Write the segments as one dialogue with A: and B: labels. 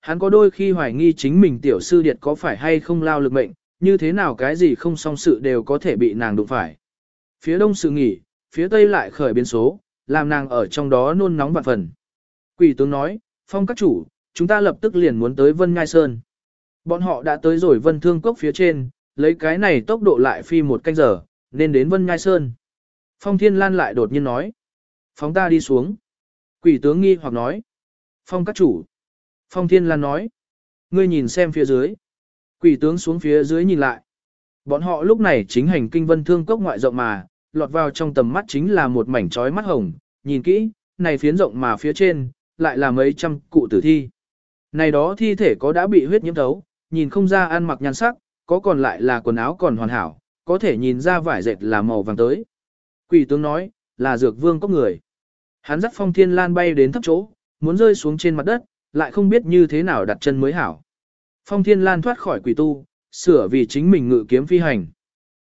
A: Hắn có đôi khi hoài nghi chính mình tiểu sư điệt có phải hay không lao lực mệnh, như thế nào cái gì không song sự đều có thể bị nàng đụng phải. Phía đông sự nghỉ, phía tây lại khởi biến số, làm nàng ở trong đó nôn nóng vạn phần. Quỷ tướng nói, phong các chủ, chúng ta lập tức liền muốn tới Vân Ngai Sơn. Bọn họ đã tới rồi Vân Thương Cốc phía trên, lấy cái này tốc độ lại phi một canh giờ, nên đến Vân Ngai Sơn. Phong Thiên Lan lại đột nhiên nói, phóng ta đi xuống. Quỷ tướng nghi hoặc nói, phong các chủ. Phong Thiên Lan nói, ngươi nhìn xem phía dưới. Quỷ tướng xuống phía dưới nhìn lại. Bọn họ lúc này chính hành kinh vân thương cốc ngoại rộng mà, lọt vào trong tầm mắt chính là một mảnh trói mắt hồng, nhìn kỹ, này phiến rộng mà phía trên, lại là mấy trăm cụ tử thi. Này đó thi thể có đã bị huyết nhiễm thấu, nhìn không ra ăn mặc nhan sắc, có còn lại là quần áo còn hoàn hảo, có thể nhìn ra vải dệt là màu vàng tới. Quỷ tướng nói, là dược vương có người. Hắn dắt phong thiên lan bay đến thấp chỗ, muốn rơi xuống trên mặt đất, lại không biết như thế nào đặt chân mới hảo. Phong thiên lan thoát khỏi quỷ tu, sửa vì chính mình ngự kiếm phi hành.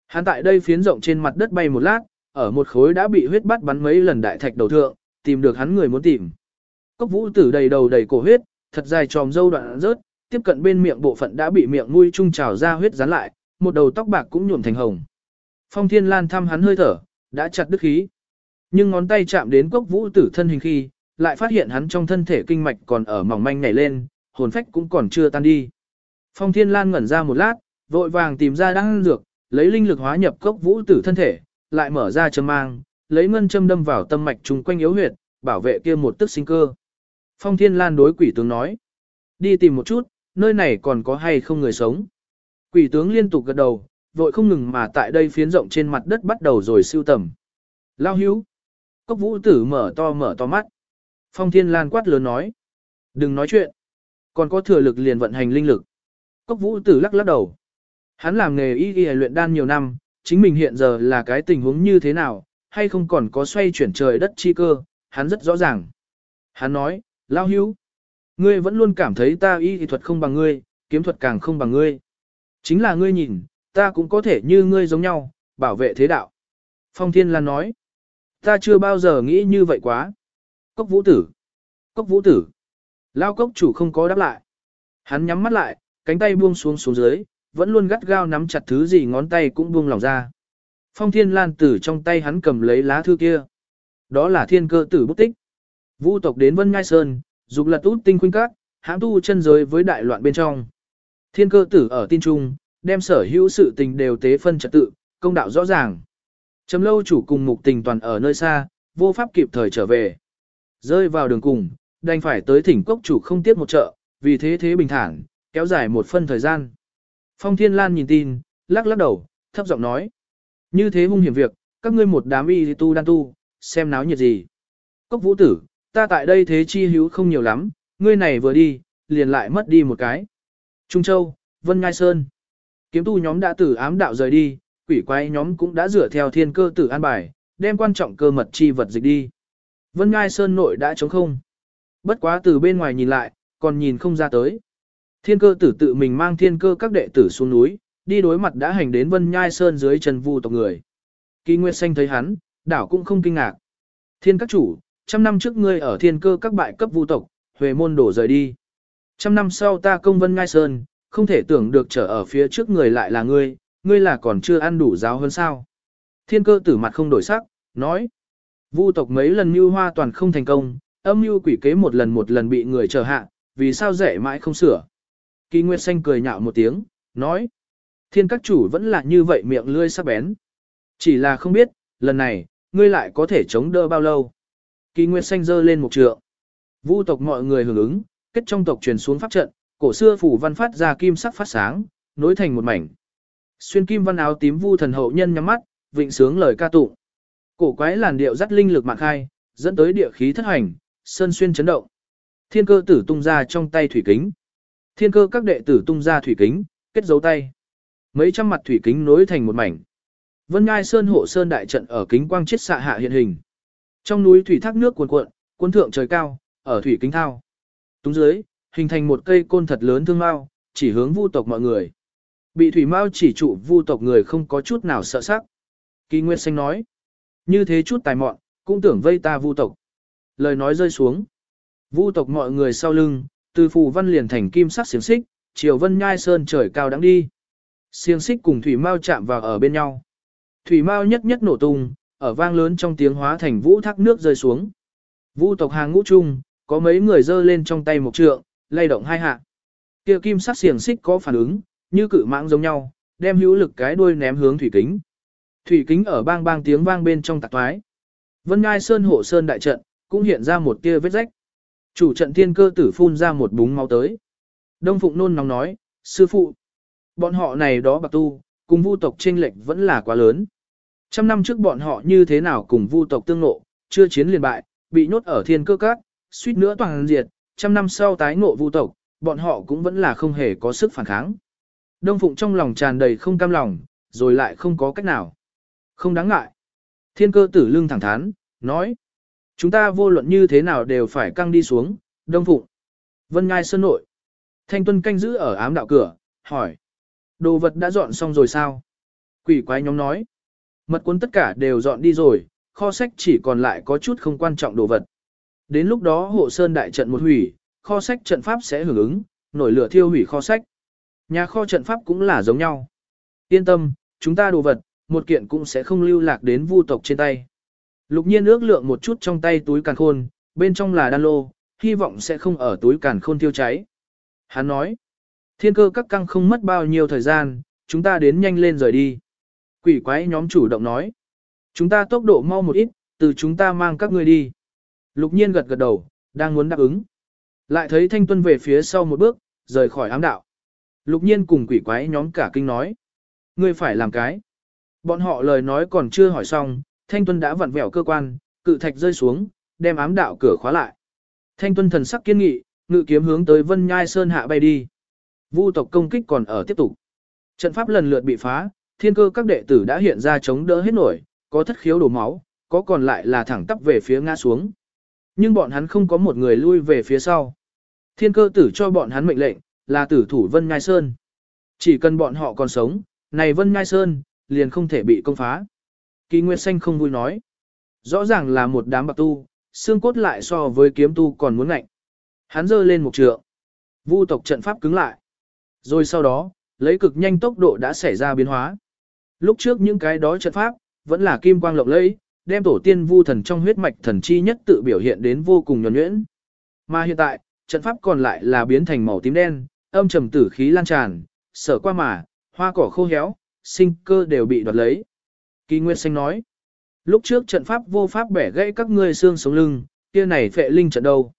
A: Hắn tại đây phiến rộng trên mặt đất bay một lát, ở một khối đã bị huyết bắt bắn mấy lần đại thạch đầu thượng, tìm được hắn người muốn tìm. Cốc vũ tử đầy đầu đầy cổ huyết, thật dài tròm dâu đoạn rớt, tiếp cận bên miệng bộ phận đã bị miệng nuôi trung trào ra huyết dán lại, một đầu tóc bạc cũng nhuộm thành hồng. Phong Thiên Lan thăm hắn hơi thở, đã chặt đứt khí. Nhưng ngón tay chạm đến cốc vũ tử thân hình khi, lại phát hiện hắn trong thân thể kinh mạch còn ở mỏng manh nhảy lên, hồn phách cũng còn chưa tan đi. Phong Thiên Lan ngẩn ra một lát, vội vàng tìm ra đan dược, lấy linh lực hóa nhập cốc vũ tử thân thể, lại mở ra châm mang, lấy ngân châm đâm vào tâm mạch trùng quanh yếu huyệt, bảo vệ kia một tức sinh cơ. Phong Thiên Lan đối quỷ tướng nói, đi tìm một chút, nơi này còn có hay không người sống. Quỷ tướng liên tục gật đầu, vội không ngừng mà tại đây phiến rộng trên mặt đất bắt đầu rồi siêu tầm. Lao hữu. Cốc vũ tử mở to mở to mắt. Phong Thiên Lan quát lớn nói. Đừng nói chuyện. Còn có thừa lực liền vận hành linh lực. Cốc vũ tử lắc lắc đầu. Hắn làm nghề y y luyện đan nhiều năm, chính mình hiện giờ là cái tình huống như thế nào, hay không còn có xoay chuyển trời đất chi cơ, hắn rất rõ ràng. Hắn nói, Lao hữu. Ngươi vẫn luôn cảm thấy ta y thì thuật không bằng ngươi, kiếm thuật càng không bằng ngươi. Chính là ngươi nhìn, ta cũng có thể như ngươi giống nhau, bảo vệ thế đạo. Phong Thiên Lan nói, ta chưa bao giờ nghĩ như vậy quá. Cốc vũ tử. Cốc vũ tử. Lao cốc chủ không có đáp lại. Hắn nhắm mắt lại, cánh tay buông xuống xuống dưới, vẫn luôn gắt gao nắm chặt thứ gì ngón tay cũng buông lỏng ra. Phong Thiên Lan tử trong tay hắn cầm lấy lá thư kia. Đó là thiên cơ tử bút tích. Vũ tộc đến Vân Ngai Sơn, dục lật út tinh khuynh các, hãm tu chân giới với đại loạn bên trong. Thiên cơ tử ở tin trung, đem sở hữu sự tình đều tế phân trật tự, công đạo rõ ràng. Trầm lâu chủ cùng mục tình toàn ở nơi xa, vô pháp kịp thời trở về. Rơi vào đường cùng, đành phải tới thỉnh cốc chủ không tiếp một trợ, vì thế thế bình thản, kéo dài một phân thời gian. Phong Thiên Lan nhìn tin, lắc lắc đầu, thấp giọng nói. Như thế hung hiểm việc, các ngươi một đám y tu đan tu, xem náo nhiệt gì. Cốc vũ tử, ta tại đây thế chi hữu không nhiều lắm, ngươi này vừa đi, liền lại mất đi một cái. Trung Châu, Vân Ngai Sơn. Kiếm tu nhóm đã từ ám đạo rời đi, quỷ quái nhóm cũng đã rửa theo thiên cơ tử an bài, đem quan trọng cơ mật chi vật dịch đi. Vân Ngai Sơn nội đã trống không. Bất quá từ bên ngoài nhìn lại, còn nhìn không ra tới. Thiên cơ tử tự mình mang thiên cơ các đệ tử xuống núi, đi đối mặt đã hành đến Vân Nhai Sơn dưới chân vu tộc người. Kỳ Nguyệt Xanh thấy hắn, đảo cũng không kinh ngạc. Thiên các chủ, trăm năm trước ngươi ở thiên cơ các bại cấp vu tộc, huề môn đổ rời đi. Trăm năm sau ta công Vân Nhai Sơn, không thể tưởng được trở ở phía trước người lại là ngươi, ngươi là còn chưa ăn đủ giáo hơn sao. Thiên cơ tử mặt không đổi sắc, nói. Vu tộc mấy lần mưu hoa toàn không thành công, âm mưu quỷ kế một lần một lần bị người chờ hạ, vì sao rẻ mãi không sửa. Kỳ Nguyệt Xanh cười nhạo một tiếng, nói. Thiên các chủ vẫn là như vậy miệng lươi sắc bén. Chỉ là không biết, lần này, ngươi lại có thể chống đỡ bao lâu. Kỳ Nguyệt Xanh giơ lên một trượng. Vu tộc mọi người hưởng ứng, kết trong tộc truyền xuống pháp trận, cổ xưa phủ văn phát ra kim sắc phát sáng, nối thành một mảnh. Xuyên kim văn áo tím Vu thần hậu nhân nhắm mắt, vịnh sướng lời ca tụng. Cổ quái làn điệu dắt linh lực mạng khai, dẫn tới địa khí thất hành, sơn xuyên chấn động. Thiên cơ tử tung ra trong tay thủy kính. Thiên cơ các đệ tử tung ra thủy kính, kết dấu tay. Mấy trăm mặt thủy kính nối thành một mảnh. Vân Ngai Sơn hộ sơn đại trận ở kính quang chiết xạ hạ hiện hình. Trong núi thủy thác nước cuồn cuộn, cuốn thượng trời cao, ở thủy kính thao. Túng dưới, hình thành một cây côn thật lớn thương mao, chỉ hướng vu tộc mọi người. Bị thủy mao chỉ trụ vu tộc người không có chút nào sợ sắc. Kỳ Nguyệt Xanh nói, như thế chút tài mọn, cũng tưởng vây ta vu tộc. Lời nói rơi xuống. Vu tộc mọi người sau lưng, từ phù văn liền thành kim sắc xiềng xích, chiều vân nhai sơn trời cao đang đi. Xiềng xích cùng thủy mao chạm vào ở bên nhau. Thủy mao nhất nhất nổ tung, ở vang lớn trong tiếng hóa thành vũ thác nước rơi xuống. vu tộc hàng ngũ chung, có mấy người giơ lên trong tay một trượng, lay động hai hạ. Kia kim sắc xiềng xích có phản ứng, như cự mãng giống nhau, đem hữu lực cái đuôi ném hướng thủy kính. Thủy kính ở bang bang tiếng vang bên trong tạc toái. Vân Ngai Sơn hộ sơn đại trận, cũng hiện ra một tia vết rách. Chủ trận thiên cơ tử phun ra một búng máu tới. Đông Phụng nôn nóng nói, sư phụ, bọn họ này đó bạc tu, cùng vu tộc chênh lệch vẫn là quá lớn. Trăm năm trước bọn họ như thế nào cùng vu tộc tương nộ, chưa chiến liền bại, bị nhốt ở thiên cơ các, suýt nữa toàn diệt, trăm năm sau tái ngộ vu tộc, bọn họ cũng vẫn là không hề có sức phản kháng. Đông Phụng trong lòng tràn đầy không cam lòng, rồi lại không có cách nào. Không đáng ngại. Thiên cơ tử lưng thẳng thắn, nói. Chúng ta vô luận như thế nào đều phải căng đi xuống, Đông Phụng. Vân Ngai Sơn Nội. Thanh Tuân canh giữ ở ám đạo cửa, hỏi. Đồ vật đã dọn xong rồi sao? Quỷ quái nhóm nói. Mật cuốn tất cả đều dọn đi rồi, kho sách chỉ còn lại có chút không quan trọng đồ vật. Đến lúc đó hộ sơn đại trận một hủy, kho sách trận pháp sẽ hưởng ứng, nổi lửa thiêu hủy kho sách. Nhà kho trận pháp cũng là giống nhau. Yên tâm, chúng ta đồ vật, một kiện cũng sẽ không lưu lạc đến vu tộc trên tay. Lục nhiên ước lượng một chút trong tay túi càn khôn, bên trong là đan lô, hy vọng sẽ không ở túi càn khôn tiêu cháy. Hắn nói, thiên cơ các căng không mất bao nhiêu thời gian, chúng ta đến nhanh lên rời đi. Quỷ quái nhóm chủ động nói, chúng ta tốc độ mau một ít, từ chúng ta mang các ngươi đi. Lục nhiên gật gật đầu, đang muốn đáp ứng. Lại thấy thanh tuân về phía sau một bước, rời khỏi ám đạo. Lục nhiên cùng quỷ quái nhóm cả kinh nói. Ngươi phải làm cái. Bọn họ lời nói còn chưa hỏi xong, thanh tuân đã vặn vẹo cơ quan, cự thạch rơi xuống, đem ám đạo cửa khóa lại. Thanh tuân thần sắc kiên nghị, ngự kiếm hướng tới vân nhai sơn hạ bay đi. Vu tộc công kích còn ở tiếp tục. Trận pháp lần lượt bị phá, thiên cơ các đệ tử đã hiện ra chống đỡ hết nổi, có thất khiếu đổ máu, có còn lại là thẳng tắp về phía ngã xuống. Nhưng bọn hắn không có một người lui về phía sau. Thiên cơ tử cho bọn hắn mệnh lệnh, là tử thủ Vân Nhai Sơn. Chỉ cần bọn họ còn sống, này Vân Nhai Sơn, liền không thể bị công phá. Kỳ Nguyệt Xanh không vui nói. Rõ ràng là một đám bạc tu, xương cốt lại so với kiếm tu còn muốn ngạnh. Hắn giơ lên một trượng. Vu tộc trận pháp cứng lại. Rồi sau đó, lấy cực nhanh tốc độ đã xảy ra biến hóa. Lúc trước những cái đó trận pháp, vẫn là kim quang lộng lẫy, đem tổ tiên vu thần trong huyết mạch thần chi nhất tự biểu hiện đến vô cùng nhuần nhuyễn. Mà hiện tại, trận pháp còn lại là biến thành màu tím đen, âm trầm tử khí lan tràn, sở qua mà, hoa cỏ khô héo, sinh cơ đều bị đoạt lấy. Kỳ Nguyệt Xanh nói, lúc trước trận pháp vô pháp bẻ gãy các ngươi xương sống lưng, kia này phệ linh trận đâu.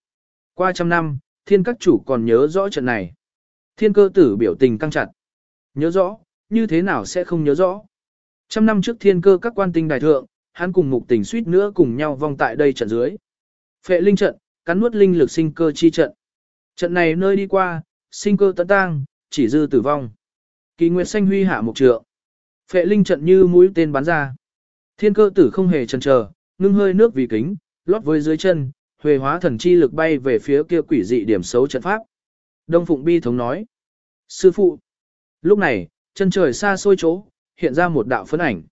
A: Qua trăm năm, thiên các chủ còn nhớ rõ trận này. Thiên cơ tử biểu tình căng chặt. Nhớ rõ, như thế nào sẽ không nhớ rõ. Trăm năm trước thiên cơ các quan tinh đại thượng, hắn cùng mục tình suýt nữa cùng nhau vong tại đây trận dưới. Phệ linh trận, cắn nuốt linh lực sinh cơ chi trận. Trận này nơi đi qua, sinh cơ tận tang, chỉ dư tử vong. Kỳ Nguyệt xanh huy hạ một trượng. Phệ linh trận như mũi tên bắn ra. Thiên cơ tử không hề chần chờ, ngưng hơi nước vì kính, lót với dưới chân, huề hóa thần chi lực bay về phía kia quỷ dị điểm xấu trận pháp. Đông Phụng Bi thống nói. Sư phụ. Lúc này, chân trời xa xôi chỗ, hiện ra một đạo phấn ảnh.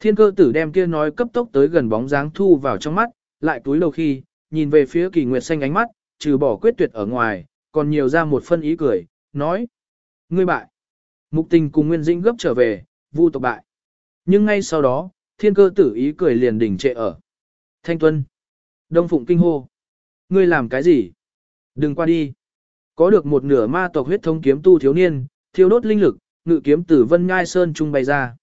A: Thiên cơ tử đem kia nói cấp tốc tới gần bóng dáng thu vào trong mắt, lại túi lâu khi, nhìn về phía kỳ nguyệt xanh ánh mắt, trừ bỏ quyết tuyệt ở ngoài, còn nhiều ra một phân ý cười, nói. Ngươi bại. Mục tình cùng Nguyên Dĩnh gấp trở về, vu tộc bại. Nhưng ngay sau đó, thiên cơ tử ý cười liền đỉnh trệ ở. Thanh Tuân. Đông Phụng kinh hô. Ngươi làm cái gì? Đừng qua đi. Có được một nửa ma tộc huyết thống kiếm tu thiếu niên, thiêu đốt linh lực, ngự kiếm tử vân ngai sơn trung bay ra.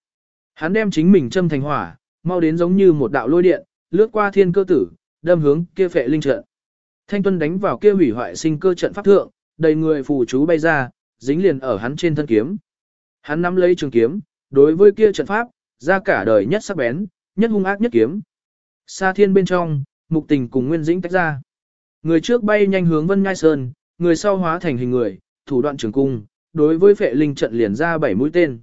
A: Hắn đem chính mình châm thành hỏa, mau đến giống như một đạo lôi điện, lướt qua thiên cơ tử, đâm hướng kia phệ linh trận. Thanh tuân đánh vào kia hủy hoại sinh cơ trận pháp thượng, đầy người phù chú bay ra, dính liền ở hắn trên thân kiếm. Hắn nắm lấy trường kiếm, đối với kia trận pháp, ra cả đời nhất sắc bén, nhất hung ác nhất kiếm. Sa thiên bên trong, mục tình cùng nguyên dĩnh tách ra. Người trước bay nhanh hướng vân nhai sơn, người sau hóa thành hình người, thủ đoạn trường cung, đối với phệ linh trận liền ra bảy mũi tên.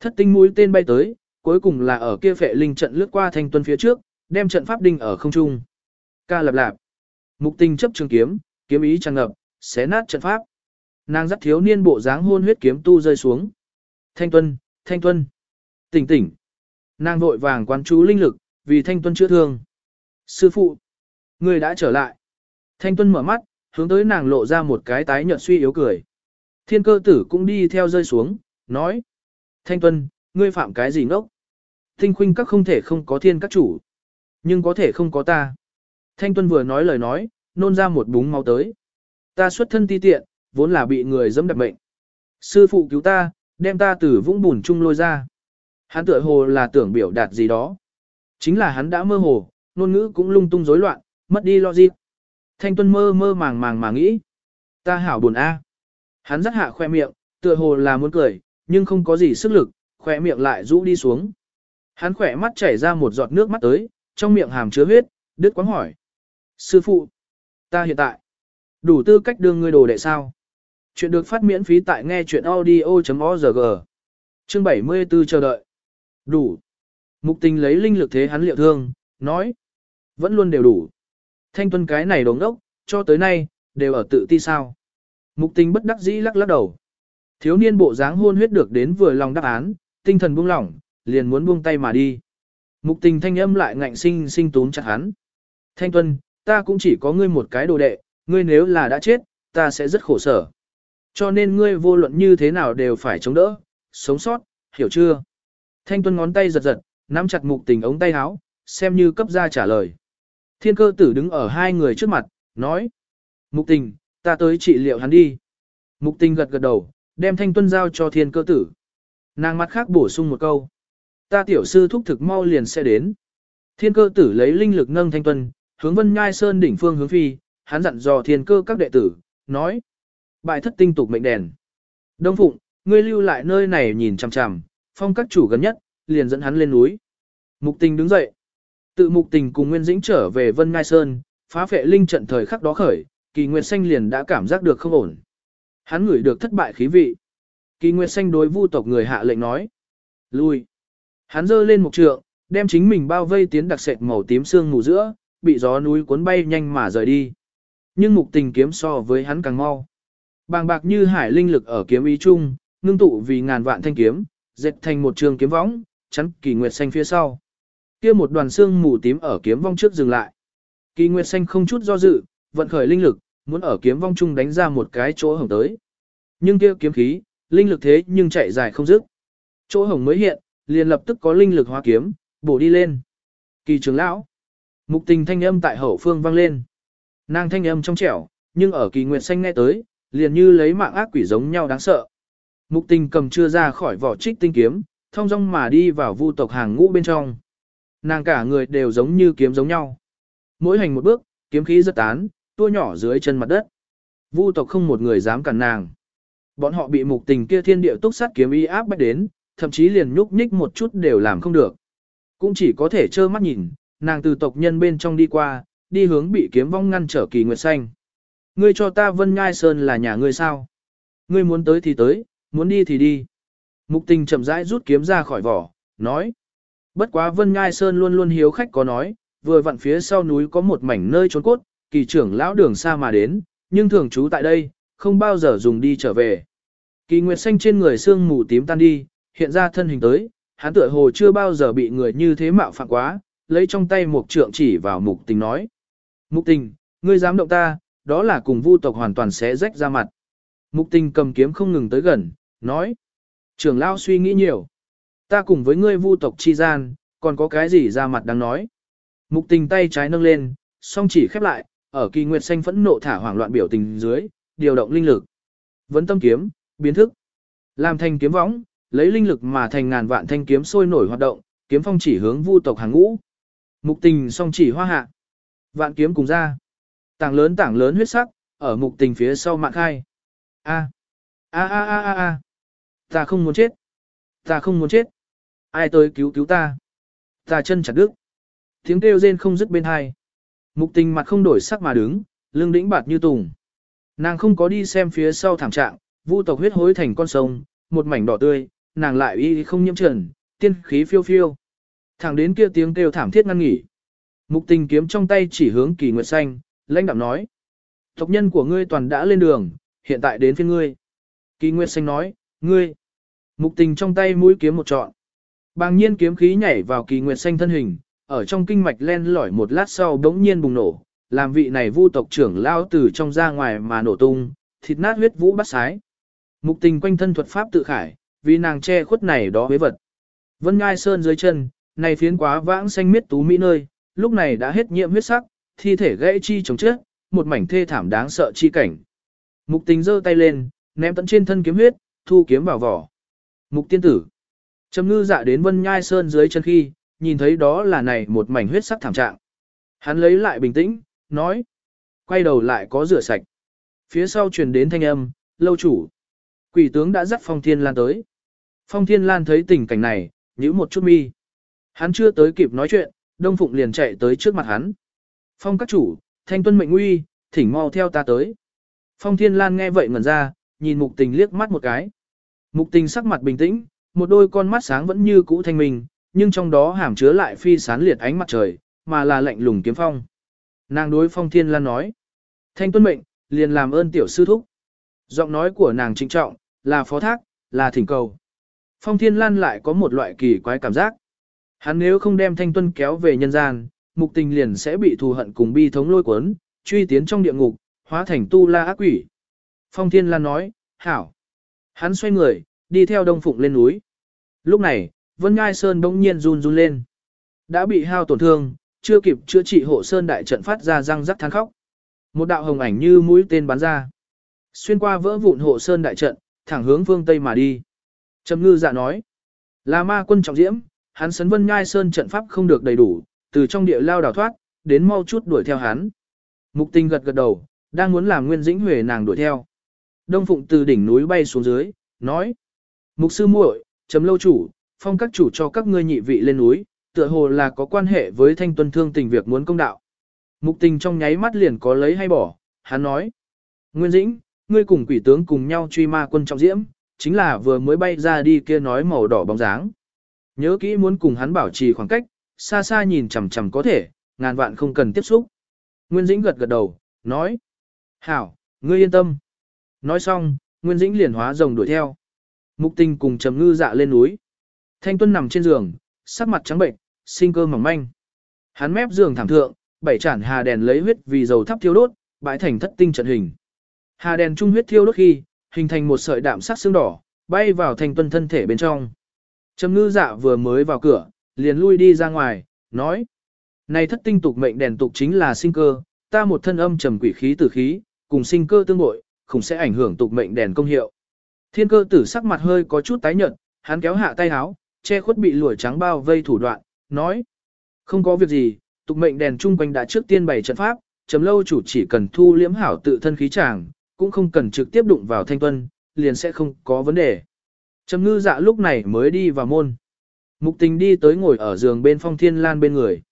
A: Thất tinh mũi tên bay tới, cuối cùng là ở kia phệ linh trận lướt qua thanh tuân phía trước, đem trận pháp đinh ở không trung. Ca lập lạp. Mục tình chấp trường kiếm, kiếm ý tràn ngập, xé nát trận pháp. Nàng dắt thiếu niên bộ dáng hôn huyết kiếm tu rơi xuống. Thanh tuân, thanh tuân. Tỉnh tỉnh. Nàng vội vàng quán chú linh lực, vì thanh tuân chữa thương. Sư phụ. Người đã trở lại. Thanh tuân mở mắt, hướng tới nàng lộ ra một cái tái nhợt suy yếu cười. Thiên cơ tử cũng đi theo rơi xuống, nói. Thanh tuân, ngươi phạm cái gì ngốc? Tinh khuynh các không thể không có thiên các chủ. Nhưng có thể không có ta. Thanh tuân vừa nói lời nói, nôn ra một búng máu tới. Ta xuất thân ti tiện, vốn là bị người dẫm đập mệnh. Sư phụ cứu ta, đem ta từ vũng bùn chung lôi ra. Hắn tựa hồ là tưởng biểu đạt gì đó. Chính là hắn đã mơ hồ, ngôn ngữ cũng lung tung rối loạn, mất đi logic. Thanh tuân mơ mơ màng màng mà nghĩ. Ta hảo buồn a. Hắn rất hạ khoe miệng, tựa hồ là muốn cười, nhưng không có gì sức lực, khoe miệng lại rũ đi xuống. Hắn khỏe mắt chảy ra một giọt nước mắt tới, trong miệng hàm chứa huyết, đứt quáng hỏi. Sư phụ, ta hiện tại, đủ tư cách đưa ngươi đồ đệ sao? Chuyện được phát miễn phí tại nghe chuyện audio.org. Chương 74 chờ đợi. Đủ. Mục tình lấy linh lực thế hắn liệu thương, nói. Vẫn luôn đều đủ. Thanh tuân cái này đồng đốc, cho tới nay, đều ở tự ti sao. Mục tình bất đắc dĩ lắc lắc đầu. Thiếu niên bộ dáng hôn huyết được đến vừa lòng đáp án, tinh thần buông lỏng, liền muốn buông tay mà đi. Mục tình thanh âm lại ngạnh sinh sinh tún chặt hắn. Thanh tuân, ta cũng chỉ có ngươi một cái đồ đệ, ngươi nếu là đã chết, ta sẽ rất khổ sở. Cho nên ngươi vô luận như thế nào đều phải chống đỡ, sống sót, hiểu chưa? Thanh tuân ngón tay giật giật, nắm chặt mục tình ống tay áo, xem như cấp ra trả lời. Thiên cơ tử đứng ở hai người trước mặt, nói. Mục tình, ta tới trị liệu hắn đi. Mục tình gật gật đầu, đem thanh tuân giao cho thiên cơ tử. Nàng mặt khác bổ sung một câu. Ta tiểu sư thúc thực mau liền sẽ đến. Thiên cơ tử lấy linh lực nâng thanh tuân, hướng vân nhai sơn đỉnh phương hướng phi, hắn dặn dò thiên cơ các đệ tử, nói. Bài thất tinh tục mệnh đèn. Đông Phụng, ngươi lưu lại nơi này nhìn chằm chằm, phong các chủ gần nhất, liền dẫn hắn lên núi. Mục tình đứng dậy. Tự mục tình cùng Nguyên Dĩnh trở về Vân Ngai Sơn, phá phệ linh trận thời khắc đó khởi, kỳ nguyệt xanh liền đã cảm giác được không ổn. Hắn ngửi được thất bại khí vị. Kỳ nguyệt xanh đối vu tộc người hạ lệnh nói. Lui. Hắn giơ lên một trượng, đem chính mình bao vây tiến đặc sệt màu tím xương ngủ giữa, bị gió núi cuốn bay nhanh mà rời đi. Nhưng mục tình kiếm so với hắn càng mau. Bàng bạc như hải linh lực ở kiếm ý chung, ngưng tụ vì ngàn vạn thanh kiếm, dệt thành một trường kiếm võng, chắn kỳ nguyệt xanh phía sau. Kia một đoàn xương mù tím ở kiếm vong trước dừng lại. Kỳ nguyệt xanh không chút do dự, vận khởi linh lực, muốn ở kiếm vong chung đánh ra một cái chỗ hổng tới. Nhưng kia kiếm khí, linh lực thế nhưng chạy dài không dứt. Chỗ hổng mới hiện, liền lập tức có linh lực hóa kiếm, bổ đi lên. Kỳ trưởng lão. Mục tình thanh âm tại hậu phương vang lên. Nàng thanh âm trong trẻo, nhưng ở kỳ nguyệt xanh nghe tới, liền như lấy mạng ác quỷ giống nhau đáng sợ. Mục tình cầm chưa ra khỏi vỏ trích tinh kiếm, thông dong mà đi vào vu tộc hàng ngũ bên trong. Nàng cả người đều giống như kiếm giống nhau. Mỗi hành một bước, kiếm khí rất tán, tua nhỏ dưới chân mặt đất. Vu tộc không một người dám cản nàng. Bọn họ bị mục tình kia thiên địa túc sát kiếm y áp bách đến, thậm chí liền nhúc nhích một chút đều làm không được. Cũng chỉ có thể trơ mắt nhìn, nàng từ tộc nhân bên trong đi qua, đi hướng bị kiếm vong ngăn trở kỳ nguyệt xanh. Ngươi cho ta Vân Nhai Sơn là nhà ngươi sao? Ngươi muốn tới thì tới, muốn đi thì đi. Mục tình chậm rãi rút kiếm ra khỏi vỏ, nói. Bất quá Vân Nhai Sơn luôn luôn hiếu khách có nói, vừa vặn phía sau núi có một mảnh nơi trốn cốt, kỳ trưởng lão đường xa mà đến, nhưng thường trú tại đây, không bao giờ dùng đi trở về. Kỳ Nguyệt Xanh trên người xương mù tím tan đi, hiện ra thân hình tới, hắn tựa hồ chưa bao giờ bị người như thế mạo phạm quá, lấy trong tay một trượng chỉ vào mục tình nói. Mục tình, ngươi dám động ta, đó là cùng vu tộc hoàn toàn sẽ rách ra mặt. Mục tình cầm kiếm không ngừng tới gần, nói. Trưởng lão suy nghĩ nhiều. Ta cùng với ngươi vu tộc chi gian, còn có cái gì ra mặt đang nói. Mục tình tay trái nâng lên, song chỉ khép lại, ở kỳ nguyệt xanh phẫn nộ thả hoảng loạn biểu tình dưới, điều động linh lực. Vấn tâm kiếm, biến thức. Làm thành kiếm võng, lấy linh lực mà thành ngàn vạn thanh kiếm sôi nổi hoạt động, kiếm phong chỉ hướng vu tộc hàng ngũ. Mục tình song chỉ hoa hạ. Vạn kiếm cùng ra. Tảng lớn tảng lớn huyết sắc, ở mục tình phía sau mạng khai. A. A a a a a. Ta không muốn chết. Ta không muốn chết. Ai tới cứu cứu ta. Ta chân chặt đứt. Tiếng kêu rên không dứt bên hai. Mục tình mặt không đổi sắc mà đứng, lưng đĩnh bạt như tùng. Nàng không có đi xem phía sau thảm trạng, vu tộc huyết hối thành con sông, một mảnh đỏ tươi, nàng lại y không nhiễm trần, tiên khí phiêu phiêu. Thẳng đến kia tiếng kêu thảm thiết ngăn nghỉ. Mục tình kiếm trong tay chỉ hướng kỳ nguyệt xanh, lãnh đạm nói. Tộc nhân của ngươi toàn đã lên đường, hiện tại đến phiên ngươi. Kỳ nguyệt xanh nói, ngươi. Mục tình trong tay mũi kiếm một trọn. Bàng nhiên kiếm khí nhảy vào kỳ nguyệt xanh thân hình, ở trong kinh mạch len lỏi một lát sau đống nhiên bùng nổ, làm vị này vu tộc trưởng lao từ trong ra ngoài mà nổ tung, thịt nát huyết vũ bắt sái. Mục tình quanh thân thuật pháp tự khải, vì nàng che khuất này đó với vật. Vân ngai sơn dưới chân, này phiến quá vãng xanh miết tú mỹ nơi, lúc này đã hết nhiệm huyết sắc, thi thể gãy chi chống chết, một mảnh thê thảm đáng sợ chi cảnh. Mục tình giơ tay lên, ném tận trên thân kiếm huyết, thu kiếm vào vỏ. Mục tiên tử. Trầm ngư dạ đến vân nhai sơn dưới chân khi, nhìn thấy đó là này một mảnh huyết sắc thảm trạng. Hắn lấy lại bình tĩnh, nói. Quay đầu lại có rửa sạch. Phía sau truyền đến thanh âm, lâu chủ. Quỷ tướng đã dắt phong thiên lan tới. Phong thiên lan thấy tình cảnh này, nhíu một chút mi. Hắn chưa tới kịp nói chuyện, Đông Phụng liền chạy tới trước mặt hắn. Phong các chủ, thanh tuân mệnh nguy, thỉnh mau theo ta tới. Phong thiên lan nghe vậy ngẩn ra, nhìn mục tình liếc mắt một cái. Mục tình sắc mặt bình tĩnh, một đôi con mắt sáng vẫn như cũ thanh minh, nhưng trong đó hàm chứa lại phi sán liệt ánh mặt trời, mà là lạnh lùng kiếm phong. Nàng đối phong thiên lan nói. Thanh tuân mệnh, liền làm ơn tiểu sư thúc. Giọng nói của nàng trịnh trọng, là phó thác, là thỉnh cầu. Phong thiên lan lại có một loại kỳ quái cảm giác. Hắn nếu không đem thanh tuân kéo về nhân gian, mục tình liền sẽ bị thù hận cùng bi thống lôi cuốn, truy tiến trong địa ngục, hóa thành tu la ác quỷ. Phong thiên lan nói, hảo. Hắn xoay người, đi theo đông phụng lên núi. Lúc này, Vân Ngai Sơn bỗng nhiên run run lên. Đã bị hao tổn thương, chưa kịp chữa trị hộ Sơn đại trận phát ra răng rắc than khóc. Một đạo hồng ảnh như mũi tên bắn ra. Xuyên qua vỡ vụn hộ Sơn đại trận, thẳng hướng phương Tây mà đi. Trầm ngư dạ nói. Là ma quân trọng diễm, hắn sấn Vân Ngai Sơn trận pháp không được đầy đủ, từ trong địa lao đào thoát, đến mau chút đuổi theo hắn. Mục tình gật gật đầu, đang muốn làm Nguyên Dĩnh Huệ nàng đuổi theo. Đông Phụng từ đỉnh núi bay xuống dưới, nói. Mục sư muội, chấm lâu chủ, phong các chủ cho các ngươi nhị vị lên núi, tựa hồ là có quan hệ với thanh tuân thương tình việc muốn công đạo. Mục tình trong nháy mắt liền có lấy hay bỏ, hắn nói. Nguyên Dĩnh, ngươi cùng quỷ tướng cùng nhau truy ma quân trọng diễm, chính là vừa mới bay ra đi kia nói màu đỏ bóng dáng. Nhớ kỹ muốn cùng hắn bảo trì khoảng cách, xa xa nhìn chằm chằm có thể, ngàn vạn không cần tiếp xúc. Nguyên Dĩnh gật gật đầu, nói. Hảo, ngươi yên tâm. Nói xong, Nguyên Dĩnh liền hóa rồng đuổi theo. Mục tình cùng trầm ngư dạ lên núi. Thanh Tuân nằm trên giường, sắc mặt trắng bệnh, sinh cơ mỏng manh. Hắn mép giường thảm thượng, bảy chản hà đèn lấy huyết vì dầu thắp thiêu đốt, bãi thành thất tinh trận hình. Hà đèn trung huyết thiêu đốt khi, hình thành một sợi đạm sắc xương đỏ, bay vào Thanh Tuân thân thể bên trong. Trầm ngư dạ vừa mới vào cửa, liền lui đi ra ngoài, nói. Này thất tinh tục mệnh đèn tục chính là sinh cơ, ta một thân âm trầm quỷ khí tử khí, cùng sinh cơ tương bội, không sẽ ảnh hưởng tục mệnh đèn công hiệu. Thiên cơ tử sắc mặt hơi có chút tái nhợt, hắn kéo hạ tay áo, che khuất bị lụa trắng bao vây thủ đoạn, nói. Không có việc gì, tục mệnh đèn trung quanh đã trước tiên bày trận pháp, chấm lâu chủ chỉ cần thu liễm hảo tự thân khí tràng, cũng không cần trực tiếp đụng vào thanh tuân, liền sẽ không có vấn đề. Trầm ngư dạ lúc này mới đi vào môn. Mục tình đi tới ngồi ở giường bên phong thiên lan bên người.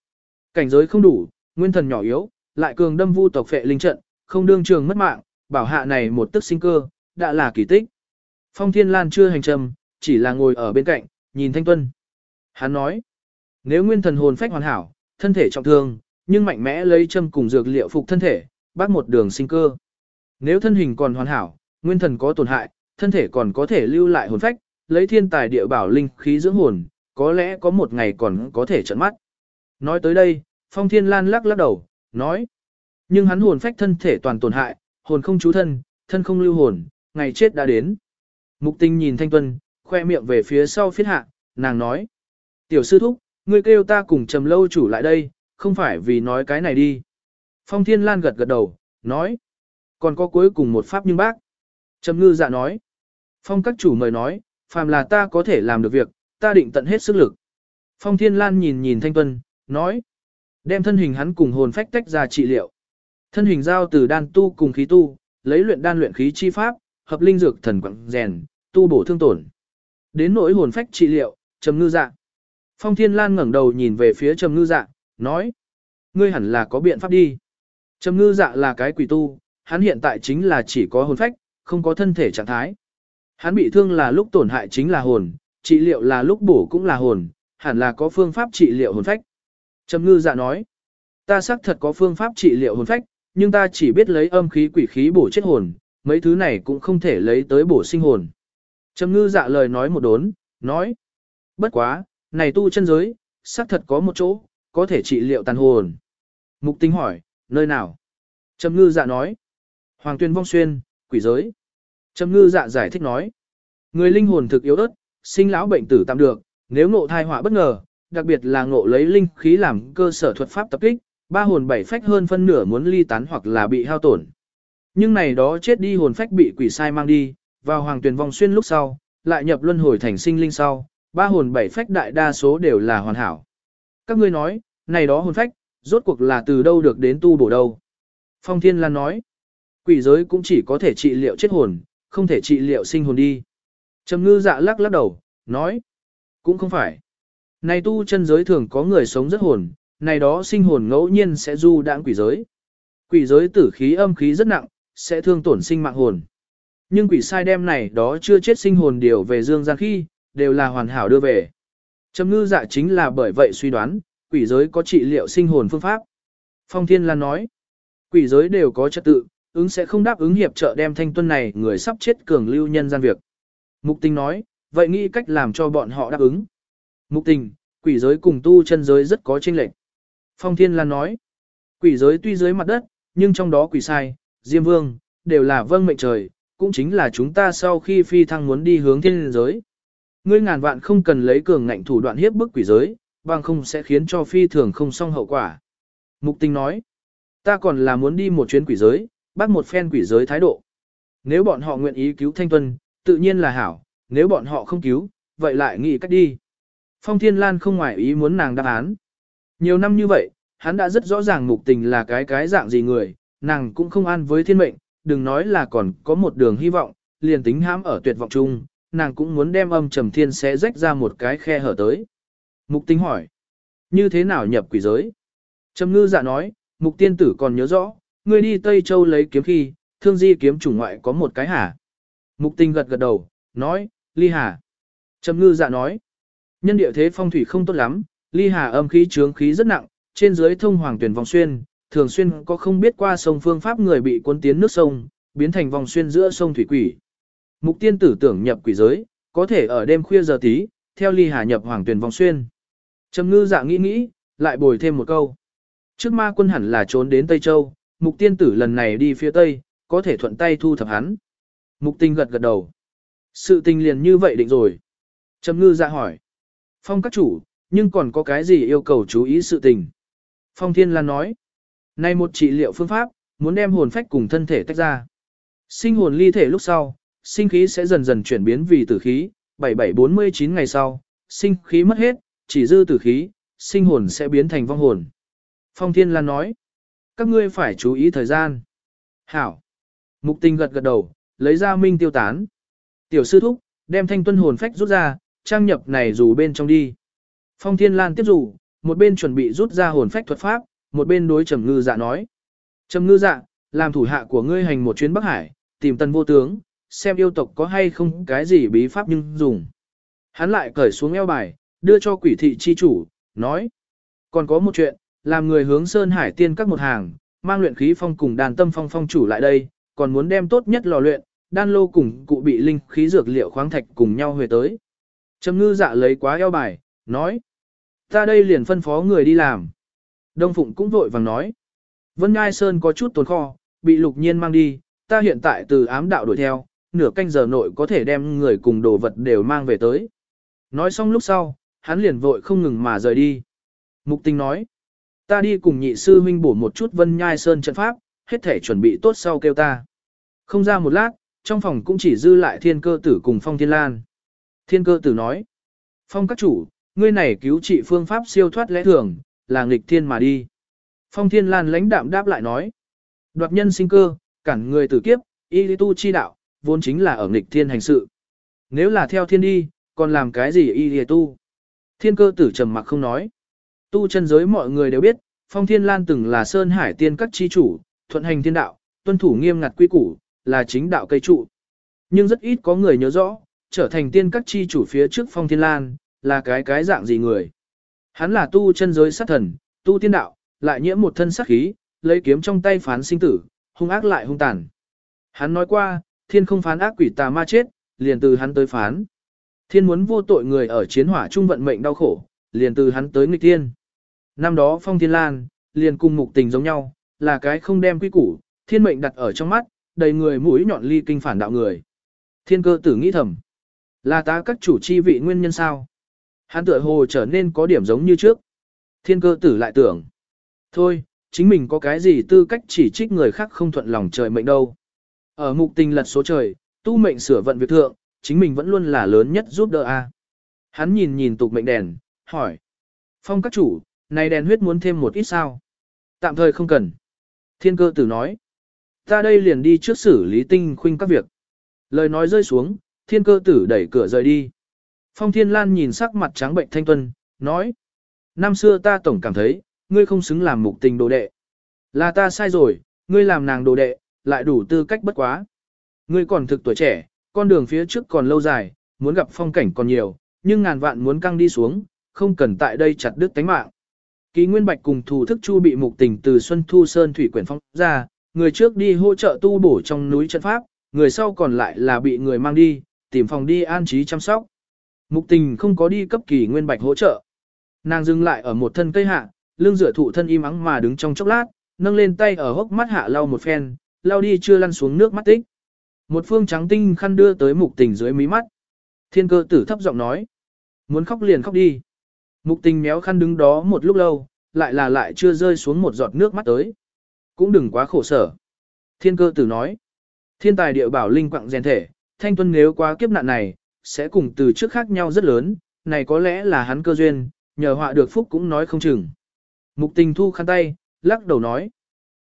A: Cảnh giới không đủ, nguyên thần nhỏ yếu, lại cường đâm vu tộc phệ linh trận, không đương trường mất mạng, bảo hạ này một tức sinh cơ, đã là kỳ tích. Phong thiên lan chưa hành trầm, chỉ là ngồi ở bên cạnh, nhìn thanh tuân. Hắn nói, nếu nguyên thần hồn phách hoàn hảo, thân thể trọng thương, nhưng mạnh mẽ lấy châm cùng dược liệu phục thân thể, bắt một đường sinh cơ. Nếu thân hình còn hoàn hảo, nguyên thần có tổn hại, thân thể còn có thể lưu lại hồn phách, lấy thiên tài địa bảo linh khí dưỡng hồn, có lẽ có một ngày còn có thể trận mắt. Nói tới đây, Phong Thiên Lan lắc lắc đầu, nói. Nhưng hắn hồn phách thân thể toàn tổn hại, hồn không chú thân, thân không lưu hồn, ngày chết đã đến. Mục tinh nhìn Thanh Tuân, khoe miệng về phía sau phiết hạ, nàng nói. Tiểu sư thúc, ngươi kêu ta cùng trầm lâu chủ lại đây, không phải vì nói cái này đi. Phong Thiên Lan gật gật đầu, nói. Còn có cuối cùng một pháp nhưng bác. Trầm ngư dạ nói. Phong các chủ mời nói, phàm là ta có thể làm được việc, ta định tận hết sức lực. Phong Thiên Lan nhìn nhìn Thanh Tuân, nói. Đem thân hình hắn cùng hồn phách tách ra trị liệu. Thân hình giao từ đan tu cùng khí tu, lấy luyện đan luyện khí chi pháp, hợp linh dược thần quặng rèn, tu bổ thương tổn. Đến nỗi hồn phách trị liệu, trầm ngư dạ. Phong Thiên Lan ngẩng đầu nhìn về phía trầm ngư dạ, nói. Ngươi hẳn là có biện pháp đi. Trầm ngư dạ là cái quỷ tu, hắn hiện tại chính là chỉ có hồn phách, không có thân thể trạng thái. Hắn bị thương là lúc tổn hại chính là hồn, trị liệu là lúc bổ cũng là hồn, hẳn là có phương pháp trị liệu hồn phách. Trầm ngư dạ nói, ta xác thật có phương pháp trị liệu hồn phách, nhưng ta chỉ biết lấy âm khí quỷ khí bổ chết hồn, mấy thứ này cũng không thể lấy tới bổ sinh hồn. Trầm ngư dạ lời nói một đốn, nói, bất quá, này tu chân giới, xác thật có một chỗ, có thể trị liệu tàn hồn. Mục tính hỏi, Nơi nào? Trầm ngư dạ nói. Hoàng tuyên vong xuyên, quỷ giới. Trầm ngư dạ giải thích nói. Người linh hồn thực yếu ớt, sinh lão bệnh tử tạm được, nếu ngộ thai họa bất ngờ, đặc biệt là ngộ lấy linh khí làm cơ sở thuật pháp tập kích, ba hồn bảy phách hơn phân nửa muốn ly tán hoặc là bị hao tổn. Nhưng này đó chết đi hồn phách bị quỷ sai mang đi, vào hoàng tuyển vong xuyên lúc sau, lại nhập luân hồi thành sinh linh sau, ba hồn bảy phách đại đa số đều là hoàn hảo. Các ngươi nói, này đó hồn phách, rốt cuộc là từ đâu được đến tu bổ đâu. Phong Thiên Lan nói, quỷ giới cũng chỉ có thể trị liệu chết hồn, không thể trị liệu sinh hồn đi. Trầm ngư dạ lắc lắc đầu, nói, cũng không phải. Này tu chân giới thường có người sống rất hồn, này đó sinh hồn ngẫu nhiên sẽ du đãng quỷ giới. Quỷ giới tử khí âm khí rất nặng, sẽ thương tổn sinh mạng hồn. Nhưng quỷ sai đem này đó chưa chết sinh hồn điều về dương gian khi, đều là hoàn hảo đưa về. Trầm ngư dạ chính là bởi vậy suy đoán, quỷ giới có trị liệu sinh hồn phương pháp. Phong Thiên Lan nói, quỷ giới đều có trật tự, ứng sẽ không đáp ứng hiệp trợ đem thanh tuân này người sắp chết cường lưu nhân gian việc. Mục tình nói, vậy nghĩ cách làm cho bọn họ đáp ứng. Mục tình, quỷ giới cùng tu chân giới rất có chênh lệch. Phong Thiên Lan nói, quỷ giới tuy dưới mặt đất, nhưng trong đó quỷ sai, Diêm Vương, đều là vâng mệnh trời, cũng chính là chúng ta sau khi phi thăng muốn đi hướng thiên giới. Ngươi ngàn vạn không cần lấy cường ngạnh thủ đoạn hiếp bức quỷ giới, bằng không sẽ khiến cho phi thường không xong hậu quả. Mục tình nói, ta còn là muốn đi một chuyến quỷ giới, bắt một phen quỷ giới thái độ. Nếu bọn họ nguyện ý cứu Thanh Tuân, tự nhiên là hảo, nếu bọn họ không cứu, vậy lại nghĩ cách đi. Phong Thiên Lan không ngoài ý muốn nàng đáp án. Nhiều năm như vậy, hắn đã rất rõ ràng mục tình là cái cái dạng gì người, nàng cũng không an với thiên mệnh, đừng nói là còn có một đường hy vọng, liền tính hãm ở tuyệt vọng chung, nàng cũng muốn đem âm trầm thiên sẽ rách ra một cái khe hở tới. Mục tình hỏi, như thế nào nhập quỷ giới? Trầm ngư dạ nói, mục tiên tử còn nhớ rõ, người đi Tây Châu lấy kiếm khi, thương di kiếm chủng ngoại có một cái hả? Mục tình gật gật đầu, nói, ly hà. Trầm ngư dạ nói, nhân địa thế phong thủy không tốt lắm, ly hà âm khí trướng khí rất nặng, trên dưới thông hoàng tuyển vòng xuyên, thường xuyên có không biết qua sông phương pháp người bị cuốn tiến nước sông, biến thành vòng xuyên giữa sông thủy quỷ. Mục tiên tử tưởng nhập quỷ giới, có thể ở đêm khuya giờ tí, theo ly hà nhập hoàng tuyển vòng xuyên. Trầm ngư dạ nghĩ nghĩ, lại bồi thêm một câu. Trước ma quân hẳn là trốn đến Tây Châu, mục tiên tử lần này đi phía Tây, có thể thuận tay thu thập hắn. Mục tinh gật gật đầu. Sự tình liền như vậy định rồi. Trầm ngư ra hỏi. Phong các chủ, nhưng còn có cái gì yêu cầu chú ý sự tình? Phong Thiên Lan nói. Này một trị liệu phương pháp, muốn đem hồn phách cùng thân thể tách ra. Sinh hồn ly thể lúc sau, sinh khí sẽ dần dần chuyển biến vì tử khí, 7749 ngày sau, sinh khí mất hết, chỉ dư tử khí, sinh hồn sẽ biến thành vong hồn. Phong Thiên Lan nói, các ngươi phải chú ý thời gian. Hảo. Mục tình gật gật đầu, lấy ra minh tiêu tán. Tiểu sư thúc, đem thanh tuân hồn phách rút ra, trang nhập này dù bên trong đi. Phong Thiên Lan tiếp rủ, một bên chuẩn bị rút ra hồn phách thuật pháp, một bên đối Trầm Ngư Dạ nói. Trầm Ngư Dạ, làm thủ hạ của ngươi hành một chuyến Bắc Hải, tìm tân vô tướng, xem yêu tộc có hay không cái gì bí pháp nhưng dùng. Hắn lại cởi xuống eo bài, đưa cho quỷ thị chi chủ, nói. Còn có một chuyện, làm người hướng Sơn Hải tiên các một hàng, mang luyện khí phong cùng đàn tâm phong phong chủ lại đây, còn muốn đem tốt nhất lò luyện, đan lô cùng cụ bị linh khí dược liệu khoáng thạch cùng nhau huề tới. Trầm ngư dạ lấy quá eo bài, nói. Ta đây liền phân phó người đi làm. Đông Phụng cũng vội vàng nói. Vân Ngai Sơn có chút tồn kho, bị lục nhiên mang đi, ta hiện tại từ ám đạo đuổi theo, nửa canh giờ nội có thể đem người cùng đồ vật đều mang về tới. Nói xong lúc sau, hắn liền vội không ngừng mà rời đi. Mục tình nói, ta đi cùng nhị sư huynh bổ một chút Vân Nhai Sơn trận pháp, hết thể chuẩn bị tốt sau kêu ta. Không ra một lát, trong phòng cũng chỉ dư lại thiên cơ tử cùng phong thiên lan. Thiên cơ tử nói, phong các chủ, ngươi này cứu trị phương pháp siêu thoát lẽ thường, là nghịch thiên mà đi. Phong thiên lan lãnh đạm đáp lại nói, đoạt nhân sinh cơ, cản người tử kiếp, y tu chi đạo, vốn chính là ở nghịch thiên hành sự. Nếu là theo thiên đi, còn làm cái gì y tu? Thiên cơ tử trầm mặc không nói. Tu chân giới mọi người đều biết, Phong Thiên Lan từng là Sơn Hải tiên các chi chủ, thuận hành thiên đạo, tuân thủ nghiêm ngặt quy củ, là chính đạo cây trụ. Nhưng rất ít có người nhớ rõ, trở thành tiên các chi chủ phía trước Phong Thiên Lan, là cái cái dạng gì người. Hắn là tu chân giới sát thần, tu tiên đạo, lại nhiễm một thân sát khí, lấy kiếm trong tay phán sinh tử, hung ác lại hung tàn. Hắn nói qua, thiên không phán ác quỷ tà ma chết, liền từ hắn tới phán. Thiên muốn vô tội người ở chiến hỏa trung vận mệnh đau khổ, liền từ hắn tới nghịch thiên. Năm đó Phong Thiên Lan, liền cùng mục tình giống nhau, là cái không đem quy củ, thiên mệnh đặt ở trong mắt, đầy người mũi nhọn ly kinh phản đạo người. Thiên cơ tử nghĩ thầm, là ta các chủ chi vị nguyên nhân sao? Hắn tựa hồ trở nên có điểm giống như trước. Thiên cơ tử lại tưởng, thôi, chính mình có cái gì tư cách chỉ trích người khác không thuận lòng trời mệnh đâu. Ở mục tình lật số trời, tu mệnh sửa vận việc thượng, chính mình vẫn luôn là lớn nhất giúp đỡ a. Hắn nhìn nhìn tục mệnh đèn, hỏi. Phong các chủ, này đèn huyết muốn thêm một ít sao? Tạm thời không cần. Thiên cơ tử nói. Ta đây liền đi trước xử lý tinh khuynh các việc. Lời nói rơi xuống, thiên cơ tử đẩy cửa rời đi. Phong thiên lan nhìn sắc mặt trắng bệnh thanh tuân, nói. Năm xưa ta tổng cảm thấy, ngươi không xứng làm mục tình đồ đệ. Là ta sai rồi, ngươi làm nàng đồ đệ, lại đủ tư cách bất quá. Ngươi còn thực tuổi trẻ, con đường phía trước còn lâu dài, muốn gặp phong cảnh còn nhiều, nhưng ngàn vạn muốn căng đi xuống, không cần tại đây chặt đứt tánh mạng. Ký Nguyên Bạch cùng thủ thức chu bị mục tình từ Xuân Thu Sơn Thủy Quyển phong ra, người trước đi hỗ trợ tu bổ trong núi trận pháp, người sau còn lại là bị người mang đi, tìm phòng đi an trí chăm sóc. Mục tình không có đi cấp kỳ Nguyên Bạch hỗ trợ. Nàng dừng lại ở một thân cây hạ, lưng rửa thụ thân im ắng mà đứng trong chốc lát, nâng lên tay ở hốc mắt hạ lau một phen, lau đi chưa lăn xuống nước mắt tích. Một phương trắng tinh khăn đưa tới mục tình dưới mí mắt. Thiên cơ tử thấp giọng nói. Muốn khóc liền khóc đi. Mục tình méo khăn đứng đó một lúc lâu, lại là lại chưa rơi xuống một giọt nước mắt tới. Cũng đừng quá khổ sở. Thiên cơ tử nói. Thiên tài địa bảo linh quặng rèn thể, thanh tuân nếu quá kiếp nạn này, sẽ cùng từ trước khác nhau rất lớn, này có lẽ là hắn cơ duyên, nhờ họa được phúc cũng nói không chừng. Mục tình thu khăn tay, lắc đầu nói.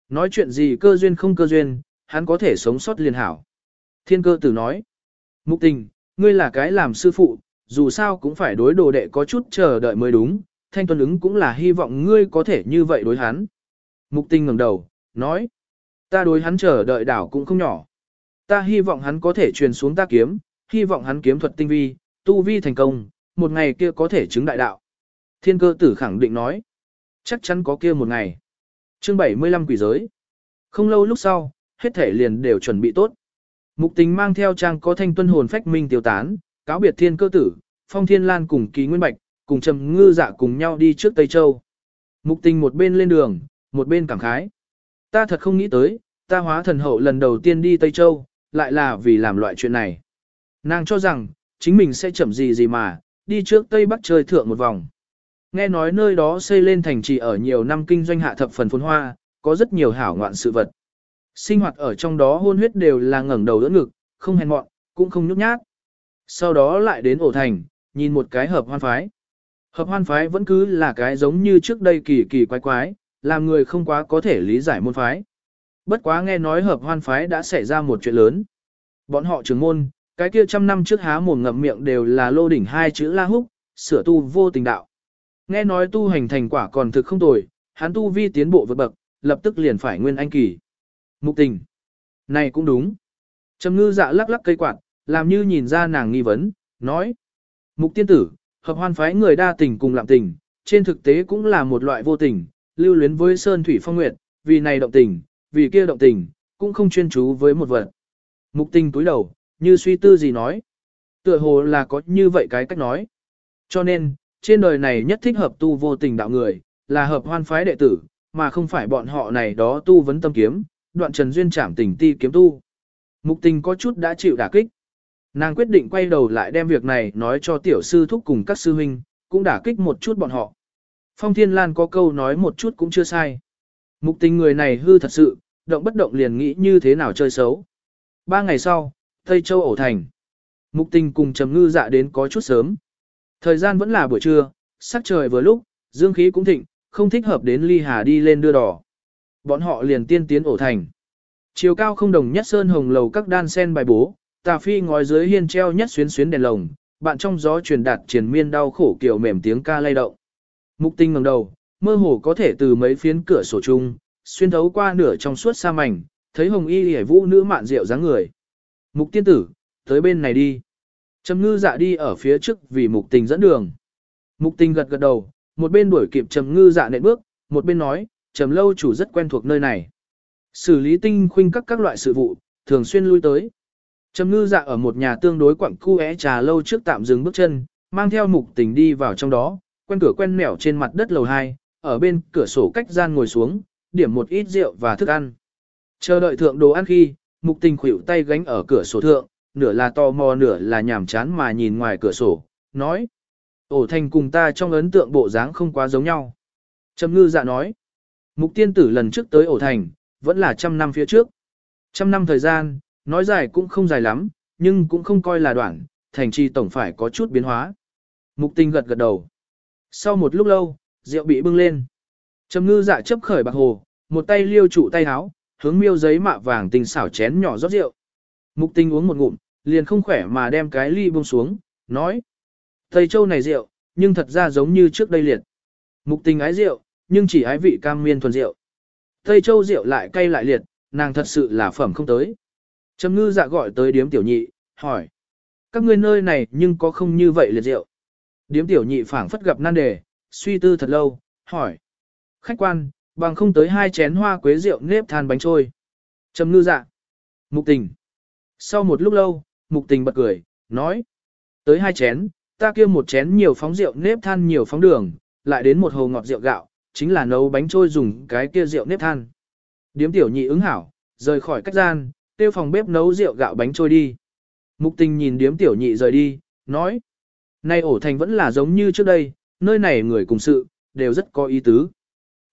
A: Nói chuyện gì cơ duyên không cơ duyên, hắn có thể sống sót liền hảo. Thiên cơ tử nói. Mục tình, ngươi là cái làm sư phụ, dù sao cũng phải đối đồ đệ có chút chờ đợi mới đúng, thanh tuân ứng cũng là hy vọng ngươi có thể như vậy đối hắn. Mục tình ngẩng đầu, nói. Ta đối hắn chờ đợi đảo cũng không nhỏ. Ta hy vọng hắn có thể truyền xuống ta kiếm, hy vọng hắn kiếm thuật tinh vi, tu vi thành công, một ngày kia có thể chứng đại đạo. Thiên cơ tử khẳng định nói. Chắc chắn có kia một ngày. Chương 75 quỷ giới. Không lâu lúc sau, hết thể liền đều chuẩn bị tốt. Mục tình mang theo trang có thanh tuân hồn phách minh tiêu tán, cáo biệt thiên cơ tử, phong thiên lan cùng ký nguyên bạch, cùng trầm ngư dạ cùng nhau đi trước Tây Châu. Mục tình một bên lên đường, một bên cảm khái. Ta thật không nghĩ tới, ta hóa thần hậu lần đầu tiên đi Tây Châu, lại là vì làm loại chuyện này. Nàng cho rằng, chính mình sẽ chậm gì gì mà, đi trước Tây Bắc chơi thượng một vòng. Nghe nói nơi đó xây lên thành trì ở nhiều năm kinh doanh hạ thập phần phồn hoa, có rất nhiều hảo ngoạn sự vật. Sinh hoạt ở trong đó hôn huyết đều là ngẩng đầu đỡ ngực, không hèn mọn, cũng không nhút nhát. Sau đó lại đến ổ thành, nhìn một cái hợp hoan phái. Hợp hoan phái vẫn cứ là cái giống như trước đây kỳ kỳ quái quái, làm người không quá có thể lý giải môn phái. Bất quá nghe nói hợp hoan phái đã xảy ra một chuyện lớn. Bọn họ trưởng môn, cái kia trăm năm trước há mồm ngậm miệng đều là lô đỉnh hai chữ la húc, sửa tu vô tình đạo. Nghe nói tu hành thành quả còn thực không tồi, hắn tu vi tiến bộ vượt bậc, lập tức liền phải nguyên anh kỳ. Mục tình. Này cũng đúng. Trầm ngư dạ lắc lắc cây quạt, làm như nhìn ra nàng nghi vấn, nói. Mục tiên tử, hợp hoan phái người đa tình cùng làm tình, trên thực tế cũng là một loại vô tình, lưu luyến với sơn thủy phong nguyệt, vì này động tình, vì kia động tình, cũng không chuyên chú với một vật. Mục tình túi đầu, như suy tư gì nói. Tựa hồ là có như vậy cái cách nói. Cho nên, trên đời này nhất thích hợp tu vô tình đạo người, là hợp hoan phái đệ tử, mà không phải bọn họ này đó tu vấn tâm kiếm, đoạn trần duyên trảm tình ti kiếm tu. Mục tình có chút đã chịu đả kích. Nàng quyết định quay đầu lại đem việc này nói cho tiểu sư thúc cùng các sư huynh, cũng đả kích một chút bọn họ. Phong Thiên Lan có câu nói một chút cũng chưa sai. Mục tình người này hư thật sự, động bất động liền nghĩ như thế nào chơi xấu. Ba ngày sau, Tây Châu ổ thành. Mục tình cùng trầm ngư dạ đến có chút sớm. Thời gian vẫn là buổi trưa, sắc trời vừa lúc, dương khí cũng thịnh, không thích hợp đến ly hà đi lên đưa đỏ. Bọn họ liền tiên tiến ổ thành. Chiều cao không đồng nhất sơn hồng lầu các đan sen bài bố, tà phi ngói dưới hiên treo nhất xuyến xuyến đèn lồng, bạn trong gió truyền đạt triển miên đau khổ kiểu mềm tiếng ca lay động. Mục tinh ngẩng đầu, mơ hồ có thể từ mấy phiến cửa sổ chung, xuyên thấu qua nửa trong suốt sa mảnh, thấy hồng y hề vũ nữ mạn rượu dáng người. Mục tiên tử, tới bên này đi. Trầm ngư dạ đi ở phía trước vì mục tình dẫn đường. Mục tình gật gật đầu, một bên đuổi kịp trầm ngư dạ nện bước, một bên nói, trầm lâu chủ rất quen thuộc nơi này. Xử lý tinh khuynh các các loại sự vụ, thường xuyên lui tới. Trầm ngư dạ ở một nhà tương đối quặng khu é trà lâu trước tạm dừng bước chân, mang theo mục tình đi vào trong đó, quen cửa quen mẻo trên mặt đất lầu 2, ở bên cửa sổ cách gian ngồi xuống, điểm một ít rượu và thức ăn. Chờ đợi thượng đồ ăn khi, mục tình khuỷu tay gánh ở cửa sổ thượng, nửa là tò mò nửa là nhảm chán mà nhìn ngoài cửa sổ, nói. Ổ thành cùng ta trong ấn tượng bộ dáng không quá giống nhau. Trầm ngư dạ nói. Mục tiên tử lần trước tới ổ thành, vẫn là trăm năm phía trước. Trăm năm thời gian, nói dài cũng không dài lắm, nhưng cũng không coi là đoạn, thành trì tổng phải có chút biến hóa. Mục tình gật gật đầu. Sau một lúc lâu, rượu bị bưng lên. Trầm ngư dạ chấp khởi bạc hồ, một tay liêu trụ tay áo, hướng miêu giấy mạ vàng tình xảo chén nhỏ rót rượu. Mục tình uống một ngụm, liền không khỏe mà đem cái ly buông xuống, nói. "Thầy châu này rượu, nhưng thật ra giống như trước đây liệt. Mục tình ái rượu, nhưng chỉ ái vị cam miên thuần rượu. Tây châu rượu lại cay lại liệt, nàng thật sự là phẩm không tới. Trầm ngư dạ gọi tới điếm tiểu nhị, hỏi. Các ngươi nơi này nhưng có không như vậy liệt rượu. Điếm tiểu nhị phảng phất gặp nan đề, suy tư thật lâu, hỏi. Khách quan, bằng không tới hai chén hoa quế rượu nếp than bánh trôi. Trầm ngư dạ. Mục tình. Sau một lúc lâu, mục tình bật cười, nói. Tới hai chén, ta kia một chén nhiều phóng rượu nếp than nhiều phóng đường, lại đến một hồ ngọt rượu gạo, chính là nấu bánh trôi dùng cái kia rượu nếp than. Điếm tiểu nhị ứng hảo, rời khỏi cách gian, tiêu phòng bếp nấu rượu gạo bánh trôi đi. Mục tình nhìn điếm tiểu nhị rời đi, nói. Nay ổ thành vẫn là giống như trước đây, nơi này người cùng sự, đều rất có ý tứ.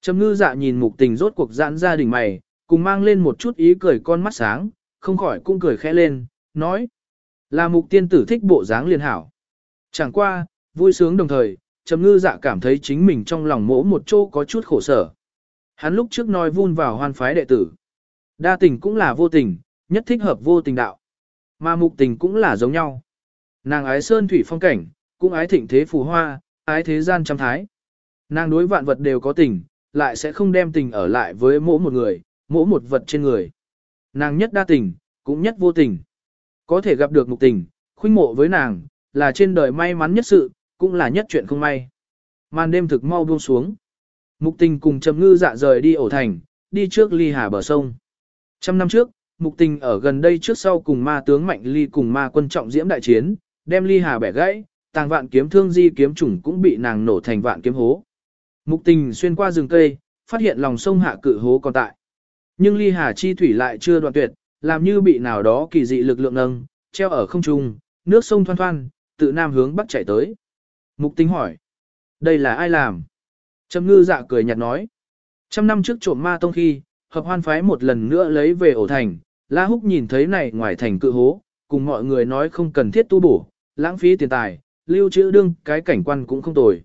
A: Trầm ngư dạ nhìn mục tình rốt cuộc giãn gia đình mày, cùng mang lên một chút ý cười con mắt sáng, không khỏi cũng cười khẽ lên, nói. Là mục tiên tử thích bộ dáng liền hảo. Chẳng qua, vui sướng đồng thời, trầm ngư dạ cảm thấy chính mình trong lòng mỗ một chỗ có chút khổ sở. Hắn lúc trước nói vun vào hoan phái đệ tử. Đa tình cũng là vô tình, nhất thích hợp vô tình đạo. Mà mục tình cũng là giống nhau. Nàng ái sơn thủy phong cảnh, cũng ái thịnh thế phù hoa, ái thế gian trăm thái. Nàng đối vạn vật đều có tình, lại sẽ không đem tình ở lại với mỗi một người, mỗi một vật trên người. Nàng nhất đa tình, cũng nhất vô tình. Có thể gặp được mục tình, khuynh mộ với nàng, là trên đời may mắn nhất sự, cũng là nhất chuyện không may. Màn đêm thực mau buông xuống. Mục tình cùng trầm ngư dạ rời đi ổ thành, đi trước ly hà bờ sông. Trăm năm trước, mục tình ở gần đây trước sau cùng ma tướng mạnh ly cùng ma quân trọng diễm đại chiến, đem ly hà bẻ gãy, tàng vạn kiếm thương di kiếm chủng cũng bị nàng nổ thành vạn kiếm hố. Mục tình xuyên qua rừng cây, phát hiện lòng sông hạ cự hố còn tại. Nhưng ly hà chi thủy lại chưa đoạn tuyệt, làm như bị nào đó kỳ dị lực lượng nâng, treo ở không trung, nước sông thoăn thoan, tự nam hướng bắc chảy tới. Mục tình hỏi, đây là ai làm? Trầm ngư dạ cười nhạt nói, trăm năm trước trộm ma tông khi, hợp hoan phái một lần nữa lấy về ổ thành, La Húc nhìn thấy này ngoài thành cự hố, cùng mọi người nói không cần thiết tu bổ, lãng phí tiền tài, lưu trữ đương cái cảnh quan cũng không tồi.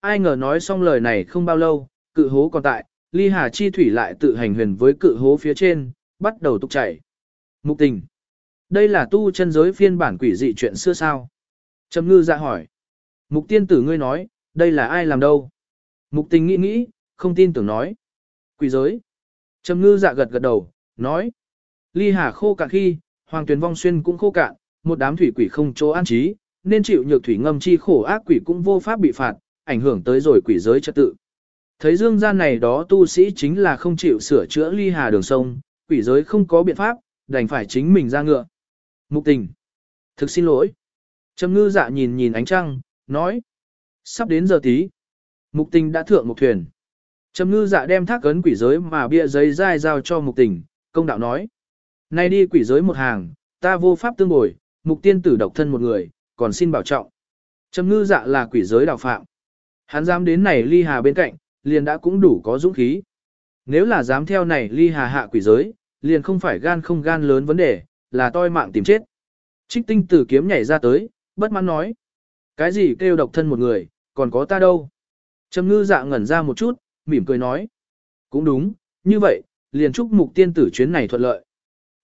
A: Ai ngờ nói xong lời này không bao lâu, cự hố còn tại, ly hà chi thủy lại tự hành huyền với cự hố phía trên, bắt đầu tục chảy. Mục tình. Đây là tu chân giới phiên bản quỷ dị chuyện xưa sao? Trầm ngư dạ hỏi. Mục tiên tử ngươi nói, đây là ai làm đâu? Mục tình nghĩ nghĩ, không tin tưởng nói. Quỷ giới. Trầm ngư dạ gật gật đầu, nói. Ly hà khô cạn khi, hoàng tuyển vong xuyên cũng khô cạn, một đám thủy quỷ không chỗ an trí, nên chịu nhược thủy ngâm chi khổ ác quỷ cũng vô pháp bị phạt, ảnh hưởng tới rồi quỷ giới trật tự. Thấy dương gian này đó tu sĩ chính là không chịu sửa chữa ly hà đường sông, quỷ giới không có biện pháp, đành phải chính mình ra ngựa. Mục tình. Thực xin lỗi. Trầm ngư dạ nhìn nhìn ánh trăng, nói. Sắp đến giờ tí. Mục tình đã thượng một thuyền. Trầm ngư dạ đem thác cấn quỷ giới mà bia giấy dai giao cho mục tình, công đạo nói. Nay đi quỷ giới một hàng, ta vô pháp tương bồi, mục tiên tử độc thân một người, còn xin bảo trọng. Trầm ngư dạ là quỷ giới đạo phạm. Hắn dám đến này ly hà bên cạnh, liền đã cũng đủ có dũng khí. Nếu là dám theo này ly hà hạ quỷ giới, liền không phải gan không gan lớn vấn đề, là toi mạng tìm chết. Trích tinh tử kiếm nhảy ra tới, bất mãn nói. Cái gì kêu độc thân một người, còn có ta đâu. Trầm ngư dạ ngẩn ra một chút, mỉm cười nói. Cũng đúng, như vậy, liền chúc mục tiên tử chuyến này thuận lợi.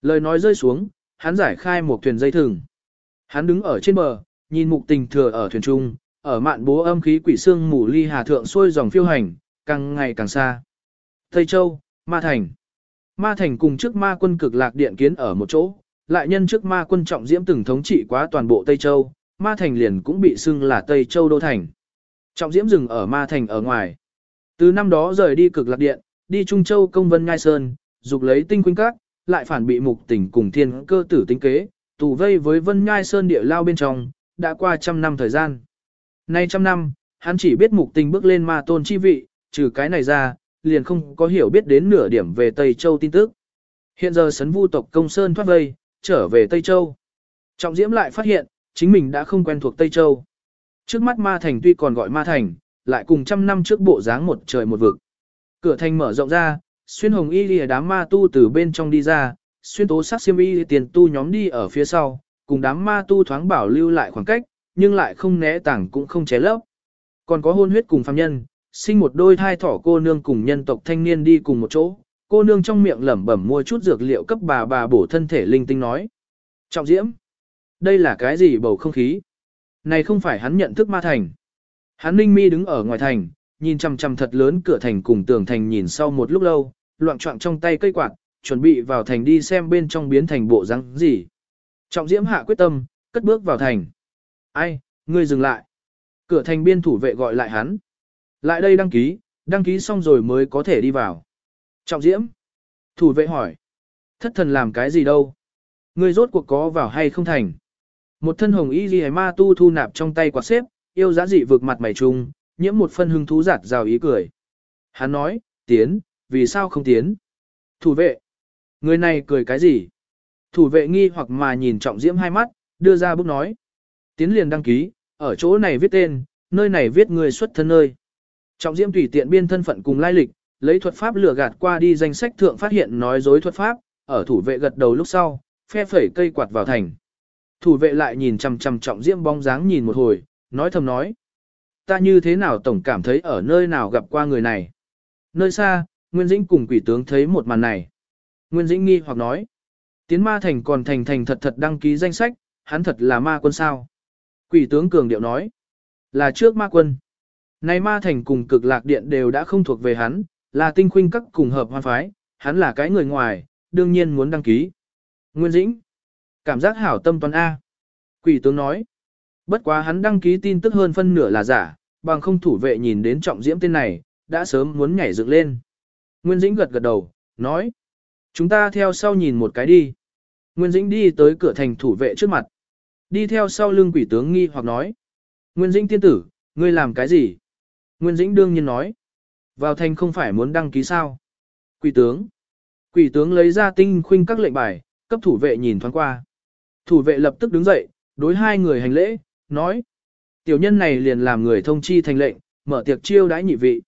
A: Lời nói rơi xuống, hắn giải khai một thuyền dây thừng. Hắn đứng ở trên bờ, nhìn mục tình thừa ở thuyền trung, ở mạn bố âm khí quỷ xương mù ly hà thượng xuôi dòng phiêu hành, càng ngày càng xa. Tây Châu, Ma Thành. Ma Thành cùng trước ma quân cực lạc điện kiến ở một chỗ, lại nhân trước ma quân trọng diễm từng thống trị quá toàn bộ Tây Châu, Ma Thành liền cũng bị xưng là Tây Châu Đô Thành. Trọng diễm dừng ở Ma Thành ở ngoài. Từ năm đó rời đi cực lạc điện, đi Trung Châu công vân ngai sơn, dục lấy tinh quynh các, lại phản bị mục tỉnh cùng thiên cơ tử tính kế, tù vây với vân ngai sơn địa lao bên trong, đã qua trăm năm thời gian. Nay trăm năm, hắn chỉ biết mục tình bước lên ma tôn chi vị, trừ cái này ra, liền không có hiểu biết đến nửa điểm về Tây Châu tin tức. Hiện giờ sấn vu tộc công sơn thoát vây, trở về Tây Châu. Trọng Diễm lại phát hiện, chính mình đã không quen thuộc Tây Châu. Trước mắt Ma Thành tuy còn gọi Ma Thành, lại cùng trăm năm trước bộ dáng một trời một vực. Cửa thành mở rộng ra, xuyên hồng y lìa đám ma tu từ bên trong đi ra, xuyên tố sắc xiêm y tiền tu nhóm đi ở phía sau, cùng đám ma tu thoáng bảo lưu lại khoảng cách, nhưng lại không né tảng cũng không ché lấp. Còn có hôn huyết cùng phàm nhân, sinh một đôi thai thỏ cô nương cùng nhân tộc thanh niên đi cùng một chỗ, cô nương trong miệng lẩm bẩm mua chút dược liệu cấp bà bà bổ thân thể linh tinh nói. Trọng diễm, đây là cái gì bầu không khí? Này không phải hắn nhận thức ma thành. Hắn ninh mi đứng ở ngoài thành, nhìn chằm chằm thật lớn cửa thành cùng tường thành nhìn sau một lúc lâu, loạn trọng trong tay cây quạt, chuẩn bị vào thành đi xem bên trong biến thành bộ răng gì. Trọng diễm hạ quyết tâm, cất bước vào thành. Ai, ngươi dừng lại. Cửa thành biên thủ vệ gọi lại hắn. Lại đây đăng ký, đăng ký xong rồi mới có thể đi vào. Trọng diễm. Thủ vệ hỏi. Thất thần làm cái gì đâu? Ngươi rốt cuộc có vào hay không thành? Một thân hồng y ghi ma tu thu nạp trong tay quạt xếp, yêu giá dị vực mặt mày trùng, nhiễm một phân hưng thú giạt rào ý cười. Hắn nói, tiến, vì sao không tiến? Thủ vệ. Người này cười cái gì? Thủ vệ nghi hoặc mà nhìn trọng diễm hai mắt, đưa ra bút nói. Tiến liền đăng ký, ở chỗ này viết tên, nơi này viết người xuất thân nơi. Trọng diễm tùy tiện biên thân phận cùng lai lịch, lấy thuật pháp lừa gạt qua đi danh sách thượng phát hiện nói dối thuật pháp, ở thủ vệ gật đầu lúc sau, phe phẩy cây quạt vào thành. Thủ vệ lại nhìn chằm chằm trọng diễm bóng dáng nhìn một hồi, nói thầm nói. Ta như thế nào tổng cảm thấy ở nơi nào gặp qua người này. Nơi xa, Nguyên Dĩnh cùng quỷ tướng thấy một màn này. Nguyên Dĩnh nghi hoặc nói. Tiến ma thành còn thành thành thật thật đăng ký danh sách, hắn thật là ma quân sao. Quỷ tướng cường điệu nói. Là trước ma quân. Nay ma thành cùng cực lạc điện đều đã không thuộc về hắn, là tinh khuynh các cùng hợp hoan phái, hắn là cái người ngoài, đương nhiên muốn đăng ký. Nguyên Dĩnh. Cảm giác hảo tâm toàn A. Quỷ tướng nói. Bất quá hắn đăng ký tin tức hơn phân nửa là giả, bằng không thủ vệ nhìn đến trọng diễm tên này, đã sớm muốn nhảy dựng lên. Nguyên Dĩnh gật gật đầu, nói. Chúng ta theo sau nhìn một cái đi. Nguyên Dĩnh đi tới cửa thành thủ vệ trước mặt. Đi theo sau lưng quỷ tướng nghi hoặc nói. Nguyên Dĩnh tiên tử, ngươi làm cái gì? Nguyên Dĩnh đương nhiên nói. Vào thành không phải muốn đăng ký sao? Quỷ tướng. Quỷ tướng lấy ra tinh khuynh các lệnh bài, cấp thủ vệ nhìn thoáng qua. Thủ vệ lập tức đứng dậy, đối hai người hành lễ, nói. Tiểu nhân này liền làm người thông chi thành lệnh, mở tiệc chiêu đãi nhị vị.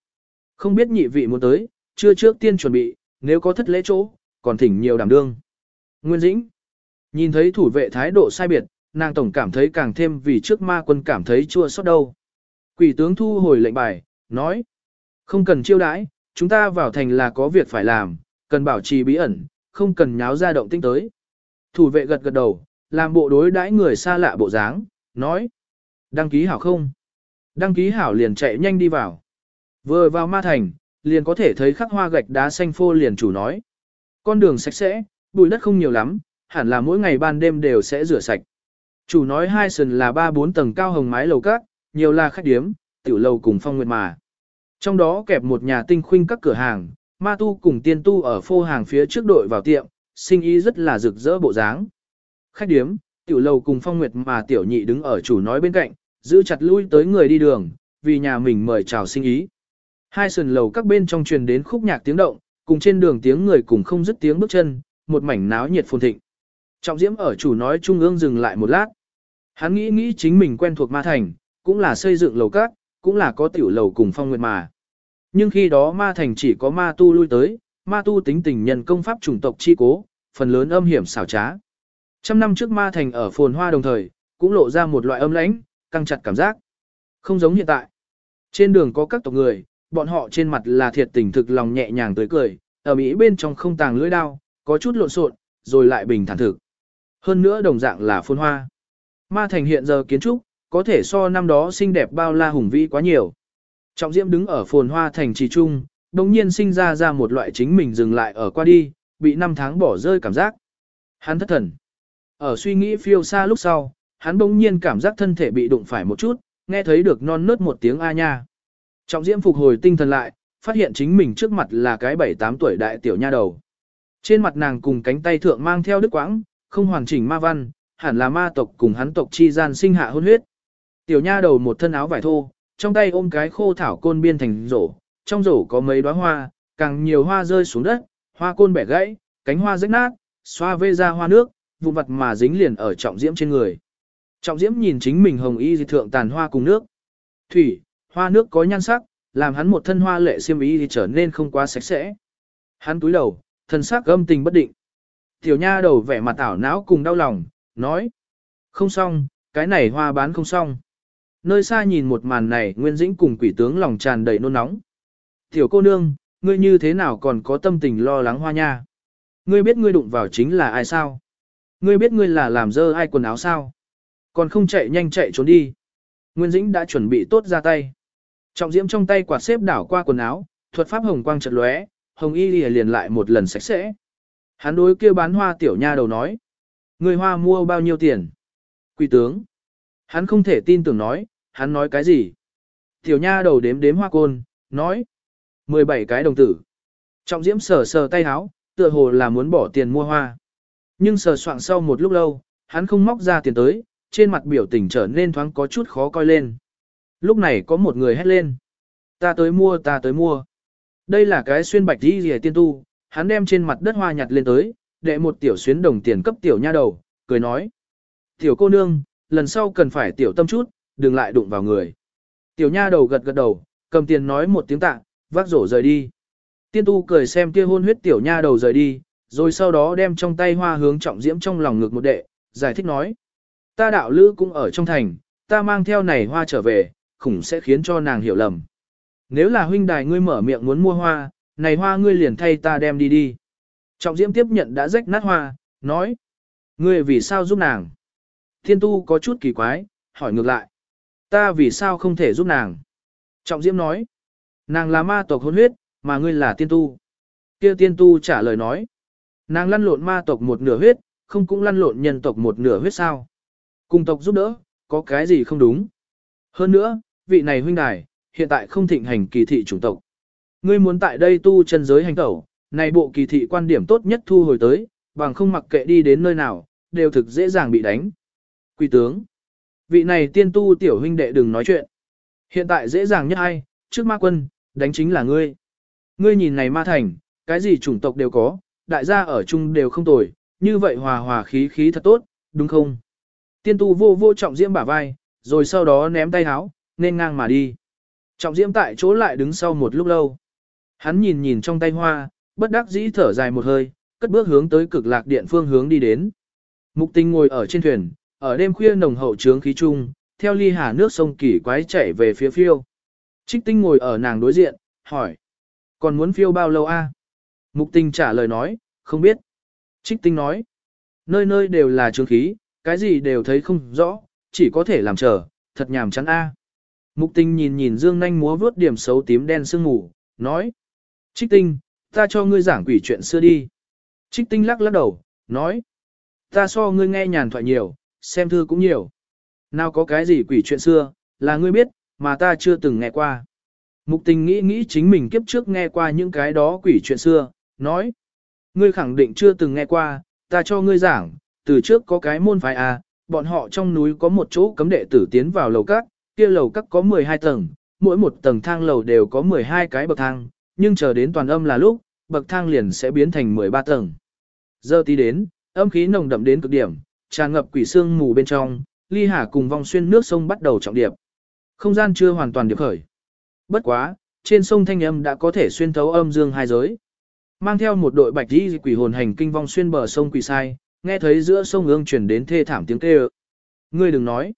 A: Không biết nhị vị muốn tới, chưa trước tiên chuẩn bị, nếu có thất lễ chỗ, còn thỉnh nhiều đảm đương. Nguyên Dĩnh. Nhìn thấy thủ vệ thái độ sai biệt, nàng tổng cảm thấy càng thêm vì trước ma quân cảm thấy chua xót đâu. Quỷ tướng thu hồi lệnh bài, nói. Không cần chiêu đãi, chúng ta vào thành là có việc phải làm, cần bảo trì bí ẩn, không cần nháo ra động tinh tới. Thủ vệ gật gật đầu, làm bộ đối đãi người xa lạ bộ dáng, nói. Đăng ký hảo không? Đăng ký hảo liền chạy nhanh đi vào. Vừa vào ma thành, liền có thể thấy khắc hoa gạch đá xanh phô liền chủ nói. Con đường sạch sẽ, bụi đất không nhiều lắm, hẳn là mỗi ngày ban đêm đều sẽ rửa sạch. Chủ nói hai sườn là ba bốn tầng cao hồng mái lầu các, nhiều là khách điếm, tiểu lầu cùng phong nguyệt mà. Trong đó kẹp một nhà tinh khuynh các cửa hàng, ma tu cùng tiên tu ở phô hàng phía trước đội vào tiệm, sinh ý rất là rực rỡ bộ dáng. Khách điếm, tiểu lầu cùng phong nguyệt mà tiểu nhị đứng ở chủ nói bên cạnh, giữ chặt lui tới người đi đường, vì nhà mình mời chào sinh ý. Hai sườn lầu các bên trong truyền đến khúc nhạc tiếng động, cùng trên đường tiếng người cùng không dứt tiếng bước chân, một mảnh náo nhiệt phồn thịnh. Trọng Diễm ở chủ nói trung ương dừng lại một lát. Hắn nghĩ nghĩ chính mình quen thuộc ma thành, cũng là xây dựng lầu các, cũng là có tiểu lầu cùng phong nguyệt mà. Nhưng khi đó ma thành chỉ có ma tu lui tới, ma tu tính tình nhân công pháp chủng tộc chi cố, phần lớn âm hiểm xảo trá. Trăm năm trước ma thành ở phồn hoa đồng thời, cũng lộ ra một loại âm lãnh, căng chặt cảm giác. Không giống hiện tại. Trên đường có các tộc người, bọn họ trên mặt là thiệt tình thực lòng nhẹ nhàng tới cười, ở Mỹ bên trong không tàng lưỡi đao, có chút lộn xộn, rồi lại bình thản thực. Hơn nữa đồng dạng là phồn hoa. Ma thành hiện giờ kiến trúc, có thể so năm đó xinh đẹp bao la hùng vĩ quá nhiều. Trọng Diễm đứng ở phồn hoa thành trì trung, đồng nhiên sinh ra ra một loại chính mình dừng lại ở qua đi, bị năm tháng bỏ rơi cảm giác. Hắn thất thần. Ở suy nghĩ phiêu xa lúc sau, hắn bỗng nhiên cảm giác thân thể bị đụng phải một chút, nghe thấy được non nớt một tiếng a nha. Trọng Diễm phục hồi tinh thần lại, phát hiện chính mình trước mặt là cái 7-8 tuổi đại tiểu nha đầu. Trên mặt nàng cùng cánh tay thượng mang theo đức quãng, không hoàn chỉnh ma văn, hẳn là ma tộc cùng hắn tộc chi gian sinh hạ hôn huyết. Tiểu nha đầu một thân áo vải thô, trong tay ôm cái khô thảo côn biên thành rổ, trong rổ có mấy đóa hoa, Càng nhiều hoa rơi xuống đất, hoa côn bẻ gãy, cánh hoa rách nát, xoa vê ra hoa nước, vụn vặt mà dính liền ở trọng diễm trên người. Trọng diễm nhìn chính mình hồng y dị thượng tàn hoa cùng nước. Thủy, hoa nước có nhan sắc, làm hắn một thân hoa lệ xiêm y thì trở nên không quá sạch sẽ. Hắn túi đầu, thân sắc gâm tình bất định. Tiểu nha đầu vẻ mặt ảo não cùng đau lòng, nói. Không xong, cái này hoa bán không xong. Nơi xa nhìn một màn này Nguyên Dĩnh cùng quỷ tướng lòng tràn đầy nôn nóng. Tiểu cô nương, ngươi như thế nào còn có tâm tình lo lắng hoa nha? Ngươi biết ngươi đụng vào chính là ai sao? Ngươi biết ngươi là làm dơ ai quần áo sao? Còn không chạy nhanh chạy trốn đi. Nguyên Dĩnh đã chuẩn bị tốt ra tay. Trọng diễm trong tay quạt xếp đảo qua quần áo, thuật pháp hồng quang chợt lóe, hồng y lìa liền lại một lần sạch sẽ. Hắn đối kia bán hoa tiểu nha đầu nói. Người hoa mua bao nhiêu tiền? Quỷ tướng. Hắn không thể tin tưởng nói, hắn nói cái gì? Tiểu nha đầu đếm đếm hoa côn, nói. 17 cái đồng tử. Trọng diễm sờ sờ tay háo, tựa hồ là muốn bỏ tiền mua hoa. Nhưng sờ soạng sau một lúc lâu, hắn không móc ra tiền tới, trên mặt biểu tình trở nên thoáng có chút khó coi lên. Lúc này có một người hét lên. Ta tới mua, ta tới mua. Đây là cái xuyên bạch đi rìa tiên tu, hắn đem trên mặt đất hoa nhặt lên tới, đệ một tiểu xuyến đồng tiền cấp tiểu nha đầu, cười nói. Tiểu cô nương, lần sau cần phải tiểu tâm chút, đừng lại đụng vào người. Tiểu nha đầu gật gật đầu, cầm tiền nói một tiếng tạ, vác rổ rời đi. Tiên tu cười xem kia hôn huyết tiểu nha đầu rời đi, rồi sau đó đem trong tay hoa hướng trọng diễm trong lòng ngực một đệ, giải thích nói. Ta đạo lữ cũng ở trong thành, ta mang theo này hoa trở về, khủng sẽ khiến cho nàng hiểu lầm. Nếu là huynh đài ngươi mở miệng muốn mua hoa, này hoa ngươi liền thay ta đem đi đi. Trọng diễm tiếp nhận đã rách nát hoa, nói. Ngươi vì sao giúp nàng? Thiên tu có chút kỳ quái, hỏi ngược lại. Ta vì sao không thể giúp nàng? Trọng diễm nói. Nàng là ma tộc hôn huyết, mà ngươi là tiên tu. Kia tiên tu trả lời nói. Nàng lăn lộn ma tộc một nửa huyết, không cũng lăn lộn nhân tộc một nửa huyết sao. Cùng tộc giúp đỡ, có cái gì không đúng. Hơn nữa, vị này huynh đài, hiện tại không thịnh hành kỳ thị chủng tộc. Ngươi muốn tại đây tu chân giới hành tẩu, này bộ kỳ thị quan điểm tốt nhất thu hồi tới, bằng không mặc kệ đi đến nơi nào, đều thực dễ dàng bị đánh. Quỷ tướng, vị này tiên tu tiểu huynh đệ đừng nói chuyện. Hiện tại dễ dàng nhất ai, trước ma quân, đánh chính là ngươi. Ngươi nhìn này ma thành, cái gì chủng tộc đều có, đại gia ở chung đều không tồi, như vậy hòa hòa khí khí thật tốt, đúng không? Tiên tu vô vô trọng diễm bả vai, rồi sau đó ném tay háo, nên ngang mà đi. Trọng diễm tại chỗ lại đứng sau một lúc lâu. Hắn nhìn nhìn trong tay hoa, bất đắc dĩ thở dài một hơi, cất bước hướng tới cực lạc điện phương hướng đi đến. Mục tinh ngồi ở trên thuyền, ở đêm khuya nồng hậu trướng khí trung, theo ly hà nước sông kỳ quái chảy về phía phiêu. Trích tinh ngồi ở nàng đối diện, hỏi. Còn muốn phiêu bao lâu a? Mục tinh trả lời nói, không biết. Trích tinh nói. Nơi nơi đều là trướng khí, cái gì đều thấy không rõ, chỉ có thể làm chờ, thật nhàm chán a. Mục tinh nhìn nhìn dương nanh múa vớt điểm xấu tím đen sương ngủ, nói. Trích tinh, ta cho ngươi giảng quỷ chuyện xưa đi. Trích tinh lắc lắc đầu, nói. Ta so ngươi nghe nhàn thoại nhiều, xem thư cũng nhiều. Nào có cái gì quỷ chuyện xưa, là ngươi biết, mà ta chưa từng nghe qua. Mục tình nghĩ nghĩ chính mình kiếp trước nghe qua những cái đó quỷ chuyện xưa, nói. Ngươi khẳng định chưa từng nghe qua, ta cho ngươi giảng, từ trước có cái môn phái à, bọn họ trong núi có một chỗ cấm đệ tử tiến vào lầu các, kia lầu các có 12 tầng, mỗi một tầng thang lầu đều có 12 cái bậc thang, nhưng chờ đến toàn âm là lúc, bậc thang liền sẽ biến thành 13 tầng. Giờ tí đến, âm khí nồng đậm đến cực điểm, tràn ngập quỷ xương mù bên trong, ly hà cùng Vong xuyên nước sông bắt đầu trọng điệp. Không gian chưa hoàn toàn điệp khởi. Bất quá, trên sông thanh âm đã có thể xuyên thấu âm dương hai giới. Mang theo một đội bạch y quỷ hồn hành kinh vong xuyên bờ sông quỷ sai, nghe thấy giữa sông ương truyền đến thê thảm tiếng kêu. Ngươi đừng nói.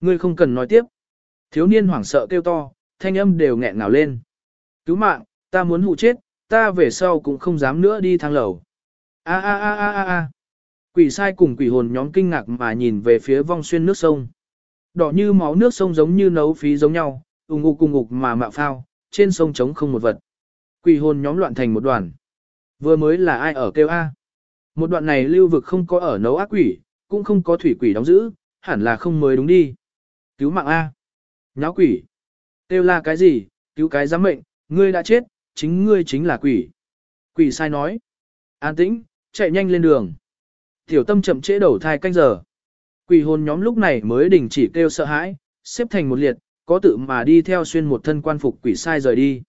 A: Ngươi không cần nói tiếp. Thiếu niên hoảng sợ kêu to, thanh âm đều nghẹn ngào lên. Cứu mạng, ta muốn hụ chết, ta về sau cũng không dám nữa đi thang lầu. A a a a a a. Quỷ sai cùng quỷ hồn nhóm kinh ngạc mà nhìn về phía vong xuyên nước sông. Đỏ như máu nước sông giống như nấu phí giống nhau, ung ngục cùng ngục mà mạo phao, trên sông trống không một vật. Quỷ hồn nhóm loạn thành một đoàn. Vừa mới là ai ở kêu A. Một đoạn này lưu vực không có ở nấu ác quỷ, cũng không có thủy quỷ đóng giữ, hẳn là không mới đúng đi. Cứu mạng A. Nháo quỷ. têu là cái gì, cứu cái giám mệnh, ngươi đã chết, chính ngươi chính là quỷ. Quỷ sai nói. An tĩnh, chạy nhanh lên đường. Tiểu tâm chậm trễ đầu thai canh giờ. Quỷ hồn nhóm lúc này mới đình chỉ kêu sợ hãi, xếp thành một liệt, có tự mà đi theo xuyên một thân quan phục quỷ sai rời đi.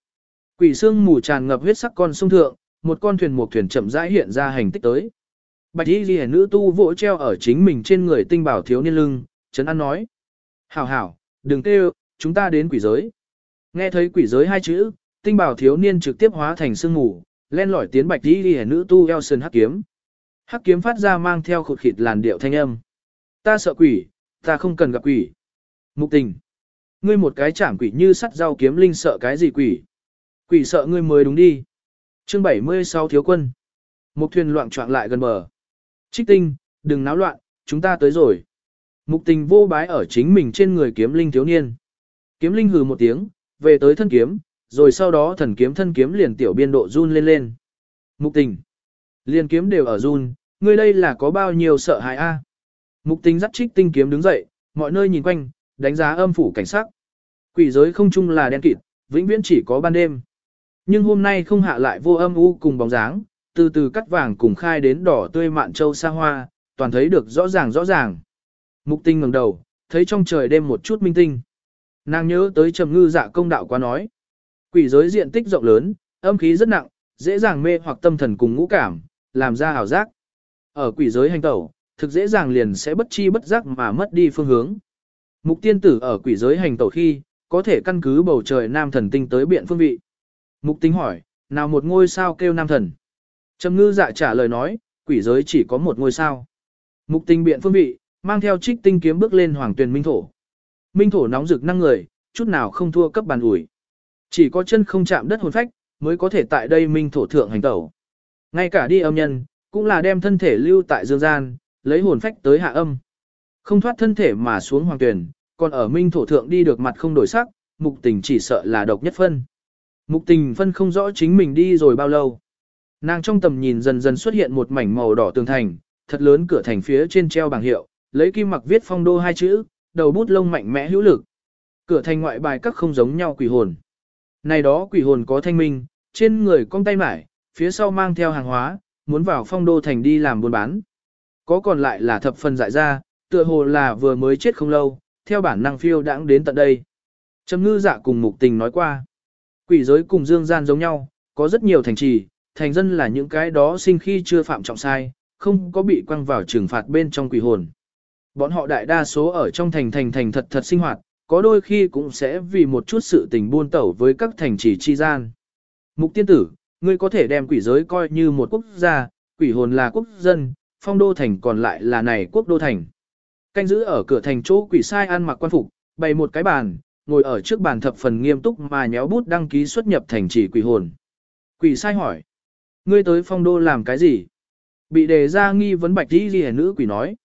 A: Quỷ xương mù tràn ngập huyết sắc con sông thượng, một con thuyền một thuyền chậm rãi hiện ra hành tích tới. Bạch y ghi nữ tu vỗ treo ở chính mình trên người tinh bảo thiếu niên lưng, Trấn An nói. Hảo hảo, đừng kêu, chúng ta đến quỷ giới. Nghe thấy quỷ giới hai chữ, tinh bảo thiếu niên trực tiếp hóa thành sương ngủ, len lỏi tiến bạch y ghi nữ tu eo sơn hắc kiếm. Hắc kiếm phát ra mang theo khụt khịt làn điệu thanh âm. Ta sợ quỷ, ta không cần gặp quỷ. Mục tình. Ngươi một cái chảm quỷ như sắt rau kiếm linh sợ cái gì quỷ. Quỷ sợ ngươi mới đúng đi. Chương 76 thiếu quân. Một thuyền loạn trọng lại gần bờ. Trích tinh, đừng náo loạn, chúng ta tới rồi. Mục tình vô bái ở chính mình trên người kiếm linh thiếu niên. Kiếm linh hừ một tiếng, về tới thân kiếm, rồi sau đó thần kiếm thân kiếm liền tiểu biên độ run lên lên. Mục tình. Liền kiếm đều ở run, ngươi đây là có bao nhiêu sợ hãi a? Mục tình dắt trích tinh kiếm đứng dậy, mọi nơi nhìn quanh, đánh giá âm phủ cảnh sắc. Quỷ giới không chung là đen kịt, vĩnh viễn chỉ có ban đêm. Nhưng hôm nay không hạ lại vô âm u cùng bóng dáng, từ từ cắt vàng cùng khai đến đỏ tươi mạn châu xa hoa, toàn thấy được rõ ràng rõ ràng. Mục tinh ngẩng đầu, thấy trong trời đêm một chút minh tinh. Nàng nhớ tới trầm ngư dạ công đạo quá nói. Quỷ giới diện tích rộng lớn, âm khí rất nặng, dễ dàng mê hoặc tâm thần cùng ngũ cảm, làm ra ảo giác. Ở quỷ giới hành tẩu, thực dễ dàng liền sẽ bất chi bất giác mà mất đi phương hướng. Mục tiên tử ở quỷ giới hành tẩu khi, có thể căn cứ bầu trời nam thần tinh tới biện phương vị. Mục tính hỏi, nào một ngôi sao kêu nam thần? Trầm ngư dạ trả lời nói, quỷ giới chỉ có một ngôi sao. Mục Tinh biện phương vị, mang theo trích tinh kiếm bước lên hoàng tuyền minh thổ. Minh thổ nóng rực năng người, chút nào không thua cấp bàn ủi. Chỉ có chân không chạm đất hồn phách, mới có thể tại đây minh thổ thượng hành tẩu. Ngay cả đi âm nhân, cũng là đem thân thể lưu tại dương gian, lấy hồn phách tới hạ âm. Không thoát thân thể mà xuống hoàng tuyển, còn ở minh thổ thượng đi được mặt không đổi sắc, mục tình chỉ sợ là độc nhất phân. Mục tình phân không rõ chính mình đi rồi bao lâu. Nàng trong tầm nhìn dần dần xuất hiện một mảnh màu đỏ tường thành, thật lớn cửa thành phía trên treo bảng hiệu, lấy kim mặc viết phong đô hai chữ, đầu bút lông mạnh mẽ hữu lực. Cửa thành ngoại bài các không giống nhau quỷ hồn. Này đó quỷ hồn có thanh minh, trên người cong tay mải, phía sau mang theo hàng hóa, muốn vào phong đô thành đi làm buôn bán. Có còn lại là thập phần dại ra, tựa hồ là vừa mới chết không lâu, theo bản năng phiêu đãng đến tận đây. Trầm ngư dạ cùng mục tình nói qua. Quỷ giới cùng dương gian giống nhau, có rất nhiều thành trì, thành dân là những cái đó sinh khi chưa phạm trọng sai, không có bị quăng vào trừng phạt bên trong quỷ hồn. Bọn họ đại đa số ở trong thành thành thành thật thật sinh hoạt, có đôi khi cũng sẽ vì một chút sự tình buôn tẩu với các thành trì chi gian. Mục tiên tử, ngươi có thể đem quỷ giới coi như một quốc gia, quỷ hồn là quốc dân, phong đô thành còn lại là này quốc đô thành. Canh giữ ở cửa thành chỗ quỷ sai ăn mặc quan phục, bày một cái bàn, ngồi ở trước bàn thập phần nghiêm túc mà nhéo bút đăng ký xuất nhập thành trì quỷ hồn. Quỷ sai hỏi, ngươi tới phong đô làm cái gì? Bị đề ra nghi vấn bạch đi ghi nữ quỷ nói.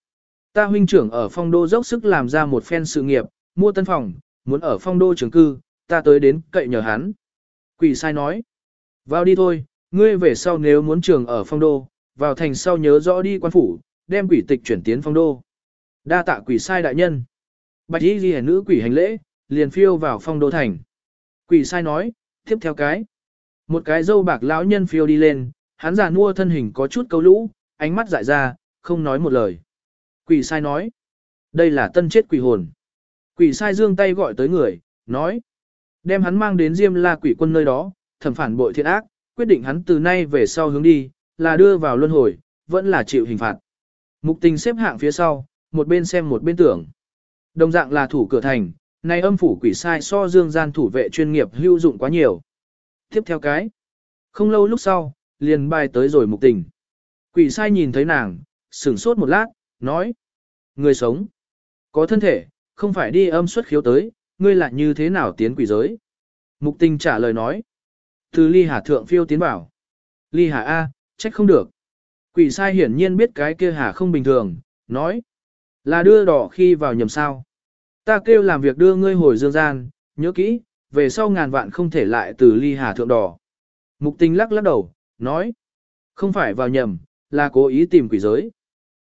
A: Ta huynh trưởng ở phong đô dốc sức làm ra một phen sự nghiệp, mua tân phòng, muốn ở phong đô trường cư, ta tới đến cậy nhờ hắn. Quỷ sai nói, vào đi thôi, ngươi về sau nếu muốn trường ở phong đô, vào thành sau nhớ rõ đi quan phủ, đem quỷ tịch chuyển tiến phong đô. Đa tạ quỷ sai đại nhân. Bạch y ghi nữ quỷ hành lễ, liền phiêu vào phong đô thành. Quỷ sai nói, tiếp theo cái. Một cái dâu bạc lão nhân phiêu đi lên, hắn già nua thân hình có chút câu lũ, ánh mắt dại ra, không nói một lời. Quỷ sai nói, đây là tân chết quỷ hồn. Quỷ sai dương tay gọi tới người, nói, đem hắn mang đến Diêm La quỷ quân nơi đó, thẩm phản bội thiện ác, quyết định hắn từ nay về sau hướng đi, là đưa vào luân hồi, vẫn là chịu hình phạt. Mục tình xếp hạng phía sau, một bên xem một bên tưởng. Đồng dạng là thủ cửa thành, nay âm phủ quỷ sai so dương gian thủ vệ chuyên nghiệp hữu dụng quá nhiều. Tiếp theo cái. Không lâu lúc sau, liền bài tới rồi mục tình. Quỷ sai nhìn thấy nàng, sửng sốt một lát, nói. Người sống. Có thân thể, không phải đi âm xuất khiếu tới, ngươi lại như thế nào tiến quỷ giới. Mục tình trả lời nói. Từ ly hà thượng phiêu tiến bảo. Ly hà A, trách không được. Quỷ sai hiển nhiên biết cái kia hà không bình thường, nói. Là đưa đỏ khi vào nhầm sao. Ta kêu làm việc đưa ngươi hồi dương gian, nhớ kỹ, về sau ngàn vạn không thể lại từ ly hà thượng đỏ. Mục tình lắc lắc đầu, nói. Không phải vào nhầm, là cố ý tìm quỷ giới.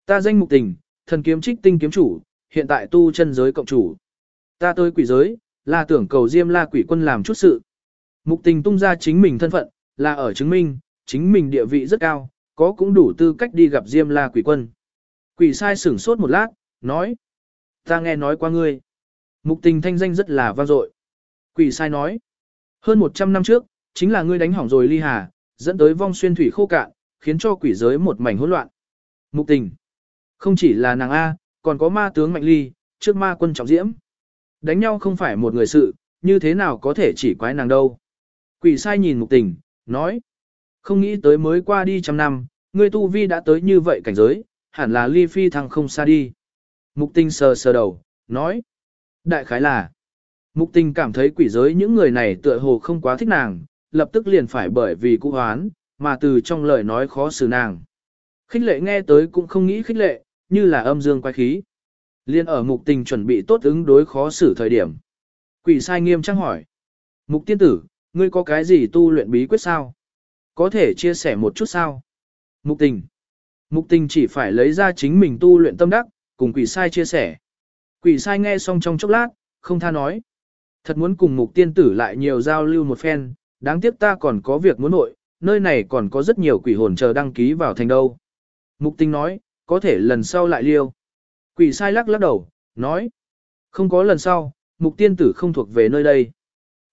A: Ta danh mục tình, thần kiếm trích tinh kiếm chủ, hiện tại tu chân giới cộng chủ. Ta tới quỷ giới, là tưởng cầu Diêm La quỷ quân làm chút sự. Mục tình tung ra chính mình thân phận, là ở chứng minh, chính mình địa vị rất cao, có cũng đủ tư cách đi gặp Diêm La quỷ quân. Quỷ sai sửng sốt một lát, nói. Ta nghe nói qua ngươi. Mục tình thanh danh rất là vang dội. Quỷ sai nói. Hơn 100 năm trước, chính là ngươi đánh hỏng rồi ly hà, dẫn tới vong xuyên thủy khô cạn, khiến cho quỷ giới một mảnh hỗn loạn. Mục tình. Không chỉ là nàng A, còn có ma tướng mạnh ly, trước ma quân trọng diễm. Đánh nhau không phải một người sự, như thế nào có thể chỉ quái nàng đâu. Quỷ sai nhìn mục tình, nói. Không nghĩ tới mới qua đi trăm năm, ngươi tu vi đã tới như vậy cảnh giới, hẳn là ly phi thăng không xa đi. Mục tình sờ sờ đầu, nói. Đại khái là. Mục tình cảm thấy quỷ giới những người này tựa hồ không quá thích nàng, lập tức liền phải bởi vì cụ hoán, mà từ trong lời nói khó xử nàng. Khích lệ nghe tới cũng không nghĩ khích lệ, như là âm dương quái khí. Liên ở mục tình chuẩn bị tốt ứng đối khó xử thời điểm. Quỷ sai nghiêm trang hỏi. Mục tiên tử, ngươi có cái gì tu luyện bí quyết sao? Có thể chia sẻ một chút sao? Mục tình. Mục tình chỉ phải lấy ra chính mình tu luyện tâm đắc, cùng quỷ sai chia sẻ. Quỷ sai nghe xong trong chốc lát, không tha nói. Thật muốn cùng mục tiên tử lại nhiều giao lưu một phen, đáng tiếc ta còn có việc muốn nội, nơi này còn có rất nhiều quỷ hồn chờ đăng ký vào thành đâu. Mục tình nói, có thể lần sau lại liêu. Quỷ sai lắc lắc đầu, nói. Không có lần sau, mục tiên tử không thuộc về nơi đây.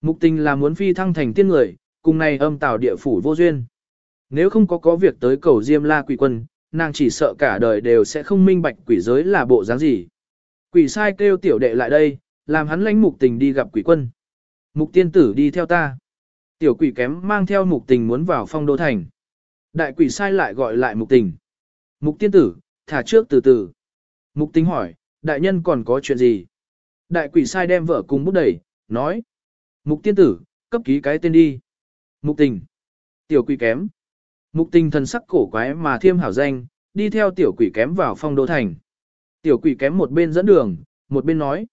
A: Mục tình là muốn phi thăng thành tiên người, cùng này âm tạo địa phủ vô duyên. Nếu không có có việc tới cầu Diêm La quỷ quân, nàng chỉ sợ cả đời đều sẽ không minh bạch quỷ giới là bộ dáng gì. Quỷ sai kêu tiểu đệ lại đây, làm hắn lãnh mục tình đi gặp quỷ quân. Mục tiên tử đi theo ta. Tiểu quỷ kém mang theo mục tình muốn vào phong đô thành. Đại quỷ sai lại gọi lại mục tình. Mục tiên tử, thả trước từ từ. Mục tính hỏi, đại nhân còn có chuyện gì? Đại quỷ sai đem vợ cùng bút đẩy, nói. Mục tiên tử, cấp ký cái tên đi. Mục tình. Tiểu quỷ kém. Mục tình thần sắc cổ quái mà thiêm hảo danh, đi theo tiểu quỷ kém vào phong đô thành. Tiểu quỷ kém một bên dẫn đường, một bên nói.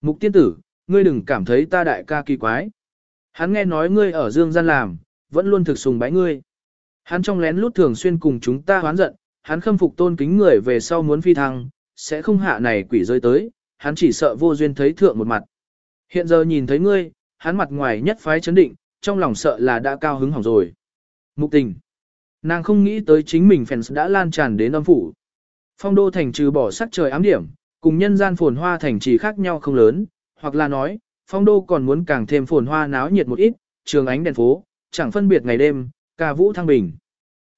A: Mục tiên tử, ngươi đừng cảm thấy ta đại ca kỳ quái. Hắn nghe nói ngươi ở dương gian làm, vẫn luôn thực sùng bái ngươi. Hắn trong lén lút thường xuyên cùng chúng ta hoán giận, hắn khâm phục tôn kính người về sau muốn phi thăng, sẽ không hạ này quỷ rơi tới, hắn chỉ sợ vô duyên thấy thượng một mặt. Hiện giờ nhìn thấy ngươi, hắn mặt ngoài nhất phái chấn định, trong lòng sợ là đã cao hứng hỏng rồi. Mục tình. Nàng không nghĩ tới chính mình fans đã lan tràn đến âm phủ. Phong đô thành trừ bỏ sắc trời ám điểm, cùng nhân gian phồn hoa thành trì khác nhau không lớn, hoặc là nói, phong đô còn muốn càng thêm phồn hoa náo nhiệt một ít, trường ánh đèn phố, chẳng phân biệt ngày đêm, ca vũ thăng bình.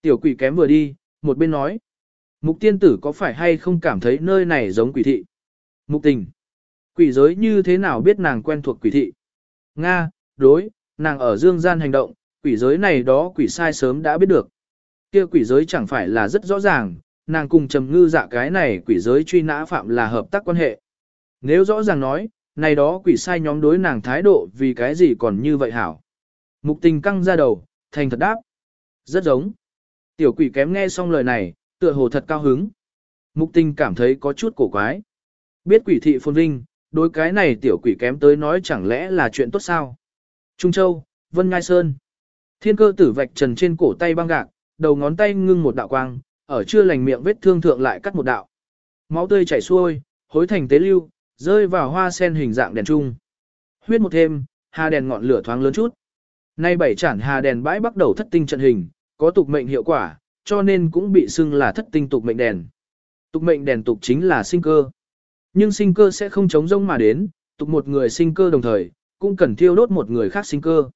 A: Tiểu quỷ kém vừa đi, một bên nói. Mục tiên tử có phải hay không cảm thấy nơi này giống quỷ thị? Mục tình. Quỷ giới như thế nào biết nàng quen thuộc quỷ thị? Nga, đối, nàng ở dương gian hành động, quỷ giới này đó quỷ sai sớm đã biết được. kia quỷ giới chẳng phải là rất rõ ràng, nàng cùng trầm ngư dạ cái này quỷ giới truy nã phạm là hợp tác quan hệ. Nếu rõ ràng nói, này đó quỷ sai nhóm đối nàng thái độ vì cái gì còn như vậy hảo. Mục tình căng ra đầu, thành thật đáp. Rất giống. Tiểu quỷ kém nghe xong lời này, tựa hồ thật cao hứng. Mục tình cảm thấy có chút cổ quái. Biết quỷ thị phồn vinh, đối cái này tiểu quỷ kém tới nói chẳng lẽ là chuyện tốt sao? Trung Châu, Vân Ngai Sơn. Thiên cơ tử vạch trần trên cổ tay băng gạc, đầu ngón tay ngưng một đạo quang, ở chưa lành miệng vết thương thượng lại cắt một đạo. Máu tươi chảy xuôi, hối thành tế lưu, rơi vào hoa sen hình dạng đèn trung. Huyết một thêm, hà đèn ngọn lửa thoáng lớn chút. Nay bảy chản hà đèn bãi bắt đầu thất tinh trận hình, có tục mệnh hiệu quả, cho nên cũng bị xưng là thất tinh tục mệnh đèn. Tục mệnh đèn tục chính là sinh cơ. Nhưng sinh cơ sẽ không chống rông mà đến, tục một người sinh cơ đồng thời, cũng cần thiêu đốt một người khác sinh cơ.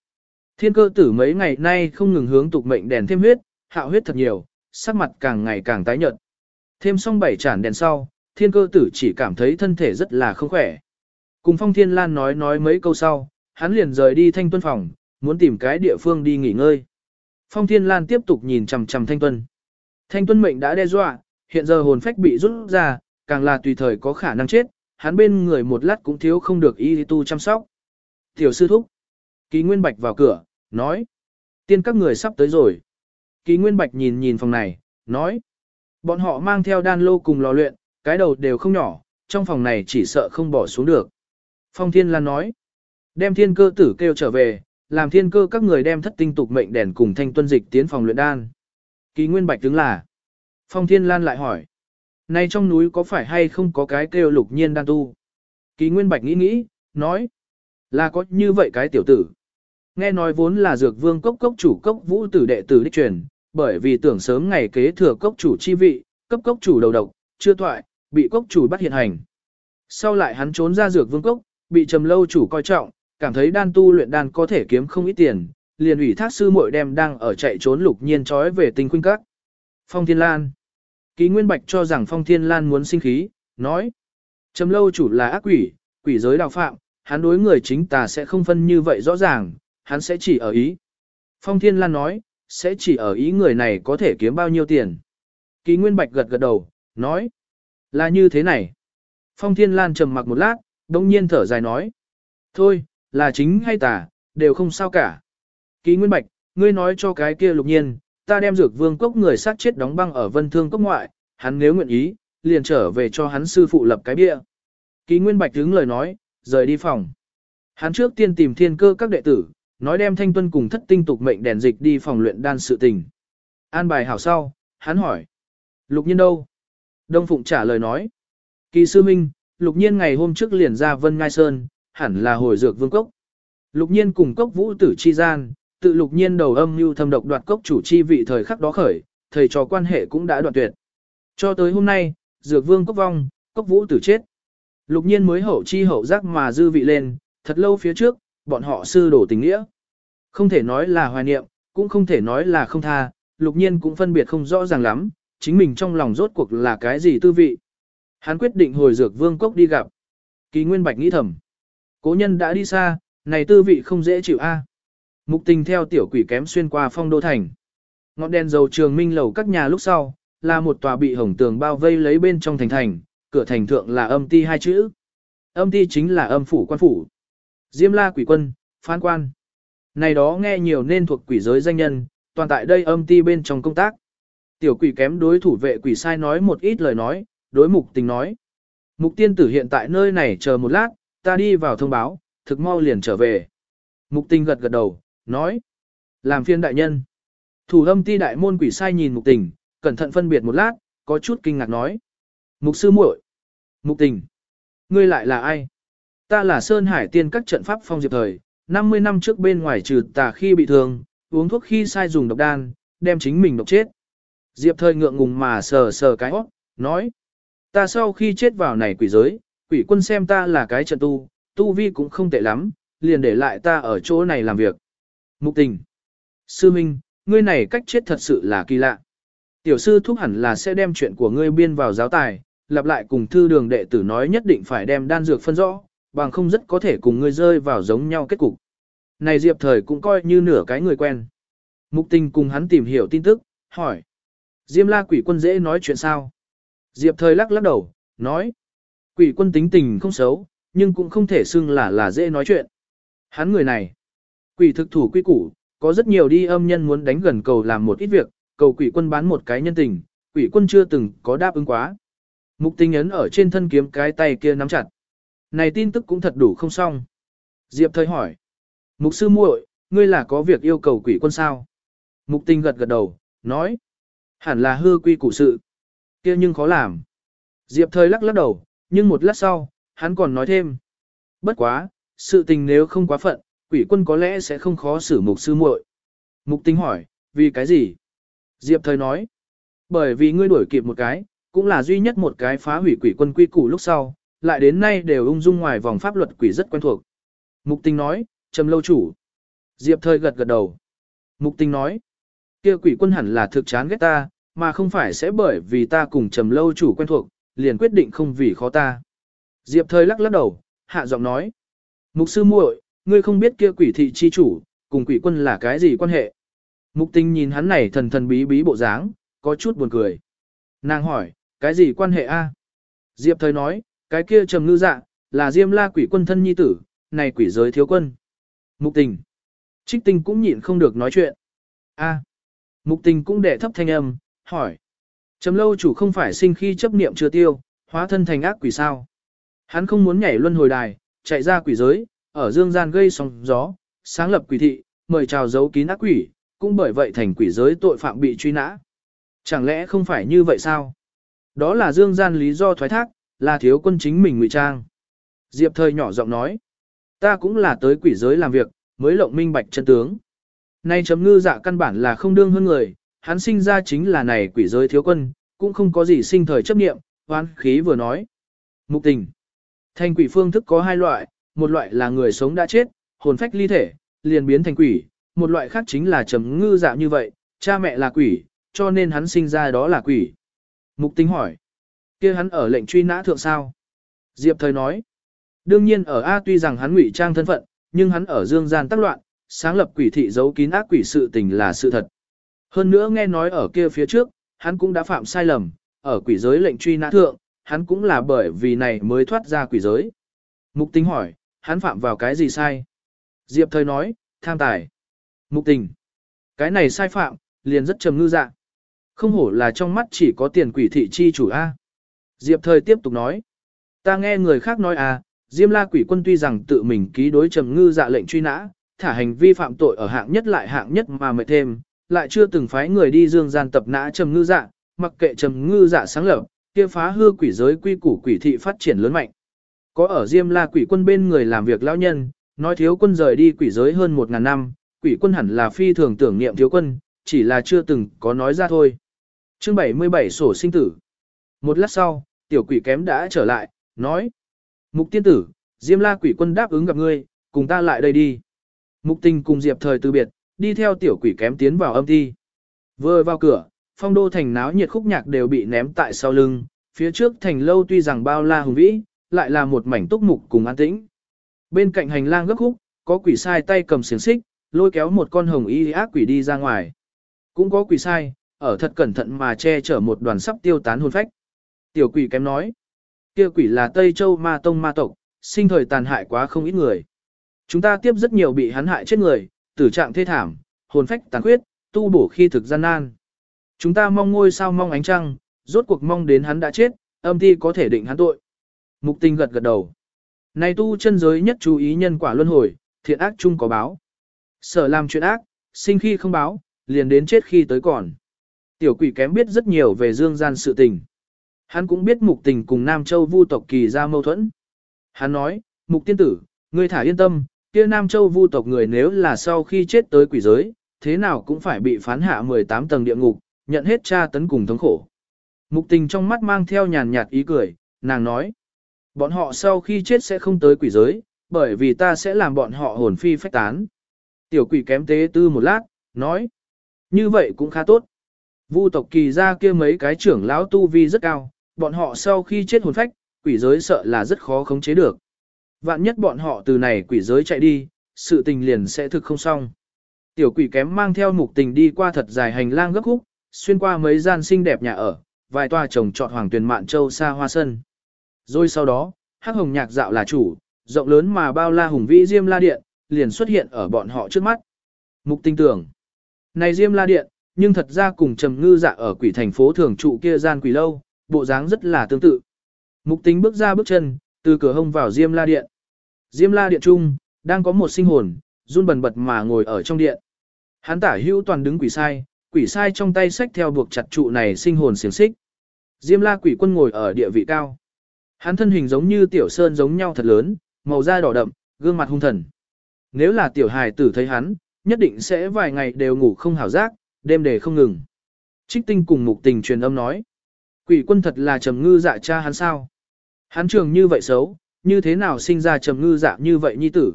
A: Thiên cơ tử mấy ngày nay không ngừng hướng tục mệnh đèn thêm huyết, hạo huyết thật nhiều, sắc mặt càng ngày càng tái nhợt. Thêm xong bảy chản đèn sau, thiên cơ tử chỉ cảm thấy thân thể rất là không khỏe. Cùng phong thiên lan nói nói mấy câu sau, hắn liền rời đi thanh tuân phòng, muốn tìm cái địa phương đi nghỉ ngơi. Phong thiên lan tiếp tục nhìn chằm chằm thanh tuân. Thanh tuân mệnh đã đe dọa, hiện giờ hồn phách bị rút ra, càng là tùy thời có khả năng chết, hắn bên người một lát cũng thiếu không được y tu chăm sóc. Tiểu sư thúc. Kỳ Nguyên Bạch vào cửa, nói. Tiên các người sắp tới rồi. Kỳ Nguyên Bạch nhìn nhìn phòng này, nói. Bọn họ mang theo đan lô cùng lò luyện, cái đầu đều không nhỏ, trong phòng này chỉ sợ không bỏ xuống được. Phong Thiên Lan nói. Đem thiên cơ tử kêu trở về, làm thiên cơ các người đem thất tinh tục mệnh đèn cùng thanh tuân dịch tiến phòng luyện đan. Kỳ Nguyên Bạch tướng là. Phong Thiên Lan lại hỏi. Này trong núi có phải hay không có cái kêu lục nhiên đan tu? Kỳ Nguyên Bạch nghĩ nghĩ, nói. Là có như vậy cái tiểu tử. Nghe nói vốn là dược vương cốc cốc chủ cốc vũ tử đệ tử đích truyền, bởi vì tưởng sớm ngày kế thừa cốc chủ chi vị, cấp cốc chủ đầu độc, chưa thoại, bị cốc chủ bắt hiện hành. Sau lại hắn trốn ra dược vương cốc, bị trầm lâu chủ coi trọng, cảm thấy đan tu luyện đan có thể kiếm không ít tiền, liền ủy thác sư muội đem đang ở chạy trốn lục nhiên trói về tinh khuynh các. Phong Thiên Lan. Ký Nguyên Bạch cho rằng Phong Thiên Lan muốn sinh khí, nói. Trầm lâu chủ là ác quỷ, quỷ giới đạo phạm, hắn đối người chính tà sẽ không phân như vậy rõ ràng, hắn sẽ chỉ ở ý. Phong Thiên Lan nói, sẽ chỉ ở ý người này có thể kiếm bao nhiêu tiền. Ký Nguyên Bạch gật gật đầu, nói. Là như thế này. Phong Thiên Lan trầm mặc một lát, đông nhiên thở dài nói. Thôi, là chính hay tà, đều không sao cả. Ký Nguyên Bạch, ngươi nói cho cái kia lục nhiên, ta đem dược vương cốc người sát chết đóng băng ở vân thương cốc ngoại, hắn nếu nguyện ý, liền trở về cho hắn sư phụ lập cái bia. Ký Nguyên Bạch đứng lời nói, rời đi phòng. Hắn trước tiên tìm thiên cơ các đệ tử, nói đem thanh tuân cùng thất tinh tục mệnh đèn dịch đi phòng luyện đan sự tình. An bài hảo sau, hắn hỏi. Lục nhiên đâu? Đông Phụng trả lời nói. Kỳ sư minh, lục nhiên ngày hôm trước liền ra Vân Ngai Sơn, hẳn là hồi dược vương cốc. Lục nhiên cùng cốc vũ tử chi gian, tự lục nhiên đầu âm mưu thâm độc đoạt cốc chủ chi vị thời khắc đó khởi, thầy trò quan hệ cũng đã đoạn tuyệt. Cho tới hôm nay, dược vương cốc vong, cốc vũ tử chết. Lục nhiên mới hậu chi hậu giác mà dư vị lên, thật lâu phía trước, bọn họ sư đổ tình nghĩa. Không thể nói là hoài niệm, cũng không thể nói là không tha, lục nhiên cũng phân biệt không rõ ràng lắm, chính mình trong lòng rốt cuộc là cái gì tư vị. Hắn quyết định hồi dược vương cốc đi gặp. Kỳ Nguyên Bạch nghĩ thầm. Cố nhân đã đi xa, này tư vị không dễ chịu a. À. Mục tình theo tiểu quỷ kém xuyên qua phong đô thành. Ngọn đèn dầu trường minh lầu các nhà lúc sau, là một tòa bị hồng tường bao vây lấy bên trong thành thành, cửa thành thượng là âm ti hai chữ. Âm ti chính là âm phủ quan phủ. Diêm la quỷ quân, phán quan. Này đó nghe nhiều nên thuộc quỷ giới danh nhân, toàn tại đây âm ti bên trong công tác. Tiểu quỷ kém đối thủ vệ quỷ sai nói một ít lời nói, đối mục tình nói. Mục tiên tử hiện tại nơi này chờ một lát, ta đi vào thông báo, thực mau liền trở về. Mục tình gật gật đầu, nói. Làm phiên đại nhân. Thủ âm ti đại môn quỷ sai nhìn mục tình, cẩn thận phân biệt một lát, có chút kinh ngạc nói. Mục sư muội, Mục tình. Ngươi lại là ai? Ta là Sơn Hải tiên các trận pháp phong diệp thời, 50 năm trước bên ngoài trừ tà khi bị thương, uống thuốc khi sai dùng độc đan, đem chính mình độc chết. Diệp thời ngượng ngùng mà sờ sờ cái hót, nói. Ta sau khi chết vào này quỷ giới, quỷ quân xem ta là cái trận tu, tu vi cũng không tệ lắm, liền để lại ta ở chỗ này làm việc. Mục tình. Sư Minh, ngươi này cách chết thật sự là kỳ lạ. Tiểu sư thúc hẳn là sẽ đem chuyện của ngươi biên vào giáo tài, lặp lại cùng thư đường đệ tử nói nhất định phải đem đan dược phân rõ, bằng không rất có thể cùng ngươi rơi vào giống nhau kết cục. Này Diệp Thời cũng coi như nửa cái người quen. Mục tình cùng hắn tìm hiểu tin tức, hỏi. Diêm la quỷ quân dễ nói chuyện sao? Diệp Thời lắc lắc đầu, nói. Quỷ quân tính tình không xấu, nhưng cũng không thể xưng là là dễ nói chuyện. Hắn người này. Quỷ thực thủ quy củ, có rất nhiều đi âm nhân muốn đánh gần cầu làm một ít việc, cầu quỷ quân bán một cái nhân tình, quỷ quân chưa từng có đáp ứng quá. Mục Tinh ấn ở trên thân kiếm cái tay kia nắm chặt. Này tin tức cũng thật đủ không xong. Diệp thời hỏi. Mục sư muội, ngươi là có việc yêu cầu quỷ quân sao? Mục Tinh gật gật đầu, nói. Hẳn là hư quy củ sự. kia nhưng khó làm. Diệp thời lắc lắc đầu, nhưng một lát sau, hắn còn nói thêm. Bất quá, sự tình nếu không quá phận, quỷ quân có lẽ sẽ không khó xử mục sư muội. Mục tinh hỏi, vì cái gì? Diệp thời nói. Bởi vì ngươi đuổi kịp một cái, cũng là duy nhất một cái phá hủy quỷ quân quy củ lúc sau, lại đến nay đều ung dung ngoài vòng pháp luật quỷ rất quen thuộc. Mục tình nói, trầm lâu chủ. Diệp thời gật gật đầu. Mục tình nói, kia quỷ quân hẳn là thực chán ghét ta, mà không phải sẽ bởi vì ta cùng trầm lâu chủ quen thuộc, liền quyết định không vì khó ta. Diệp thời lắc lắc đầu, hạ giọng nói. Mục sư muội, ngươi không biết kia quỷ thị chi chủ, cùng quỷ quân là cái gì quan hệ. Mục tình nhìn hắn này thần thần bí bí bộ dáng, có chút buồn cười. Nàng hỏi, cái gì quan hệ a? Diệp thời nói, cái kia trầm ngư dạ, là diêm la quỷ quân thân nhi tử, này quỷ giới thiếu quân. Mục tình. Trích tinh cũng nhịn không được nói chuyện. a Mục tình cũng đệ thấp thanh âm, hỏi. Trầm lâu chủ không phải sinh khi chấp niệm chưa tiêu, hóa thân thành ác quỷ sao. Hắn không muốn nhảy luân hồi đài, chạy ra quỷ giới, ở dương gian gây sóng gió, sáng lập quỷ thị, mời chào giấu kín ác quỷ, cũng bởi vậy thành quỷ giới tội phạm bị truy nã. Chẳng lẽ không phải như vậy sao? Đó là dương gian lý do thoái thác, là thiếu quân chính mình ngụy trang. Diệp thời nhỏ giọng nói, ta cũng là tới quỷ giới làm việc, mới lộng minh bạch chân tướng. Nay chấm ngư dạ căn bản là không đương hơn người, hắn sinh ra chính là này quỷ giới thiếu quân, cũng không có gì sinh thời chấp niệm, hoán khí vừa nói. Mục tình. Thành quỷ phương thức có hai loại, một loại là người sống đã chết, hồn phách ly thể, liền biến thành quỷ, một loại khác chính là trầm ngư dạ như vậy, cha mẹ là quỷ, cho nên hắn sinh ra đó là quỷ. Mục tính hỏi, kia hắn ở lệnh truy nã thượng sao? Diệp thời nói, đương nhiên ở A tuy rằng hắn ngụy trang thân phận, nhưng hắn ở dương gian tác loạn, sáng lập quỷ thị giấu kín ác quỷ sự tình là sự thật. Hơn nữa nghe nói ở kia phía trước, hắn cũng đã phạm sai lầm, ở quỷ giới lệnh truy nã thượng, hắn cũng là bởi vì này mới thoát ra quỷ giới. Mục tình hỏi, hắn phạm vào cái gì sai? Diệp thời nói, tham tài. Mục tình. Cái này sai phạm, liền rất trầm ngư dạ. Không hổ là trong mắt chỉ có tiền quỷ thị chi chủ A. Diệp thời tiếp tục nói. Ta nghe người khác nói à, Diêm la quỷ quân tuy rằng tự mình ký đối trầm ngư dạ lệnh truy nã, thả hành vi phạm tội ở hạng nhất lại hạng nhất mà mệt thêm, lại chưa từng phái người đi dương gian tập nã trầm ngư dạ, mặc kệ trầm ngư dạ sáng lập, kia phá hư quỷ giới quy củ quỷ thị phát triển lớn mạnh. Có ở Diêm La quỷ quân bên người làm việc lão nhân, nói thiếu quân rời đi quỷ giới hơn một ngàn năm, quỷ quân hẳn là phi thường tưởng niệm thiếu quân, chỉ là chưa từng có nói ra thôi. Chương 77 sổ sinh tử. Một lát sau, tiểu quỷ kém đã trở lại, nói. Mục tiên tử, Diêm La quỷ quân đáp ứng gặp ngươi, cùng ta lại đây đi. Mục tình cùng Diệp thời từ biệt, đi theo tiểu quỷ kém tiến vào âm thi. Vừa vào cửa, phong đô thành náo nhiệt khúc nhạc đều bị ném tại sau lưng, phía trước thành lâu tuy rằng bao la hùng vĩ, lại là một mảnh túc mục cùng an tĩnh. Bên cạnh hành lang gấp khúc, có quỷ sai tay cầm xiềng xích, lôi kéo một con hồng y ác quỷ đi ra ngoài. Cũng có quỷ sai, ở thật cẩn thận mà che chở một đoàn sắp tiêu tán hồn phách. Tiểu quỷ kém nói, kia quỷ là Tây Châu ma tông ma tộc, sinh thời tàn hại quá không ít người. Chúng ta tiếp rất nhiều bị hắn hại chết người, tử trạng thê thảm, hồn phách tàn khuyết, tu bổ khi thực gian nan. Chúng ta mong ngôi sao mong ánh trăng, rốt cuộc mong đến hắn đã chết, âm thi có thể định hắn tội. Mục tình gật gật đầu. Này tu chân giới nhất chú ý nhân quả luân hồi, thiện ác chung có báo. Sở làm chuyện ác, sinh khi không báo, liền đến chết khi tới còn. Tiểu quỷ kém biết rất nhiều về dương gian sự tình. Hắn cũng biết mục tình cùng Nam Châu vu tộc kỳ ra mâu thuẫn. Hắn nói, mục tiên tử, ngươi thả yên tâm, kia Nam Châu vu tộc người nếu là sau khi chết tới quỷ giới, thế nào cũng phải bị phán hạ 18 tầng địa ngục, nhận hết tra tấn cùng thống khổ. Mục tình trong mắt mang theo nhàn nhạt ý cười, nàng nói, bọn họ sau khi chết sẽ không tới quỷ giới, bởi vì ta sẽ làm bọn họ hồn phi phách tán. Tiểu quỷ kém tế tư một lát, nói, như vậy cũng khá tốt. Vu tộc kỳ ra kia mấy cái trưởng lão tu vi rất cao, bọn họ sau khi chết hồn phách, quỷ giới sợ là rất khó khống chế được. Vạn nhất bọn họ từ này quỷ giới chạy đi, sự tình liền sẽ thực không xong. Tiểu quỷ kém mang theo mục tình đi qua thật dài hành lang gấp khúc, xuyên qua mấy gian xinh đẹp nhà ở, vài tòa trồng trọt hoàng tuyền mạn châu xa hoa sân. Rồi sau đó, hắc hồng nhạc dạo là chủ, rộng lớn mà bao la hùng vĩ diêm la điện, liền xuất hiện ở bọn họ trước mắt. Mục tinh tưởng, này diêm la điện, nhưng thật ra cùng trầm ngư dạ ở quỷ thành phố thường trụ kia gian quỷ lâu, bộ dáng rất là tương tự. Mục tính bước ra bước chân, từ cửa hông vào diêm la điện. Diêm la điện trung, đang có một sinh hồn, run bần bật mà ngồi ở trong điện. Hắn tả hữu toàn đứng quỷ sai, quỷ sai trong tay sách theo buộc chặt trụ này sinh hồn xiềng xích. Diêm la quỷ quân ngồi ở địa vị cao. Hắn thân hình giống như tiểu sơn giống nhau thật lớn, màu da đỏ đậm, gương mặt hung thần. Nếu là tiểu hài tử thấy hắn, nhất định sẽ vài ngày đều ngủ không hảo giác, đêm để không ngừng. Trích tinh cùng mục tình truyền âm nói. Quỷ quân thật là trầm ngư dạ cha hắn sao? Hắn trường như vậy xấu, như thế nào sinh ra trầm ngư dạ như vậy nhi tử?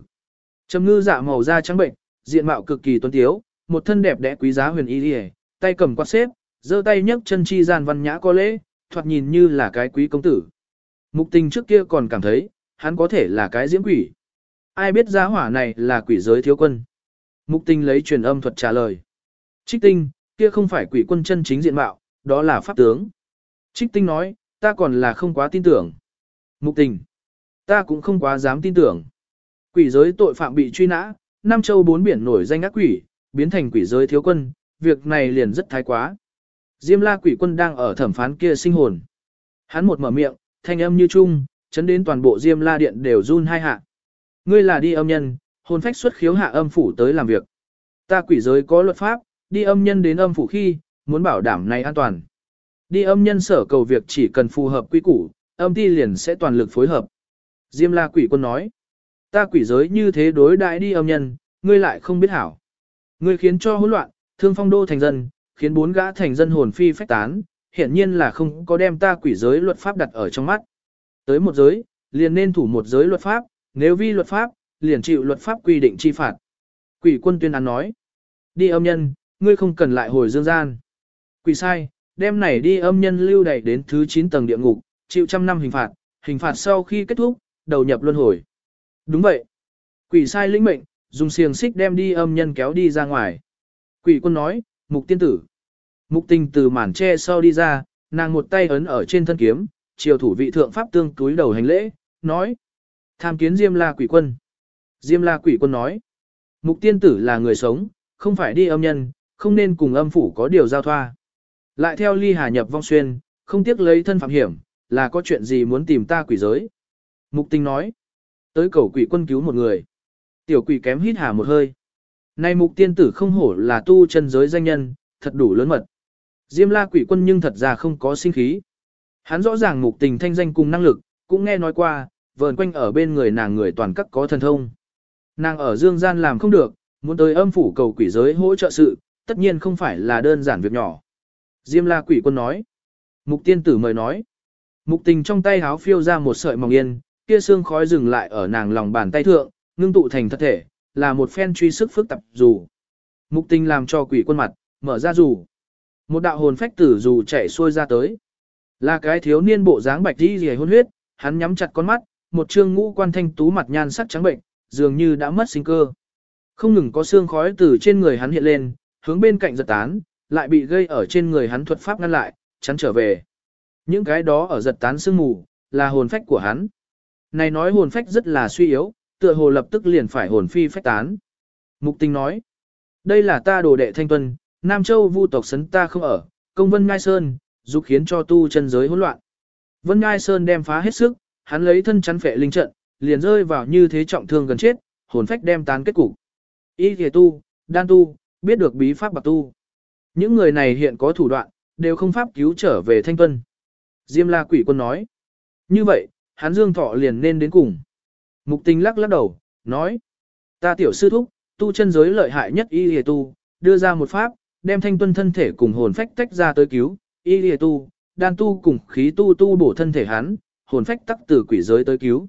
A: Trầm ngư dạ màu da trắng bệnh, diện mạo cực kỳ tuấn tiếu, một thân đẹp đẽ quý giá huyền y liề, tay cầm quạt xếp, giơ tay nhấc chân chi gian văn nhã có lễ, thoạt nhìn như là cái quý công tử. Mục tình trước kia còn cảm thấy, hắn có thể là cái diễm quỷ. Ai biết giá hỏa này là quỷ giới thiếu quân. Mục tình lấy truyền âm thuật trả lời. Trích tinh, kia không phải quỷ quân chân chính diện mạo, đó là pháp tướng. Trích tinh nói, ta còn là không quá tin tưởng. Mục tình, ta cũng không quá dám tin tưởng. Quỷ giới tội phạm bị truy nã, Nam Châu bốn biển nổi danh ác quỷ, biến thành quỷ giới thiếu quân, việc này liền rất thái quá. Diêm la quỷ quân đang ở thẩm phán kia sinh hồn. Hắn một mở miệng, thanh âm như chung, chấn đến toàn bộ diêm la điện đều run hai hạ. Ngươi là đi âm nhân, hồn phách xuất khiếu hạ âm phủ tới làm việc. Ta quỷ giới có luật pháp, đi âm nhân đến âm phủ khi, muốn bảo đảm này an toàn. Đi âm nhân sở cầu việc chỉ cần phù hợp quy củ, âm ti liền sẽ toàn lực phối hợp. Diêm la quỷ quân nói, ta quỷ giới như thế đối đại đi âm nhân, ngươi lại không biết hảo. Ngươi khiến cho hỗn loạn, thương phong đô thành dân, khiến bốn gã thành dân hồn phi phách tán, hiển nhiên là không có đem ta quỷ giới luật pháp đặt ở trong mắt. Tới một giới, liền nên thủ một giới luật pháp, nếu vi luật pháp, liền chịu luật pháp quy định chi phạt. Quỷ quân tuyên án nói, Đi âm nhân, ngươi không cần lại hồi dương gian. Quỷ sai, đem này đi âm nhân lưu đẩy đến thứ 9 tầng địa ngục, chịu trăm năm hình phạt, hình phạt sau khi kết thúc, đầu nhập luân hồi. Đúng vậy. Quỷ sai lĩnh mệnh, dùng xiềng xích đem đi âm nhân kéo đi ra ngoài. Quỷ quân nói, mục tiên tử. Mục tình từ màn tre sau đi ra, nàng một tay ấn ở trên thân kiếm, chiều thủ vị thượng pháp tương túi đầu hành lễ, nói. Tham kiến Diêm La quỷ quân. Diêm La quỷ quân nói. Mục tiên tử là người sống, không phải đi âm nhân, không nên cùng âm phủ có điều giao thoa. Lại theo ly hà nhập vong xuyên, không tiếc lấy thân phạm hiểm, là có chuyện gì muốn tìm ta quỷ giới. Mục tình nói. Tới cầu quỷ quân cứu một người. Tiểu quỷ kém hít hà một hơi. Này mục tiên tử không hổ là tu chân giới danh nhân, thật đủ lớn mật. Diêm la quỷ quân nhưng thật ra không có sinh khí. Hắn rõ ràng mục tình thanh danh cùng năng lực, cũng nghe nói qua, vờn quanh ở bên người nàng người toàn các có thần thông. Nàng ở dương gian làm không được, muốn tới âm phủ cầu quỷ giới hỗ trợ sự, tất nhiên không phải là đơn giản việc nhỏ. Diêm la quỷ quân nói. Mục tiên tử mời nói. Mục tình trong tay háo phiêu ra một sợi mỏng yên, kia xương khói dừng lại ở nàng lòng bàn tay thượng, ngưng tụ thành thật thể, là một phen truy sức phức tạp dù. Mục tình làm cho quỷ quân mặt, mở ra dù. Một đạo hồn phách tử dù chạy xuôi ra tới. Là cái thiếu niên bộ dáng bạch đi rìa hôn huyết, hắn nhắm chặt con mắt, một trương ngũ quan thanh tú mặt nhan sắc trắng bệnh, dường như đã mất sinh cơ. Không ngừng có xương khói từ trên người hắn hiện lên, hướng bên cạnh giật tán, lại bị gây ở trên người hắn thuật pháp ngăn lại, chắn trở về. Những cái đó ở giật tán sương mù, là hồn phách của hắn. Này nói hồn phách rất là suy yếu, tựa hồ lập tức liền phải hồn phi phách tán. Mục tình nói, đây là ta đồ đệ thanh tuân, Nam Châu vu tộc sấn ta không ở, công vân ngai sơn, dục khiến cho tu chân giới hỗn loạn. Vân ngai sơn đem phá hết sức, hắn lấy thân chắn phệ linh trận, liền rơi vào như thế trọng thương gần chết, hồn phách đem tán kết cục. Y thề tu, đan tu, biết được bí pháp bạc tu. Những người này hiện có thủ đoạn, đều không pháp cứu trở về thanh tuân. Diêm la quỷ quân nói. Như vậy, hắn dương thọ liền nên đến cùng. Mục tình lắc lắc đầu, nói. Ta tiểu sư thúc, tu chân giới lợi hại nhất y hề tu, đưa ra một pháp, đem thanh tuân thân thể cùng hồn phách tách ra tới cứu, y hề tu, đan tu cùng khí tu tu bổ thân thể hắn, hồn phách tắc từ quỷ giới tới cứu.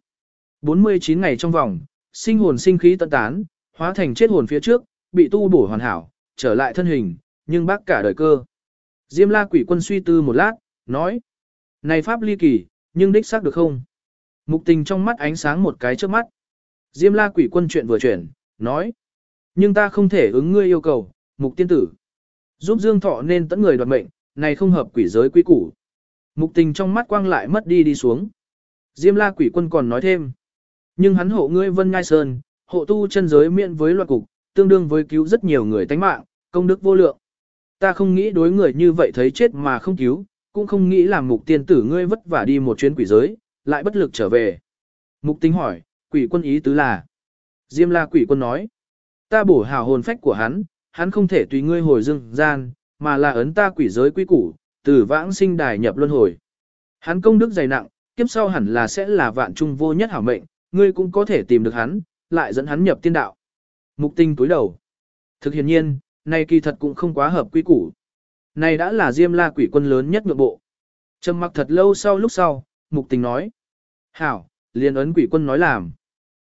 A: 49 ngày trong vòng, sinh hồn sinh khí tận tán, hóa thành chết hồn phía trước, bị tu bổ hoàn hảo, trở lại thân hình, nhưng bác cả đời cơ. Diêm la quỷ quân suy tư một lát, nói. Này pháp ly kỳ, nhưng đích xác được không? Mục tình trong mắt ánh sáng một cái trước mắt. Diêm la quỷ quân chuyện vừa chuyển, nói. Nhưng ta không thể ứng ngươi yêu cầu, mục tiên tử. Giúp dương thọ nên tẫn người đoạt mệnh, này không hợp quỷ giới quy củ. Mục tình trong mắt quang lại mất đi đi xuống. Diêm la quỷ quân còn nói thêm. Nhưng hắn hộ ngươi vân ngai sơn, hộ tu chân giới miễn với loạt cục, tương đương với cứu rất nhiều người tánh mạng, công đức vô lượng. Ta không nghĩ đối người như vậy thấy chết mà không cứu, cũng không nghĩ làm mục tiên tử ngươi vất vả đi một chuyến quỷ giới, lại bất lực trở về. Mục tính hỏi, quỷ quân ý tứ là. Diêm la quỷ quân nói, ta bổ hào hồn phách của hắn, hắn không thể tùy ngươi hồi dương gian, mà là ấn ta quỷ giới quy củ, từ vãng sinh đài nhập luân hồi. Hắn công đức dày nặng, kiếp sau hẳn là sẽ là vạn trung vô nhất hảo mệnh, ngươi cũng có thể tìm được hắn, lại dẫn hắn nhập tiên đạo. Mục tinh túi đầu. Thực hiện nhiên, này kỳ thật cũng không quá hợp quy củ. Này đã là diêm la quỷ quân lớn nhất nhượng bộ. Trầm mặc thật lâu sau lúc sau, mục tình nói. Hảo, liền ấn quỷ quân nói làm.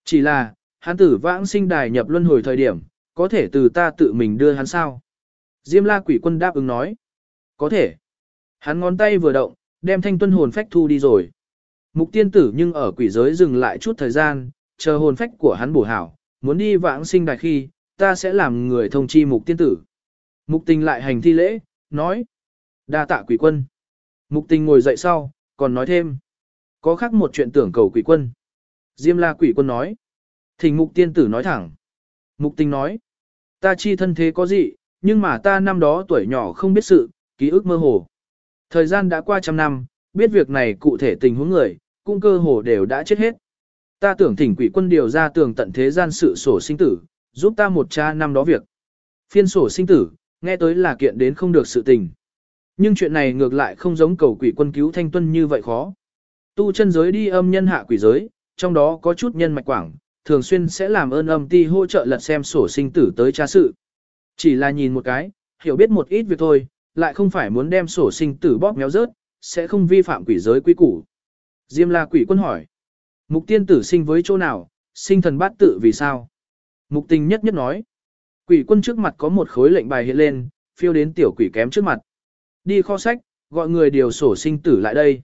A: Chỉ là, hắn tử vãng sinh đài nhập luân hồi thời điểm, có thể từ ta tự mình đưa hắn sao? Diêm la quỷ quân đáp ứng nói. Có thể. Hắn ngón tay vừa động, đem thanh tuân hồn phách thu đi rồi. Mục tiên tử nhưng ở quỷ giới dừng lại chút thời gian, chờ hồn phách của hắn bổ hảo, muốn đi vãng sinh đài khi, ta sẽ làm người thông chi mục tiên tử. Mục tình lại hành thi lễ, nói. đa tạ quỷ quân. Mục tình ngồi dậy sau, còn nói thêm. Có khác một chuyện tưởng cầu quỷ quân. Diêm la quỷ quân nói. Thỉnh mục tiên tử nói thẳng. Mục tình nói. Ta chi thân thế có gì, nhưng mà ta năm đó tuổi nhỏ không biết sự, ký ức mơ hồ. Thời gian đã qua trăm năm, biết việc này cụ thể tình huống người, cũng cơ hồ đều đã chết hết. Ta tưởng thỉnh quỷ quân điều ra tường tận thế gian sự sổ sinh tử, giúp ta một cha năm đó việc. Phiên sổ sinh tử, nghe tới là kiện đến không được sự tình. Nhưng chuyện này ngược lại không giống cầu quỷ quân cứu thanh tuân như vậy khó. Tu chân giới đi âm nhân hạ quỷ giới, trong đó có chút nhân mạch quảng, thường xuyên sẽ làm ơn âm ti hỗ trợ lật xem sổ sinh tử tới tra sự. Chỉ là nhìn một cái, hiểu biết một ít việc thôi, lại không phải muốn đem sổ sinh tử bóp méo rớt, sẽ không vi phạm quỷ giới quy củ. Diêm la quỷ quân hỏi, mục tiên tử sinh với chỗ nào, sinh thần bát tự vì sao? Mục tình nhất nhất nói, Quỷ quân trước mặt có một khối lệnh bài hiện lên, phiêu đến tiểu quỷ kém trước mặt. Đi kho sách, gọi người điều sổ sinh tử lại đây.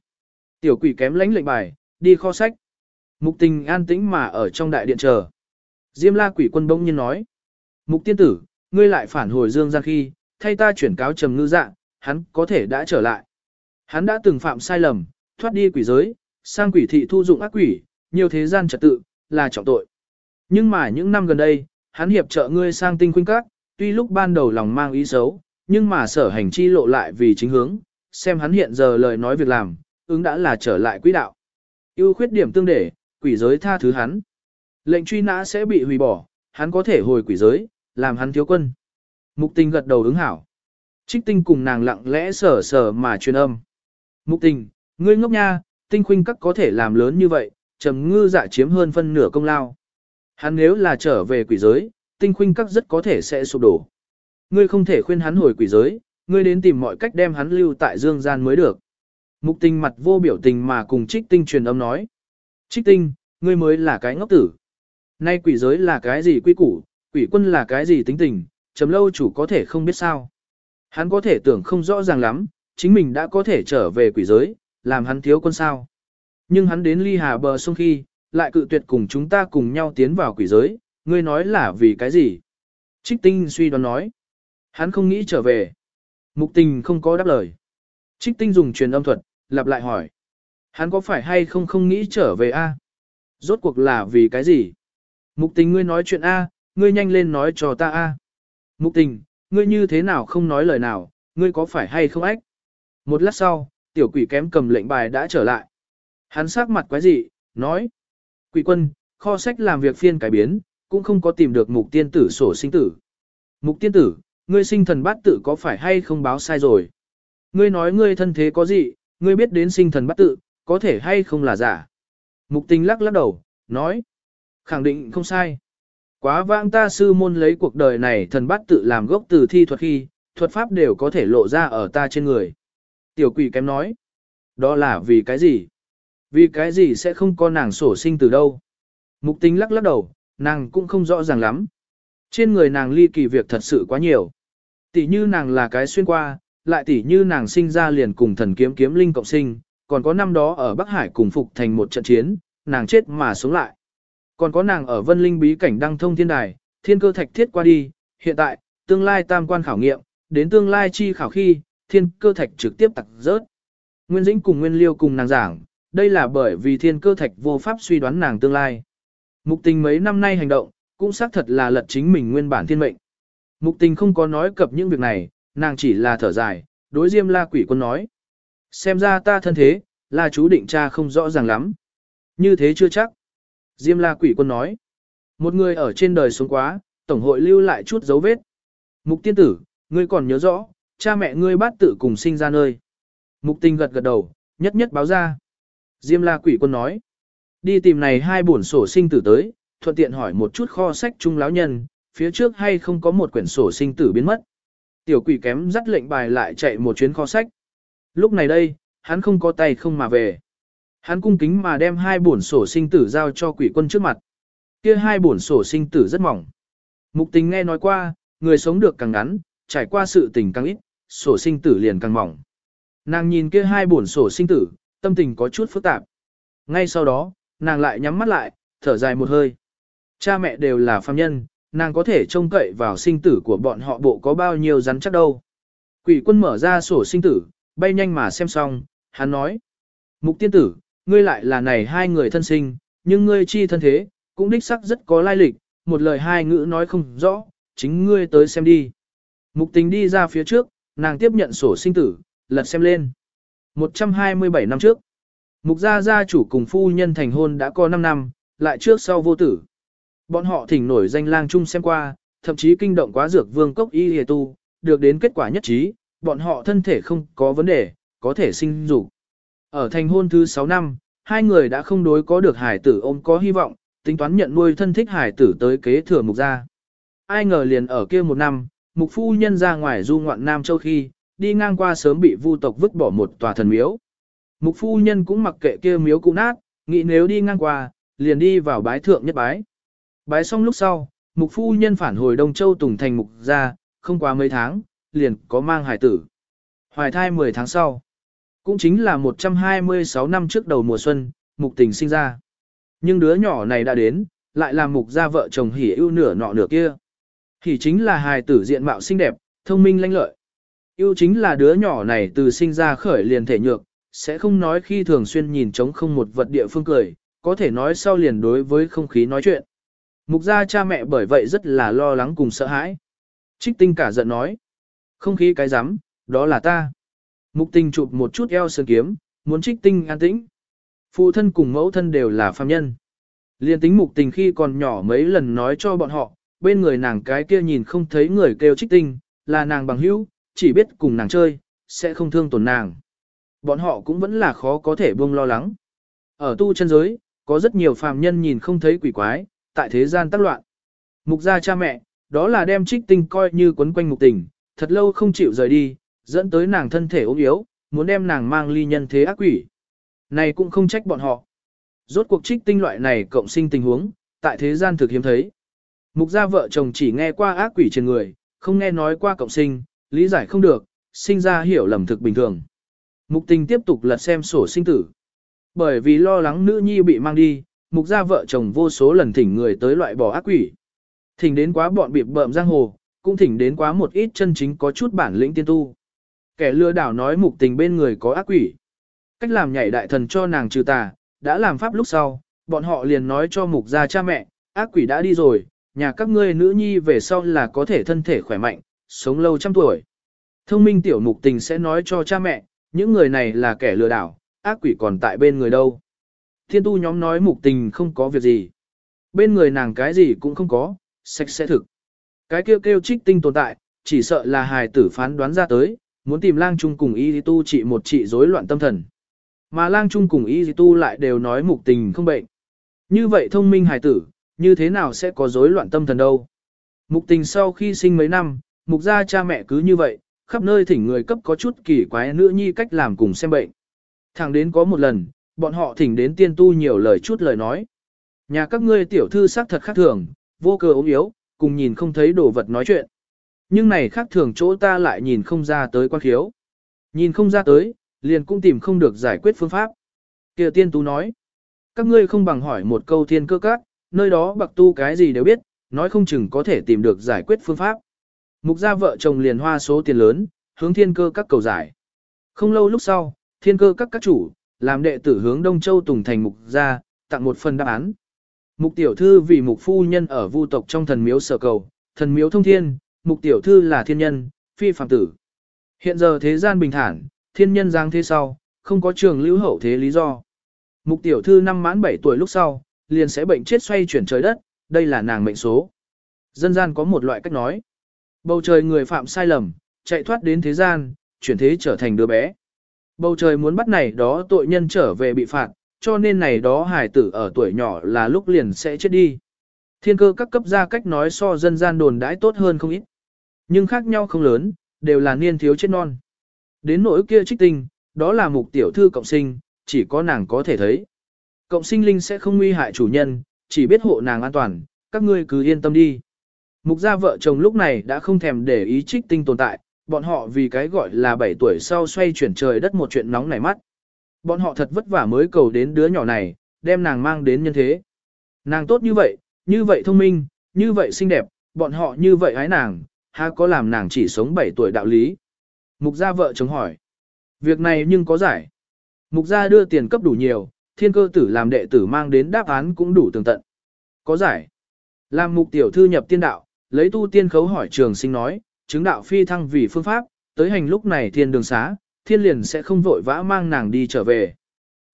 A: Tiểu quỷ kém lãnh lệnh bài, đi kho sách. Mục tình an tĩnh mà ở trong đại điện chờ. Diêm la quỷ quân bỗng nhiên nói. Mục tiên tử, ngươi lại phản hồi dương gian khi, thay ta chuyển cáo trầm ngư dạng, hắn có thể đã trở lại. Hắn đã từng phạm sai lầm, thoát đi quỷ giới, sang quỷ thị thu dụng ác quỷ, nhiều thế gian trật tự, là trọng tội. Nhưng mà những năm gần đây, hắn hiệp trợ ngươi sang tinh khuynh các, tuy lúc ban đầu lòng mang ý xấu, nhưng mà sở hành chi lộ lại vì chính hướng, xem hắn hiện giờ lời nói việc làm, ứng đã là trở lại quỹ đạo. ưu khuyết điểm tương để, quỷ giới tha thứ hắn. Lệnh truy nã sẽ bị hủy bỏ, hắn có thể hồi quỷ giới, làm hắn thiếu quân. Mục tình gật đầu ứng hảo. Trích tinh cùng nàng lặng lẽ sở sở mà truyền âm. Mục tình, ngươi ngốc nha, tinh khuynh các có thể làm lớn như vậy, trầm ngư dạ chiếm hơn phân nửa công lao. Hắn nếu là trở về quỷ giới, tinh khuynh các rất có thể sẽ sụp đổ. Ngươi không thể khuyên hắn hồi quỷ giới, ngươi đến tìm mọi cách đem hắn lưu tại dương gian mới được. Mục tình mặt vô biểu tình mà cùng trích tinh truyền âm nói. Trích tinh, ngươi mới là cái ngốc tử. Nay quỷ giới là cái gì quy củ, quỷ quân là cái gì tính tình, chấm lâu chủ có thể không biết sao. Hắn có thể tưởng không rõ ràng lắm, chính mình đã có thể trở về quỷ giới, làm hắn thiếu quân sao. Nhưng hắn đến ly hà bờ sông khi, lại cự tuyệt cùng chúng ta cùng nhau tiến vào quỷ giới, ngươi nói là vì cái gì? Trích tinh suy đoán nói. Hắn không nghĩ trở về. Mục tình không có đáp lời. Trích tinh dùng truyền âm thuật, lặp lại hỏi. Hắn có phải hay không không nghĩ trở về a? Rốt cuộc là vì cái gì? Mục tình ngươi nói chuyện a, ngươi nhanh lên nói cho ta a. Mục tình, ngươi như thế nào không nói lời nào, ngươi có phải hay không ách? Một lát sau, tiểu quỷ kém cầm lệnh bài đã trở lại. Hắn sắc mặt quái dị, nói. Quỷ quân, kho sách làm việc phiên cải biến, cũng không có tìm được mục tiên tử sổ sinh tử. Mục tiên tử, ngươi sinh thần bát tự có phải hay không báo sai rồi? Ngươi nói ngươi thân thế có gì, ngươi biết đến sinh thần bát tự, có thể hay không là giả? Mục tình lắc lắc đầu, nói. Khẳng định không sai. Quá vãng ta sư môn lấy cuộc đời này thần bát tự làm gốc từ thi thuật khi, thuật pháp đều có thể lộ ra ở ta trên người. Tiểu quỷ kém nói. Đó là vì cái gì? Vì cái gì sẽ không có nàng sổ sinh từ đâu? Mục tính lắc lắc đầu, nàng cũng không rõ ràng lắm. Trên người nàng ly kỳ việc thật sự quá nhiều. Tỷ như nàng là cái xuyên qua, lại tỷ như nàng sinh ra liền cùng thần kiếm kiếm linh cộng sinh, còn có năm đó ở Bắc Hải cùng phục thành một trận chiến, nàng chết mà sống lại. Còn có nàng ở vân linh bí cảnh đăng thông thiên đài, thiên cơ thạch thiết qua đi, hiện tại, tương lai tam quan khảo nghiệm, đến tương lai chi khảo khi, thiên cơ thạch trực tiếp tặc rớt. Nguyên Dĩnh cùng Nguyên Liêu cùng nàng giảng, đây là bởi vì thiên cơ thạch vô pháp suy đoán nàng tương lai. Mục tình mấy năm nay hành động, cũng xác thật là lật chính mình nguyên bản thiên mệnh. Mục tình không có nói cập những việc này, nàng chỉ là thở dài, đối diêm la quỷ quân nói. Xem ra ta thân thế, là chú định cha không rõ ràng lắm. Như thế chưa chắc. Diêm la quỷ quân nói. Một người ở trên đời sống quá, tổng hội lưu lại chút dấu vết. Mục tiên tử, ngươi còn nhớ rõ, cha mẹ ngươi bát tự cùng sinh ra nơi. Mục tình gật gật đầu, nhất nhất báo ra. Diêm la quỷ quân nói. Đi tìm này hai bổn sổ sinh tử tới, thuận tiện hỏi một chút kho sách trung lão nhân, phía trước hay không có một quyển sổ sinh tử biến mất. Tiểu quỷ kém dắt lệnh bài lại chạy một chuyến kho sách. Lúc này đây, hắn không có tay không mà về. Hắn cung kính mà đem hai bổn sổ sinh tử giao cho quỷ quân trước mặt. Kia hai bổn sổ sinh tử rất mỏng. Mục tình nghe nói qua, người sống được càng ngắn, trải qua sự tình càng ít, sổ sinh tử liền càng mỏng. Nàng nhìn kia hai bổn sổ sinh tử, tâm tình có chút phức tạp. Ngay sau đó, nàng lại nhắm mắt lại, thở dài một hơi. Cha mẹ đều là phàm nhân, nàng có thể trông cậy vào sinh tử của bọn họ bộ có bao nhiêu rắn chắc đâu. Quỷ quân mở ra sổ sinh tử, bay nhanh mà xem xong, hắn nói. Mục tiên tử, ngươi lại là này hai người thân sinh, nhưng ngươi chi thân thế, cũng đích sắc rất có lai lịch, một lời hai ngữ nói không rõ, chính ngươi tới xem đi. Mục tình đi ra phía trước, nàng tiếp nhận sổ sinh tử, lật xem lên. 127 năm trước, mục gia gia chủ cùng phu nhân thành hôn đã có 5 năm, lại trước sau vô tử. Bọn họ thỉnh nổi danh lang chung xem qua, thậm chí kinh động quá dược vương cốc y hề tu, được đến kết quả nhất trí, bọn họ thân thể không có vấn đề, có thể sinh dục. Ở thành hôn thứ 6 năm, hai người đã không đối có được hải tử ôm có hy vọng, tính toán nhận nuôi thân thích hải tử tới kế thừa mục gia. Ai ngờ liền ở kia một năm, mục phu nhân ra ngoài du ngoạn Nam Châu khi, đi ngang qua sớm bị vu tộc vứt bỏ một tòa thần miếu. Mục phu nhân cũng mặc kệ kia miếu cũ nát, nghĩ nếu đi ngang qua, liền đi vào bái thượng nhất bái. Bái xong lúc sau, Mục phu nhân phản hồi Đông Châu Tùng thành mục ra, không quá mấy tháng, liền có mang hài tử. Hoài thai 10 tháng sau, cũng chính là 126 năm trước đầu mùa xuân, mục tình sinh ra. Nhưng đứa nhỏ này đã đến, lại là mục gia vợ chồng hỉ ưu nửa nọ nửa kia. Hỉ chính là hài tử diện mạo xinh đẹp, thông minh lanh lợi. Yêu chính là đứa nhỏ này từ sinh ra khởi liền thể nhược, sẽ không nói khi thường xuyên nhìn trống không một vật địa phương cười, có thể nói sau liền đối với không khí nói chuyện. Mục gia cha mẹ bởi vậy rất là lo lắng cùng sợ hãi. Trích tinh cả giận nói. Không khí cái rắm đó là ta. Mục tình chụp một chút eo sơn kiếm, muốn trích tinh an tĩnh. Phụ thân cùng mẫu thân đều là phàm nhân. Liên tính mục tình khi còn nhỏ mấy lần nói cho bọn họ, bên người nàng cái kia nhìn không thấy người kêu trích tinh, là nàng bằng hữu, chỉ biết cùng nàng chơi, sẽ không thương tổn nàng. Bọn họ cũng vẫn là khó có thể buông lo lắng. Ở tu chân giới, có rất nhiều phàm nhân nhìn không thấy quỷ quái, tại thế gian tác loạn. Mục gia cha mẹ, đó là đem trích tinh coi như quấn quanh mục tình, thật lâu không chịu rời đi, dẫn tới nàng thân thể ốm yếu, muốn đem nàng mang ly nhân thế ác quỷ. Này cũng không trách bọn họ. Rốt cuộc trích tinh loại này cộng sinh tình huống, tại thế gian thực hiếm thấy. Mục gia vợ chồng chỉ nghe qua ác quỷ trên người, không nghe nói qua cộng sinh, lý giải không được, sinh ra hiểu lầm thực bình thường. Mục tình tiếp tục lật xem sổ sinh tử. Bởi vì lo lắng nữ nhi bị mang đi, mục gia vợ chồng vô số lần thỉnh người tới loại bỏ ác quỷ. Thỉnh đến quá bọn bịp bợm giang hồ, cũng thỉnh đến quá một ít chân chính có chút bản lĩnh tiên tu. Kẻ lừa đảo nói mục tình bên người có ác quỷ. Cách làm nhảy đại thần cho nàng trừ tà, đã làm pháp lúc sau, bọn họ liền nói cho mục gia cha mẹ, ác quỷ đã đi rồi, nhà các ngươi nữ nhi về sau là có thể thân thể khỏe mạnh, sống lâu trăm tuổi. Thông minh tiểu mục tình sẽ nói cho cha mẹ, những người này là kẻ lừa đảo, ác quỷ còn tại bên người đâu. Thiên tu nhóm nói mục tình không có việc gì. Bên người nàng cái gì cũng không có, sạch sẽ thực. Cái kêu kêu trích tinh tồn tại, chỉ sợ là hài tử phán đoán ra tới, muốn tìm lang trung cùng y tu trị một trị rối loạn tâm thần. Mà lang trung cùng y tu lại đều nói mục tình không bệnh. Như vậy thông minh hài tử, như thế nào sẽ có rối loạn tâm thần đâu. Mục tình sau khi sinh mấy năm, mục gia cha mẹ cứ như vậy, khắp nơi thỉnh người cấp có chút kỳ quái nữ nhi cách làm cùng xem bệnh. Thẳng đến có một lần, bọn họ thỉnh đến tiên tu nhiều lời chút lời nói. Nhà các ngươi tiểu thư sắc thật khác thường, vô cờ ốm yếu, cùng nhìn không thấy đồ vật nói chuyện. Nhưng này khác thường chỗ ta lại nhìn không ra tới quan khiếu. Nhìn không ra tới, liền cũng tìm không được giải quyết phương pháp. Kia tiên tu nói, các ngươi không bằng hỏi một câu thiên cơ các, nơi đó bạc tu cái gì đều biết, nói không chừng có thể tìm được giải quyết phương pháp. Mục gia vợ chồng liền hoa số tiền lớn, hướng thiên cơ các cầu giải. Không lâu lúc sau, thiên cơ các các chủ, làm đệ tử hướng Đông Châu Tùng thành mục gia, tặng một phần đáp án. Mục tiểu thư vì mục phu nhân ở vu tộc trong thần miếu sở cầu, thần miếu thông thiên, mục tiểu thư là thiên nhân, phi phàm tử. Hiện giờ thế gian bình thản, thiên nhân giang thế sau, không có trường lưu hậu thế lý do. Mục tiểu thư năm mãn 7 tuổi lúc sau, liền sẽ bệnh chết xoay chuyển trời đất, đây là nàng mệnh số. Dân gian có một loại cách nói. Bầu trời người phạm sai lầm, chạy thoát đến thế gian, chuyển thế trở thành đứa bé. Bầu trời muốn bắt này đó tội nhân trở về bị phạt, cho nên này đó hải tử ở tuổi nhỏ là lúc liền sẽ chết đi. Thiên cơ các cấp ra cách nói so dân gian đồn đãi tốt hơn không ít. Nhưng khác nhau không lớn, đều là niên thiếu chết non. Đến nỗi kia trích tinh, đó là mục tiểu thư cộng sinh, chỉ có nàng có thể thấy. Cộng sinh linh sẽ không nguy hại chủ nhân, chỉ biết hộ nàng an toàn, các ngươi cứ yên tâm đi. Mục gia vợ chồng lúc này đã không thèm để ý trích tinh tồn tại, bọn họ vì cái gọi là 7 tuổi sau xoay chuyển trời đất một chuyện nóng nảy mắt. Bọn họ thật vất vả mới cầu đến đứa nhỏ này, đem nàng mang đến nhân thế. Nàng tốt như vậy, như vậy thông minh, như vậy xinh đẹp, bọn họ như vậy ái nàng, ha có làm nàng chỉ sống 7 tuổi đạo lý. Mục gia vợ chồng hỏi. Việc này nhưng có giải. Mục gia đưa tiền cấp đủ nhiều, thiên cơ tử làm đệ tử mang đến đáp án cũng đủ tường tận. Có giải. Làm mục tiểu thư nhập tiên đạo, lấy tu tiên khấu hỏi trường sinh nói, chứng đạo phi thăng vì phương pháp, tới hành lúc này thiên đường xá, thiên liền sẽ không vội vã mang nàng đi trở về.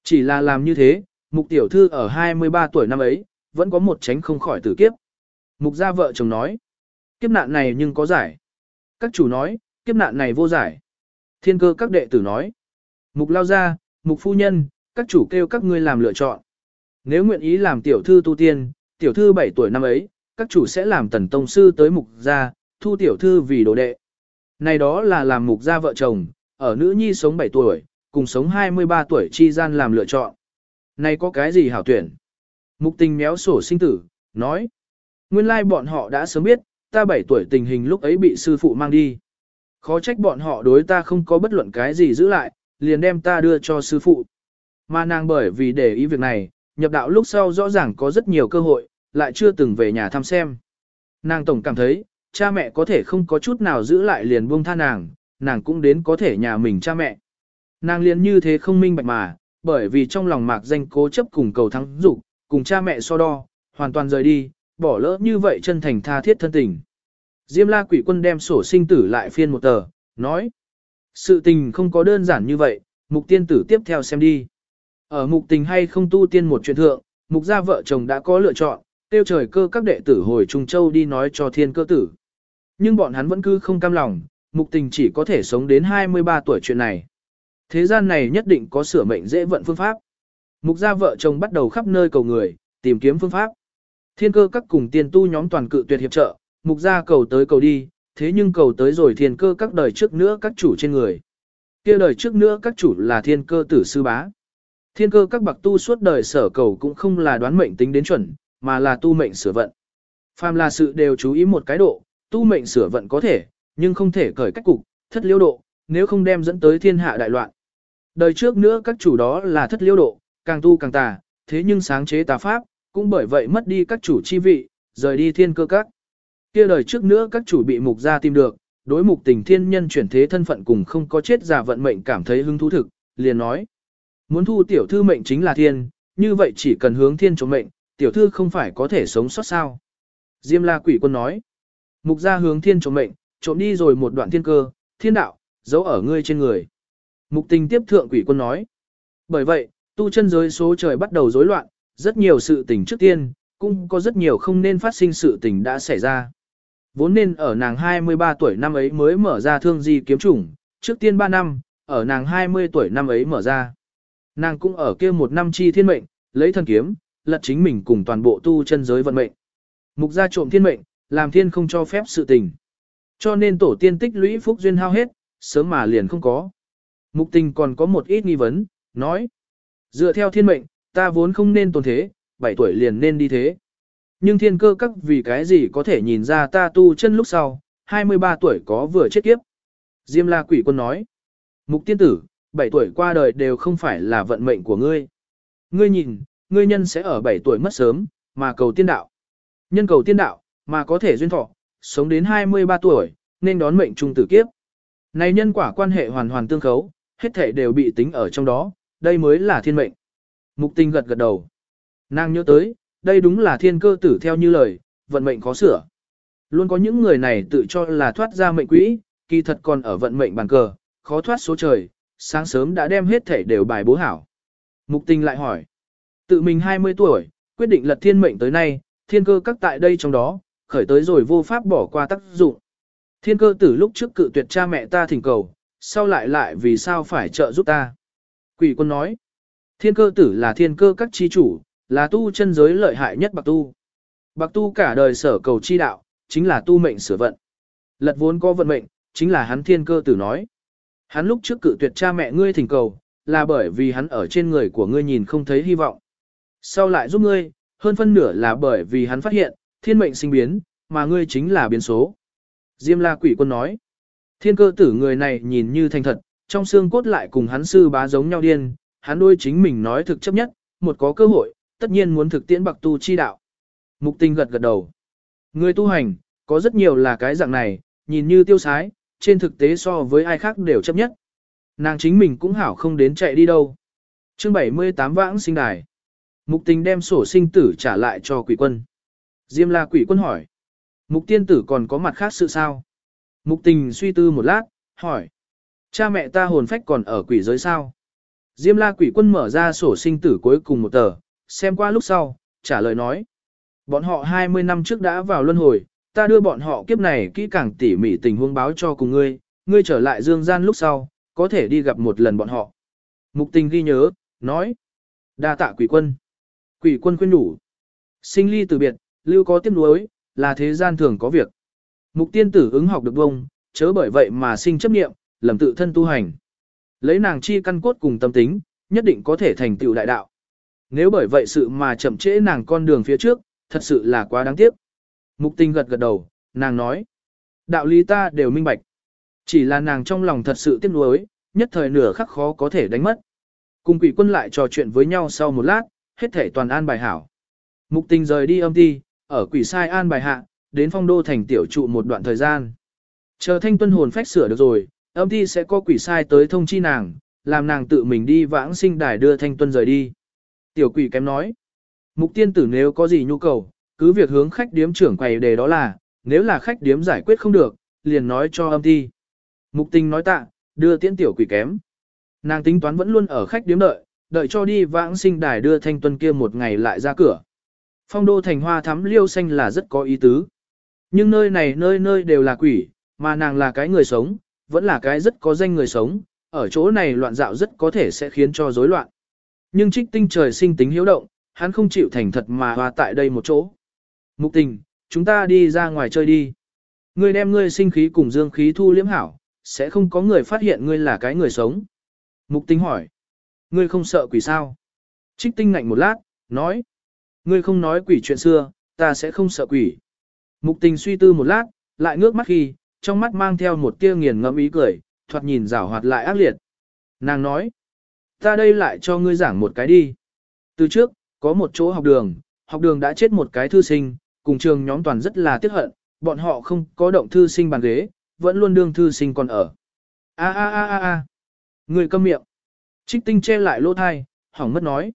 A: Chỉ là làm như thế, mục tiểu thư ở 23 tuổi năm ấy, vẫn có một tránh không khỏi tử kiếp. Mục gia vợ chồng nói, kiếp nạn này nhưng có giải. Các chủ nói, kiếp nạn này vô giải. Thiên cơ các đệ tử nói, mục lao gia, mục phu nhân, các chủ kêu các ngươi làm lựa chọn. Nếu nguyện ý làm tiểu thư tu tiên, tiểu thư 7 tuổi năm ấy, các chủ sẽ làm tần tông sư tới mục gia, thu tiểu thư vì đồ đệ. Này đó là làm mục gia vợ chồng, ở nữ nhi sống 7 tuổi, cùng sống 23 tuổi chi gian làm lựa chọn. Này có cái gì hảo tuyển? Mục tình méo sổ sinh tử, nói. Nguyên lai bọn họ đã sớm biết, ta 7 tuổi tình hình lúc ấy bị sư phụ mang đi. Khó trách bọn họ đối ta không có bất luận cái gì giữ lại, liền đem ta đưa cho sư phụ. Mà nàng bởi vì để ý việc này, nhập đạo lúc sau rõ ràng có rất nhiều cơ hội, lại chưa từng về nhà thăm xem. Nàng tổng cảm thấy, cha mẹ có thể không có chút nào giữ lại liền buông tha nàng, nàng cũng đến có thể nhà mình cha mẹ. Nàng liền như thế không minh bạch mà, bởi vì trong lòng mạc danh cố chấp cùng cầu thắng dục cùng cha mẹ so đo, hoàn toàn rời đi, bỏ lỡ như vậy chân thành tha thiết thân tình. Diêm la quỷ quân đem sổ sinh tử lại phiên một tờ, nói. Sự tình không có đơn giản như vậy, mục tiên tử tiếp theo xem đi. Ở mục tình hay không tu tiên một chuyện thượng, mục gia vợ chồng đã có lựa chọn, tiêu trời cơ các đệ tử hồi Trung Châu đi nói cho thiên cơ tử. Nhưng bọn hắn vẫn cứ không cam lòng, mục tình chỉ có thể sống đến 23 tuổi chuyện này. Thế gian này nhất định có sửa mệnh dễ vận phương pháp. Mục gia vợ chồng bắt đầu khắp nơi cầu người, tìm kiếm phương pháp. Thiên cơ các cùng tiên tu nhóm toàn cự tuyệt hiệp trợ, mục gia cầu tới cầu đi, thế nhưng cầu tới rồi thiên cơ các đời trước nữa các chủ trên người. kia đời trước nữa các chủ là thiên cơ tử sư bá. Thiên cơ các bậc tu suốt đời sở cầu cũng không là đoán mệnh tính đến chuẩn, mà là tu mệnh sửa vận. Phàm là sự đều chú ý một cái độ, tu mệnh sửa vận có thể, nhưng không thể cởi cách cục, thất liêu độ, nếu không đem dẫn tới thiên hạ đại loạn. Đời trước nữa các chủ đó là thất liêu độ, càng tu càng tà, thế nhưng sáng chế tà pháp, cũng bởi vậy mất đi các chủ chi vị, rời đi thiên cơ các. Kia đời trước nữa các chủ bị mục gia tìm được, đối mục tình thiên nhân chuyển thế thân phận cùng không có chết giả vận mệnh cảm thấy hứng thú thực, liền nói. Muốn thu tiểu thư mệnh chính là thiên, như vậy chỉ cần hướng thiên chống mệnh, tiểu thư không phải có thể sống sót sao. Diêm la quỷ quân nói. Mục gia hướng thiên trộm mệnh, trộm đi rồi một đoạn thiên cơ, thiên đạo, giấu ở ngươi trên người. Mục tình tiếp thượng quỷ quân nói. Bởi vậy, tu chân giới số trời bắt đầu rối loạn, rất nhiều sự tình trước tiên, cũng có rất nhiều không nên phát sinh sự tình đã xảy ra. Vốn nên ở nàng 23 tuổi năm ấy mới mở ra thương di kiếm chủng, trước tiên 3 năm, ở nàng 20 tuổi năm ấy mở ra. Nàng cũng ở kia một năm chi thiên mệnh, lấy thần kiếm, lật chính mình cùng toàn bộ tu chân giới vận mệnh. Mục gia trộm thiên mệnh, làm thiên không cho phép sự tình. Cho nên tổ tiên tích lũy phúc duyên hao hết, sớm mà liền không có. Mục tình còn có một ít nghi vấn, nói. Dựa theo thiên mệnh, ta vốn không nên tồn thế, 7 tuổi liền nên đi thế. Nhưng thiên cơ các vì cái gì có thể nhìn ra ta tu chân lúc sau, 23 tuổi có vừa chết kiếp. Diêm la quỷ quân nói. Mục tiên tử, 7 tuổi qua đời đều không phải là vận mệnh của ngươi. Ngươi nhìn, ngươi nhân sẽ ở 7 tuổi mất sớm, mà cầu tiên đạo. Nhân cầu tiên đạo, mà có thể duyên thọ, sống đến 23 tuổi, nên đón mệnh trung tử kiếp. Này nhân quả quan hệ hoàn hoàn tương khấu, hết thể đều bị tính ở trong đó, đây mới là thiên mệnh. Mục tình gật gật đầu. Nàng nhớ tới, đây đúng là thiên cơ tử theo như lời, vận mệnh khó sửa. Luôn có những người này tự cho là thoát ra mệnh quỹ, kỳ thật còn ở vận mệnh bàn cờ, khó thoát số trời, sáng sớm đã đem hết thể đều bài bố hảo. Mục tình lại hỏi, tự mình 20 tuổi, quyết định lật thiên mệnh tới nay, thiên cơ các tại đây trong đó, khởi tới rồi vô pháp bỏ qua tác dụng. Thiên cơ tử lúc trước cự tuyệt cha mẹ ta thỉnh cầu, sau lại lại vì sao phải trợ giúp ta. Quỷ quân nói, thiên cơ tử là thiên cơ các chi chủ, là tu chân giới lợi hại nhất bạc tu. Bạc tu cả đời sở cầu chi đạo, chính là tu mệnh sửa vận. Lật vốn có vận mệnh, chính là hắn thiên cơ tử nói. Hắn lúc trước cự tuyệt cha mẹ ngươi thỉnh cầu, là bởi vì hắn ở trên người của ngươi nhìn không thấy hy vọng. Sau lại giúp ngươi, hơn phân nửa là bởi vì hắn phát hiện, thiên mệnh sinh biến, mà ngươi chính là biến số. Diêm la quỷ quân nói, thiên cơ tử người này nhìn như thành thật, trong xương cốt lại cùng hắn sư bá giống nhau điên, hắn đôi chính mình nói thực chấp nhất, một có cơ hội, tất nhiên muốn thực tiễn bạc tu chi đạo. Mục tinh gật gật đầu. Người tu hành, có rất nhiều là cái dạng này, nhìn như tiêu sái, trên thực tế so với ai khác đều chấp nhất. Nàng chính mình cũng hảo không đến chạy đi đâu. chương 78 vãng sinh đài. Mục tình đem sổ sinh tử trả lại cho quỷ quân. Diêm la quỷ quân hỏi. Mục tiên tử còn có mặt khác sự sao? Mục tình suy tư một lát, hỏi. Cha mẹ ta hồn phách còn ở quỷ giới sao? Diêm la quỷ quân mở ra sổ sinh tử cuối cùng một tờ, xem qua lúc sau, trả lời nói. Bọn họ 20 năm trước đã vào luân hồi, ta đưa bọn họ kiếp này kỹ càng tỉ mỉ tình huống báo cho cùng ngươi, ngươi trở lại dương gian lúc sau, có thể đi gặp một lần bọn họ. Mục tình ghi nhớ, nói. đa tạ quỷ quân. Quỷ quân khuyên đủ. Sinh ly từ biệt, lưu có tiếc nuối, là thế gian thường có việc. Mục tiên tử ứng học được bông, chớ bởi vậy mà sinh chấp niệm, lầm tự thân tu hành. Lấy nàng chi căn cốt cùng tâm tính, nhất định có thể thành tựu đại đạo. Nếu bởi vậy sự mà chậm trễ nàng con đường phía trước, thật sự là quá đáng tiếc. Mục tinh gật gật đầu, nàng nói. Đạo lý ta đều minh bạch. Chỉ là nàng trong lòng thật sự tiếc nuối, nhất thời nửa khắc khó có thể đánh mất. Cùng quỷ quân lại trò chuyện với nhau sau một lát, hết thể toàn an bài hảo. Mục tình rời đi âm ti, ở quỷ sai an bài hạ, đến phong đô thành tiểu trụ một đoạn thời gian. Chờ thanh tuân hồn phách sửa được rồi, âm ti sẽ có quỷ sai tới thông chi nàng, làm nàng tự mình đi vãng sinh đài đưa thanh tuân rời đi. Tiểu quỷ kém nói, mục tiên tử nếu có gì nhu cầu, cứ việc hướng khách điếm trưởng quầy đề đó là, nếu là khách điếm giải quyết không được, liền nói cho âm ti. Mục tình nói tạ, đưa tiễn tiểu quỷ kém. Nàng tính toán vẫn luôn ở khách điếm đợi, đợi cho đi vãng sinh đài đưa thanh tuân kia một ngày lại ra cửa. Phong đô thành hoa thắm liêu xanh là rất có ý tứ. Nhưng nơi này nơi nơi đều là quỷ, mà nàng là cái người sống, vẫn là cái rất có danh người sống, ở chỗ này loạn dạo rất có thể sẽ khiến cho rối loạn. Nhưng trích tinh trời sinh tính hiếu động, hắn không chịu thành thật mà hòa tại đây một chỗ. Mục tình, chúng ta đi ra ngoài chơi đi. Ngươi đem ngươi sinh khí cùng dương khí thu liếm hảo, sẽ không có người phát hiện ngươi là cái người sống. Mục tình hỏi. Ngươi không sợ quỷ sao? Trích tinh ngạnh một lát, nói. Ngươi không nói quỷ chuyện xưa, ta sẽ không sợ quỷ. Mục tình suy tư một lát, lại ngước mắt khi, trong mắt mang theo một tia nghiền ngẫm ý cười, thoạt nhìn rảo hoạt lại ác liệt. Nàng nói, ta đây lại cho ngươi giảng một cái đi. Từ trước, có một chỗ học đường, học đường đã chết một cái thư sinh, cùng trường nhóm toàn rất là tiếc hận, bọn họ không có động thư sinh bàn ghế, vẫn luôn đương thư sinh còn ở. A a a a a, người câm miệng. Trích tinh che lại lỗ thai, hỏng mất nói.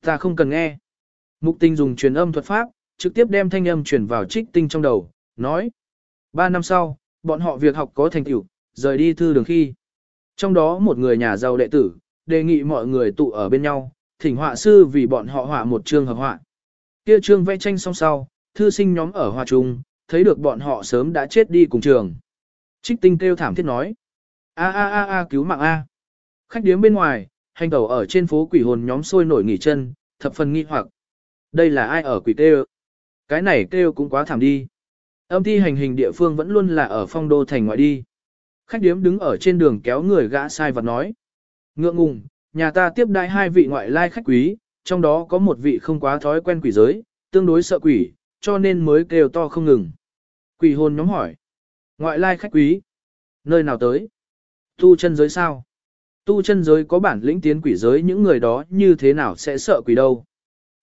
A: Ta không cần nghe. Mục tinh dùng truyền âm thuật pháp, trực tiếp đem thanh âm truyền vào trích tinh trong đầu, nói. Ba năm sau, bọn họ việc học có thành tựu, rời đi thư đường khi. Trong đó một người nhà giàu đệ tử, đề nghị mọi người tụ ở bên nhau, thỉnh họa sư vì bọn họ họa một chương hợp họa. Kia chương vẽ tranh xong sau, thư sinh nhóm ở hòa trung, thấy được bọn họ sớm đã chết đi cùng trường. Trích tinh kêu thảm thiết nói. A a a a cứu mạng A. Khách điếm bên ngoài, hành tẩu ở trên phố quỷ hồn nhóm sôi nổi nghỉ chân, thập phần nghi hoặc. Đây là ai ở quỷ kêu? Cái này kêu cũng quá thảm đi. Âm thi hành hình địa phương vẫn luôn là ở phong đô thành ngoại đi. Khách điếm đứng ở trên đường kéo người gã sai vật nói. Ngượng ngùng, nhà ta tiếp đai hai vị ngoại lai khách quý, trong đó có một vị không quá thói quen quỷ giới, tương đối sợ quỷ, cho nên mới kêu to không ngừng. Quỷ hồn nhóm hỏi. Ngoại lai khách quý. Nơi nào tới? Tu chân giới sao? Tu chân giới có bản lĩnh tiến quỷ giới những người đó như thế nào sẽ sợ quỷ đâu?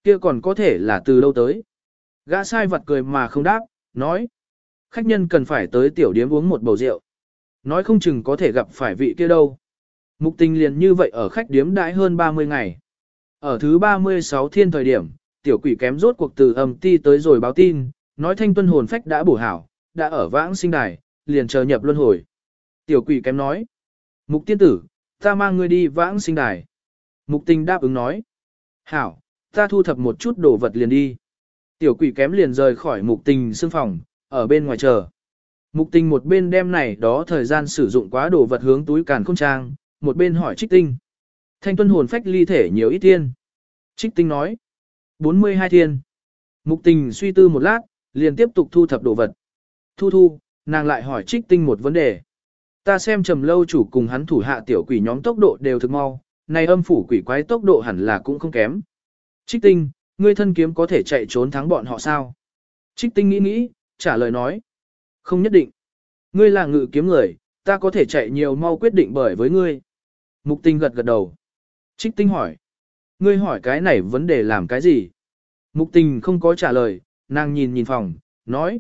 A: Kia còn có thể là từ đâu tới? Gã sai vật cười mà không đáp, nói. Khách nhân cần phải tới tiểu điếm uống một bầu rượu. Nói không chừng có thể gặp phải vị kia đâu. Mục tình liền như vậy ở khách điếm đãi hơn 30 ngày. Ở thứ 36 thiên thời điểm, tiểu quỷ kém rốt cuộc từ âm ti tới rồi báo tin, nói thanh tuân hồn phách đã bổ hảo, đã ở vãng sinh đài, liền chờ nhập luân hồi. Tiểu quỷ kém nói, mục tiên tử, ta mang ngươi đi vãng sinh đài. Mục tình đáp ứng nói, hảo, ta thu thập một chút đồ vật liền đi. Tiểu quỷ kém liền rời khỏi mục tình xương phòng, ở bên ngoài chờ. Mục tình một bên đem này đó thời gian sử dụng quá đồ vật hướng túi càn khôn trang, một bên hỏi trích tinh. Thanh tuân hồn phách ly thể nhiều ít tiên. Trích tinh nói. 42 thiên. Mục tình suy tư một lát, liền tiếp tục thu thập đồ vật. Thu thu, nàng lại hỏi trích tinh một vấn đề. Ta xem trầm lâu chủ cùng hắn thủ hạ tiểu quỷ nhóm tốc độ đều thực mau, này âm phủ quỷ quái tốc độ hẳn là cũng không kém. Trích tinh, ngươi thân kiếm có thể chạy trốn thắng bọn họ sao? Trích tinh nghĩ nghĩ, trả lời nói. Không nhất định. Ngươi là ngự kiếm người, ta có thể chạy nhiều mau quyết định bởi với ngươi. Mục tinh gật gật đầu. Trích tinh hỏi. Ngươi hỏi cái này vấn đề làm cái gì? Mục tình không có trả lời, nàng nhìn nhìn phòng, nói.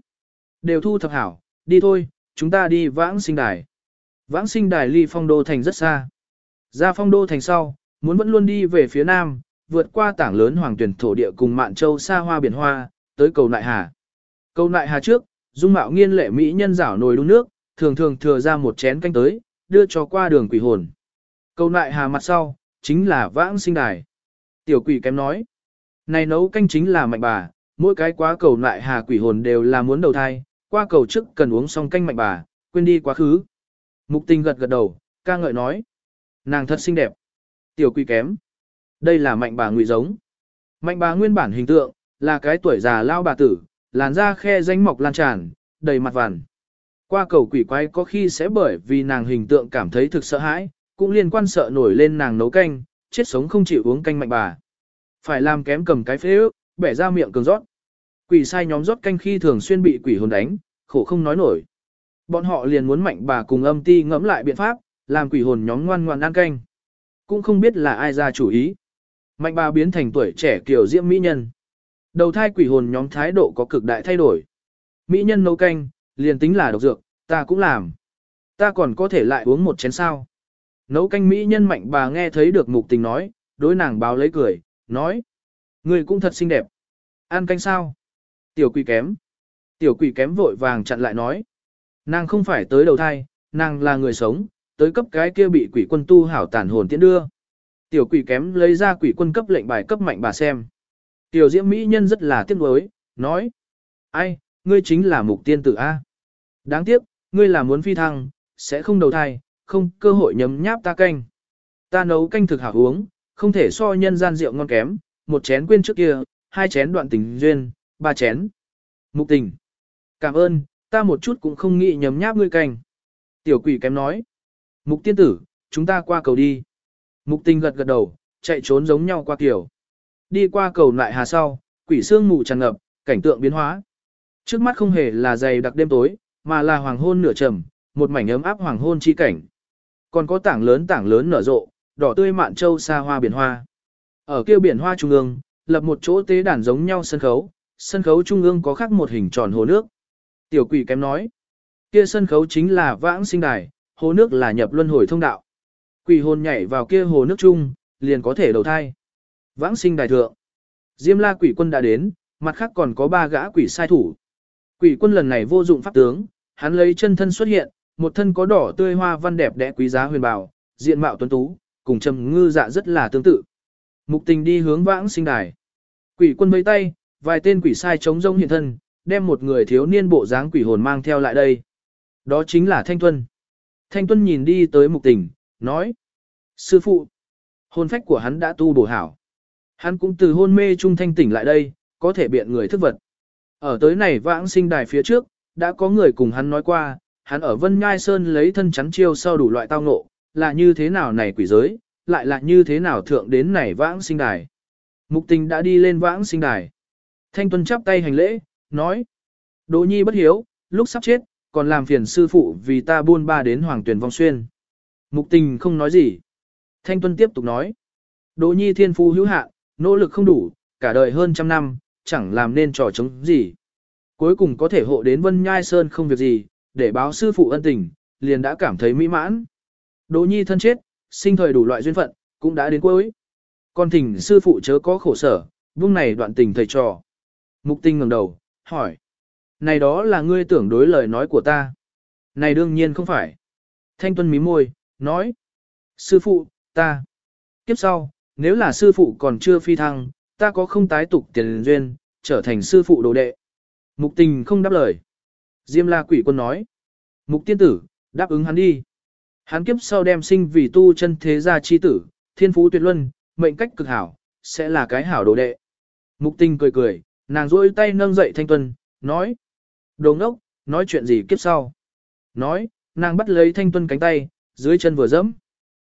A: Đều thu thập hảo, đi thôi, chúng ta đi vãng sinh đài. Vãng sinh đài ly phong đô thành rất xa. Ra phong đô thành sau, muốn vẫn luôn đi về phía nam, vượt qua tảng lớn hoàng tuyển thổ địa cùng mạn châu xa hoa biển hoa, tới cầu nại hà. Cầu nại hà trước, dung mạo nghiên lệ mỹ nhân rảo nồi đun nước, thường thường thừa ra một chén canh tới, đưa cho qua đường quỷ hồn. Cầu nại hà mặt sau, chính là vãng sinh đài. Tiểu quỷ kém nói, này nấu canh chính là mạnh bà, mỗi cái quá cầu nại hà quỷ hồn đều là muốn đầu thai, qua cầu trước cần uống xong canh mạnh bà, quên đi quá khứ. Mục tình gật gật đầu, ca ngợi nói, nàng thật xinh đẹp. Tiểu quỷ kém, đây là mạnh bà ngụy giống. Mạnh bà nguyên bản hình tượng, là cái tuổi già lao bà tử, làn da khe danh mọc lan tràn, đầy mặt vằn. Qua cầu quỷ quái có khi sẽ bởi vì nàng hình tượng cảm thấy thực sợ hãi, cũng liên quan sợ nổi lên nàng nấu canh, chết sống không chịu uống canh mạnh bà. Phải làm kém cầm cái phế ước, bẻ ra miệng cường rót. Quỷ sai nhóm rót canh khi thường xuyên bị quỷ hồn đánh, khổ không nói nổi. Bọn họ liền muốn mạnh bà cùng âm ti ngẫm lại biện pháp, làm quỷ hồn nhóm ngoan ngoan ăn canh. Cũng không biết là ai ra chủ ý. Mạnh bà biến thành tuổi trẻ kiểu diễm mỹ nhân. Đầu thai quỷ hồn nhóm thái độ có cực đại thay đổi. Mỹ nhân nấu canh, liền tính là độc dược, ta cũng làm. Ta còn có thể lại uống một chén sao. Nấu canh Mỹ nhân mạnh bà nghe thấy được mục tình nói, đối nàng báo lấy cười, nói. Người cũng thật xinh đẹp. Ăn canh sao? Tiểu quỷ kém. Tiểu quỷ kém vội vàng chặn lại nói. Nàng không phải tới đầu thai, nàng là người sống, tới cấp cái kia bị quỷ quân tu hảo tàn hồn tiễn đưa. Tiểu quỷ kém lấy ra quỷ quân cấp lệnh bài cấp mạnh bà xem. Tiểu diễm mỹ nhân rất là tiếc nuối, nói. Ai, ngươi chính là mục tiên tử A. Đáng tiếc, ngươi là muốn phi thăng, sẽ không đầu thai, không cơ hội nhấm nháp ta canh. Ta nấu canh thực hảo uống, không thể so nhân gian rượu ngon kém, một chén quên trước kia, hai chén đoạn tình duyên, ba chén. Mục tình. Cảm ơn, ta một chút cũng không nghĩ nhấm nháp ngươi canh. Tiểu quỷ kém nói. Mục tiên tử, chúng ta qua cầu đi. Mục tình gật gật đầu, chạy trốn giống nhau qua kiểu. Đi qua cầu lại hà sau, quỷ sương mù tràn ngập, cảnh tượng biến hóa. Trước mắt không hề là dày đặc đêm tối, mà là hoàng hôn nửa trầm, một mảnh ấm áp hoàng hôn chi cảnh. Còn có tảng lớn tảng lớn nở rộ, đỏ tươi mạn châu xa hoa biển hoa. Ở kia biển hoa trung ương, lập một chỗ tế đàn giống nhau sân khấu, sân khấu trung ương có khắc một hình tròn hồ nước. Tiểu quỷ kém nói, kia sân khấu chính là vãng sinh đài, hồ nước là nhập luân hồi thông đạo. Quỷ hồn nhảy vào kia hồ nước chung, liền có thể đầu thai. Vãng sinh đài thượng. Diêm la quỷ quân đã đến, mặt khác còn có ba gã quỷ sai thủ. Quỷ quân lần này vô dụng pháp tướng, hắn lấy chân thân xuất hiện, một thân có đỏ tươi hoa văn đẹp đẽ quý giá huyền bào, diện mạo tuấn tú, cùng trầm ngư dạ rất là tương tự. Mục tình đi hướng vãng sinh đài. Quỷ quân mấy tay, vài tên quỷ sai chống rông hiện thân, đem một người thiếu niên bộ dáng quỷ hồn mang theo lại đây. Đó chính là Thanh Tuân. Thanh Tuân nhìn đi tới mục tình, nói. Sư phụ, hồn phách của hắn đã tu bổ hảo. Hắn cũng từ hôn mê trung thanh tỉnh lại đây, có thể biện người thức vật. Ở tới này vãng sinh đài phía trước, đã có người cùng hắn nói qua, hắn ở Vân Nhai Sơn lấy thân chắn chiêu sau đủ loại tao ngộ, là như thế nào này quỷ giới, lại là như thế nào thượng đến này vãng sinh đài. Mục tình đã đi lên vãng sinh đài. Thanh Tuân chắp tay hành lễ, nói. Đỗ nhi bất hiếu, lúc sắp chết, còn làm phiền sư phụ vì ta buôn ba đến hoàng tuyển vong xuyên. Mục tình không nói gì. Thanh Tuân tiếp tục nói. Đỗ nhi thiên phu hữu hạ, nỗ lực không đủ, cả đời hơn trăm năm, chẳng làm nên trò chống gì. Cuối cùng có thể hộ đến Vân Nhai Sơn không việc gì, để báo sư phụ ân tình, liền đã cảm thấy mỹ mãn. Đỗ nhi thân chết, sinh thời đủ loại duyên phận, cũng đã đến cuối. Con thỉnh sư phụ chớ có khổ sở, buông này đoạn tình thầy trò. Mục tinh ngẩng đầu, hỏi. Này đó là ngươi tưởng đối lời nói của ta. Này đương nhiên không phải. Thanh tuân mí môi, nói. Sư phụ, ta. Kiếp sau, nếu là sư phụ còn chưa phi thăng, ta có không tái tục tiền duyên, trở thành sư phụ đồ đệ. Mục tình không đáp lời. Diêm la quỷ quân nói. Mục tiên tử, đáp ứng hắn đi. Hắn kiếp sau đem sinh vì tu chân thế gia chi tử, thiên phú tuyệt luân, mệnh cách cực hảo, sẽ là cái hảo đồ đệ. Mục tình cười cười, nàng rôi tay nâng dậy thanh tuân, nói. Đồ ngốc, nói chuyện gì kiếp sau. Nói, nàng bắt lấy thanh tuân cánh tay, dưới chân vừa dẫm.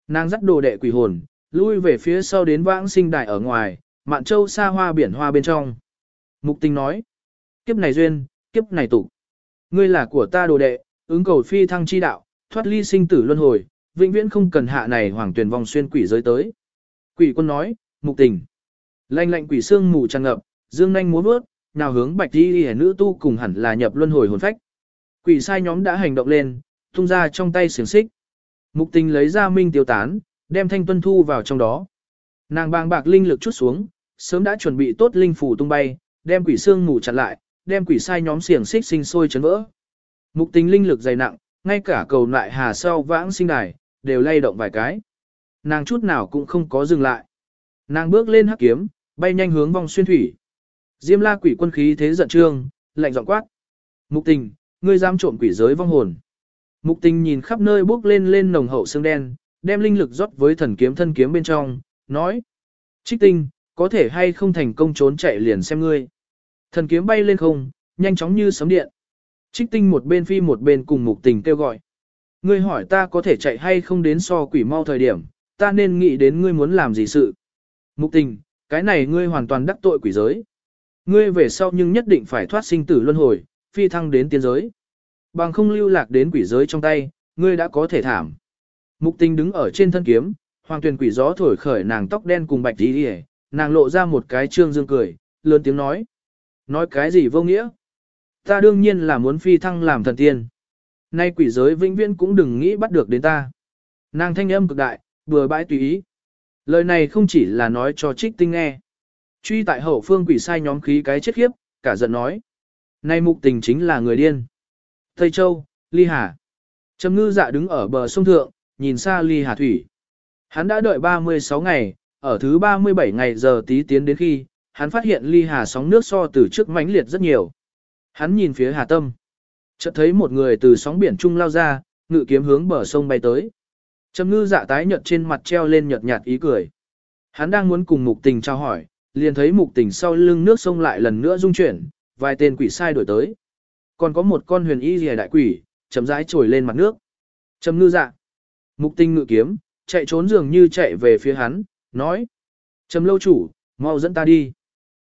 A: Nàng dắt đồ đệ quỷ hồn, lui về phía sau đến vãng sinh đại ở ngoài, mạn châu xa hoa biển hoa bên trong. Mục tình nói, kiếp này duyên, kiếp này tụ. Ngươi là của ta đồ đệ, ứng cầu phi thăng chi đạo, thoát ly sinh tử luân hồi, vĩnh viễn không cần hạ này hoàng tuyển vòng xuyên quỷ giới tới. Quỷ quân nói, mục tình. Lanh lạnh quỷ xương mù tràn ngập, dương nhanh múa vớt, nào hướng bạch đi hẻ nữ tu cùng hẳn là nhập luân hồi hồn phách. Quỷ sai nhóm đã hành động lên, tung ra trong tay xiềng xích. Mục tình lấy ra minh tiêu tán, đem thanh tuân thu vào trong đó. Nàng bàng bạc linh lực chút xuống, sớm đã chuẩn bị tốt linh phủ tung bay, đem quỷ xương ngủ chặn lại, đem quỷ sai nhóm xiềng xích sinh sôi chấn vỡ. Mục tình linh lực dày nặng, ngay cả cầu lại hà sau vãng sinh đài, đều lay động vài cái. Nàng chút nào cũng không có dừng lại. Nàng bước lên hắc kiếm, bay nhanh hướng vòng xuyên thủy. Diêm la quỷ quân khí thế giận trương, lạnh giọng quát. Mục tình, ngươi dám trộm quỷ giới vong hồn. Mục tình nhìn khắp nơi bước lên lên nồng hậu xương đen, đem linh lực rót với thần kiếm thân kiếm bên trong, nói. Trích tinh, có thể hay không thành công trốn chạy liền xem ngươi. Thần kiếm bay lên không, nhanh chóng như sấm điện. Trích tinh một bên phi một bên cùng mục tình kêu gọi. Ngươi hỏi ta có thể chạy hay không đến so quỷ mau thời điểm, ta nên nghĩ đến ngươi muốn làm gì sự. Mục tình, cái này ngươi hoàn toàn đắc tội quỷ giới ngươi về sau nhưng nhất định phải thoát sinh tử luân hồi, phi thăng đến tiên giới. Bằng không lưu lạc đến quỷ giới trong tay, ngươi đã có thể thảm. Mục tình đứng ở trên thân kiếm, hoàng tuyển quỷ gió thổi khởi nàng tóc đen cùng bạch tí đi nàng lộ ra một cái trương dương cười, lớn tiếng nói. Nói cái gì vô nghĩa? Ta đương nhiên là muốn phi thăng làm thần tiên. Nay quỷ giới vĩnh viễn cũng đừng nghĩ bắt được đến ta. Nàng thanh âm cực đại, vừa bãi tùy ý. Lời này không chỉ là nói cho trích tinh nghe. Truy tại hậu phương quỷ sai nhóm khí cái chết khiếp, cả giận nói. Nay mục tình chính là người điên. Tây Châu, Ly Hà. Trầm ngư dạ đứng ở bờ sông thượng, nhìn xa Ly Hà Thủy. Hắn đã đợi 36 ngày, ở thứ 37 ngày giờ tí tiến đến khi, hắn phát hiện Ly Hà sóng nước so từ trước mãnh liệt rất nhiều. Hắn nhìn phía Hà Tâm. Chợt thấy một người từ sóng biển trung lao ra, ngự kiếm hướng bờ sông bay tới. Trầm ngư dạ tái nhợt trên mặt treo lên nhợt nhạt ý cười. Hắn đang muốn cùng mục tình trao hỏi, liền thấy mục tình sau lưng nước sông lại lần nữa rung chuyển, vài tên quỷ sai đổi tới. Còn có một con huyền y rìa đại quỷ, chậm rãi trồi lên mặt nước. Trầm ngư dạ. Mục tình ngự kiếm, chạy trốn dường như chạy về phía hắn, nói. Trầm lâu chủ, mau dẫn ta đi.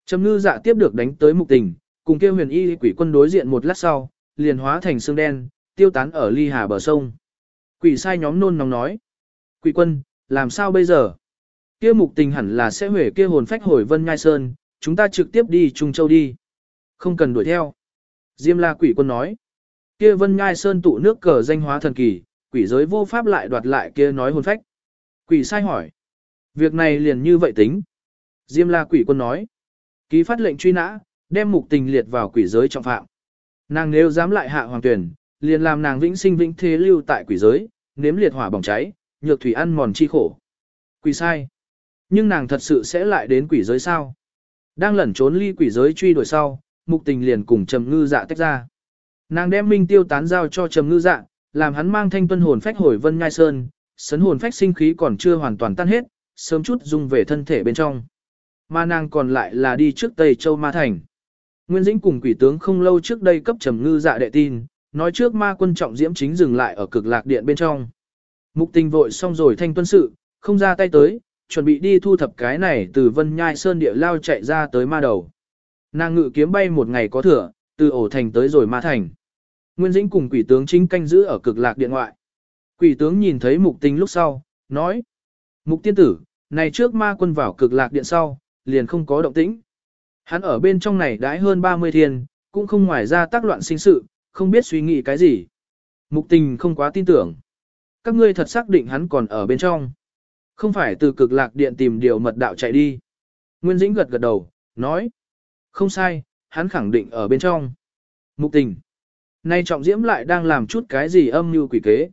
A: Trầm ngư dạ tiếp được đánh tới mục tình, cùng kêu huyền y quỷ quân đối diện một lát sau, liền hóa thành xương đen, tiêu tán ở ly hà bờ sông. Quỷ sai nhóm nôn nóng nói. Quỷ quân, làm sao bây giờ? Kia mục tình hẳn là sẽ huể kia hồn phách hồi vân nhai sơn, chúng ta trực tiếp đi Trung Châu đi. Không cần đuổi theo. Diêm la quỷ quân nói. Kia vân nhai sơn tụ nước cờ danh hóa thần kỳ, quỷ giới vô pháp lại đoạt lại kia nói hồn phách. Quỷ sai hỏi. Việc này liền như vậy tính. Diêm la quỷ quân nói. Ký phát lệnh truy nã, đem mục tình liệt vào quỷ giới trọng phạm. Nàng nếu dám lại hạ hoàng tuyển, liền làm nàng vĩnh sinh vĩnh thế lưu tại quỷ giới, nếm liệt hỏa bỏng cháy, nhược thủy ăn mòn chi khổ. Quỷ sai. Nhưng nàng thật sự sẽ lại đến quỷ giới sao? Đang lẩn trốn ly quỷ giới truy đuổi sau, mục tình liền cùng trầm ngư dạ tách ra. Nàng đem minh tiêu tán giao cho trầm ngư dạ, làm hắn mang thanh tuân hồn phách hồi vân nhai sơn, sấn hồn phách sinh khí còn chưa hoàn toàn tan hết, sớm chút dùng về thân thể bên trong. Mà nàng còn lại là đi trước Tây Châu Ma Thành. Nguyên Dĩnh cùng quỷ tướng không lâu trước đây cấp trầm ngư dạ đệ tin, nói trước ma quân trọng diễm chính dừng lại ở cực lạc điện bên trong. Mục tình vội xong rồi thanh tuân sự, không ra tay tới, chuẩn bị đi thu thập cái này từ vân nhai sơn địa lao chạy ra tới ma đầu. Nàng ngự kiếm bay một ngày có thừa, từ ổ thành tới rồi ma thành. Nguyên Dĩnh cùng quỷ tướng chính canh giữ ở cực lạc điện ngoại. Quỷ tướng nhìn thấy mục Tinh lúc sau, nói. Mục tiên tử, này trước ma quân vào cực lạc điện sau, liền không có động tĩnh. Hắn ở bên trong này đãi hơn 30 thiên, cũng không ngoài ra tác loạn sinh sự, không biết suy nghĩ cái gì. Mục tình không quá tin tưởng. Các ngươi thật xác định hắn còn ở bên trong. Không phải từ cực lạc điện tìm điều mật đạo chạy đi. Nguyên Dĩnh gật gật đầu, nói. Không sai, hắn khẳng định ở bên trong. Mục tình. Nay trọng diễm lại đang làm chút cái gì âm như quỷ kế.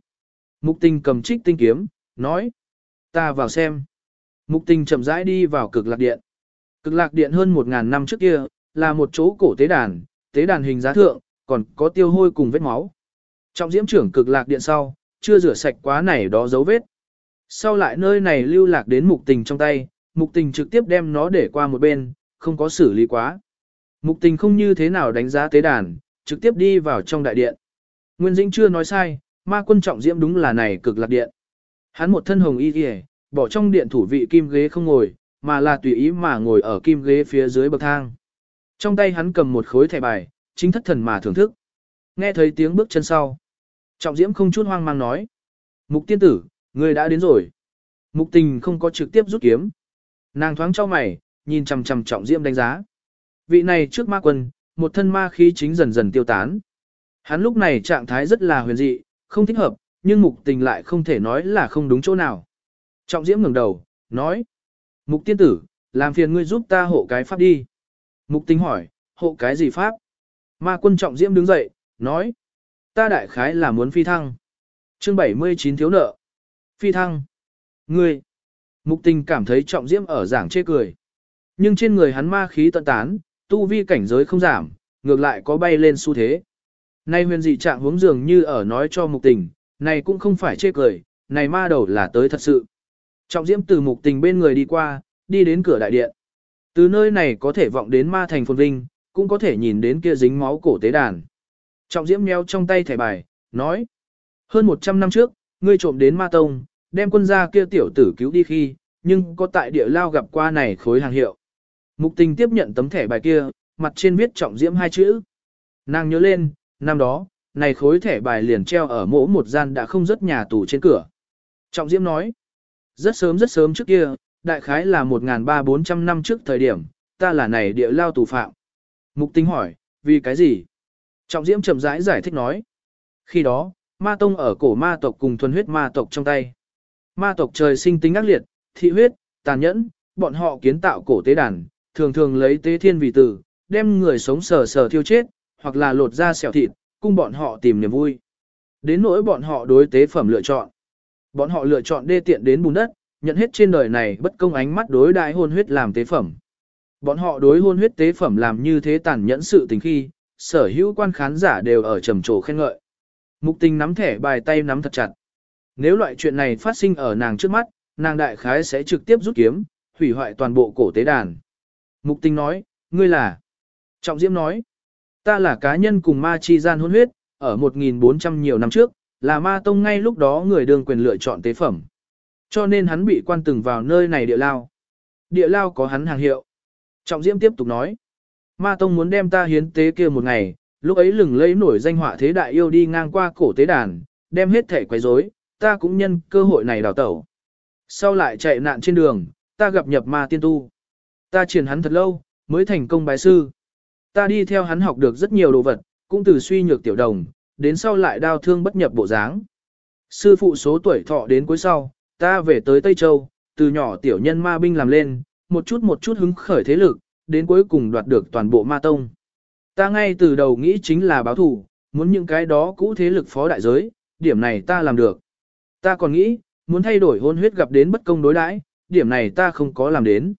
A: Mục tình cầm trích tinh kiếm, nói. Ta vào xem. Mục tình chậm rãi đi vào cực lạc điện. Cực lạc điện hơn 1.000 năm trước kia, là một chỗ cổ tế đàn, tế đàn hình giá thượng, còn có tiêu hôi cùng vết máu. Trọng diễm trưởng cực lạc điện sau, chưa rửa sạch quá này đó dấu vết. Sau lại nơi này lưu lạc đến mục tình trong tay, mục tình trực tiếp đem nó để qua một bên, không có xử lý quá. Mục tình không như thế nào đánh giá tế đàn, trực tiếp đi vào trong đại điện. Nguyên Dĩnh chưa nói sai, ma quân trọng diễm đúng là này cực lạc điện. Hắn một thân hồng y kìa, bỏ trong điện thủ vị kim ghế không ngồi, mà là tùy ý mà ngồi ở kim ghế phía dưới bậc thang. Trong tay hắn cầm một khối thẻ bài, chính thất thần mà thưởng thức. Nghe thấy tiếng bước chân sau. Trọng diễm không chút hoang mang nói. Mục tiên tử, ngươi đã đến rồi. Mục tình không có trực tiếp rút kiếm. Nàng thoáng cho mày, nhìn chầm chầm trọng diễm đánh giá. Vị này trước ma quân, một thân ma khí chính dần dần tiêu tán. Hắn lúc này trạng thái rất là huyền dị, không thích hợp, nhưng mục tình lại không thể nói là không đúng chỗ nào. Trọng diễm ngẩng đầu, nói. Mục tiên tử, làm phiền ngươi giúp ta hộ cái pháp đi. Mục tình hỏi, hộ cái gì pháp? Ma quân trọng diễm đứng dậy, nói. Ta đại khái là muốn phi thăng. chương 79 thiếu nợ. Phi thăng. Ngươi. Mục tình cảm thấy trọng diễm ở giảng chê cười. Nhưng trên người hắn ma khí tận tán, tu vi cảnh giới không giảm, ngược lại có bay lên xu thế. Nay huyền dị trạng hướng dường như ở nói cho mục tình, này cũng không phải chê cười, này ma đầu là tới thật sự. Trọng diễm từ mục tình bên người đi qua, đi đến cửa đại điện. Từ nơi này có thể vọng đến ma thành phồn vinh, cũng có thể nhìn đến kia dính máu cổ tế đàn. Trọng diễm nheo trong tay thẻ bài, nói. Hơn 100 năm trước, ngươi trộm đến ma tông, đem quân gia kia tiểu tử cứu đi khi, nhưng có tại địa lao gặp qua này khối hàng hiệu. Mục tình tiếp nhận tấm thẻ bài kia, mặt trên viết trọng diễm hai chữ. Nàng nhớ lên, năm đó, này khối thẻ bài liền treo ở mỗi một gian đã không rất nhà tù trên cửa. Trọng diễm nói, rất sớm rất sớm trước kia, đại khái là 1.300-400 năm trước thời điểm, ta là này địa lao tù phạm. Mục tinh hỏi, vì cái gì? Trọng diễm chậm rãi giải thích nói. Khi đó, ma tông ở cổ ma tộc cùng thuần huyết ma tộc trong tay. Ma tộc trời sinh tính ác liệt, thị huyết, tàn nhẫn, bọn họ kiến tạo cổ tế đàn, thường thường lấy tế thiên vì tử, đem người sống sờ sờ thiêu chết, hoặc là lột ra xẻo thịt, cung bọn họ tìm niềm vui. Đến nỗi bọn họ đối tế phẩm lựa chọn. Bọn họ lựa chọn đê tiện đến bùn đất, nhận hết trên đời này bất công ánh mắt đối đại hôn huyết làm tế phẩm. Bọn họ đối hôn huyết tế phẩm làm như thế tàn nhẫn sự tình khi, sở hữu quan khán giả đều ở trầm trồ khen ngợi. Mục tình nắm thẻ bài tay nắm thật chặt. Nếu loại chuyện này phát sinh ở nàng trước mắt, nàng đại khái sẽ trực tiếp rút kiếm, hủy hoại toàn bộ cổ tế đàn. Mục tình nói, ngươi là. Trọng Diễm nói, ta là cá nhân cùng ma chi gian hôn huyết, ở 1.400 nhiều năm trước, là ma tông ngay lúc đó người đương quyền lựa chọn tế phẩm. Cho nên hắn bị quan từng vào nơi này địa lao. Địa lao có hắn hàng hiệu. Trọng Diễm tiếp tục nói, ma tông muốn đem ta hiến tế kia một ngày, lúc ấy lừng lấy nổi danh họa thế đại yêu đi ngang qua cổ tế đàn, đem hết thể quấy rối, ta cũng nhân cơ hội này đào tẩu. Sau lại chạy nạn trên đường, ta gặp nhập ma tiên tu. Ta triển hắn thật lâu, mới thành công bái sư. Ta đi theo hắn học được rất nhiều đồ vật, cũng từ suy nhược tiểu đồng, đến sau lại đau thương bất nhập bộ dáng. Sư phụ số tuổi thọ đến cuối sau, ta về tới Tây Châu, từ nhỏ tiểu nhân ma binh làm lên, một chút một chút hứng khởi thế lực, đến cuối cùng đoạt được toàn bộ ma tông. Ta ngay từ đầu nghĩ chính là báo thù, muốn những cái đó cũ thế lực phó đại giới, điểm này ta làm được. Ta còn nghĩ, muốn thay đổi hôn huyết gặp đến bất công đối đãi, điểm này ta không có làm đến.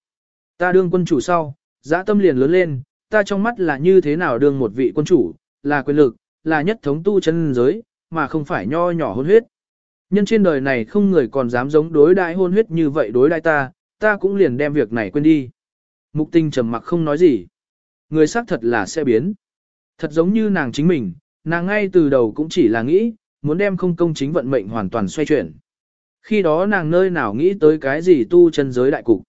A: Ta đương quân chủ sau, dã tâm liền lớn lên, ta trong mắt là như thế nào đương một vị quân chủ, là quyền lực, là nhất thống tu chân giới, mà không phải nho nhỏ hôn huyết. Nhân trên đời này không người còn dám giống đối đại hôn huyết như vậy đối đại ta, ta cũng liền đem việc này quên đi. Mục tinh trầm mặc không nói gì. Người xác thật là sẽ biến. Thật giống như nàng chính mình, nàng ngay từ đầu cũng chỉ là nghĩ, muốn đem không công chính vận mệnh hoàn toàn xoay chuyển. Khi đó nàng nơi nào nghĩ tới cái gì tu chân giới đại cục.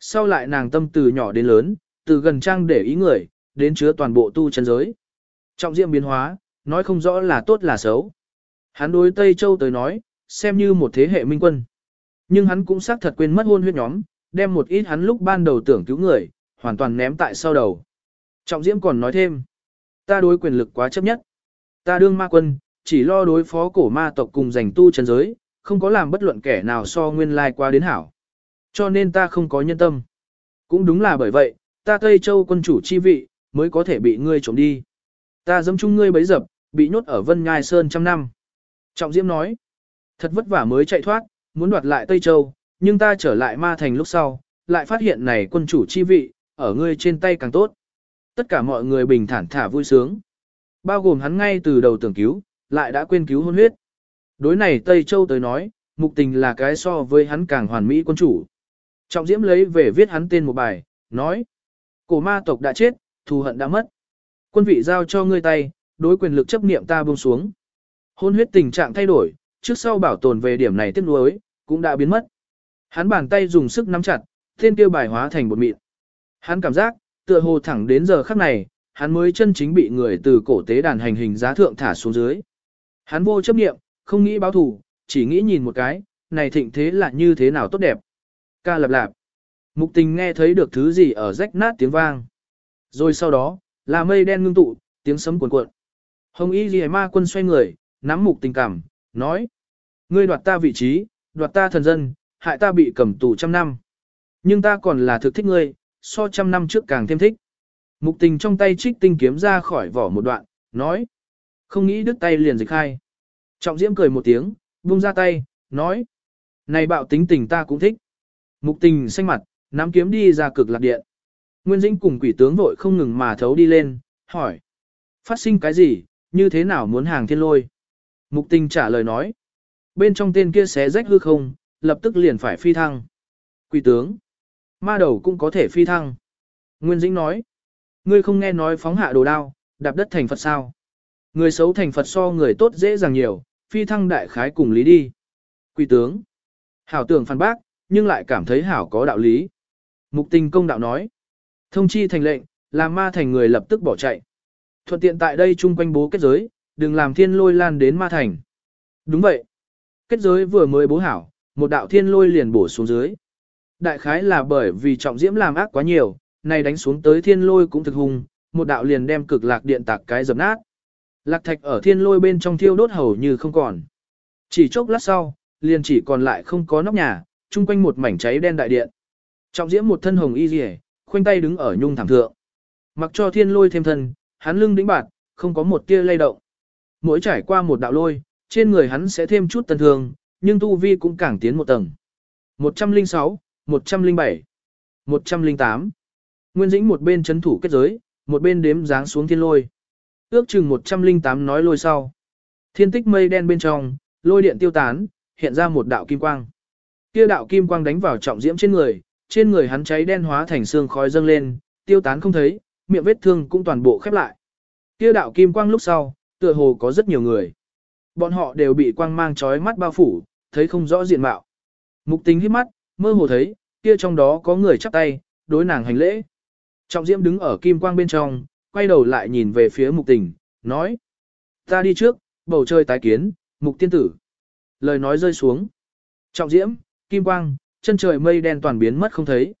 A: Sau lại nàng tâm từ nhỏ đến lớn, từ gần trang để ý người, đến chứa toàn bộ tu chân giới. Trọng diệm biến hóa, nói không rõ là tốt là xấu. Hắn đối Tây Châu tới nói, xem như một thế hệ minh quân. Nhưng hắn cũng xác thật quên mất hôn huyết nhóm, đem một ít hắn lúc ban đầu tưởng cứu người, hoàn toàn ném tại sau đầu. Trọng Diễm còn nói thêm, ta đối quyền lực quá chấp nhất. Ta đương ma quân, chỉ lo đối phó cổ ma tộc cùng giành tu chân giới, không có làm bất luận kẻ nào so nguyên lai qua đến hảo. Cho nên ta không có nhân tâm. Cũng đúng là bởi vậy, ta Tây Châu quân chủ chi vị, mới có thể bị ngươi trộm đi. Ta dâm chung ngươi bấy dập, bị nhốt ở Vân Nhai Sơn trăm năm. Trọng Diễm nói, thật vất vả mới chạy thoát, muốn đoạt lại Tây Châu, nhưng ta trở lại ma thành lúc sau, lại phát hiện này quân chủ chi vị, ở ngươi trên tay càng tốt. Tất cả mọi người bình thản thả vui sướng. Bao gồm hắn ngay từ đầu tưởng cứu, lại đã quên cứu hôn huyết. Đối này Tây Châu tới nói, mục tình là cái so với hắn càng hoàn mỹ quân chủ. Trọng Diễm lấy về viết hắn tên một bài, nói. Cổ ma tộc đã chết, thù hận đã mất. Quân vị giao cho ngươi tay, đối quyền lực chấp niệm ta buông xuống. Hôn huyết tình trạng thay đổi, trước sau bảo tồn về điểm này tiếc nuối, cũng đã biến mất. Hắn bàn tay dùng sức nắm chặt, tên tiêu bài hóa thành bột mịn. Hắn cảm giác, tựa hồ thẳng đến giờ khắc này, hắn mới chân chính bị người từ cổ tế đàn hành hình giá thượng thả xuống dưới. Hắn vô chấp niệm, không nghĩ báo thù, chỉ nghĩ nhìn một cái, này thịnh thế là như thế nào tốt đẹp. Ca lập lạp. Mục tình nghe thấy được thứ gì ở rách nát tiếng vang. Rồi sau đó, là mây đen ngưng tụ, tiếng sấm cuồn cuộn. Hồng y ghi ma quân xoay người, nắm mục tình cảm, nói. Ngươi đoạt ta vị trí, đoạt ta thần dân, hại ta bị cầm tù trăm năm. Nhưng ta còn là thực thích ngươi, so trăm năm trước càng thêm thích. Mục tình trong tay trích tinh kiếm ra khỏi vỏ một đoạn, nói. Không nghĩ đứt tay liền dịch khai. Trọng diễm cười một tiếng, buông ra tay, nói. Này bạo tính tình ta cũng thích. Mục tình xanh mặt, nắm kiếm đi ra cực lạc điện. Nguyên Dĩnh cùng quỷ tướng vội không ngừng mà thấu đi lên, hỏi. Phát sinh cái gì, như thế nào muốn hàng thiên lôi? Mục tình trả lời nói. Bên trong tên kia xé rách hư không, lập tức liền phải phi thăng. Quỷ tướng. Ma đầu cũng có thể phi thăng. Nguyên Dĩnh nói. Ngươi không nghe nói phóng hạ đồ đao, đạp đất thành Phật sao? Người xấu thành Phật so người tốt dễ dàng nhiều, phi thăng đại khái cùng lý đi. Quỷ tướng. Hảo tưởng phản bác, nhưng lại cảm thấy hảo có đạo lý. Mục tình công đạo nói. Thông chi thành lệnh, làm ma thành người lập tức bỏ chạy. Thuận tiện tại đây chung quanh bố kết giới, đừng làm thiên lôi lan đến ma thành. Đúng vậy. Kết giới vừa mới bố hảo, một đạo thiên lôi liền bổ xuống dưới. Đại khái là bởi vì trọng diễm làm ác quá nhiều, này đánh xuống tới thiên lôi cũng thực hung, một đạo liền đem cực lạc điện tạc cái dập nát. Lạc thạch ở thiên lôi bên trong thiêu đốt hầu như không còn. Chỉ chốc lát sau, liền chỉ còn lại không có nóc nhà, chung quanh một mảnh cháy đen đại điện. Trọng diễm một thân hồng y rìa, khoanh tay đứng ở nhung thảm thượng. Mặc cho thiên lôi thêm thân, hắn lưng đĩnh bạt, không có một tia lay động. Mỗi trải qua một đạo lôi, trên người hắn sẽ thêm chút tân thường, nhưng tu vi cũng càng tiến một tầng. 106, 107, 108. Nguyên dĩnh một bên chấn thủ kết giới, một bên đếm dáng xuống thiên lôi. Ước chừng 108 nói lôi sau. Thiên tích mây đen bên trong, lôi điện tiêu tán, hiện ra một đạo kim quang. Kia đạo kim quang đánh vào trọng diễm trên người, trên người hắn cháy đen hóa thành xương khói dâng lên, tiêu tán không thấy, miệng vết thương cũng toàn bộ khép lại. Kia đạo kim quang lúc sau, tựa hồ có rất nhiều người. Bọn họ đều bị quang mang chói mắt bao phủ, thấy không rõ diện mạo. Mục tính hít mắt, mơ hồ thấy, kia trong đó có người chắp tay, đối nàng hành lễ. Trọng Diễm đứng ở kim quang bên trong, quay đầu lại nhìn về phía mục tình, nói. Ta đi trước, bầu trời tái kiến, mục tiên tử. Lời nói rơi xuống. Trọng Diễm, kim quang, chân trời mây đen toàn biến mất không thấy.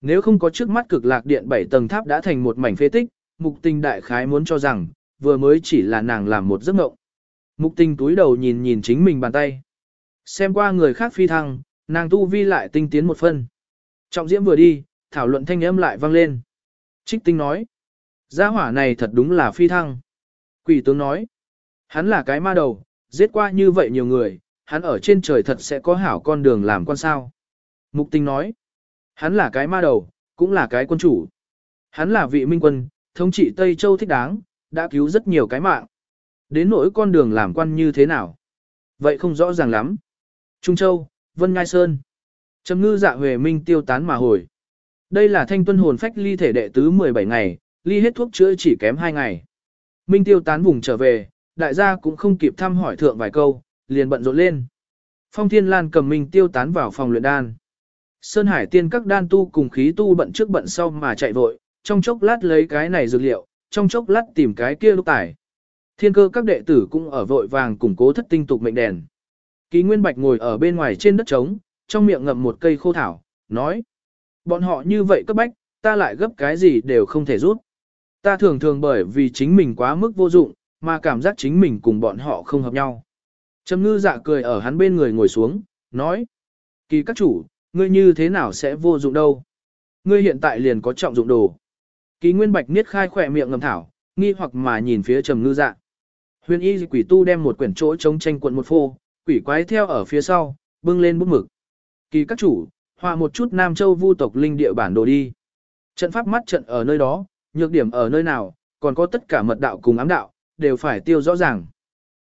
A: Nếu không có trước mắt cực lạc điện bảy tầng tháp đã thành một mảnh phế tích, mục tình đại khái muốn cho rằng, vừa mới chỉ là nàng làm một giấc mộng. Mục tình túi đầu nhìn nhìn chính mình bàn tay. Xem qua người khác phi thăng, nàng tu vi lại tinh tiến một phân. Trọng diễm vừa đi, thảo luận thanh âm lại vang lên. Trích tinh nói. Gia hỏa này thật đúng là phi thăng. Quỷ tướng nói. Hắn là cái ma đầu, giết qua như vậy nhiều người, hắn ở trên trời thật sẽ có hảo con đường làm quan sao. Mục tinh nói. Hắn là cái ma đầu, cũng là cái quân chủ. Hắn là vị minh quân, thống trị Tây Châu thích đáng, đã cứu rất nhiều cái mạng. Đến nỗi con đường làm quan như thế nào? Vậy không rõ ràng lắm. Trung Châu, Vân Ngai Sơn. Trầm ngư dạ huệ minh tiêu tán mà hồi. Đây là thanh tuân hồn phách ly thể đệ tứ 17 ngày, ly hết thuốc chữa chỉ kém 2 ngày. Minh tiêu tán vùng trở về, đại gia cũng không kịp thăm hỏi thượng vài câu, liền bận rộn lên. Phong Thiên Lan cầm Minh tiêu tán vào phòng luyện đan. Sơn Hải tiên các đan tu cùng khí tu bận trước bận sau mà chạy vội, trong chốc lát lấy cái này dược liệu, trong chốc lát tìm cái kia lúc tải. Thiên cơ các đệ tử cũng ở vội vàng củng cố thất tinh tục mệnh đèn. Ký Nguyên Bạch ngồi ở bên ngoài trên đất trống, trong miệng ngậm một cây khô thảo, nói. Bọn họ như vậy cấp bách, ta lại gấp cái gì đều không thể rút. Ta thường thường bởi vì chính mình quá mức vô dụng, mà cảm giác chính mình cùng bọn họ không hợp nhau. Trầm ngư dạ cười ở hắn bên người ngồi xuống, nói. Kỳ các chủ, ngươi như thế nào sẽ vô dụng đâu? Ngươi hiện tại liền có trọng dụng đồ. Kỳ Nguyên Bạch niết khai khỏe miệng ngầm thảo, nghi hoặc mà nhìn phía Trầm Ngư Dạ. Huyền Y quỷ tu đem một quyển chỗ chống tranh quận một phô, quỷ quái theo ở phía sau, bưng lên bút mực. Kỳ các chủ, họa một chút Nam Châu vu tộc linh địa bản đồ đi. Trận pháp mắt trận ở nơi đó, nhược điểm ở nơi nào, còn có tất cả mật đạo cùng ám đạo, đều phải tiêu rõ ràng.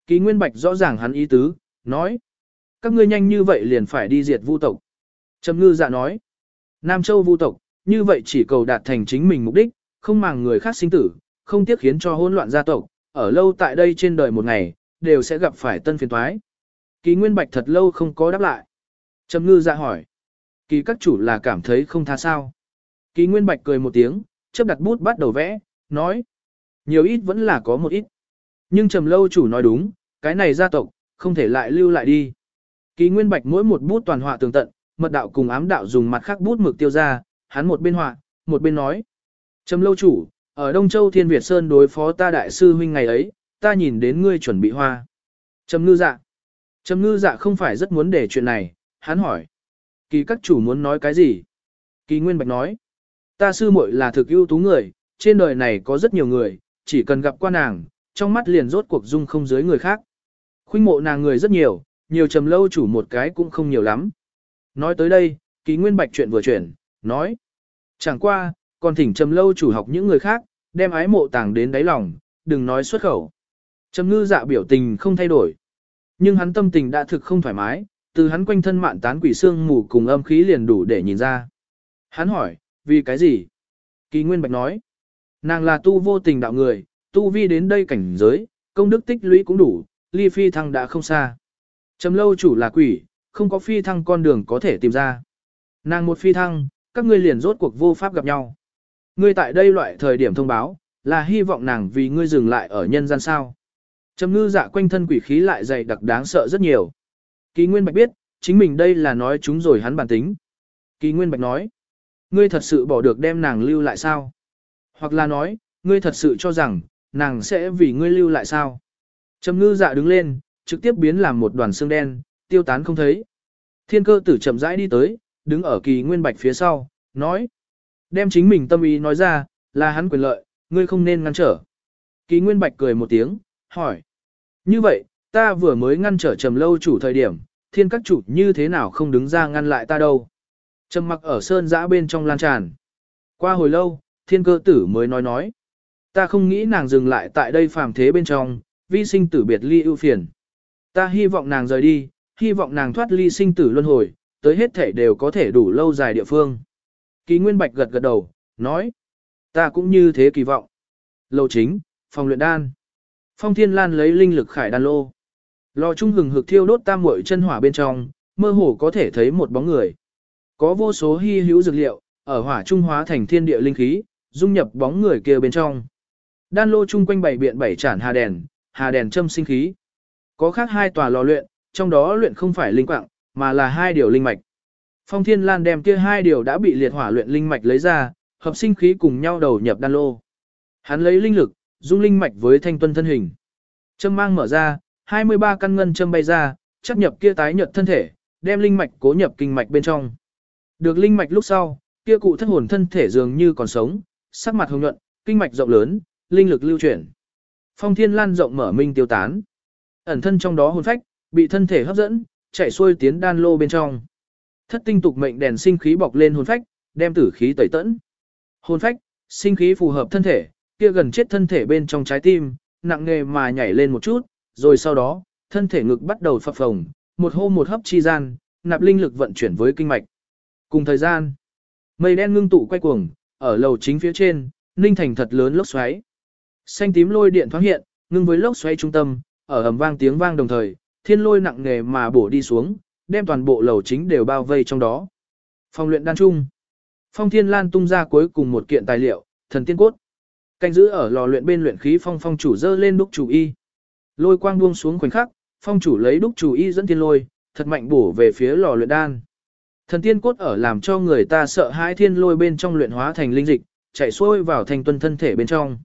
A: Ký Nguyên Bạch rõ ràng hắn ý tứ, nói. Các ngươi nhanh như vậy liền phải đi diệt vu tộc. Trầm ngư dạ nói. Nam Châu vu tộc, như vậy chỉ cầu đạt thành chính mình mục đích, không màng người khác sinh tử, không tiếc khiến cho hỗn loạn gia tộc, ở lâu tại đây trên đời một ngày, đều sẽ gặp phải tân phiền toái. Kỳ Nguyên Bạch thật lâu không có đáp lại. Trầm ngư dạ hỏi. Kỳ các chủ là cảm thấy không tha sao. Kỳ Nguyên Bạch cười một tiếng, chấp đặt bút bắt đầu vẽ, nói. Nhiều ít vẫn là có một ít. Nhưng trầm lâu chủ nói đúng, cái này gia tộc, không thể lại lưu lại đi. Kỳ Nguyên Bạch mỗi một bút toàn họa tường tận, mật đạo cùng ám đạo dùng mặt khác bút mực tiêu ra, hắn một bên họa, một bên nói. Trầm lâu chủ, ở Đông Châu Thiên Việt Sơn đối phó ta đại sư huynh ngày ấy, ta nhìn đến ngươi chuẩn bị hoa. Trầm ngư dạ. Trầm ngư dạ không phải rất muốn để chuyện này, hắn hỏi. Kỳ các chủ muốn nói cái gì? Kỳ Nguyên Bạch nói. Ta sư muội là thực ưu tú người, trên đời này có rất nhiều người, chỉ cần gặp qua nàng, trong mắt liền rốt cuộc dung không dưới người khác. Khuynh mộ nàng người rất nhiều, nhiều trầm lâu chủ một cái cũng không nhiều lắm. Nói tới đây, Ký Nguyên Bạch chuyện vừa chuyển, nói. Chẳng qua, còn thỉnh trầm lâu chủ học những người khác, đem ái mộ tàng đến đáy lòng, đừng nói xuất khẩu. Trầm ngư dạ biểu tình không thay đổi. Nhưng hắn tâm tình đã thực không thoải mái, từ hắn quanh thân mạn tán quỷ xương mù cùng âm khí liền đủ để nhìn ra. Hắn hỏi, vì cái gì? Kỳ Nguyên Bạch nói, nàng là tu vô tình đạo người, tu vi đến đây cảnh giới, công đức tích lũy cũng đủ, ly phi thăng đã không xa. Trầm lâu chủ là quỷ, không có phi thăng con đường có thể tìm ra. Nàng một phi thăng, các ngươi liền rốt cuộc vô pháp gặp nhau. ngươi tại đây loại thời điểm thông báo, là hy vọng nàng vì ngươi dừng lại ở nhân gian sao. Trầm ngư dạ quanh thân quỷ khí lại dày đặc đáng sợ rất nhiều. Kỳ Nguyên Bạch biết, chính mình đây là nói chúng rồi hắn bản tính. Kỳ Nguyên Bạch nói, ngươi thật sự bỏ được đem nàng lưu lại sao? Hoặc là nói, ngươi thật sự cho rằng, nàng sẽ vì ngươi lưu lại sao? Trầm ngư dạ đứng lên, trực tiếp biến làm một đoàn xương đen, tiêu tán không thấy. Thiên cơ tử chậm rãi đi tới, đứng ở kỳ nguyên bạch phía sau, nói. Đem chính mình tâm ý nói ra, là hắn quyền lợi, ngươi không nên ngăn trở. Kỳ nguyên bạch cười một tiếng, hỏi. Như vậy, ta vừa mới ngăn trở trầm lâu chủ thời điểm, thiên các chủ như thế nào không đứng ra ngăn lại ta đâu. Trầm mặc ở sơn giã bên trong lan tràn. Qua hồi lâu, thiên cơ tử mới nói nói. Ta không nghĩ nàng dừng lại tại đây phàm thế bên trong, vi sinh tử biệt ly ưu phiền. Ta hy vọng nàng rời đi, hy vọng nàng thoát ly sinh tử luân hồi, tới hết thể đều có thể đủ lâu dài địa phương. ký Nguyên Bạch gật gật đầu, nói. Ta cũng như thế kỳ vọng. Lầu chính, phòng luyện đan. Phong Thiên Lan lấy linh lực khải đan lô. Lò trung hừng hực thiêu đốt tam muội chân hỏa bên trong, mơ hồ có thể thấy một bóng người. Có vô số hy hữu dược liệu, ở hỏa trung hóa thành thiên địa linh khí, dung nhập bóng người kia bên trong. Đan lô chung quanh bảy biện bảy chản hà đèn, hà đèn châm sinh khí. Có khác hai tòa lò luyện, trong đó luyện không phải linh quạng, mà là hai điều linh mạch. Phong Thiên Lan đem kia hai điều đã bị liệt hỏa luyện linh mạch lấy ra, hợp sinh khí cùng nhau đầu nhập đan lô. Hắn lấy linh lực, dung linh mạch với thanh tuân thân hình. Châm mang mở ra, 23 căn ngân châm bay ra, chấp nhập kia tái nhợt thân thể, đem linh mạch cố nhập kinh mạch bên trong. Được linh mạch lúc sau, kia cụ thất hồn thân thể dường như còn sống, sắc mặt hồng nhuận, kinh mạch rộng lớn, linh lực lưu chuyển. Phong Thiên Lan rộng mở minh tiêu tán. Ẩn thân trong đó hồn phách, bị thân thể hấp dẫn, chạy xuôi tiến đan lô bên trong. Thất tinh tục mệnh đèn sinh khí bọc lên hồn phách, đem tử khí tẩy tẫn. Hồn phách, sinh khí phù hợp thân thể, kia gần chết thân thể bên trong trái tim, nặng nề mà nhảy lên một chút, rồi sau đó, thân thể ngực bắt đầu phập phồng, một hô một hấp chi gian, nạp linh lực vận chuyển với kinh mạch. Cùng thời gian, mây đen ngưng tụ quay cuồng, ở lầu chính phía trên, ninh thành thật lớn lốc xoáy. Xanh tím lôi điện thoáng hiện, ngưng với lốc xoáy trung tâm, ở ầm vang tiếng vang đồng thời, thiên lôi nặng nề mà bổ đi xuống, đem toàn bộ lầu chính đều bao vây trong đó. Phòng luyện đan trung. Phong Thiên Lan tung ra cuối cùng một kiện tài liệu, thần tiên cốt. Canh giữ ở lò luyện bên luyện khí phong phong chủ dơ lên đúc chủ y. Lôi quang buông xuống khoảnh khắc, phong chủ lấy đúc chủ y dẫn thiên lôi, thật mạnh bổ về phía lò luyện đan. Thần tiên cốt ở làm cho người ta sợ hãi thiên lôi bên trong luyện hóa thành linh dịch, chạy xuôi vào thành tuân thân thể bên trong.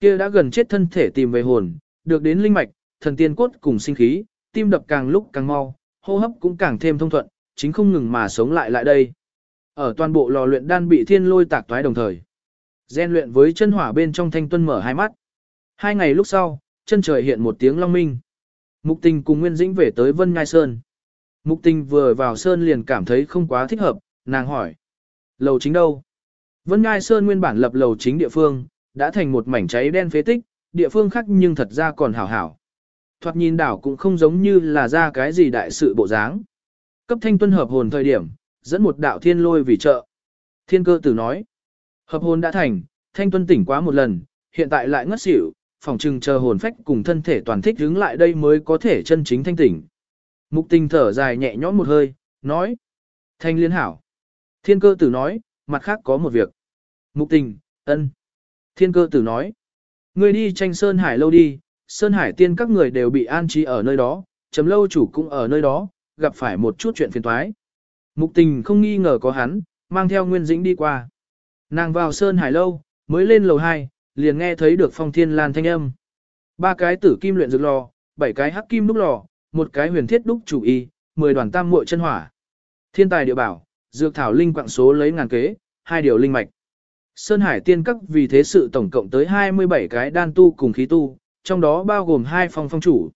A: Kia đã gần chết thân thể tìm về hồn, được đến linh mạch, thần tiên cốt cùng sinh khí, tim đập càng lúc càng mau, hô hấp cũng càng thêm thông thuận, chính không ngừng mà sống lại lại đây. Ở toàn bộ lò luyện đan bị thiên lôi tạc toái đồng thời. Gen luyện với chân hỏa bên trong thanh tuân mở hai mắt. Hai ngày lúc sau, chân trời hiện một tiếng long minh. Mục tình cùng Nguyên Dĩnh về tới Vân Ngai Sơn. Mục tình vừa vào Sơn liền cảm thấy không quá thích hợp, nàng hỏi. Lầu chính đâu? Vân Ngai Sơn nguyên bản lập lầu chính địa phương, đã thành một mảnh cháy đen phế tích, địa phương khác nhưng thật ra còn hảo hảo. Thoạt nhìn đảo cũng không giống như là ra cái gì đại sự bộ dáng. Cấp thanh tuân hợp hồn thời điểm, dẫn một đạo thiên lôi vì trợ. Thiên cơ tử nói, hợp hồn đã thành, thanh tuân tỉnh quá một lần, hiện tại lại ngất xỉu, phòng trừng chờ hồn phách cùng thân thể toàn thích đứng lại đây mới có thể chân chính thanh tỉnh. Mục tình thở dài nhẹ nhõm một hơi, nói, thanh liên hảo. Thiên cơ tử nói, mặt khác có một việc. Mục tình, ân. Thiên cơ tử nói, ngươi đi tranh Sơn Hải lâu đi, Sơn Hải tiên các người đều bị an trí ở nơi đó, chấm lâu chủ cũng ở nơi đó, gặp phải một chút chuyện phiền toái. Mục tình không nghi ngờ có hắn, mang theo Nguyên Dĩnh đi qua. Nàng vào Sơn Hải lâu, mới lên lầu 2, liền nghe thấy được phong thiên lan thanh âm. Ba cái tử kim luyện dược lò, bảy cái hắc kim đúc lò, một cái huyền thiết đúc chủ y, mười đoàn tam muội chân hỏa. Thiên tài địa bảo, dược thảo linh quạng số lấy ngàn kế, hai điều linh mạch. Sơn Hải tiên các vì thế sự tổng cộng tới 27 cái đan tu cùng khí tu, trong đó bao gồm hai phong phong chủ.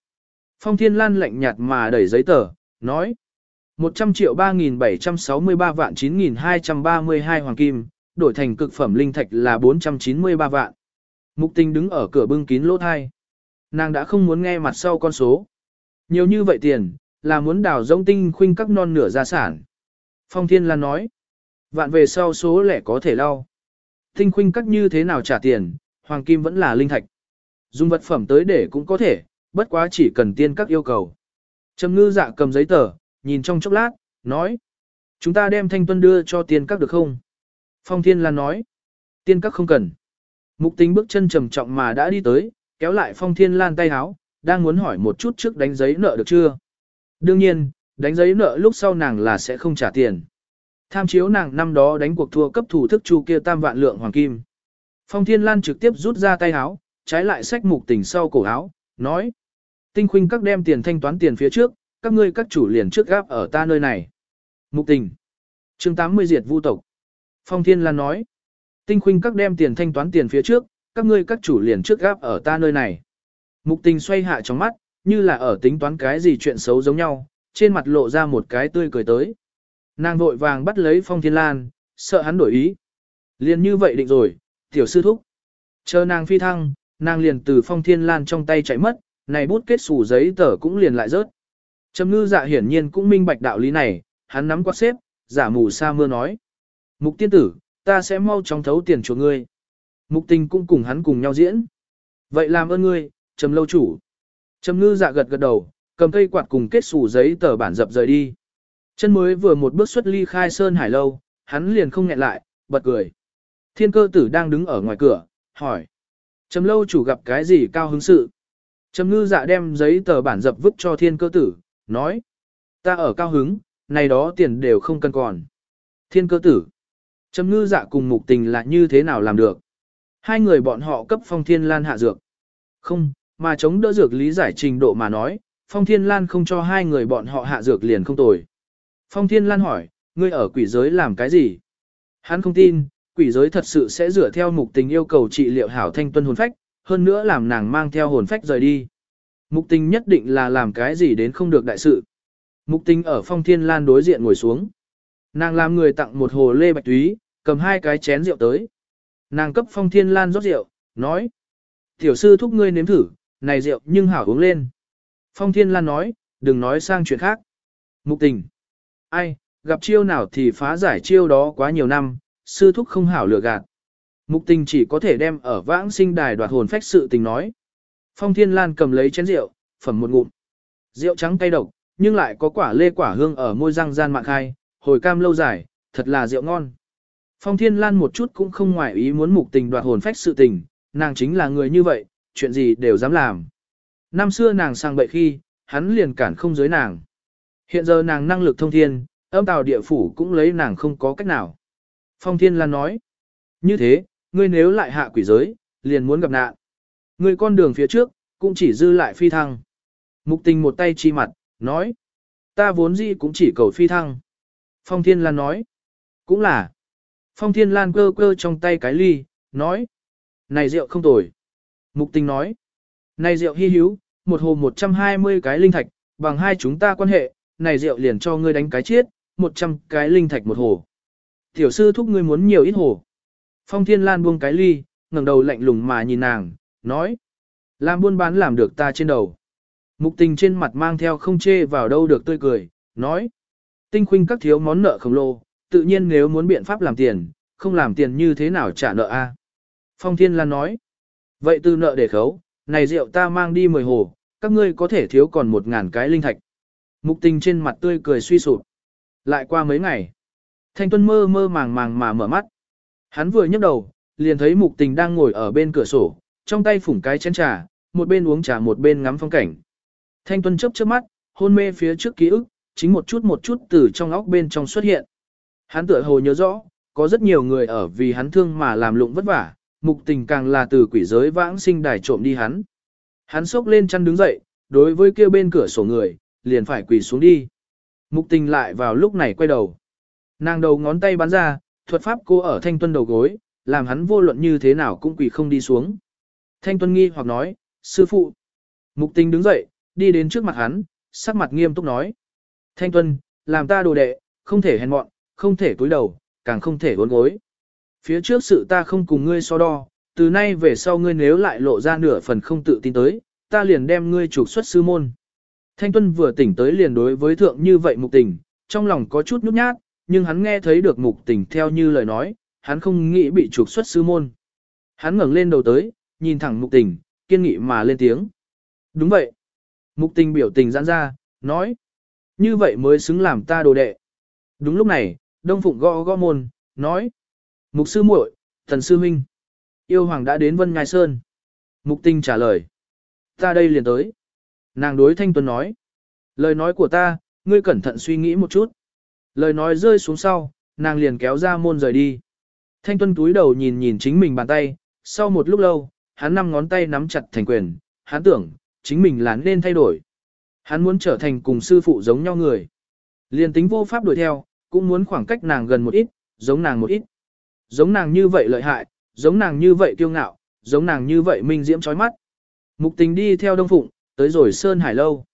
A: Phong Thiên Lan lạnh nhạt mà đẩy giấy tờ, nói. 100 triệu 3.763 vạn 9.232 hoàng kim, đổi thành cực phẩm linh thạch là 493 vạn. Mục tình đứng ở cửa bưng kín lỗ thai. Nàng đã không muốn nghe mặt sau con số. Nhiều như vậy tiền, là muốn đào rông tinh khuynh các non nửa gia sản. Phong Thiên Lan nói. Vạn về sau số lẻ có thể lau. Tinh khuynh các như thế nào trả tiền, hoàng kim vẫn là linh thạch. Dùng vật phẩm tới để cũng có thể, bất quá chỉ cần tiên các yêu cầu. Trầm ngư dạ cầm giấy tờ, nhìn trong chốc lát, nói. Chúng ta đem thanh tuân đưa cho tiên các được không? Phong Thiên Lan nói. Tiên các không cần. Mục tính bước chân trầm trọng mà đã đi tới, kéo lại phong thiên lan tay háo, đang muốn hỏi một chút trước đánh giấy nợ được chưa. Đương nhiên, đánh giấy nợ lúc sau nàng là sẽ không trả tiền. Tham chiếu nàng năm đó đánh cuộc thua cấp thủ thức chu kia tam vạn lượng hoàng kim. Phong Thiên Lan trực tiếp rút ra tay áo, trái lại sách mục tình sau cổ áo, nói. Tinh khuynh các đem tiền thanh toán tiền phía trước, các ngươi các chủ liền trước gáp ở ta nơi này. Mục tình. chương 80 diệt vu tộc. Phong Thiên Lan nói. Tinh khuynh các đem tiền thanh toán tiền phía trước, các ngươi các chủ liền trước gáp ở ta nơi này. Mục tình xoay hạ trong mắt, như là ở tính toán cái gì chuyện xấu giống nhau, trên mặt lộ ra một cái tươi cười tới. Nàng vội vàng bắt lấy Phong Thiên Lan, sợ hắn đổi ý. Liền như vậy định rồi, tiểu sư thúc. Chờ nàng phi thăng, nàng liền từ Phong Thiên Lan trong tay chạy mất, này bút kết sủ giấy tờ cũng liền lại rớt. Trầm ngư dạ hiển nhiên cũng minh bạch đạo lý này, hắn nắm quát xếp, giả mù sa mưa nói. Mục tiên tử, ta sẽ mau chóng thấu tiền cho ngươi. Mục tình cũng cùng hắn cùng nhau diễn. Vậy làm ơn ngươi, trầm lâu chủ. Trầm ngư dạ gật gật đầu, cầm cây quạt cùng kết sủ giấy tờ bản dập rời đi. Chân mới vừa một bước xuất ly khai sơn hải lâu, hắn liền không nghẹn lại, bật cười. Thiên cơ tử đang đứng ở ngoài cửa, hỏi. Trầm lâu chủ gặp cái gì cao hứng sự? Trầm ngư dạ đem giấy tờ bản dập vứt cho thiên cơ tử, nói. Ta ở cao hứng, này đó tiền đều không cần còn. Thiên cơ tử. Trầm ngư dạ cùng mục tình là như thế nào làm được? Hai người bọn họ cấp phong thiên lan hạ dược. Không, mà chống đỡ dược lý giải trình độ mà nói, phong thiên lan không cho hai người bọn họ hạ dược liền không tồi. Phong thiên lan hỏi, ngươi ở quỷ giới làm cái gì? Hắn không tin, quỷ giới thật sự sẽ dựa theo mục tình yêu cầu trị liệu hảo thanh tuân hồn phách, hơn nữa làm nàng mang theo hồn phách rời đi. Mục tình nhất định là làm cái gì đến không được đại sự. Mục tình ở phong thiên lan đối diện ngồi xuống. Nàng làm người tặng một hồ lê bạch túy, cầm hai cái chén rượu tới. Nàng cấp phong thiên lan rót rượu, nói. Tiểu sư thúc ngươi nếm thử, này rượu nhưng hảo uống lên. Phong thiên lan nói, đừng nói sang chuyện khác. Mục tình. Ai, gặp chiêu nào thì phá giải chiêu đó quá nhiều năm, sư thúc không hảo lừa gạt. Mục tình chỉ có thể đem ở vãng sinh đài đoạt hồn phách sự tình nói. Phong Thiên Lan cầm lấy chén rượu, phẩm một ngụm. Rượu trắng cay độc, nhưng lại có quả lê quả hương ở môi răng gian mạng khai, hồi cam lâu dài, thật là rượu ngon. Phong Thiên Lan một chút cũng không ngoại ý muốn mục tình đoạt hồn phách sự tình, nàng chính là người như vậy, chuyện gì đều dám làm. Năm xưa nàng sang bậy khi, hắn liền cản không giới nàng. Hiện giờ nàng năng lực thông thiên, âm tào địa phủ cũng lấy nàng không có cách nào. Phong Thiên Lan nói, như thế, ngươi nếu lại hạ quỷ giới, liền muốn gặp nạn. Ngươi con đường phía trước, cũng chỉ dư lại phi thăng. Mục tình một tay chi mặt, nói, ta vốn gì cũng chỉ cầu phi thăng. Phong Thiên Lan nói, cũng là. Phong Thiên Lan cơ cơ trong tay cái ly, nói, này rượu không tồi. Mục tình nói, này rượu hy hữu, một hồ 120 cái linh thạch, bằng hai chúng ta quan hệ, này rượu liền cho ngươi đánh cái chiết, 100 cái linh thạch một hồ. Tiểu sư thúc ngươi muốn nhiều ít hồ. Phong Thiên Lan buông cái ly, ngẩng đầu lạnh lùng mà nhìn nàng, nói. Làm buôn bán làm được ta trên đầu. Mục tình trên mặt mang theo không chê vào đâu được tươi cười, nói. Tinh khuynh các thiếu món nợ khổng lồ, tự nhiên nếu muốn biện pháp làm tiền, không làm tiền như thế nào trả nợ a? Phong Thiên Lan nói. Vậy từ nợ để khấu, này rượu ta mang đi mười hồ, các ngươi có thể thiếu còn một ngàn cái linh thạch. Mục tình trên mặt tươi cười suy sụp. Lại qua mấy ngày. Thanh Tuân mơ mơ màng màng mà mở mắt. Hắn vừa nhấc đầu, liền thấy mục tình đang ngồi ở bên cửa sổ, trong tay phủng cái chén trà, một bên uống trà một bên ngắm phong cảnh. Thanh Tuân chớp chớp mắt, hôn mê phía trước ký ức, chính một chút một chút từ trong óc bên trong xuất hiện. Hắn tựa hồ nhớ rõ, có rất nhiều người ở vì hắn thương mà làm lụng vất vả, mục tình càng là từ quỷ giới vãng sinh đài trộm đi hắn. Hắn sốc lên chăn đứng dậy, đối với kia bên cửa sổ người, liền phải quỳ xuống đi. Mục tình lại vào lúc này quay đầu. Nàng đầu ngón tay bắn ra, thuật pháp cô ở thanh tuân đầu gối, làm hắn vô luận như thế nào cũng quỳ không đi xuống. Thanh tuân nghi hoặc nói, sư phụ. Mục tình đứng dậy, đi đến trước mặt hắn, sắc mặt nghiêm túc nói. Thanh tuân, làm ta đồ đệ, không thể hèn mọn, không thể cúi đầu, càng không thể uốn gối. Phía trước sự ta không cùng ngươi so đo, từ nay về sau ngươi nếu lại lộ ra nửa phần không tự tin tới, ta liền đem ngươi trục xuất sư môn. Thanh Tuân vừa tỉnh tới liền đối với thượng như vậy mục tình, trong lòng có chút nhút nhát, nhưng hắn nghe thấy được mục tình theo như lời nói, hắn không nghĩ bị trục xuất sư môn. Hắn ngẩng lên đầu tới, nhìn thẳng mục tình, kiên nghị mà lên tiếng. Đúng vậy. Mục tình biểu tình giãn ra, nói. Như vậy mới xứng làm ta đồ đệ. Đúng lúc này, Đông Phụng gõ gõ môn, nói. Mục sư muội, Thần sư huynh. Yêu hoàng đã đến Vân Ngai Sơn. Mục tinh trả lời. Ta đây liền tới. Nàng đối Thanh Tuấn nói. Lời nói của ta, ngươi cẩn thận suy nghĩ một chút. Lời nói rơi xuống sau, nàng liền kéo ra môn rời đi. Thanh Tuấn túi đầu nhìn nhìn chính mình bàn tay, sau một lúc lâu, hắn năm ngón tay nắm chặt thành quyền, hắn tưởng, chính mình là nên thay đổi. Hắn muốn trở thành cùng sư phụ giống nhau người. Liền tính vô pháp đuổi theo, cũng muốn khoảng cách nàng gần một ít, giống nàng một ít. Giống nàng như vậy lợi hại, giống nàng như vậy kiêu ngạo, giống nàng như vậy minh diễm chói mắt. Mục tình đi theo Đông Phụng, tới rồi Sơn Hải Lâu.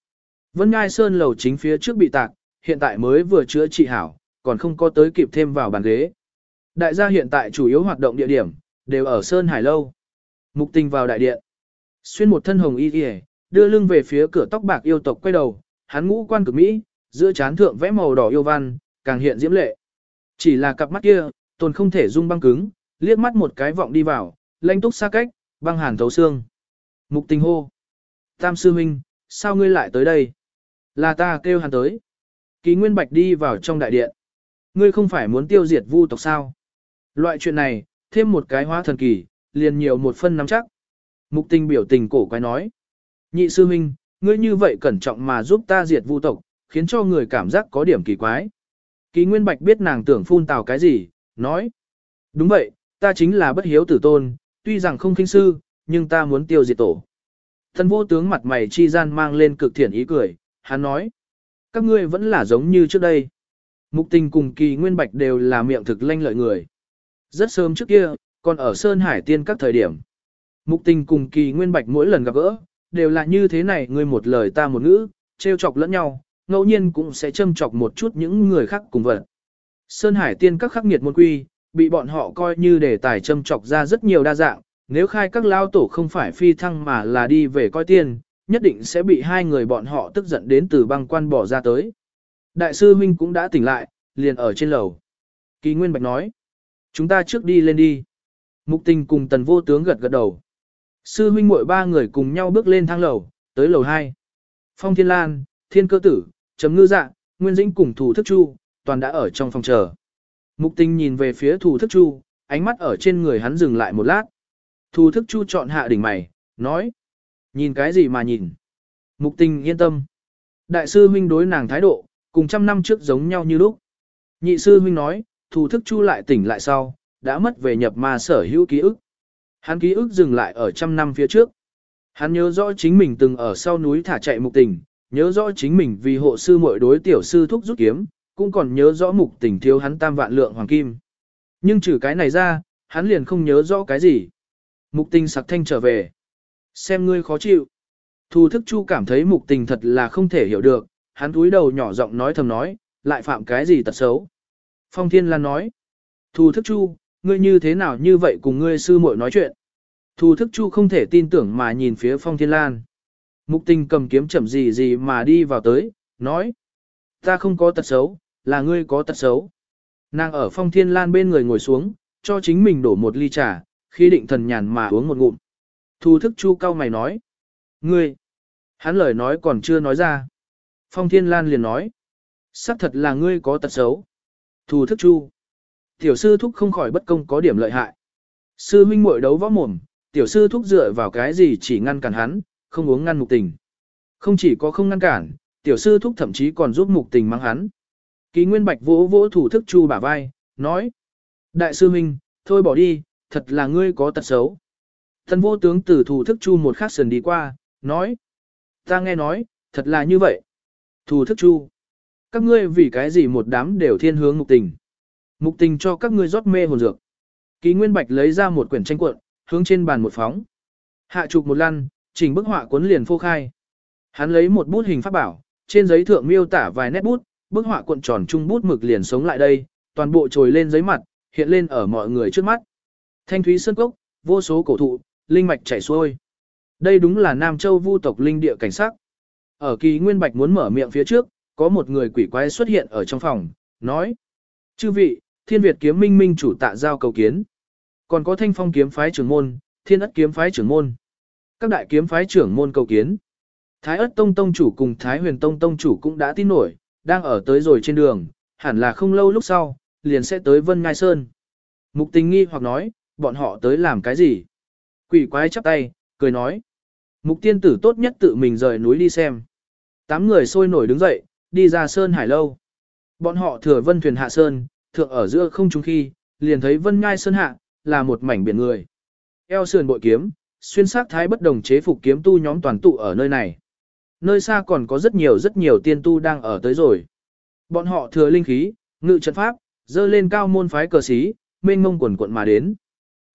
A: Vân Ngai Sơn lầu chính phía trước bị tạc, hiện tại mới vừa chữa trị hảo, còn không có tới kịp thêm vào bàn ghế. Đại gia hiện tại chủ yếu hoạt động địa điểm, đều ở Sơn Hải Lâu. Mục tình vào đại điện. Xuyên một thân hồng y y đưa lưng về phía cửa tóc bạc yêu tộc quay đầu, hắn ngũ quan cực Mỹ, giữa chán thượng vẽ màu đỏ yêu văn, càng hiện diễm lệ. Chỉ là cặp mắt kia, tồn không thể dung băng cứng, liếc mắt một cái vọng đi vào, lanh túc xa cách, băng hàn thấu xương. Mục tình hô. Tam sư huynh, sao ngươi lại tới đây? Là ta kêu hắn tới. Ký Nguyên Bạch đi vào trong đại điện. Ngươi không phải muốn tiêu diệt vu tộc sao? Loại chuyện này, thêm một cái hóa thần kỳ, liền nhiều một phân nắm chắc. Mục tình biểu tình cổ quái nói. Nhị sư huynh, ngươi như vậy cẩn trọng mà giúp ta diệt vu tộc, khiến cho người cảm giác có điểm kỳ quái. Ký Nguyên Bạch biết nàng tưởng phun tào cái gì, nói. Đúng vậy, ta chính là bất hiếu tử tôn, tuy rằng không khinh sư, nhưng ta muốn tiêu diệt tổ. Thần vô tướng mặt mày chi gian mang lên cực thiện ý cười, hắn nói. Các ngươi vẫn là giống như trước đây. Mục tình cùng kỳ nguyên bạch đều là miệng thực lanh lợi người. Rất sớm trước kia, còn ở Sơn Hải Tiên các thời điểm. Mục tình cùng kỳ nguyên bạch mỗi lần gặp gỡ, đều là như thế này ngươi một lời ta một ngữ, trêu chọc lẫn nhau, ngẫu nhiên cũng sẽ châm chọc một chút những người khác cùng vật. Sơn Hải Tiên các khắc nghiệt môn quy, bị bọn họ coi như đề tài châm chọc ra rất nhiều đa dạng, nếu khai các lao tổ không phải phi thăng mà là đi về coi tiên, nhất định sẽ bị hai người bọn họ tức giận đến từ băng quan bỏ ra tới. Đại sư huynh cũng đã tỉnh lại, liền ở trên lầu. Kỳ Nguyên Bạch nói, chúng ta trước đi lên đi. Mục tình cùng tần vô tướng gật gật đầu. Sư huynh muội ba người cùng nhau bước lên thang lầu, tới lầu 2. Phong Thiên Lan, Thiên Cơ Tử, Chấm Ngư Dạ, Nguyên Dĩnh cùng Thủ Thức Chu, toàn đã ở trong phòng chờ. Mục tình nhìn về phía Thủ Thức Chu, ánh mắt ở trên người hắn dừng lại một lát. Thủ Thức Chu chọn hạ đỉnh mày, nói. Nhìn cái gì mà nhìn? Mục tình yên tâm. Đại sư huynh đối nàng thái độ, cùng trăm năm trước giống nhau như lúc. Nhị sư huynh nói, Thủ Thức Chu lại tỉnh lại sau, đã mất về nhập ma sở hữu ký ức. Hắn ký ức dừng lại ở trăm năm phía trước. Hắn nhớ rõ chính mình từng ở sau núi thả chạy mục tình, nhớ rõ chính mình vì hộ sư muội đối tiểu sư thúc rút kiếm, cũng còn nhớ rõ mục tình thiếu hắn tam vạn lượng hoàng kim. Nhưng trừ cái này ra, hắn liền không nhớ rõ cái gì. Mục tình sặc thanh trở về. Xem ngươi khó chịu. Thu thức chu cảm thấy mục tình thật là không thể hiểu được, hắn túi đầu nhỏ giọng nói thầm nói, lại phạm cái gì tật xấu. Phong Thiên Lan nói, Thu thức chu, ngươi như thế nào như vậy cùng ngươi sư muội nói chuyện. Thu thức chu không thể tin tưởng mà nhìn phía Phong Thiên Lan. Mục tình cầm kiếm chậm gì gì mà đi vào tới, nói. Ta không có tật xấu, là ngươi có tật xấu. Nàng ở phong thiên lan bên người ngồi xuống, cho chính mình đổ một ly trà, khi định thần nhàn mà uống một ngụm. Thu thức chu cao mày nói. Ngươi! Hắn lời nói còn chưa nói ra. Phong thiên lan liền nói. xác thật là ngươi có tật xấu. Thu thức chu. Tiểu sư thúc không khỏi bất công có điểm lợi hại. Sư huynh muội đấu võ mồm, tiểu sư thúc dựa vào cái gì chỉ ngăn cản hắn, không uống ngăn mục tình. Không chỉ có không ngăn cản, tiểu sư thúc thậm chí còn giúp mục tình mang hắn. Ký Nguyên Bạch vỗ vỗ thủ thức chu bả vai, nói. Đại sư Minh, thôi bỏ đi, thật là ngươi có tật xấu. Thần vô tướng tử thủ thức chu một khắc sần đi qua, nói. Ta nghe nói, thật là như vậy. Thủ thức chu. Các ngươi vì cái gì một đám đều thiên hướng mục tình. Mục tình cho các ngươi rót mê hồn dược. Ký Nguyên Bạch lấy ra một quyển tranh cuộn, hướng trên bàn một phóng. Hạ chụp một lăn, chỉnh bức họa cuốn liền phô khai. Hắn lấy một bút hình pháp bảo, trên giấy thượng miêu tả vài nét bút, bức họa cuộn tròn trung bút mực liền sống lại đây, toàn bộ trồi lên giấy mặt, hiện lên ở mọi người trước mắt. Thanh thúy sơn cốc, vô số cổ thụ, linh mạch chảy xuôi. Đây đúng là Nam Châu Vu tộc linh địa cảnh sắc. Ở kỳ Nguyên Bạch muốn mở miệng phía trước, có một người quỷ quái xuất hiện ở trong phòng, nói: "Chư vị, Thiên Việt kiếm minh minh chủ tạ giao cầu kiến. Còn có Thanh Phong kiếm phái trưởng môn, Thiên ất kiếm phái trưởng môn." Các đại kiếm phái trưởng môn cầu kiến. Thái ất tông tông chủ cùng Thái huyền tông tông chủ cũng đã tin nổi, đang ở tới rồi trên đường, hẳn là không lâu lúc sau, liền sẽ tới Vân Ngai Sơn. Mục tình nghi hoặc nói, bọn họ tới làm cái gì? Quỷ quái chắp tay, cười nói. Mục tiên tử tốt nhất tự mình rời núi đi xem. Tám người sôi nổi đứng dậy, đi ra sơn hải lâu. Bọn họ thừa vân thuyền hạ sơn, thượng ở giữa không trung khi, liền thấy vân ngai sơn hạ, là một mảnh biển người. Eo sườn bội kiếm, xuyên sắc thái bất đồng chế phục kiếm tu nhóm toàn tụ ở nơi này. Nơi xa còn có rất nhiều rất nhiều tiên tu đang ở tới rồi. Bọn họ thừa linh khí, ngự trận pháp, dơ lên cao môn phái cờ sĩ, mênh mông quần quận mà đến.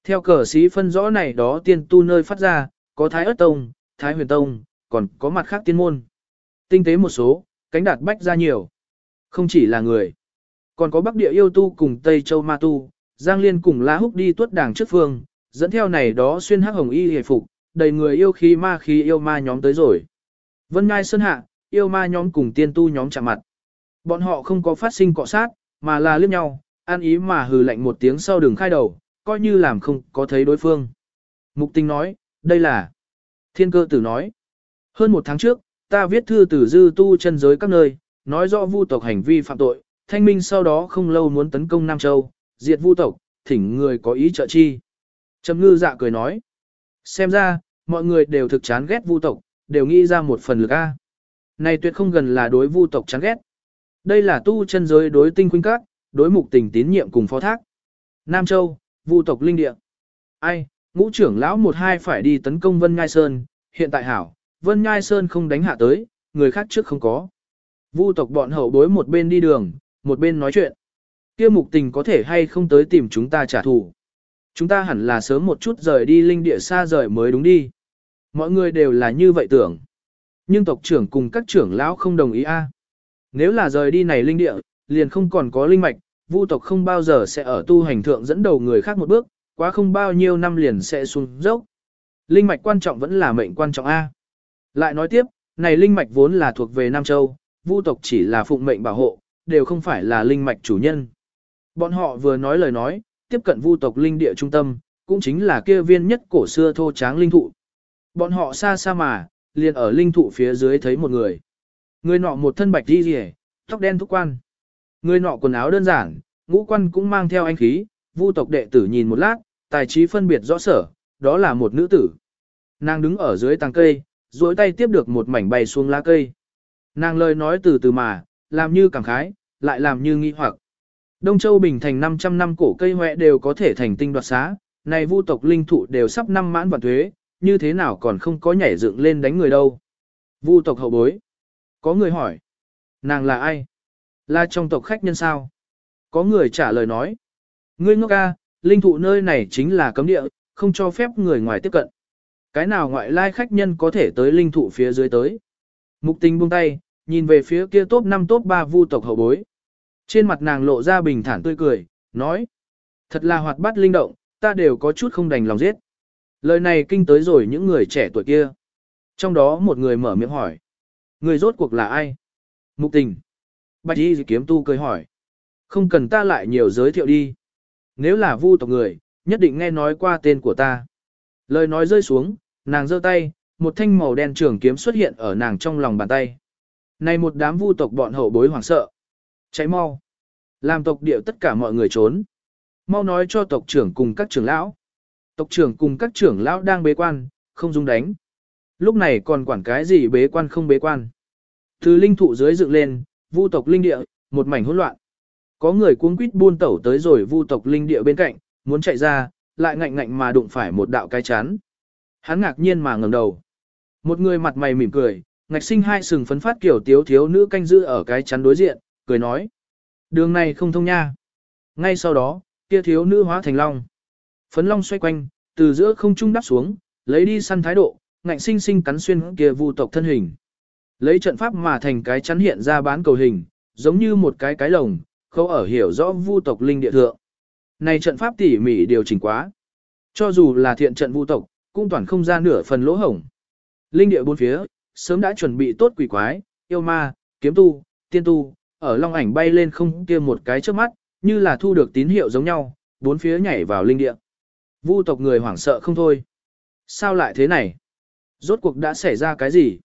A: Theo cờ sĩ phân rõ này đó tiên tu nơi phát ra, có Thái Ất tông, Thái huyền tông, còn có mặt khác tiên môn. Tinh tế một số, cánh đạt bách ra nhiều. Không chỉ là người, còn có Bắc Địa yêu tu cùng Tây Châu ma tu, Giang Liên cùng Lá Húc đi tuất đảng trước phương, dẫn theo này đó xuyên hắc hồng y hề phục, đầy người yêu khí ma khí yêu ma nhóm tới rồi. Vân Ngai Sơn Hạ, yêu ma nhóm cùng tiên tu nhóm chạm mặt. Bọn họ không có phát sinh cọ sát, mà là liếc nhau, an ý mà hừ lạnh một tiếng sau đường khai đầu, coi như làm không có thấy đối phương. Mục tinh nói, đây là thiên cơ tử nói. Hơn một tháng trước, ta viết thư từ dư tu chân giới các nơi, nói rõ vu tộc hành vi phạm tội, thanh minh sau đó không lâu muốn tấn công Nam Châu, diệt vu tộc, thỉnh người có ý trợ chi. Trầm ngư dạ cười nói, xem ra, mọi người đều thực chán ghét vu tộc, đều nghĩ ra một phần lực A. Này tuyệt không gần là đối vu tộc chán ghét. Đây là tu chân giới đối tinh khuynh các, đối mục tình tín nhiệm cùng phó thác. Nam Châu, vu tộc linh địa. Ai, ngũ trưởng lão một hai phải đi tấn công Vân Ngai Sơn, hiện tại hảo, Vân Ngai Sơn không đánh hạ tới, người khác trước không có. Vu tộc bọn hậu bối một bên đi đường, một bên nói chuyện. Kia mục tình có thể hay không tới tìm chúng ta trả thù. Chúng ta hẳn là sớm một chút rời đi linh địa xa rời mới đúng đi. Mọi người đều là như vậy tưởng. Nhưng tộc trưởng cùng các trưởng lão không đồng ý a. Nếu là rời đi này linh địa, liền không còn có linh mạch, vu tộc không bao giờ sẽ ở tu hành thượng dẫn đầu người khác một bước, quá không bao nhiêu năm liền sẽ xuống dốc. Linh mạch quan trọng vẫn là mệnh quan trọng A. Lại nói tiếp, này linh mạch vốn là thuộc về Nam Châu, vu tộc chỉ là phụng mệnh bảo hộ, đều không phải là linh mạch chủ nhân. Bọn họ vừa nói lời nói, tiếp cận vu tộc linh địa trung tâm, cũng chính là kia viên nhất cổ xưa thô tráng linh thụ. Bọn họ xa xa mà, liền ở linh thụ phía dưới thấy một người. Người nọ một thân bạch đi rỉ, tóc đen thúc quan. Người nọ quần áo đơn giản, ngũ quan cũng mang theo anh khí, vu tộc đệ tử nhìn một lát, tài trí phân biệt rõ sở, đó là một nữ tử. Nàng đứng ở dưới tàng cây, duỗi tay tiếp được một mảnh bay xuống lá cây. Nàng lời nói từ từ mà, làm như cảm khái, lại làm như nghi hoặc. Đông Châu Bình thành 500 năm cổ cây hoẹ đều có thể thành tinh đoạt xá, này vu tộc linh thụ đều sắp năm mãn vạn thuế, như thế nào còn không có nhảy dựng lên đánh người đâu. Vu tộc hậu bối. Có người hỏi. Nàng là ai? Là trong tộc khách nhân sao? Có người trả lời nói. Ngươi ngốc ca, linh thụ nơi này chính là cấm địa, không cho phép người ngoài tiếp cận. Cái nào ngoại lai khách nhân có thể tới linh thụ phía dưới tới? Mục tình buông tay, nhìn về phía kia top 5 top 3 vu tộc hậu bối. Trên mặt nàng lộ ra bình thản tươi cười, nói. Thật là hoạt bát linh động, ta đều có chút không đành lòng giết. Lời này kinh tới rồi những người trẻ tuổi kia. Trong đó một người mở miệng hỏi. Người rốt cuộc là ai? Mục tình. Bạch y kiếm tu cười hỏi. Không cần ta lại nhiều giới thiệu đi. Nếu là vu tộc người, nhất định nghe nói qua tên của ta. Lời nói rơi xuống, nàng giơ tay, một thanh màu đen trường kiếm xuất hiện ở nàng trong lòng bàn tay. Này một đám vu tộc bọn hậu bối hoảng sợ. Cháy mau. Làm tộc điệu tất cả mọi người trốn. Mau nói cho tộc trưởng cùng các trưởng lão. Tộc trưởng cùng các trưởng lão đang bế quan, không dung đánh. Lúc này còn quản cái gì bế quan không bế quan. Từ linh thụ dưới dựng lên, vu tộc linh địa, một mảnh hỗn loạn. Có người cuống quýt buôn tẩu tới rồi vu tộc linh địa bên cạnh, muốn chạy ra, lại ngạnh ngạnh mà đụng phải một đạo cái chắn. Hắn ngạc nhiên mà ngẩng đầu. Một người mặt mày mỉm cười, ngạch sinh hai sừng phấn phát kiểu tiếu thiếu nữ canh giữ ở cái chắn đối diện, cười nói. Đường này không thông nha. Ngay sau đó, kia thiếu nữ hóa thành long. Phấn long xoay quanh, từ giữa không trung đắp xuống, lấy đi săn thái độ, ngạnh sinh sinh cắn xuyên kia vu tộc thân hình. Lấy trận pháp mà thành cái chắn hiện ra bán cầu hình, giống như một cái cái lồng, khâu ở hiểu rõ vu tộc linh địa thượng. Này trận pháp tỉ mỉ điều chỉnh quá. Cho dù là thiện trận vu tộc, cũng toàn không ra nửa phần lỗ hổng. Linh địa bốn phía, sớm đã chuẩn bị tốt quỷ quái, yêu ma, kiếm tu, tiên tu, ở long ảnh bay lên không kia một cái trước mắt, như là thu được tín hiệu giống nhau, bốn phía nhảy vào linh địa. Vu tộc người hoảng sợ không thôi. Sao lại thế này? Rốt cuộc đã xảy ra cái gì?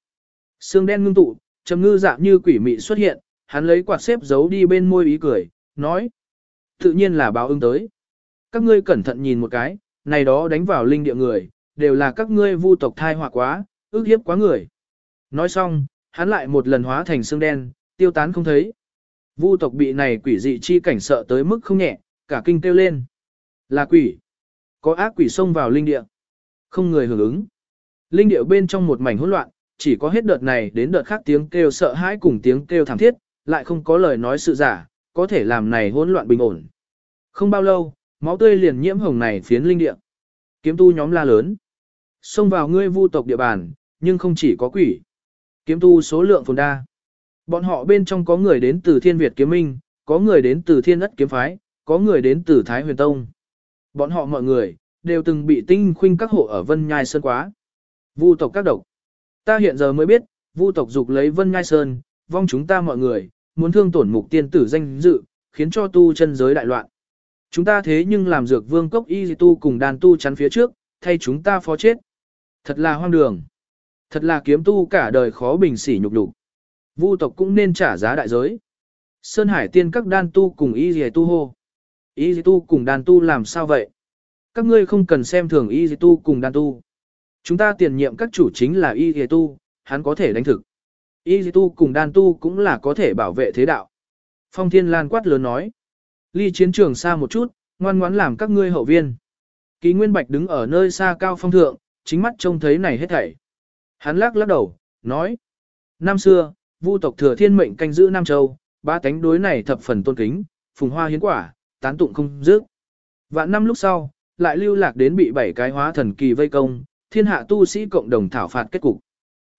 A: Sương đen ngưng tụ, trầm ngư dạng như quỷ mị xuất hiện, hắn lấy quạt xếp giấu đi bên môi ý cười, nói. Tự nhiên là báo ứng tới. Các ngươi cẩn thận nhìn một cái, này đó đánh vào linh địa người, đều là các ngươi vu tộc thai họa quá, ước hiếp quá người. Nói xong, hắn lại một lần hóa thành xương đen, tiêu tán không thấy. Vu tộc bị này quỷ dị chi cảnh sợ tới mức không nhẹ, cả kinh kêu lên. Là quỷ. Có ác quỷ xông vào linh địa. Không người hưởng ứng. Linh địa bên trong một mảnh hỗn loạn, chỉ có hết đợt này đến đợt khác tiếng kêu sợ hãi cùng tiếng kêu thảm thiết, lại không có lời nói sự giả, có thể làm này hỗn loạn bình ổn. Không bao lâu, máu tươi liền nhiễm hồng này phiến linh địa. Kiếm tu nhóm la lớn. Xông vào ngươi vu tộc địa bàn, nhưng không chỉ có quỷ. Kiếm tu số lượng phồn đa. Bọn họ bên trong có người đến từ Thiên Việt Kiếm Minh, có người đến từ Thiên Ất Kiếm Phái, có người đến từ Thái Huyền Tông. Bọn họ mọi người, đều từng bị tinh khuynh các hộ ở Vân Nhai Sơn quá. Vu tộc các độc. Ta hiện giờ mới biết, vu tộc dục lấy Vân Nhai Sơn, vong chúng ta mọi người, muốn thương tổn mục tiên tử danh dự, khiến cho tu chân giới đại loạn. Chúng ta thế nhưng làm dược vương cốc y tu cùng đàn tu chắn phía trước, thay chúng ta phó chết. Thật là hoang đường. Thật là kiếm tu cả đời khó bình sỉ nhục đủ. Vu tộc cũng nên trả giá đại giới. Sơn Hải tiên các đan tu cùng y dì tu hô. Y dì tu cùng đàn tu làm sao vậy? Các ngươi không cần xem thường y dì tu cùng đàn tu. Chúng ta tiền nhiệm các chủ chính là y dì tu, hắn có thể đánh thực. Y dì tu cùng đàn tu cũng là có thể bảo vệ thế đạo. Phong Thiên Lan quát lớn nói. Ly chiến trường xa một chút, ngoan ngoãn làm các ngươi hậu viên. Ký Nguyên Bạch đứng ở nơi xa cao phong thượng, chính mắt trông thấy này hết thảy. Hắn lắc lắc đầu, nói. Năm xưa, vu tộc thừa thiên mệnh canh giữ Nam Châu, ba tánh đối này thập phần tôn kính, phùng hoa hiến quả, tán tụng không dứt. Vạn năm lúc sau, lại lưu lạc đến bị bảy cái hóa thần kỳ vây công, thiên hạ tu sĩ cộng đồng thảo phạt kết cục.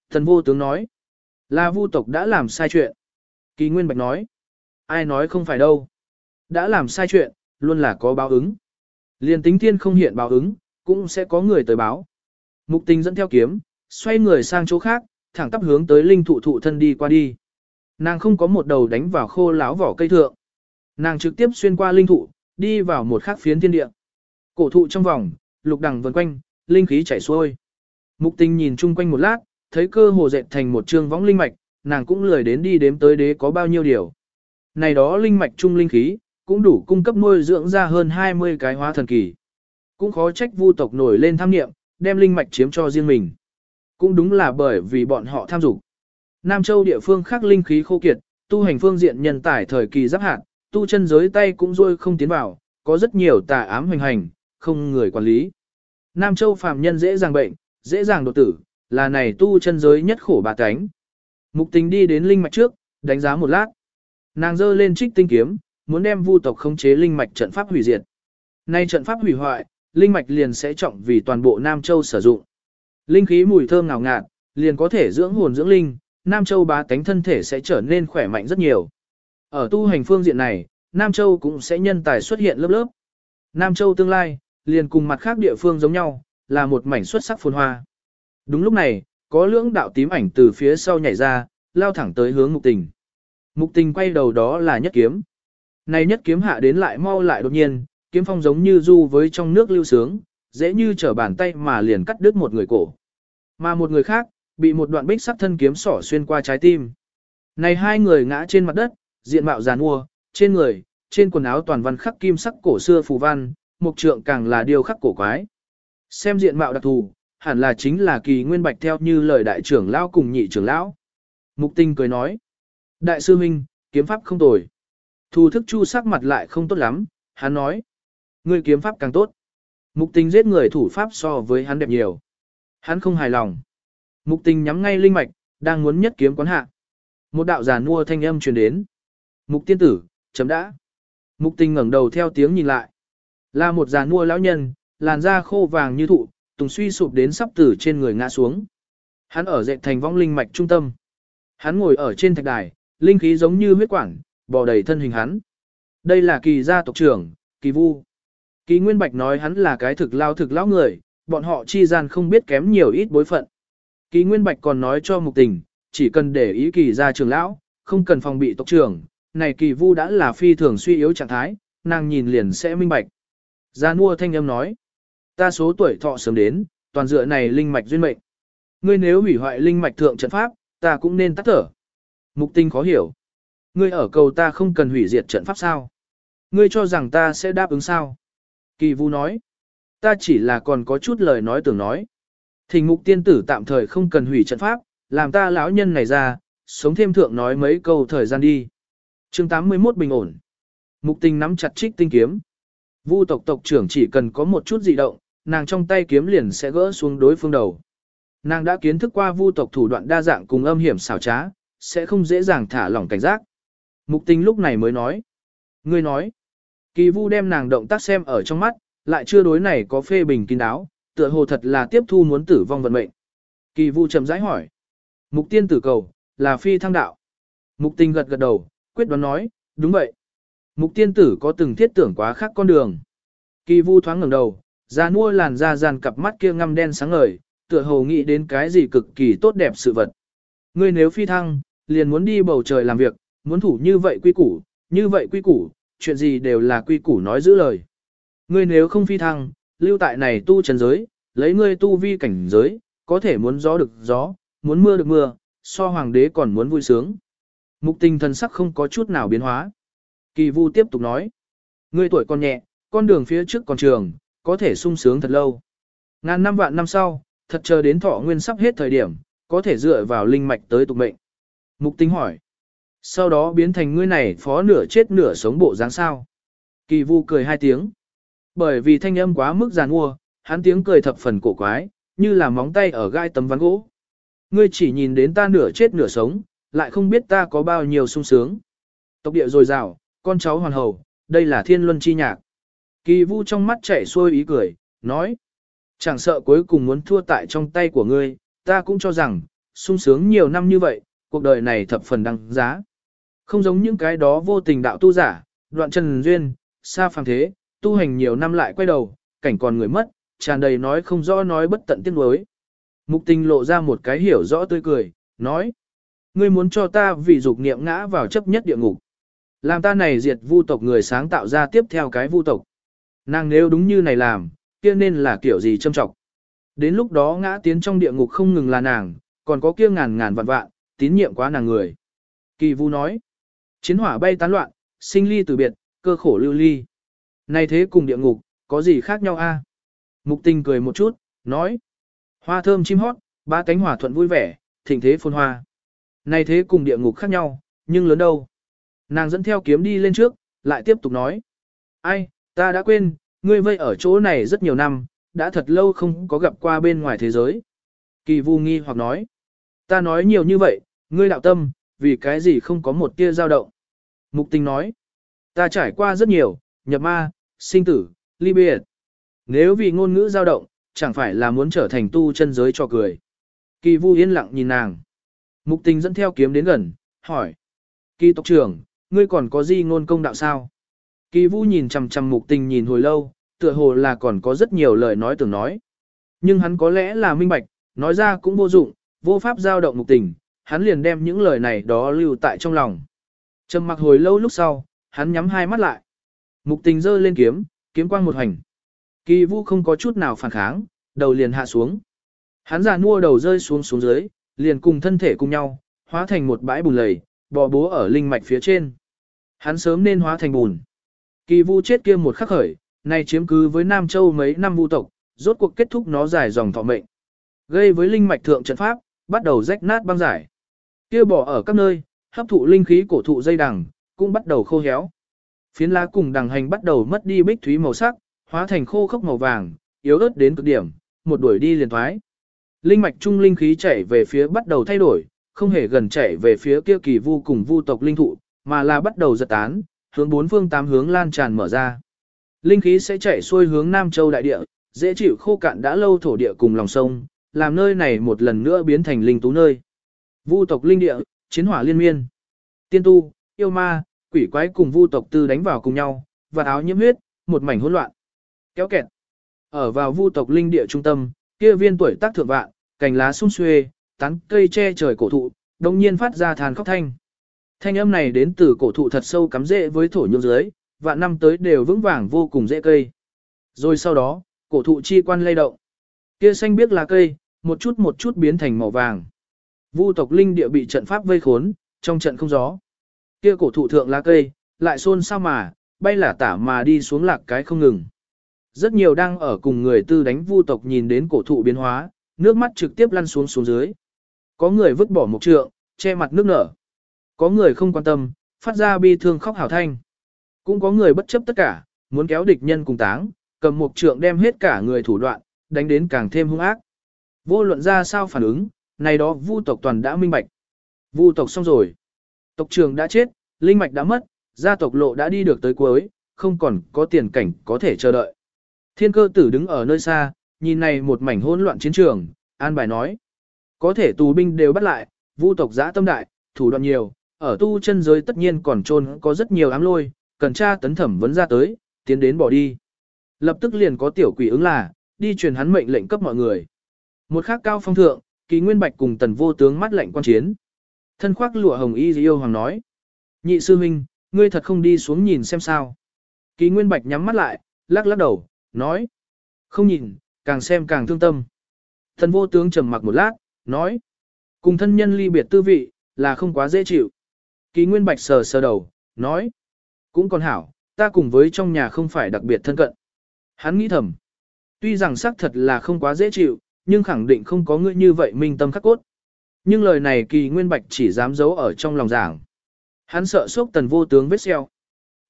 A: Thần vô tướng nói, là vu tộc đã làm sai chuyện. Kỳ Nguyên Bạch nói, ai nói không phải đâu. Đã làm sai chuyện, luôn là có báo ứng. Liên tính thiên không hiện báo ứng, cũng sẽ có người tới báo. Mục tình dẫn theo kiếm, xoay người sang chỗ khác, thẳng tắp hướng tới linh thụ thụ thân đi qua đi. Nàng không có một đầu đánh vào khô láo vỏ cây thượng. Nàng trực tiếp xuyên qua linh thụ, đi vào một khắc phiến thiên địa. Cổ thụ trong vòng, lục đằng vần quanh, linh khí chảy xuôi. Mục tình nhìn chung quanh một lát, thấy cơ hồ dệt thành một trương võng linh mạch, nàng cũng lười đến đi đếm tới đế có bao nhiêu điều. Này đó linh mạch trung linh khí, cũng đủ cung cấp nuôi dưỡng ra hơn 20 cái hóa thần kỳ. Cũng khó trách vu tộc nổi lên tham nghiệm, đem linh mạch chiếm cho riêng mình. Cũng đúng là bởi vì bọn họ tham dục. Nam Châu địa phương khác linh khí khô kiệt, tu hành phương diện nhân tải thời kỳ giáp hạn, tu chân giới tay cũng rôi không tiến vào, có rất nhiều tà ám hoành hành, không người quản lý. Nam Châu phàm nhân dễ dàng bệnh, dễ dàng đột tử, là này tu chân giới nhất khổ bà cánh. Mục tình đi đến linh mạch trước, đánh giá một lát. Nàng dơ lên trích tinh kiếm, muốn đem vu tộc khống chế linh mạch trận pháp hủy diệt. Nay trận pháp hủy hoại, linh mạch liền sẽ trọng vì toàn bộ Nam Châu sử dụng. Linh khí mùi thơm ngào ngạt, liền có thể dưỡng hồn dưỡng linh, Nam Châu bá tánh thân thể sẽ trở nên khỏe mạnh rất nhiều. Ở tu hành phương diện này, Nam Châu cũng sẽ nhân tài xuất hiện lớp lớp. Nam Châu tương lai, liền cùng mặt khác địa phương giống nhau, là một mảnh xuất sắc phồn hoa. Đúng lúc này, có lưỡng đạo tím ảnh từ phía sau nhảy ra, lao thẳng tới hướng mục tình. Mục tình quay đầu đó là nhất kiếm. Này nhất kiếm hạ đến lại mau lại đột nhiên, kiếm phong giống như du với trong nước lưu sướng, dễ như trở bàn tay mà liền cắt đứt một người cổ. Mà một người khác, bị một đoạn bích sắc thân kiếm sỏ xuyên qua trái tim. Này hai người ngã trên mặt đất, diện mạo giàn mua, trên người, trên quần áo toàn văn khắc kim sắc cổ xưa phù văn, mục trượng càng là điều khắc cổ quái. Xem diện mạo đặc thù, hẳn là chính là kỳ nguyên bạch theo như lời đại trưởng lão cùng nhị trưởng lão. Mục tinh cười nói, đại sư huynh, kiếm pháp không tồi. Thu thức chu sắc mặt lại không tốt lắm, hắn nói, ngươi kiếm pháp càng tốt. Mục tinh giết người thủ pháp so với hắn đẹp nhiều. Hắn không hài lòng. Mục tinh nhắm ngay linh mạch, đang muốn nhất kiếm quán hạ. Một đạo giả mua thanh âm truyền đến. Mục tiên tử, chấm đã. Mục tình ngẩng đầu theo tiếng nhìn lại. Là một già nua lão nhân, làn da khô vàng như thụ, tùng suy sụp đến sắp tử trên người ngã xuống. Hắn ở dệt thành vong linh mạch trung tâm. Hắn ngồi ở trên thạch đài, linh khí giống như huyết quản, bò đầy thân hình hắn. Đây là kỳ gia tộc trưởng, kỳ vu. Kỳ Nguyên Bạch nói hắn là cái thực lao thực lão người, bọn họ chi gian không biết kém nhiều ít bối phận. Kỳ Nguyên Bạch còn nói cho Mục Tình, chỉ cần để ý kỳ gia trưởng lão, không cần phòng bị tộc trưởng, này kỳ vu đã là phi thường suy yếu trạng thái, nàng nhìn liền sẽ minh bạch. Gia mua thanh âm nói, ta số tuổi thọ sớm đến, toàn dựa này linh mạch duyên mệnh. Ngươi nếu hủy hoại linh mạch thượng trận pháp, ta cũng nên tắt thở. Mục tinh khó hiểu. Ngươi ở cầu ta không cần hủy diệt trận pháp sao? Ngươi cho rằng ta sẽ đáp ứng sao? Kỳ Vu nói, ta chỉ là còn có chút lời nói tưởng nói. Thỉnh mục tiên tử tạm thời không cần hủy trận pháp, làm ta lão nhân này ra, sống thêm thượng nói mấy câu thời gian đi chương 81 bình ổn. Mục tình nắm chặt trích tinh kiếm. Vu tộc tộc trưởng chỉ cần có một chút dị động, nàng trong tay kiếm liền sẽ gỡ xuống đối phương đầu. Nàng đã kiến thức qua vu tộc thủ đoạn đa dạng cùng âm hiểm xảo trá, sẽ không dễ dàng thả lỏng cảnh giác. Mục tình lúc này mới nói. Ngươi nói. Kỳ vu đem nàng động tác xem ở trong mắt, lại chưa đối này có phê bình kín đáo, tựa hồ thật là tiếp thu muốn tử vong vận mệnh. Kỳ vu chậm rãi hỏi. Mục tiên tử cầu, là phi thăng đạo. Mục tình gật gật đầu, quyết đoán nói, đúng vậy. Mục tiên tử có từng thiết tưởng quá khác con đường. Kỳ vu thoáng ngẩng đầu, ra mua làn da dàn cặp mắt kia ngăm đen sáng ngời, tựa hồ nghĩ đến cái gì cực kỳ tốt đẹp sự vật. Ngươi nếu phi thăng, liền muốn đi bầu trời làm việc, muốn thủ như vậy quy củ, như vậy quy củ, chuyện gì đều là quy củ nói giữ lời. Ngươi nếu không phi thăng, lưu tại này tu trần giới, lấy ngươi tu vi cảnh giới, có thể muốn gió được gió, muốn mưa được mưa, so hoàng đế còn muốn vui sướng. Mục tình thần sắc không có chút nào biến hóa. Kỳ vu tiếp tục nói. Ngươi tuổi còn nhẹ, con đường phía trước còn trường, có thể sung sướng thật lâu. Ngàn năm vạn năm sau, thật chờ đến thọ nguyên sắp hết thời điểm, có thể dựa vào linh mạch tới tục mệnh. Mục tinh hỏi. Sau đó biến thành ngươi này phó nửa chết nửa sống bộ dáng sao. Kỳ vu cười hai tiếng. Bởi vì thanh âm quá mức giàn ua, hắn tiếng cười thập phần cổ quái, như là móng tay ở gai tấm ván gỗ. Ngươi chỉ nhìn đến ta nửa chết nửa sống, lại không biết ta có bao nhiêu sung sướng. Tộc địa dồi dào, con cháu hoàn hầu, đây là thiên luân chi nhạc. Kỳ vu trong mắt chảy xuôi ý cười, nói. Chẳng sợ cuối cùng muốn thua tại trong tay của ngươi, ta cũng cho rằng, sung sướng nhiều năm như vậy, cuộc đời này thập phần đăng giá. Không giống những cái đó vô tình đạo tu giả, đoạn trần duyên, xa phàng thế, tu hành nhiều năm lại quay đầu, cảnh còn người mất, tràn đầy nói không rõ nói bất tận tiếng đối. Mục tình lộ ra một cái hiểu rõ tươi cười, nói. Ngươi muốn cho ta vì dục niệm ngã vào chấp nhất địa ngục. Làm ta này diệt vu tộc người sáng tạo ra tiếp theo cái vu tộc. Nàng nếu đúng như này làm, kia nên là kiểu gì châm trọng. Đến lúc đó ngã tiến trong địa ngục không ngừng là nàng, còn có kia ngàn ngàn vạn vạn, tín nhiệm quá nàng người. Kỳ vu nói, chiến hỏa bay tán loạn, sinh ly từ biệt, cơ khổ lưu ly. Này thế cùng địa ngục, có gì khác nhau a? Mục tình cười một chút, nói, hoa thơm chim hót, ba cánh hỏa thuận vui vẻ, thịnh thế phôn hoa. Này thế cùng địa ngục khác nhau, nhưng lớn đâu. Nàng dẫn theo kiếm đi lên trước, lại tiếp tục nói. Ai, ta đã quên, ngươi vây ở chỗ này rất nhiều năm, đã thật lâu không có gặp qua bên ngoài thế giới. Kỳ vu nghi hoặc nói. Ta nói nhiều như vậy, ngươi đạo tâm, vì cái gì không có một tia dao động. Mục tình nói. Ta trải qua rất nhiều, nhập ma, sinh tử, ly biệt. Nếu vì ngôn ngữ dao động, chẳng phải là muốn trở thành tu chân giới cho cười. Kỳ vu yên lặng nhìn nàng. Mục tình dẫn theo kiếm đến gần, hỏi. Kỳ tộc trưởng, ngươi còn có gì ngôn công đạo sao? Kỳ vũ nhìn chằm chằm mục tình nhìn hồi lâu, tựa hồ là còn có rất nhiều lời nói tưởng nói. Nhưng hắn có lẽ là minh bạch, nói ra cũng vô dụng, vô pháp giao động mục tình, hắn liền đem những lời này đó lưu tại trong lòng. Trầm mặc hồi lâu lúc sau, hắn nhắm hai mắt lại. Mục tình giơ lên kiếm, kiếm quang một hành. Kỳ vũ không có chút nào phản kháng, đầu liền hạ xuống. Hắn già nua đầu rơi xuống xuống dưới, liền cùng thân thể cùng nhau, hóa thành một bãi bùn lầy, bò bố ở linh mạch phía trên. Hắn sớm nên hóa thành bùn. Kỳ vu chết kia một khắc khởi, nay chiếm cứ với Nam Châu mấy năm vu tộc, rốt cuộc kết thúc nó dài dòng thọ mệnh. Gây với linh mạch thượng trận pháp, bắt đầu rách nát băng giải. Kia bỏ ở các nơi, hấp thụ linh khí cổ thụ dây đằng, cũng bắt đầu khô héo. Phiến lá cùng đằng hành bắt đầu mất đi bích thúy màu sắc, hóa thành khô khốc màu vàng, yếu ớt đến cực điểm, một đuổi đi liền thoái. Linh mạch trung linh khí chảy về phía bắt đầu thay đổi, không hề gần chảy về phía kia kỳ vu cùng vu tộc linh thụ, mà là bắt đầu giật tán, hướng bốn phương tám hướng lan tràn mở ra. Linh khí sẽ chảy xuôi hướng Nam Châu đại địa, dễ chịu khô cạn đã lâu thổ địa cùng lòng sông, làm nơi này một lần nữa biến thành linh tú nơi. Vu tộc linh địa, chiến hỏa liên miên. Tiên tu, yêu ma, quỷ quái cùng vu tộc tư đánh vào cùng nhau, và áo nhiễm huyết, một mảnh hỗn loạn. Kéo kẹt. Ở vào vu tộc linh địa trung tâm, kia viên tuổi tác thượng vạn, cành lá sung xuê, tán cây che trời cổ thụ, đồng nhiên phát ra than khóc thanh. Thanh âm này đến từ cổ thụ thật sâu cắm rễ với thổ nhưỡng dưới, và năm tới đều vững vàng vô cùng dễ cây. Rồi sau đó, cổ thụ chi quan lay động. Kia xanh biếc là cây, một chút một chút biến thành màu vàng. Vu tộc linh địa bị trận pháp vây khốn, trong trận không gió. Kia cổ thụ thượng lá cây, lại xôn sao mà, bay là tả mà đi xuống lạc cái không ngừng. Rất nhiều đang ở cùng người tư đánh vu tộc nhìn đến cổ thụ biến hóa, nước mắt trực tiếp lăn xuống xuống dưới. Có người vứt bỏ một trượng, che mặt nước nở. Có người không quan tâm, phát ra bi thương khóc hào thanh. Cũng có người bất chấp tất cả, muốn kéo địch nhân cùng táng, cầm một trượng đem hết cả người thủ đoạn, đánh đến càng thêm hung ác. Vô luận ra sao phản ứng, này đó vu tộc toàn đã minh bạch. Vu tộc xong rồi. Tộc trưởng đã chết, linh mạch đã mất, gia tộc lộ đã đi được tới cuối, không còn có tiền cảnh có thể chờ đợi. Thiên cơ tử đứng ở nơi xa, nhìn này một mảnh hỗn loạn chiến trường, an bài nói. Có thể tù binh đều bắt lại, vu tộc giã tâm đại, thủ đoạn nhiều, ở tu chân giới tất nhiên còn trôn có rất nhiều ám lôi, cần tra tấn thẩm vấn ra tới, tiến đến bỏ đi. Lập tức liền có tiểu quỷ ứng là, đi truyền hắn mệnh lệnh cấp mọi người. Một khác cao phong thượng, kỳ nguyên bạch cùng tần vô tướng mắt lạnh quan chiến. Thân khoác lụa hồng y yêu hoàng nói. Nhị sư huynh, ngươi thật không đi xuống nhìn xem sao. Kỳ nguyên bạch nhắm mắt lại, lắc lắc đầu, nói. Không nhìn, càng xem càng thương tâm. Thần vô tướng trầm mặc một lát, nói. Cùng thân nhân ly biệt tư vị, là không quá dễ chịu. Kỳ nguyên bạch sờ sờ đầu, nói. Cũng còn hảo, ta cùng với trong nhà không phải đặc biệt thân cận. Hắn nghĩ thầm. Tuy rằng xác thật là không quá dễ chịu, nhưng khẳng định không có người như vậy minh tâm khắc cốt. Nhưng lời này kỳ nguyên bạch chỉ dám giấu ở trong lòng giảng. Hắn sợ sốc tần vô tướng vết xeo.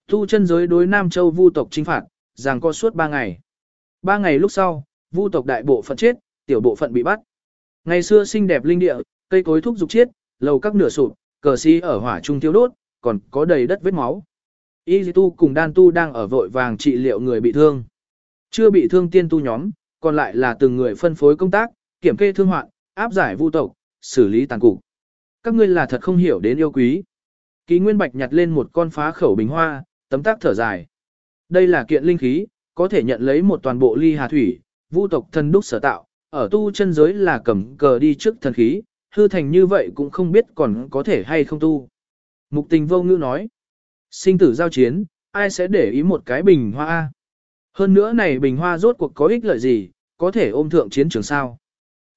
A: Thu chân giới đối Nam Châu vu tộc chính phạt, giảng co suốt ba ngày. Ba ngày lúc sau, vu tộc đại bộ phận chết, tiểu bộ phận bị bắt. Ngày xưa xinh đẹp linh địa, cây cối thúc dục chết, lầu các nửa sụp, cờ xí ở hỏa trung tiêu đốt, còn có đầy đất vết máu. Y tu cùng đan tu đang ở vội vàng trị liệu người bị thương. Chưa bị thương tiên tu nhóm, còn lại là từng người phân phối công tác, kiểm kê thương hoạn, áp giải vu tộc, xử lý tàn cục. Các ngươi là thật không hiểu đến yêu quý. Ký Nguyên Bạch nhặt lên một con phá khẩu bình hoa, tấm tác thở dài. Đây là kiện linh khí, có thể nhận lấy một toàn bộ ly hà thủy, vu tộc thần đúc sở tạo, ở tu chân giới là cầm cờ đi trước thần khí, hư thành như vậy cũng không biết còn có thể hay không tu. Mục tình vô ngữ nói, sinh tử giao chiến, ai sẽ để ý một cái bình hoa Hơn nữa này bình hoa rốt cuộc có ích lợi gì, có thể ôm thượng chiến trường sao.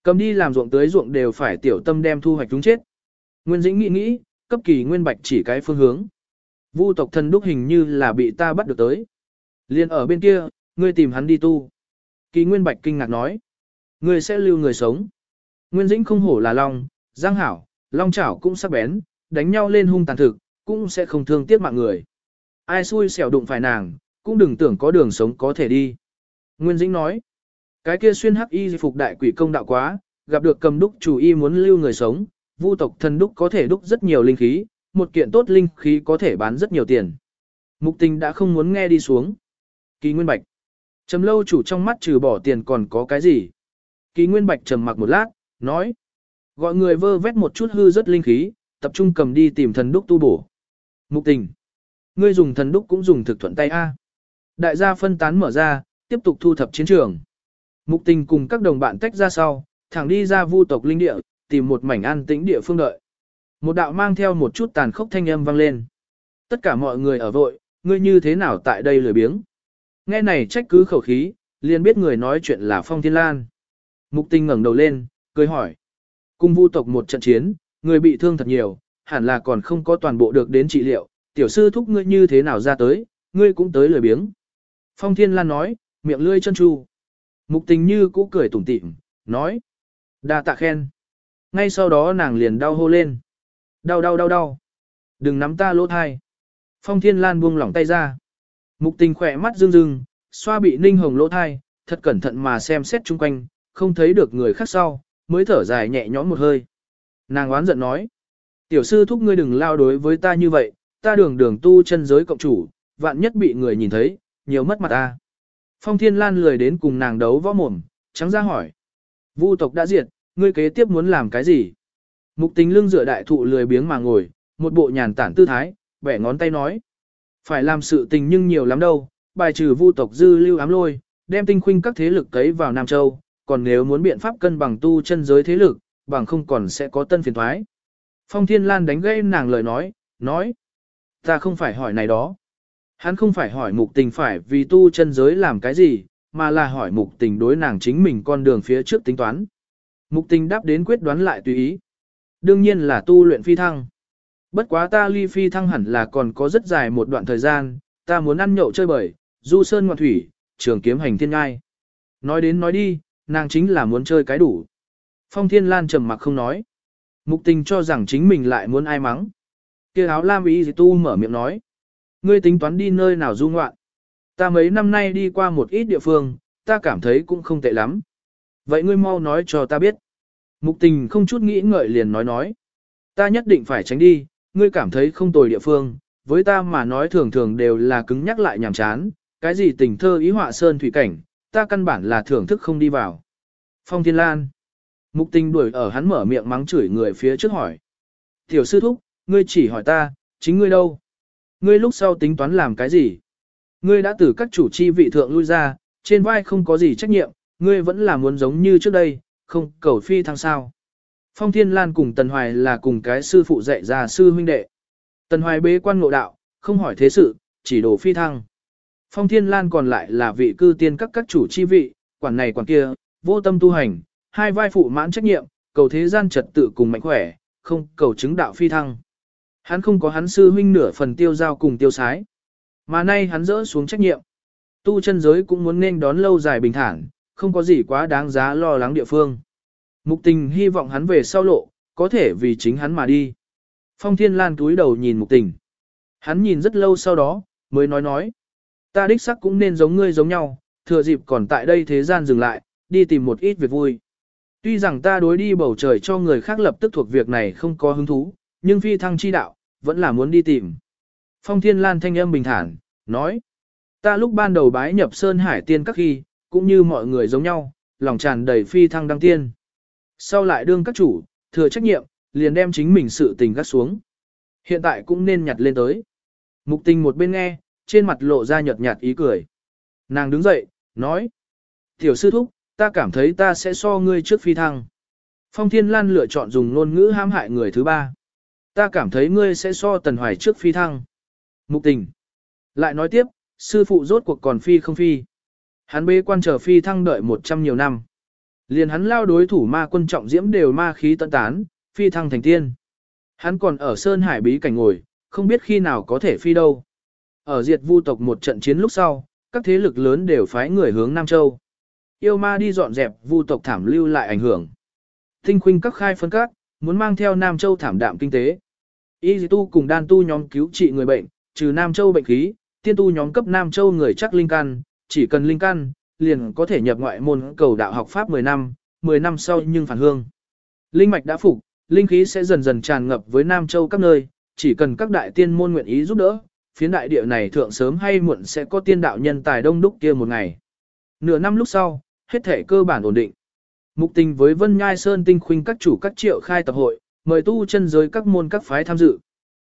A: Cầm đi làm ruộng tới ruộng đều phải tiểu tâm đem thu hoạch chúng chết. Nguyên Dĩnh nghĩ nghĩ, cấp kỳ Nguyên Bạch chỉ cái phương hướng. Vu tộc thần đúc hình như là bị ta bắt được tới. Liên ở bên kia, ngươi tìm hắn đi tu. Kỳ Nguyên Bạch kinh ngạc nói. người sẽ lưu người sống. Nguyên Dĩnh không hổ là Long, Giang Hảo, Long Chảo cũng sắc bén, đánh nhau lên hung tàn thực, cũng sẽ không thương tiếc mạng người. Ai xui xẻo đụng phải nàng, cũng đừng tưởng có đường sống có thể đi. Nguyên Dĩnh nói. Cái kia xuyên hắc y phục đại quỷ công đạo quá, gặp được cầm đúc chủ y muốn lưu người sống, vu tộc thần đúc có thể đúc rất nhiều linh khí, một kiện tốt linh khí có thể bán rất nhiều tiền. Mục tình đã không muốn nghe đi xuống. Kỳ Nguyên Bạch. Trầm lâu chủ trong mắt trừ bỏ tiền còn có cái gì? Kỳ Nguyên Bạch trầm mặc một lát, nói. Gọi người vơ vét một chút hư rất linh khí, tập trung cầm đi tìm thần đúc tu bổ. Mục tình. Ngươi dùng thần đúc cũng dùng thực thuận tay A. Đại gia phân tán mở ra, tiếp tục thu thập chiến trường. Mục tình cùng các đồng bạn tách ra sau, thẳng đi ra vu tộc linh địa, tìm một mảnh an tĩnh địa phương đợi. Một đạo mang theo một chút tàn khốc thanh âm vang lên. Tất cả mọi người ở vội, ngươi như thế nào tại đây lười biếng. Nghe này trách cứ khẩu khí, liền biết người nói chuyện là Phong Thiên Lan. Mục tình ngẩng đầu lên, cười hỏi. Cung vu tộc một trận chiến, người bị thương thật nhiều, hẳn là còn không có toàn bộ được đến trị liệu, tiểu sư thúc ngươi như thế nào ra tới, ngươi cũng tới lười biếng. Phong Thiên Lan nói, miệng lươi chân chu. Mục tình như cũ cười tủm tỉm, nói. đa tạ khen. Ngay sau đó nàng liền đau hô lên. Đau đau đau đau. Đừng nắm ta lỗ thai. Phong Thiên Lan buông lỏng tay ra. Mục tình khỏe mắt rưng rưng, xoa bị ninh hồng lỗ thai, thật cẩn thận mà xem xét chung quanh, không thấy được người khác sau, mới thở dài nhẹ nhõm một hơi. Nàng oán giận nói. Tiểu sư thúc ngươi đừng lao đối với ta như vậy, ta đường đường tu chân giới cộng chủ, vạn nhất bị người nhìn thấy, nhiều mất mặt ta. Phong Thiên Lan lười đến cùng nàng đấu võ mồm, trắng ra hỏi. Vu tộc đã diệt, ngươi kế tiếp muốn làm cái gì? Mục tình lưng dựa đại thụ lười biếng mà ngồi, một bộ nhàn tản tư thái, bẻ ngón tay nói. Phải làm sự tình nhưng nhiều lắm đâu, bài trừ vu tộc dư lưu ám lôi, đem tinh khuynh các thế lực cấy vào Nam Châu, còn nếu muốn biện pháp cân bằng tu chân giới thế lực, bằng không còn sẽ có tân phiền thoái. Phong Thiên Lan đánh gây nàng lời nói, nói. Ta không phải hỏi này đó. Hắn không phải hỏi mục tình phải vì tu chân giới làm cái gì, mà là hỏi mục tình đối nàng chính mình con đường phía trước tính toán. Mục tình đáp đến quyết đoán lại tùy ý. Đương nhiên là tu luyện phi thăng. Bất quá ta ly phi thăng hẳn là còn có rất dài một đoạn thời gian, ta muốn ăn nhậu chơi bời, du sơn ngoạn thủy, trường kiếm hành thiên ngai. Nói đến nói đi, nàng chính là muốn chơi cái đủ. Phong Thiên Lan trầm mặc không nói. Mục tình cho rằng chính mình lại muốn ai mắng. kia áo lam ý gì tu mở miệng nói. Ngươi tính toán đi nơi nào du ngoạn. Ta mấy năm nay đi qua một ít địa phương, ta cảm thấy cũng không tệ lắm. Vậy ngươi mau nói cho ta biết. Mục tình không chút nghĩ ngợi liền nói nói. Ta nhất định phải tránh đi, ngươi cảm thấy không tồi địa phương, với ta mà nói thường thường đều là cứng nhắc lại nhàm chán, cái gì tình thơ ý họa sơn thủy cảnh, ta căn bản là thưởng thức không đi vào. Phong Thiên Lan. Mục tình đuổi ở hắn mở miệng mắng chửi người phía trước hỏi. Tiểu sư thúc, ngươi chỉ hỏi ta, chính ngươi đâu? Ngươi lúc sau tính toán làm cái gì? Ngươi đã từ các chủ chi vị thượng lui ra, trên vai không có gì trách nhiệm, ngươi vẫn là muốn giống như trước đây, không cầu phi thăng sao. Phong Thiên Lan cùng Tần Hoài là cùng cái sư phụ dạy ra sư huynh đệ. Tần Hoài bế quan ngộ đạo, không hỏi thế sự, chỉ đổ phi thăng. Phong Thiên Lan còn lại là vị cư tiên các các chủ chi vị, quản này quản kia, vô tâm tu hành, hai vai phụ mãn trách nhiệm, cầu thế gian trật tự cùng mạnh khỏe, không cầu chứng đạo phi thăng. Hắn không có hắn sư huynh nửa phần tiêu giao cùng tiêu sái. Mà nay hắn dỡ xuống trách nhiệm. Tu chân giới cũng muốn nên đón lâu dài bình thản, không có gì quá đáng giá lo lắng địa phương. Mục tình hy vọng hắn về sau lộ, có thể vì chính hắn mà đi. Phong Thiên Lan túi đầu nhìn mục tình. Hắn nhìn rất lâu sau đó, mới nói nói. Ta đích sắc cũng nên giống ngươi giống nhau, thừa dịp còn tại đây thế gian dừng lại, đi tìm một ít việc vui. Tuy rằng ta đối đi bầu trời cho người khác lập tức thuộc việc này không có hứng thú, nhưng phi thăng chi đạo, vẫn là muốn đi tìm. Phong Thiên Lan thanh âm bình thản, nói. Ta lúc ban đầu bái nhập Sơn Hải Tiên các khi, cũng như mọi người giống nhau, lòng tràn đầy phi thăng đăng tiên. Sau lại đương các chủ, thừa trách nhiệm, liền đem chính mình sự tình gắt xuống. Hiện tại cũng nên nhặt lên tới. Mục tình một bên nghe, trên mặt lộ ra nhợt nhạt ý cười. Nàng đứng dậy, nói. Tiểu sư thúc, ta cảm thấy ta sẽ so ngươi trước phi thăng. Phong Thiên Lan lựa chọn dùng ngôn ngữ hãm hại người thứ ba. Ta cảm thấy ngươi sẽ so tần hoài trước phi thăng. Mục tình. Lại nói tiếp, sư phụ rốt cuộc còn phi không phi. Hắn bế quan chờ phi thăng đợi một trăm nhiều năm. Liền hắn lao đối thủ ma quân trọng diễm đều ma khí tận tán, phi thăng thành tiên. Hắn còn ở Sơn Hải bí cảnh ngồi, không biết khi nào có thể phi đâu. Ở diệt vu tộc một trận chiến lúc sau, các thế lực lớn đều phái người hướng Nam Châu. Yêu ma đi dọn dẹp vu tộc thảm lưu lại ảnh hưởng. Tinh khuynh các khai phân các, muốn mang theo Nam Châu thảm đạm kinh tế. Y tu cùng đan tu nhóm cứu trị người bệnh, trừ Nam Châu bệnh khí, tiên tu nhóm cấp Nam Châu người chắc linh căn, chỉ cần linh căn, liền có thể nhập ngoại môn cầu đạo học pháp 10 năm, 10 năm sau nhưng phản hương. Linh mạch đã phục, linh khí sẽ dần dần tràn ngập với Nam Châu các nơi, chỉ cần các đại tiên môn nguyện ý giúp đỡ, phiến đại địa này thượng sớm hay muộn sẽ có tiên đạo nhân tài đông đúc kia một ngày. Nửa năm lúc sau, hết thể cơ bản ổn định. Mục tình với Vân Nhai Sơn tinh khuynh các chủ các triệu khai tập hội, mời tu chân giới các môn các phái tham dự.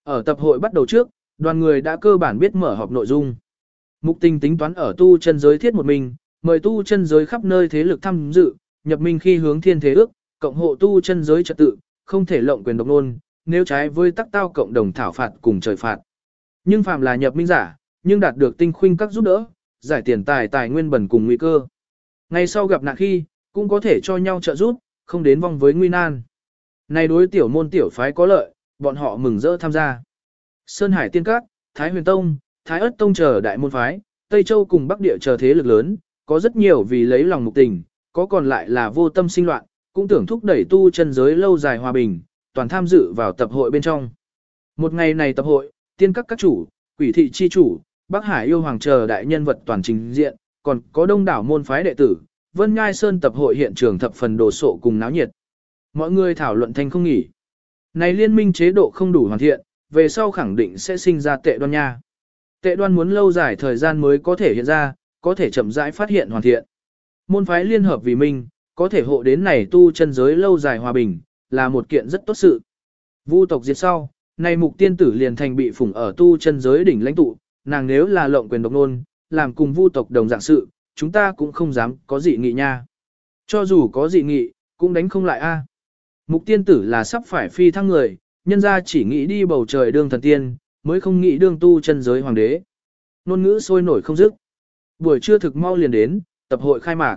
A: Ở tập hội bắt đầu trước, đoàn người đã cơ bản biết mở họp nội dung. Mục tình tính toán ở tu chân giới thiết một mình, mời tu chân giới khắp nơi thế lực tham dự, nhập minh khi hướng thiên thế ước, cộng hộ tu chân giới trật tự, không thể lộng quyền độc nôn, nếu trái với tắc tao cộng đồng thảo phạt cùng trời phạt. Nhưng phạm là nhập minh giả, nhưng đạt được tinh khuynh các giúp đỡ, giải tiền tài tài nguyên bẩn cùng nguy cơ. Ngày sau gặp nạn khi, cũng có thể cho nhau trợ giúp, không đến vong với nguy nan. Này đối tiểu môn tiểu phái có lợi, bọn họ mừng rỡ tham gia. Sơn Hải Tiên Các, Thái Huyền Tông, Thái Ất Tông chờ đại môn phái, Tây Châu cùng Bắc Địa chờ thế lực lớn, có rất nhiều vì lấy lòng mục tình, có còn lại là vô tâm sinh loạn, cũng tưởng thúc đẩy tu chân giới lâu dài hòa bình, toàn tham dự vào tập hội bên trong. Một ngày này tập hội, tiên các các chủ, quỷ thị chi chủ, Bắc Hải yêu hoàng chờ đại nhân vật toàn trình diện, còn có đông đảo môn phái đệ tử, Vân Ngai Sơn tập hội hiện trường thập phần đồ sộ cùng náo nhiệt. Mọi người thảo luận thành không nghỉ. Này liên minh chế độ không đủ hoàn thiện, về sau khẳng định sẽ sinh ra tệ đoan nha. Tệ đoan muốn lâu dài thời gian mới có thể hiện ra, có thể chậm rãi phát hiện hoàn thiện. Môn phái liên hợp vì minh, có thể hộ đến này tu chân giới lâu dài hòa bình, là một kiện rất tốt sự. Vu tộc diệt sau, này mục tiên tử liền thành bị phủng ở tu chân giới đỉnh lãnh tụ, nàng nếu là lộng quyền độc nôn, làm cùng vu tộc đồng dạng sự, chúng ta cũng không dám có dị nghị nha. Cho dù có dị nghị, cũng đánh không lại a. Mục tiên tử là sắp phải phi thăng người, nhân ra chỉ nghĩ đi bầu trời đương thần tiên, mới không nghĩ đương tu chân giới hoàng đế. Nôn ngữ sôi nổi không dứt. Buổi trưa thực mau liền đến, tập hội khai mạc.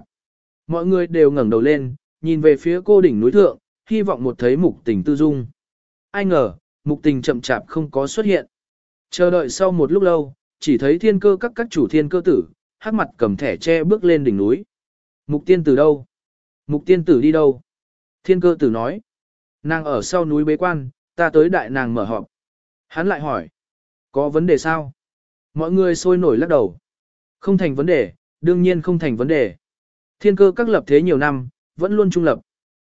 A: Mọi người đều ngẩng đầu lên, nhìn về phía cô đỉnh núi thượng, hy vọng một thấy mục tình tư dung. Ai ngờ, mục tình chậm chạp không có xuất hiện. Chờ đợi sau một lúc lâu, chỉ thấy thiên cơ các các chủ thiên cơ tử, hát mặt cầm thẻ che bước lên đỉnh núi. Mục tiên tử đâu? Mục tiên tử đi đâu? Thiên cơ tử nói. Nàng ở sau núi bế quan, ta tới đại nàng mở họp. Hắn lại hỏi. Có vấn đề sao? Mọi người sôi nổi lắc đầu. Không thành vấn đề, đương nhiên không thành vấn đề. Thiên cơ các lập thế nhiều năm, vẫn luôn trung lập.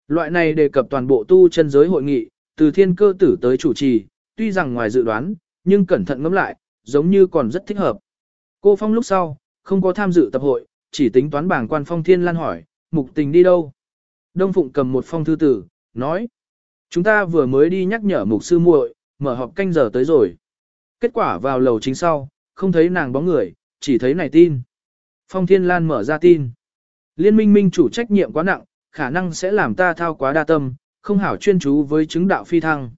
A: Loại này đề cập toàn bộ tu chân giới hội nghị, từ thiên cơ tử tới chủ trì, tuy rằng ngoài dự đoán, nhưng cẩn thận ngẫm lại, giống như còn rất thích hợp. Cô Phong lúc sau, không có tham dự tập hội, chỉ tính toán bảng quan phong thiên lan hỏi, mục tình đi đâu? Đông Phụng cầm một phong thư tử, nói, chúng ta vừa mới đi nhắc nhở mục sư muội, mở họp canh giờ tới rồi. Kết quả vào lầu chính sau, không thấy nàng bóng người, chỉ thấy này tin. Phong Thiên Lan mở ra tin. Liên minh minh chủ trách nhiệm quá nặng, khả năng sẽ làm ta thao quá đa tâm, không hảo chuyên chú với chứng đạo phi thăng.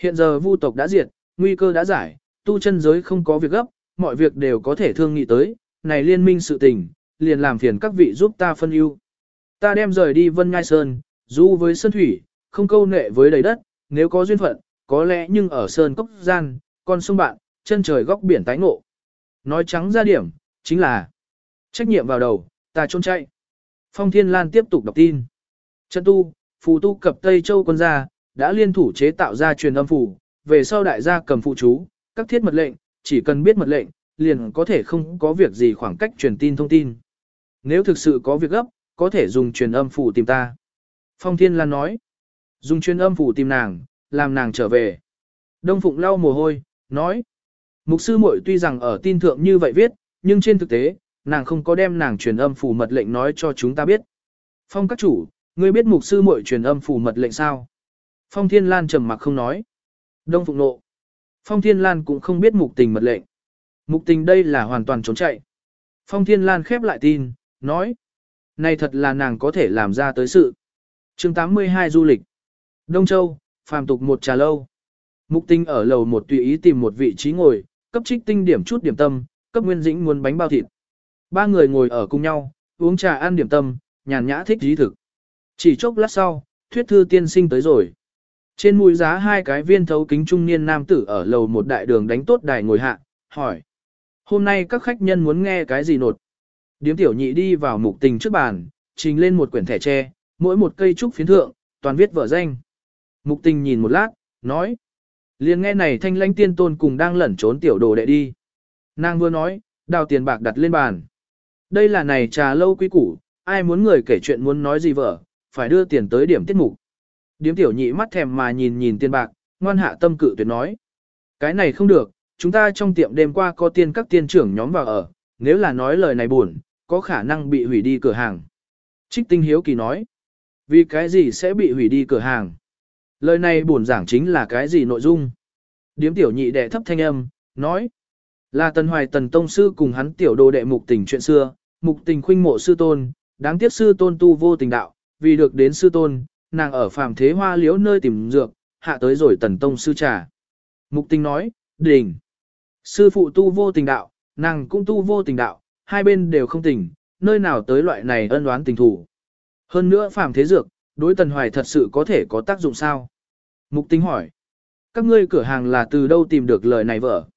A: Hiện giờ vu tộc đã diệt, nguy cơ đã giải, tu chân giới không có việc gấp, mọi việc đều có thể thương nghị tới, này liên minh sự tình, liền làm phiền các vị giúp ta phân ưu. Ta đem rời đi Vân Ngai Sơn, du với Sơn Thủy, không câu nệ với đầy đất, nếu có duyên phận, có lẽ nhưng ở Sơn Cốc Gian, con sông bạn, chân trời góc biển tái ngộ. Nói trắng ra điểm, chính là trách nhiệm vào đầu, ta trốn chạy. Phong Thiên Lan tiếp tục đọc tin. Chân tu, phù tu cập Tây Châu quân gia, đã liên thủ chế tạo ra truyền âm phủ, về sau đại gia cầm phụ chú, các thiết mật lệnh, chỉ cần biết mật lệnh, liền có thể không có việc gì khoảng cách truyền tin thông tin. Nếu thực sự có việc gấp, có thể dùng truyền âm phủ tìm ta. Phong Thiên Lan nói, dùng truyền âm phủ tìm nàng, làm nàng trở về. Đông Phụng lau mồ hôi, nói, mục sư muội tuy rằng ở tin thượng như vậy viết, nhưng trên thực tế, nàng không có đem nàng truyền âm phủ mật lệnh nói cho chúng ta biết. Phong các chủ, ngươi biết mục sư muội truyền âm phủ mật lệnh sao? Phong Thiên Lan trầm mặc không nói. Đông Phụng nộ. Phong Thiên Lan cũng không biết mục tình mật lệnh. Mục tình đây là hoàn toàn trốn chạy. Phong Thiên Lan khép lại tin, nói. Này thật là nàng có thể làm ra tới sự. chương 82 du lịch. Đông Châu, phàm tục một trà lâu. Mục tình ở lầu một tùy ý tìm một vị trí ngồi, cấp trích tinh điểm chút điểm tâm, cấp nguyên dĩnh muốn bánh bao thịt. Ba người ngồi ở cùng nhau, uống trà ăn điểm tâm, nhàn nhã thích dí thực. Chỉ chốc lát sau, thuyết thư tiên sinh tới rồi. Trên mũi giá hai cái viên thấu kính trung niên nam tử ở lầu một đại đường đánh tốt đài ngồi hạ, hỏi. Hôm nay các khách nhân muốn nghe cái gì nột? Điếm tiểu nhị đi vào mục tình trước bàn, trình lên một quyển thẻ tre, mỗi một cây trúc phiến thượng, toàn viết vở danh. Mục tình nhìn một lát, nói liền nghe này thanh lãnh tiên tôn cùng đang lẩn trốn tiểu đồ đệ đi. Nàng vừa nói, đào tiền bạc đặt lên bàn. Đây là này trà lâu quý củ, ai muốn người kể chuyện muốn nói gì vợ, phải đưa tiền tới điểm tiết mục. Điếm tiểu nhị mắt thèm mà nhìn nhìn tiền bạc, ngoan hạ tâm cự tuyệt nói. Cái này không được, chúng ta trong tiệm đêm qua có tiên các tiên trưởng nhóm vào ở, nếu là nói lời này buồn, có khả năng bị hủy đi cửa hàng. Trích tinh hiếu kỳ nói. Vì cái gì sẽ bị hủy đi cửa hàng? Lời này buồn giảng chính là cái gì nội dung? Điếm tiểu nhị đệ thấp thanh âm, nói. Là tần hoài tần tông sư cùng hắn tiểu đồ đệ mục tình chuyện xưa, mục tình khuynh mộ sư tôn, đáng tiếc sư tôn tu vô tình đạo, vì được đến sư tôn, nàng ở phàm thế hoa liễu nơi tìm dược, hạ tới rồi tần tông sư trà. Mục tình nói, đỉnh. Sư phụ tu vô tình đạo, nàng cũng tu vô tình đạo, hai bên đều không tình, nơi nào tới loại này ân oán tình thủ. Hơn nữa phàm thế dược, đối tần hoài thật sự có thể có tác dụng sao? Mục tính hỏi, các ngươi cửa hàng là từ đâu tìm được lời này vợ?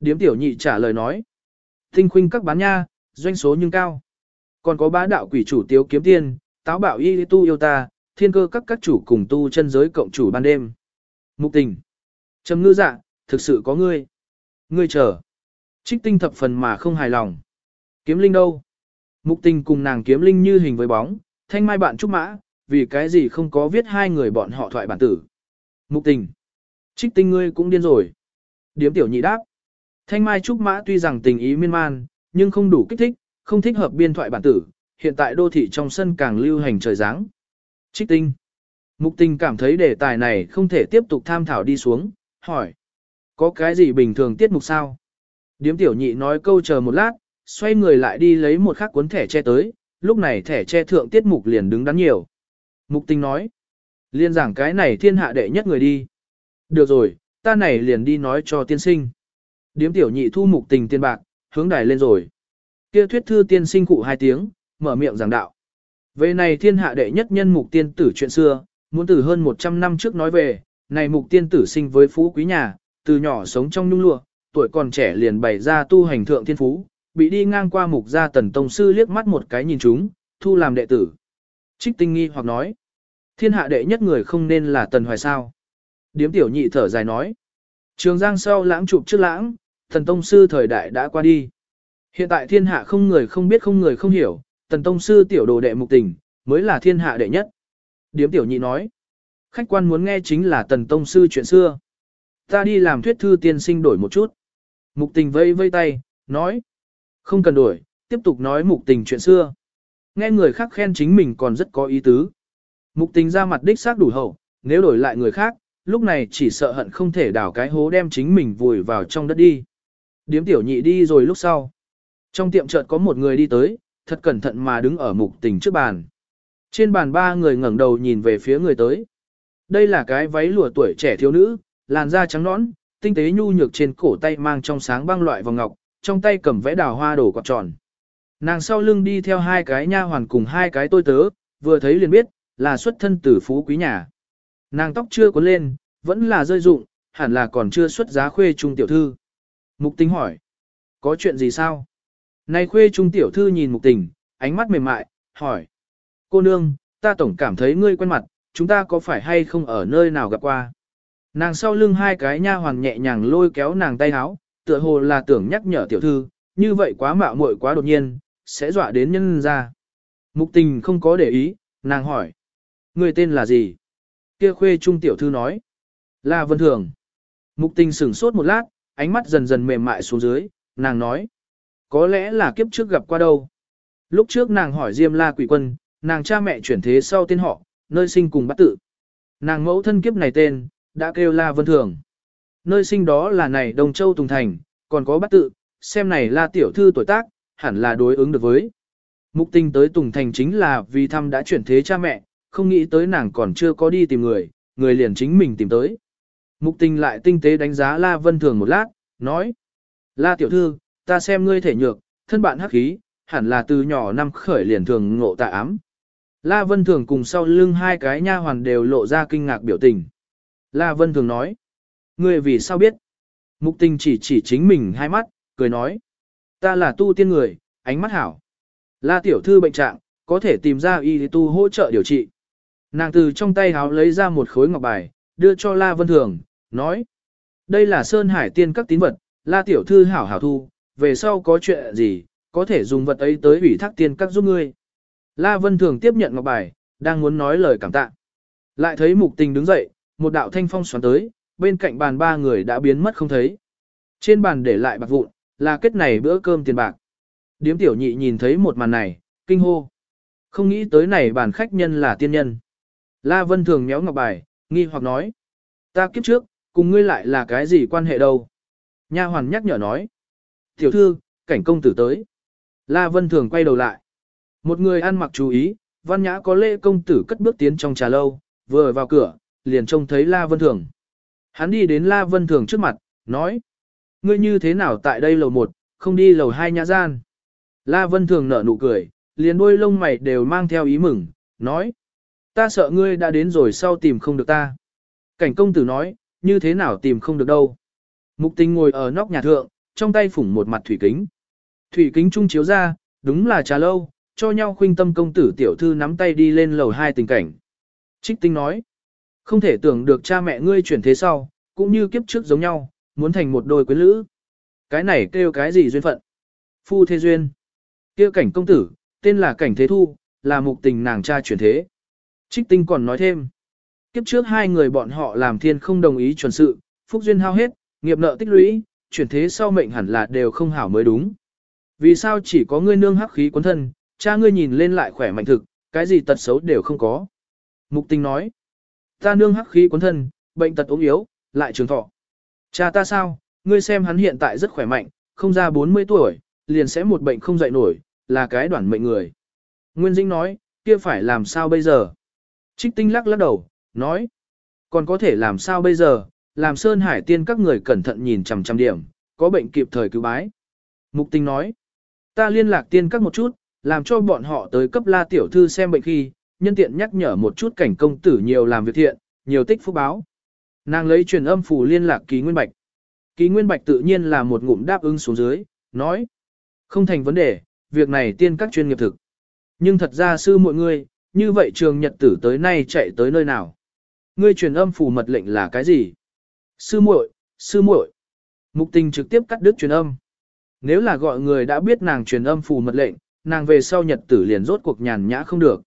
A: Điếm tiểu nhị trả lời nói, tinh khuynh các bán nha, doanh số nhưng cao. Còn có bá đạo quỷ chủ tiếu kiếm tiên, táo bảo y tu yêu ta, thiên cơ các các chủ cùng tu chân giới cộng chủ ban đêm. Mục tình. Trầm ngư dạ, thực sự có ngươi. Ngươi chờ. Trích tinh thập phần mà không hài lòng. Kiếm linh đâu? Mục tình cùng nàng kiếm linh như hình với bóng, thanh mai bạn trúc mã, vì cái gì không có viết hai người bọn họ thoại bản tử. Mục tình. Trích tinh ngươi cũng điên rồi. Điếm tiểu nhị đáp. Thanh mai trúc mã tuy rằng tình ý miên man, nhưng không đủ kích thích, không thích hợp biên thoại bản tử. Hiện tại đô thị trong sân càng lưu hành trời dáng. Trích tinh. Mục tình cảm thấy đề tài này không thể tiếp tục tham thảo đi xuống, hỏi. Có cái gì bình thường tiết mục sao? Điếm tiểu nhị nói câu chờ một lát, xoay người lại đi lấy một khắc cuốn thẻ che tới, lúc này thẻ che thượng tiết mục liền đứng đắn nhiều. Mục tình nói. Liên giảng cái này thiên hạ đệ nhất người đi. Được rồi, ta này liền đi nói cho tiên sinh. Điếm tiểu nhị thu mục tình tiên bạc, hướng đài lên rồi. Kia thuyết thư tiên sinh cụ hai tiếng, mở miệng giảng đạo. Về này thiên hạ đệ nhất nhân mục tiên tử chuyện xưa, muốn từ hơn 100 năm trước nói về, này mục tiên tử sinh với phú quý nhà, từ nhỏ sống trong nhung lụa, tuổi còn trẻ liền bày ra tu hành thượng thiên phú, bị đi ngang qua mục gia tần tông sư liếc mắt một cái nhìn chúng, thu làm đệ tử. Trích tinh nghi hoặc nói, thiên hạ đệ nhất người không nên là tần hoài sao. Điếm tiểu nhị thở dài nói, trường giang sau lãng chụp trước lãng, thần tông sư thời đại đã qua đi. Hiện tại thiên hạ không người không biết không người không hiểu, tần tông sư tiểu đồ đệ mục tình, mới là thiên hạ đệ nhất. Điếm tiểu nhị nói, khách quan muốn nghe chính là tần tông sư chuyện xưa. Ta đi làm thuyết thư tiên sinh đổi một chút. Mục tình vây vây tay, nói, không cần đổi, tiếp tục nói mục tình chuyện xưa. Nghe người khác khen chính mình còn rất có ý tứ. Mục tình ra mặt đích xác đủ hậu, nếu đổi lại người khác, lúc này chỉ sợ hận không thể đào cái hố đem chính mình vùi vào trong đất đi. Điếm tiểu nhị đi rồi lúc sau. Trong tiệm chợt có một người đi tới, thật cẩn thận mà đứng ở mục tình trước bàn. Trên bàn ba người ngẩng đầu nhìn về phía người tới. Đây là cái váy lụa tuổi trẻ thiếu nữ, làn da trắng nõn, tinh tế nhu nhược trên cổ tay mang trong sáng băng loại vòng ngọc, trong tay cầm vẽ đào hoa đổ quạt tròn. Nàng sau lưng đi theo hai cái nha hoàn cùng hai cái tôi tớ, vừa thấy liền biết, là xuất thân tử phú quý nhà. Nàng tóc chưa cuốn lên, vẫn là rơi rụng, hẳn là còn chưa xuất giá khuê trung tiểu thư. Mục tình hỏi, có chuyện gì sao? Này khuê trung tiểu thư nhìn mục tình, ánh mắt mềm mại, hỏi. Cô nương, ta tổng cảm thấy ngươi quen mặt, chúng ta có phải hay không ở nơi nào gặp qua? Nàng sau lưng hai cái nha hoàn nhẹ nhàng lôi kéo nàng tay áo, tựa hồ là tưởng nhắc nhở tiểu thư, như vậy quá mạo muội quá đột nhiên, sẽ dọa đến nhân ra. Mục tình không có để ý, nàng hỏi. Người tên là gì? Kia khuê trung tiểu thư nói. Là Vân Thường. Mục tình sửng sốt một lát, ánh mắt dần dần mềm mại xuống dưới, nàng nói. Có lẽ là kiếp trước gặp qua đâu. Lúc trước nàng hỏi Diêm La quỷ quân, nàng cha mẹ chuyển thế sau tên họ, nơi sinh cùng bắt tự. Nàng mẫu thân kiếp này tên, đã kêu La Vân Thường. Nơi sinh đó là này Đồng Châu Tùng Thành, còn có bắt tự, xem này La Tiểu Thư tuổi tác, hẳn là đối ứng được với. Mục tình tới Tùng Thành chính là vì thăm đã chuyển thế cha mẹ, không nghĩ tới nàng còn chưa có đi tìm người, người liền chính mình tìm tới. Mục tình lại tinh tế đánh giá La Vân Thường một lát, nói. La Tiểu Thư, ta xem ngươi thể nhược, thân bạn hắc khí, hẳn là từ nhỏ năm khởi liền thường ngộ tạ ám. La Vân Thường cùng sau lưng hai cái nha hoàn đều lộ ra kinh ngạc biểu tình. La Vân Thường nói. Ngươi vì sao biết? Mục tình chỉ chỉ chính mình hai mắt, cười nói. Ta là tu tiên người, ánh mắt hảo. La tiểu thư bệnh trạng, có thể tìm ra y tu hỗ trợ điều trị. Nàng từ trong tay háo lấy ra một khối ngọc bài, đưa cho La Vân Thường, nói. Đây là Sơn Hải tiên các tín vật, La tiểu thư hảo hảo thu, về sau có chuyện gì, có thể dùng vật ấy tới ủy thác tiên các giúp ngươi. La Vân Thường tiếp nhận ngọc bài, đang muốn nói lời cảm tạ. Lại thấy mục tình đứng dậy, một đạo thanh phong xoắn tới, bên cạnh bàn ba người đã biến mất không thấy. Trên bàn để lại bạc vụn, là kết này bữa cơm tiền bạc. Điếm tiểu nhị nhìn thấy một màn này, kinh hô. Không nghĩ tới này bản khách nhân là tiên nhân. La Vân thường méo ngọc bài, nghi hoặc nói. Ta kiếp trước, cùng ngươi lại là cái gì quan hệ đâu? Nha hoàn nhắc nhở nói. Tiểu thư, cảnh công tử tới. La Vân thường quay đầu lại. Một người ăn mặc chú ý, văn nhã có lễ công tử cất bước tiến trong trà lâu, vừa vào cửa, liền trông thấy La Vân thường. Hắn đi đến La Vân Thường trước mặt, nói. Ngươi như thế nào tại đây lầu một, không đi lầu hai nhã gian. La Vân Thường nở nụ cười, liền đôi lông mày đều mang theo ý mừng, nói. Ta sợ ngươi đã đến rồi sau tìm không được ta. Cảnh công tử nói, như thế nào tìm không được đâu. Mục tình ngồi ở nóc nhà thượng, trong tay phủng một mặt thủy kính. Thủy kính trung chiếu ra, đúng là trà lâu, cho nhau khuynh tâm công tử tiểu thư nắm tay đi lên lầu hai tình cảnh. Trích tinh nói, không thể tưởng được cha mẹ ngươi chuyển thế sau, cũng như kiếp trước giống nhau, muốn thành một đôi quyến lữ. Cái này kêu cái gì duyên phận? Phu thế duyên. kia cảnh công tử, tên là cảnh thế thu, là mục tình nàng cha chuyển thế. Trích tinh còn nói thêm. Kiếp trước hai người bọn họ làm thiên không đồng ý chuẩn sự, phúc duyên hao hết, nghiệp nợ tích lũy, chuyển thế sau mệnh hẳn là đều không hảo mới đúng. Vì sao chỉ có ngươi nương hắc khí cuốn thân, cha ngươi nhìn lên lại khỏe mạnh thực, cái gì tật xấu đều không có. Mục tình nói. Ta nương hắc khí cuốn thân, bệnh tật ốm yếu, lại trường thọ. Cha ta sao, ngươi xem hắn hiện tại rất khỏe mạnh, không ra 40 tuổi, liền sẽ một bệnh không dậy nổi, là cái đoạn mệnh người. Nguyên Dĩnh nói, kia phải làm sao bây giờ? Trích tinh lắc lắc đầu, nói, còn có thể làm sao bây giờ, làm Sơn Hải tiên các người cẩn thận nhìn chằm chằm điểm, có bệnh kịp thời cứu bái. Mục tinh nói, ta liên lạc tiên các một chút, làm cho bọn họ tới cấp la tiểu thư xem bệnh khi, nhân tiện nhắc nhở một chút cảnh công tử nhiều làm việc thiện, nhiều tích phúc báo. Nàng lấy truyền âm phủ liên lạc ký nguyên bạch. Ký nguyên bạch tự nhiên là một ngụm đáp ứng xuống dưới, nói. Không thành vấn đề, việc này tiên các chuyên nghiệp thực. Nhưng thật ra sư mọi người, như vậy trường nhật tử tới nay chạy tới nơi nào? Ngươi truyền âm phủ mật lệnh là cái gì? Sư muội, sư muội. Mục tình trực tiếp cắt đứt truyền âm. Nếu là gọi người đã biết nàng truyền âm phủ mật lệnh, nàng về sau nhật tử liền rốt cuộc nhàn nhã không được.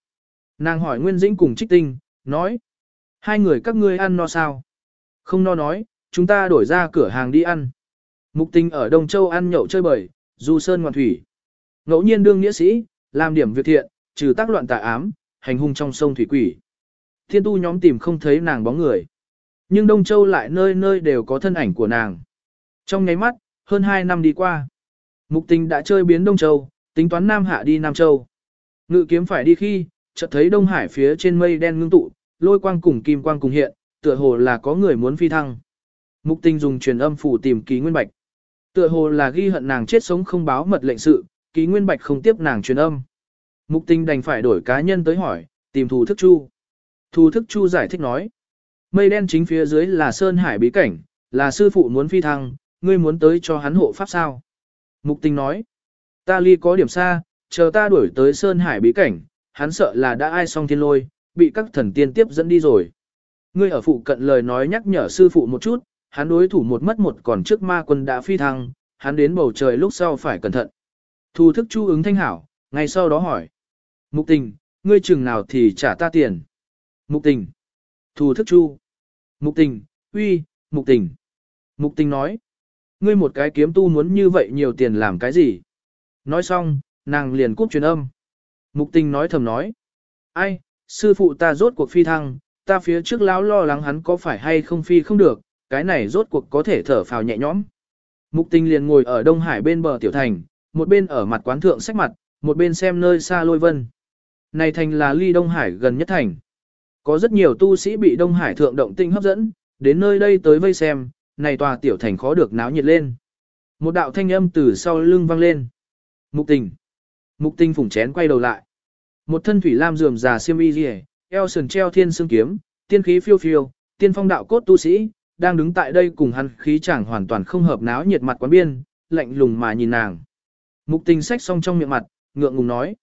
A: Nàng hỏi Nguyên Dĩnh cùng Trích Tinh, nói. Hai người các ngươi ăn no sao? Không no nói, chúng ta đổi ra cửa hàng đi ăn. Mục tình ở Đông Châu ăn nhậu chơi bời, du sơn ngoạn thủy. Ngẫu nhiên đương nghĩa sĩ, làm điểm việc thiện, trừ tác loạn tà ám, hành hung trong sông thủy quỷ. Thiên tu nhóm tìm không thấy nàng bóng người. Nhưng Đông Châu lại nơi nơi đều có thân ảnh của nàng. Trong nháy mắt, hơn 2 năm đi qua. Mục tình đã chơi biến Đông Châu, tính toán Nam Hạ đi Nam Châu. Ngự kiếm phải đi khi, chợt thấy Đông Hải phía trên mây đen ngưng tụ, lôi quang cùng kim quang cùng hiện, tựa hồ là có người muốn phi thăng. Mục tình dùng truyền âm phủ tìm ký nguyên bạch. Tựa hồ là ghi hận nàng chết sống không báo mật lệnh sự, ký nguyên bạch không tiếp nàng truyền âm. Mục tình đành phải đổi cá nhân tới hỏi, tìm thù thức chu. Thù thức chu giải thích nói. Mây đen chính phía dưới là Sơn Hải bí cảnh, là sư phụ muốn phi thăng, ngươi muốn tới cho hắn hộ pháp sao. Mục tình nói. Ta ly có điểm xa, chờ ta đuổi tới Sơn Hải bí cảnh, hắn sợ là đã ai xong thiên lôi, bị các thần tiên tiếp dẫn đi rồi. Ngươi ở phụ cận lời nói nhắc nhở sư phụ một chút, hắn đối thủ một mất một còn trước ma quân đã phi thăng, hắn đến bầu trời lúc sau phải cẩn thận. Thu thức chu ứng thanh hảo, ngay sau đó hỏi. Mục tình, ngươi chừng nào thì trả ta tiền. Mục tình. Thu thức chu. Mục tình, uy, mục tình. Mục tình nói. Ngươi một cái kiếm tu muốn như vậy nhiều tiền làm cái gì? Nói xong, nàng liền cúp truyền âm. Mục tình nói thầm nói. Ai, sư phụ ta rốt cuộc phi thăng, ta phía trước lão lo lắng hắn có phải hay không phi không được, cái này rốt cuộc có thể thở phào nhẹ nhõm. Mục tình liền ngồi ở Đông Hải bên bờ tiểu thành, một bên ở mặt quán thượng sách mặt, một bên xem nơi xa lôi vân. Này thành là ly Đông Hải gần nhất thành. Có rất nhiều tu sĩ bị Đông Hải thượng động tinh hấp dẫn, đến nơi đây tới vây xem, này tòa tiểu thành khó được náo nhiệt lên. Một đạo thanh âm từ sau lưng vang lên. Mục tình. Mục tình phủng chén quay đầu lại. Một thân thủy lam dườm già xiêm y rìa, eo sườn treo thiên xương kiếm, tiên khí phiêu phiêu, tiên phong đạo cốt tu sĩ, đang đứng tại đây cùng hắn khí chẳng hoàn toàn không hợp náo nhiệt mặt quán biên, lạnh lùng mà nhìn nàng. Mục tình sách xong trong miệng mặt, ngượng ngùng nói.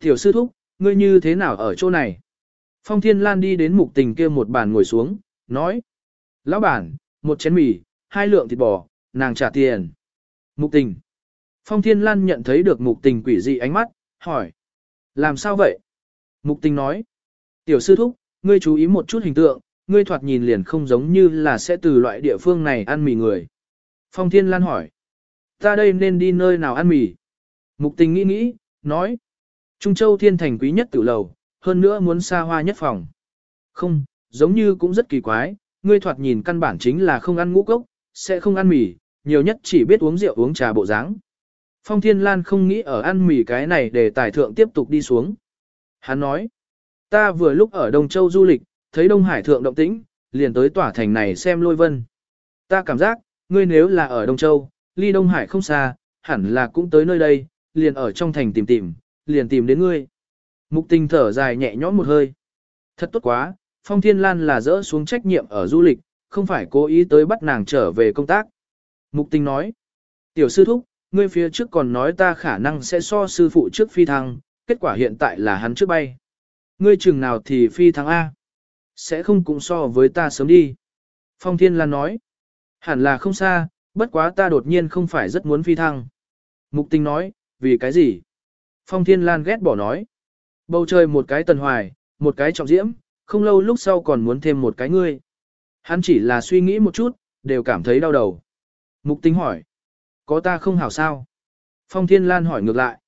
A: Tiểu sư thúc, ngươi như thế nào ở chỗ này? Phong Thiên Lan đi đến mục tình kia một bàn ngồi xuống, nói. Lão bản, một chén mì, hai lượng thịt bò, nàng trả tiền. Mục tình. Phong Thiên Lan nhận thấy được mục tình quỷ dị ánh mắt, hỏi. Làm sao vậy? Mục tình nói. Tiểu sư thúc, ngươi chú ý một chút hình tượng, ngươi thoạt nhìn liền không giống như là sẽ từ loại địa phương này ăn mì người. Phong Thiên Lan hỏi. Ta đây nên đi nơi nào ăn mì? Mục tình nghĩ nghĩ, nói. Trung Châu Thiên Thành quý nhất tử lầu, hơn nữa muốn xa hoa nhất phòng. Không, giống như cũng rất kỳ quái, ngươi thoạt nhìn căn bản chính là không ăn ngũ cốc, sẽ không ăn mì, nhiều nhất chỉ biết uống rượu uống trà bộ dáng. Phong Thiên Lan không nghĩ ở ăn mì cái này để tài thượng tiếp tục đi xuống. Hắn nói, ta vừa lúc ở Đông Châu du lịch, thấy Đông Hải thượng động tĩnh, liền tới tỏa thành này xem lôi vân. Ta cảm giác, ngươi nếu là ở Đông Châu, ly Đông Hải không xa, hẳn là cũng tới nơi đây, liền ở trong thành tìm tìm, liền tìm đến ngươi. Mục tình thở dài nhẹ nhõm một hơi. Thật tốt quá, Phong Thiên Lan là dỡ xuống trách nhiệm ở du lịch, không phải cố ý tới bắt nàng trở về công tác. Mục tình nói, tiểu sư thúc, ngươi phía trước còn nói ta khả năng sẽ so sư phụ trước phi thăng, kết quả hiện tại là hắn trước bay. Ngươi chừng nào thì phi thắng A. Sẽ không cũng so với ta sớm đi. Phong Thiên Lan nói, hẳn là không xa, bất quá ta đột nhiên không phải rất muốn phi thăng. Mục tình nói, vì cái gì? Phong Thiên Lan ghét bỏ nói. Bầu trời một cái tần hoài, một cái trọng diễm, không lâu lúc sau còn muốn thêm một cái ngươi. Hắn chỉ là suy nghĩ một chút, đều cảm thấy đau đầu. Mục tình hỏi. Có ta không hảo sao? Phong Thiên Lan hỏi ngược lại.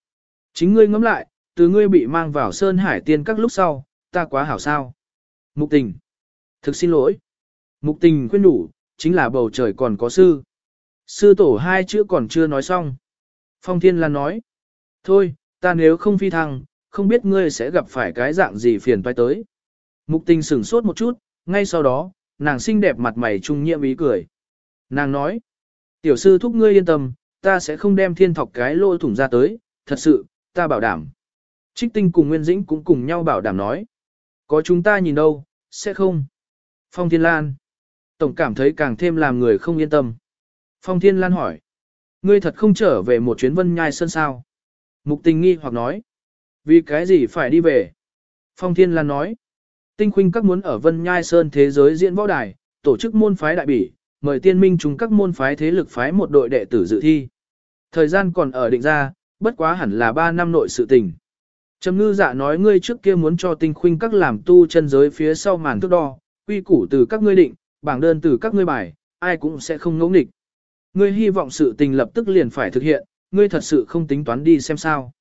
A: Chính ngươi ngẫm lại, từ ngươi bị mang vào Sơn Hải Tiên các lúc sau, ta quá hảo sao? Mục tình. Thực xin lỗi. Mục tình khuyên đủ, chính là bầu trời còn có sư. Sư tổ hai chữ còn chưa nói xong. Phong Thiên Lan nói. Thôi, ta nếu không phi thăng, không biết ngươi sẽ gặp phải cái dạng gì phiền toái tới. Mục tình sửng sốt một chút, ngay sau đó, nàng xinh đẹp mặt mày trung nhiệm ý cười. Nàng nói, tiểu sư thúc ngươi yên tâm, ta sẽ không đem thiên thọc cái lỗ thủng ra tới, thật sự, ta bảo đảm. Trích tinh cùng Nguyên Dĩnh cũng cùng nhau bảo đảm nói. Có chúng ta nhìn đâu, sẽ không. Phong Thiên Lan. Tổng cảm thấy càng thêm làm người không yên tâm. Phong Thiên Lan hỏi. Ngươi thật không trở về một chuyến vân nhai sơn sao? Mục tình nghi hoặc nói. Vì cái gì phải đi về? Phong Thiên Lan nói. Tinh khuynh các muốn ở vân nhai sơn thế giới diễn võ đài, tổ chức môn phái đại bỉ, mời tiên minh chúng các môn phái thế lực phái một đội đệ tử dự thi. Thời gian còn ở định ra, bất quá hẳn là 3 năm nội sự tình. Trầm ngư dạ nói ngươi trước kia muốn cho tinh khuynh các làm tu chân giới phía sau màn thước đo, quy củ từ các ngươi định, bảng đơn từ các ngươi bài, ai cũng sẽ không ngẫu nghịch. Ngươi hy vọng sự tình lập tức liền phải thực hiện, ngươi thật sự không tính toán đi xem sao.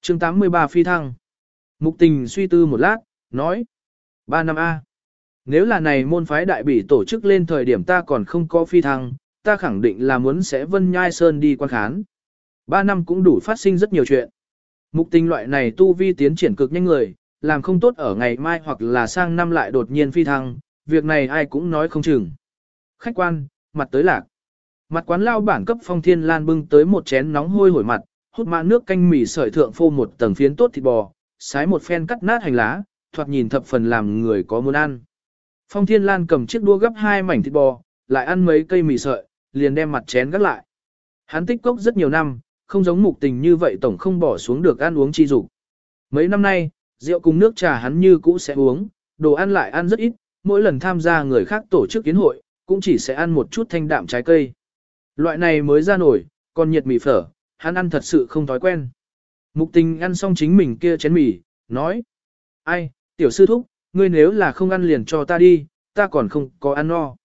A: chương 83 phi thăng. Mục tình suy tư một lát, nói. 3 năm A. Nếu là này môn phái đại bỉ tổ chức lên thời điểm ta còn không có phi thăng, ta khẳng định là muốn sẽ vân nhai sơn đi quan khán. 3 năm cũng đủ phát sinh rất nhiều chuyện. Mục tình loại này tu vi tiến triển cực nhanh người, làm không tốt ở ngày mai hoặc là sang năm lại đột nhiên phi thăng, việc này ai cũng nói không chừng. Khách quan, mặt tới lạc. Mặt quán lao bản cấp phong thiên lan bưng tới một chén nóng hôi hổi mặt, hút mã nước canh mì sợi thượng phô một tầng phiến tốt thịt bò, sái một phen cắt nát hành lá, thoạt nhìn thập phần làm người có muốn ăn. Phong thiên lan cầm chiếc đua gấp hai mảnh thịt bò, lại ăn mấy cây mì sợi, liền đem mặt chén gắt lại. Hắn tích cốc rất nhiều năm, không giống mục tình như vậy tổng không bỏ xuống được ăn uống chi dục. Mấy năm nay, rượu cùng nước trà hắn như cũ sẽ uống, đồ ăn lại ăn rất ít, mỗi lần tham gia người khác tổ chức kiến hội, cũng chỉ sẽ ăn một chút thanh đạm trái cây. Loại này mới ra nổi, còn nhiệt mì phở, hắn ăn thật sự không thói quen. Mục tình ăn xong chính mình kia chén mì, nói. Ai, tiểu sư thúc, ngươi nếu là không ăn liền cho ta đi, ta còn không có ăn no.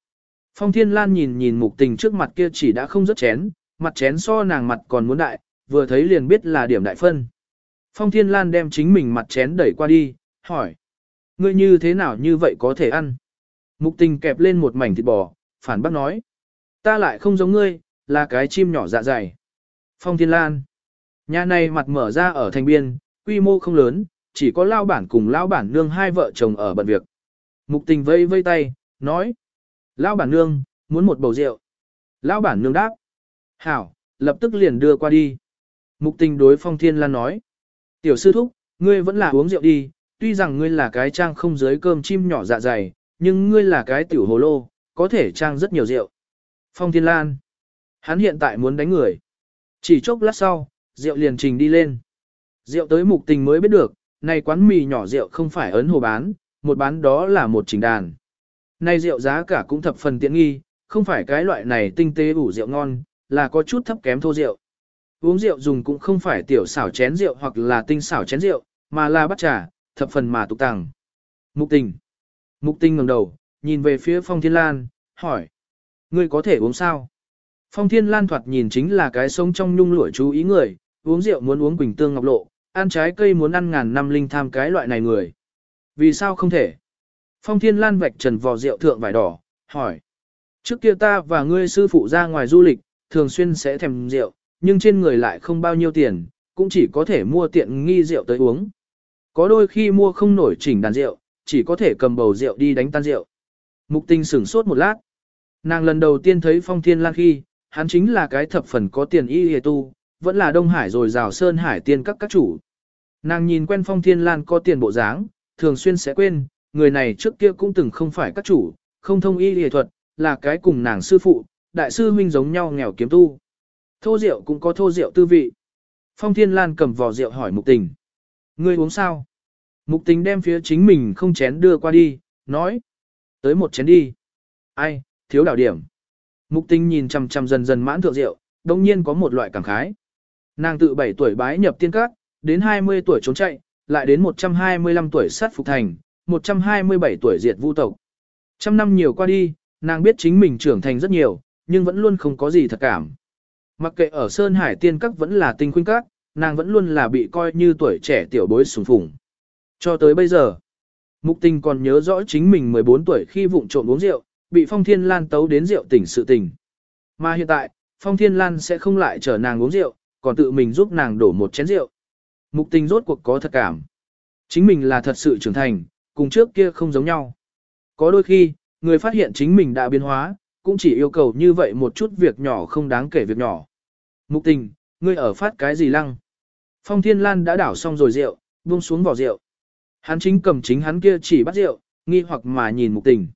A: Phong Thiên Lan nhìn nhìn mục tình trước mặt kia chỉ đã không rất chén, mặt chén so nàng mặt còn muốn đại, vừa thấy liền biết là điểm đại phân. Phong Thiên Lan đem chính mình mặt chén đẩy qua đi, hỏi. Ngươi như thế nào như vậy có thể ăn? Mục tình kẹp lên một mảnh thịt bò, phản bác nói. Ta lại không giống ngươi, là cái chim nhỏ dạ dày. Phong Thiên Lan. Nhà này mặt mở ra ở thành biên, quy mô không lớn, chỉ có lao bản cùng lao bản nương hai vợ chồng ở bận việc. Mục tình vây vây tay, nói. Lao bản nương, muốn một bầu rượu. Lao bản nương đáp. Hảo, lập tức liền đưa qua đi. Mục tình đối Phong Thiên Lan nói. Tiểu sư thúc, ngươi vẫn là uống rượu đi, tuy rằng ngươi là cái trang không dưới cơm chim nhỏ dạ dày, nhưng ngươi là cái tiểu hồ lô, có thể trang rất nhiều rượu. Phong Thiên Lan. Hắn hiện tại muốn đánh người. Chỉ chốc lát sau, rượu liền trình đi lên. Rượu tới mục tình mới biết được, này quán mì nhỏ rượu không phải ấn hồ bán, một bán đó là một trình đàn. Này rượu giá cả cũng thập phần tiện nghi, không phải cái loại này tinh tế ủ rượu ngon, là có chút thấp kém thô rượu. Uống rượu dùng cũng không phải tiểu xảo chén rượu hoặc là tinh xảo chén rượu, mà là bắt trà, thập phần mà tục tàng. Mục tình. Mục tình ngẩng đầu, nhìn về phía Phong Thiên Lan, hỏi. Ngươi có thể uống sao? Phong Thiên Lan thoạt nhìn chính là cái sống trong nhung lụa chú ý người, uống rượu muốn uống quỳnh tương ngọc lộ, ăn trái cây muốn ăn ngàn năm linh tham cái loại này người. Vì sao không thể? Phong Thiên Lan vạch trần vò rượu thượng vải đỏ, hỏi. Trước kia ta và ngươi sư phụ ra ngoài du lịch, thường xuyên sẽ thèm rượu, nhưng trên người lại không bao nhiêu tiền, cũng chỉ có thể mua tiện nghi rượu tới uống. Có đôi khi mua không nổi chỉnh đàn rượu, chỉ có thể cầm bầu rượu đi đánh tan rượu. Mục tinh sửng sốt một lát. Nàng lần đầu tiên thấy Phong Thiên Lan khi, hắn chính là cái thập phần có tiền y hề tu, vẫn là Đông Hải rồi rào Sơn Hải tiên các các chủ. Nàng nhìn quen Phong Thiên Lan có tiền bộ dáng, thường xuyên sẽ quên, người này trước kia cũng từng không phải các chủ, không thông y hề thuật, là cái cùng nàng sư phụ, đại sư huynh giống nhau nghèo kiếm tu. Thô rượu cũng có thô rượu tư vị. Phong Thiên Lan cầm vò rượu hỏi Mục Tình. Ngươi uống sao? Mục Tình đem phía chính mình không chén đưa qua đi, nói. Tới một chén đi. Ai, thiếu đảo điểm. Mục Tình nhìn chằm chằm dần dần mãn thượng rượu, đồng nhiên có một loại cảm khái. Nàng tự 7 tuổi bái nhập tiên các, đến 20 tuổi trốn chạy, lại đến 125 tuổi sát phục thành, 127 tuổi diệt vu tộc. Trăm năm nhiều qua đi, nàng biết chính mình trưởng thành rất nhiều, nhưng vẫn luôn không có gì thật cảm. Mặc kệ ở Sơn Hải tiên các vẫn là tinh khuynh các, nàng vẫn luôn là bị coi như tuổi trẻ tiểu bối sùng phủng. Cho tới bây giờ, Mục tình còn nhớ rõ chính mình 14 tuổi khi vụng trộm uống rượu, bị Phong Thiên Lan tấu đến rượu tỉnh sự tình. Mà hiện tại, Phong Thiên Lan sẽ không lại chở nàng uống rượu, còn tự mình giúp nàng đổ một chén rượu. Mục tình rốt cuộc có thật cảm. Chính mình là thật sự trưởng thành, cùng trước kia không giống nhau. Có đôi khi, người phát hiện chính mình đã biến hóa, cũng chỉ yêu cầu như vậy một chút việc nhỏ không đáng kể việc nhỏ. Mục tình, ngươi ở phát cái gì lăng? Phong Thiên Lan đã đảo xong rồi rượu, buông xuống vỏ rượu. Hắn chính cầm chính hắn kia chỉ bắt rượu, nghi hoặc mà nhìn mục tình.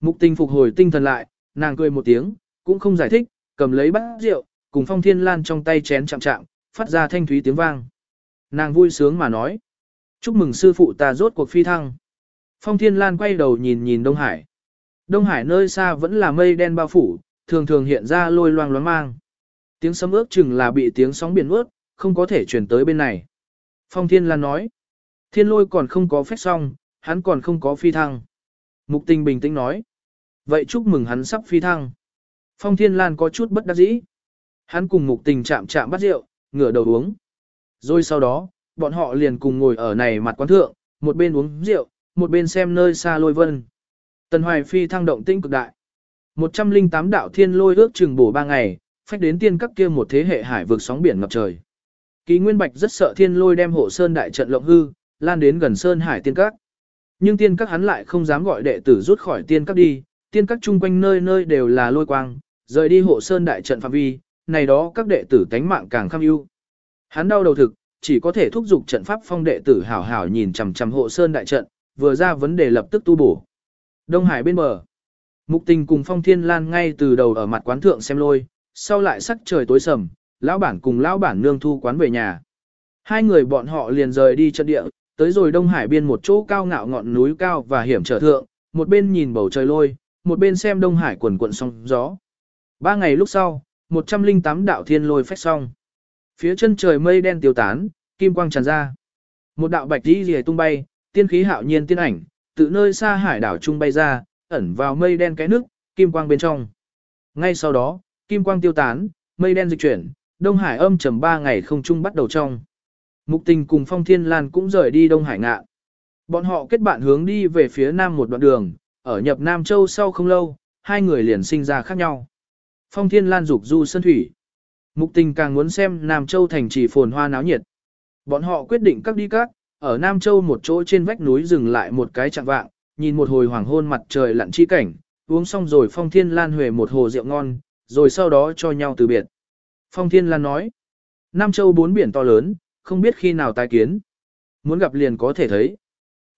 A: Mục tình phục hồi tinh thần lại, nàng cười một tiếng, cũng không giải thích, cầm lấy bát rượu, cùng phong thiên lan trong tay chén chạm chạm, phát ra thanh thúy tiếng vang. Nàng vui sướng mà nói. Chúc mừng sư phụ ta rốt cuộc phi thăng. Phong thiên lan quay đầu nhìn nhìn Đông Hải. Đông Hải nơi xa vẫn là mây đen bao phủ, thường thường hiện ra lôi loang loáng mang. Tiếng sấm ước chừng là bị tiếng sóng biển ướt, không có thể truyền tới bên này. Phong Thiên Lan nói, thiên lôi còn không có phép xong, hắn còn không có phi thăng. Mục tình bình tĩnh nói, vậy chúc mừng hắn sắp phi thăng. Phong Thiên Lan có chút bất đắc dĩ. Hắn cùng mục tình chạm chạm bắt rượu, ngửa đầu uống. Rồi sau đó, bọn họ liền cùng ngồi ở này mặt quán thượng, một bên uống rượu, một bên xem nơi xa lôi vân. Tần Hoài Phi thăng động tinh cực đại. 108 đạo thiên lôi ước chừng bổ 3 ngày, phách đến tiên các kia một thế hệ hải vực sóng biển ngập trời. Ký Nguyên Bạch rất sợ thiên lôi đem hộ sơn đại trận lộng hư, lan đến gần sơn hải tiên các. Nhưng tiên các hắn lại không dám gọi đệ tử rút khỏi tiên các đi, tiên các chung quanh nơi nơi đều là lôi quang, rời đi hộ sơn đại trận phạm vi, này đó các đệ tử tánh mạng càng kham ưu. Hắn đau đầu thực, chỉ có thể thúc giục trận pháp phong đệ tử hảo hảo nhìn chằm chằm hộ sơn đại trận, vừa ra vấn đề lập tức tu bổ. Đông Hải bên bờ. Mục tình cùng Phong Thiên Lan ngay từ đầu ở mặt quán thượng xem lôi, sau lại sắc trời tối sầm, lão bản cùng lão bản nương thu quán về nhà. Hai người bọn họ liền rời đi trận địa, tới rồi Đông Hải biên một chỗ cao ngạo ngọn núi cao và hiểm trở thượng, một bên nhìn bầu trời lôi, một bên xem Đông Hải quần quận sóng gió. Ba ngày lúc sau, 108 đạo thiên lôi phách xong. Phía chân trời mây đen tiêu tán, kim quang tràn ra. Một đạo bạch đi rìa tung bay, tiên khí hạo nhiên tiên ảnh, từ nơi xa hải đảo trung bay ra, ẩn vào mây đen cái nước, kim quang bên trong. Ngay sau đó, kim quang tiêu tán, mây đen dịch chuyển, Đông Hải âm trầm ba ngày không trung bắt đầu trong. Mục tình cùng Phong Thiên Lan cũng rời đi Đông Hải ngạ. Bọn họ kết bạn hướng đi về phía nam một đoạn đường, ở nhập Nam Châu sau không lâu, hai người liền sinh ra khác nhau. Phong Thiên Lan dục du sân thủy. Mục tình càng muốn xem Nam Châu thành trì phồn hoa náo nhiệt. Bọn họ quyết định các đi các, ở Nam Châu một chỗ trên vách núi dừng lại một cái chạm vạng, nhìn một hồi hoàng hôn mặt trời lặn chi cảnh, uống xong rồi Phong Thiên Lan huề một hồ rượu ngon, rồi sau đó cho nhau từ biệt. Phong Thiên Lan nói, Nam Châu bốn biển to lớn, không biết khi nào tái kiến. Muốn gặp liền có thể thấy.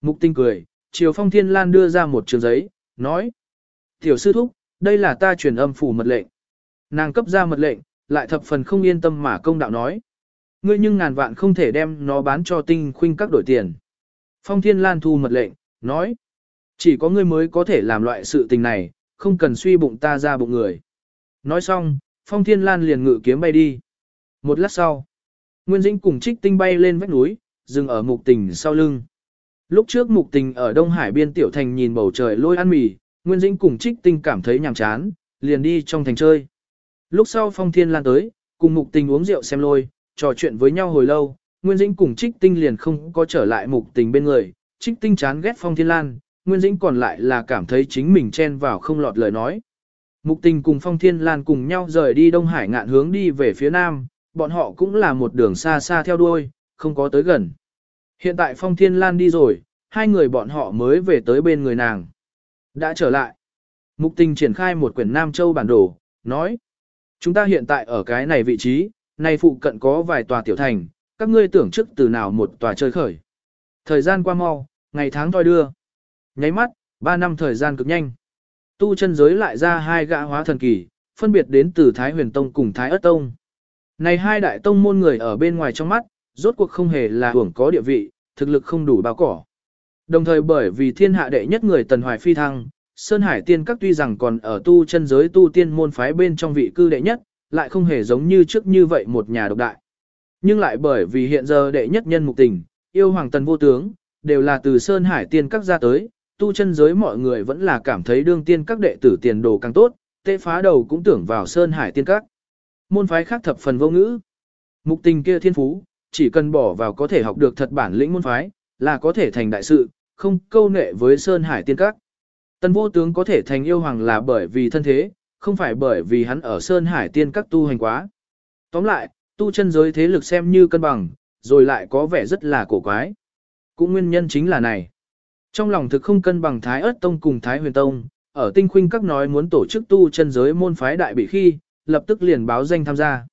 A: Mục tinh cười, chiều Phong Thiên Lan đưa ra một trường giấy, nói, Tiểu sư thúc, đây là ta truyền âm phủ mật lệnh. Nàng cấp ra mật lệnh, lại thập phần không yên tâm mà công đạo nói. Ngươi nhưng ngàn vạn không thể đem nó bán cho tinh khuynh các đổi tiền. Phong Thiên Lan thu mật lệnh, nói. Chỉ có ngươi mới có thể làm loại sự tình này, không cần suy bụng ta ra bụng người. Nói xong, Phong Thiên Lan liền ngự kiếm bay đi. Một lát sau, Nguyên Dĩnh cùng Trích Tinh bay lên vách núi, dừng ở mục tình sau lưng. Lúc trước mục tình ở Đông Hải biên tiểu thành nhìn bầu trời lôi ăn mì, Nguyên Dĩnh cùng Trích Tinh cảm thấy nhàm chán, liền đi trong thành chơi. Lúc sau Phong Thiên Lan tới, cùng mục tình uống rượu xem lôi, trò chuyện với nhau hồi lâu, Nguyên Dĩnh cùng Trích Tinh liền không có trở lại mục tình bên người, Trích Tinh chán ghét Phong Thiên Lan, Nguyên Dĩnh còn lại là cảm thấy chính mình chen vào không lọt lời nói. Mục tình cùng Phong Thiên Lan cùng nhau rời đi Đông Hải ngạn hướng đi về phía Nam, bọn họ cũng là một đường xa xa theo đuôi, không có tới gần. Hiện tại Phong Thiên Lan đi rồi, hai người bọn họ mới về tới bên người nàng. Đã trở lại. Mục tình triển khai một quyển Nam Châu bản đồ, nói. Chúng ta hiện tại ở cái này vị trí, này phụ cận có vài tòa tiểu thành, các ngươi tưởng trước từ nào một tòa chơi khởi. Thời gian qua mau, ngày tháng thoi đưa. Nháy mắt, ba năm thời gian cực nhanh. Tu chân giới lại ra hai gã hóa thần kỳ, phân biệt đến từ Thái Huyền Tông cùng Thái Ất Tông. Này hai đại tông môn người ở bên ngoài trong mắt, rốt cuộc không hề là hưởng có địa vị, thực lực không đủ bao cỏ. Đồng thời bởi vì thiên hạ đệ nhất người Tần Hoài Phi Thăng, Sơn Hải Tiên các tuy rằng còn ở tu chân giới tu tiên môn phái bên trong vị cư đệ nhất, lại không hề giống như trước như vậy một nhà độc đại. Nhưng lại bởi vì hiện giờ đệ nhất nhân mục tình, yêu hoàng tần vô tướng, đều là từ Sơn Hải Tiên các ra tới, tu chân giới mọi người vẫn là cảm thấy đương tiên các đệ tử tiền đồ càng tốt, tê phá đầu cũng tưởng vào Sơn Hải Tiên các. Môn phái khác thập phần vô ngữ. Mục tình kia thiên phú, chỉ cần bỏ vào có thể học được thật bản lĩnh môn phái, là có thể thành đại sự, không câu nệ với Sơn Hải Tiên các. Tần vô tướng có thể thành yêu hoàng là bởi vì thân thế, không phải bởi vì hắn ở Sơn Hải Tiên các tu hành quá. Tóm lại, tu chân giới thế lực xem như cân bằng, rồi lại có vẻ rất là cổ quái. Cũng nguyên nhân chính là này. Trong lòng thực không cân bằng Thái ớt Tông cùng Thái huyền Tông, ở tinh khuynh các nói muốn tổ chức tu chân giới môn phái đại bị khi, lập tức liền báo danh tham gia.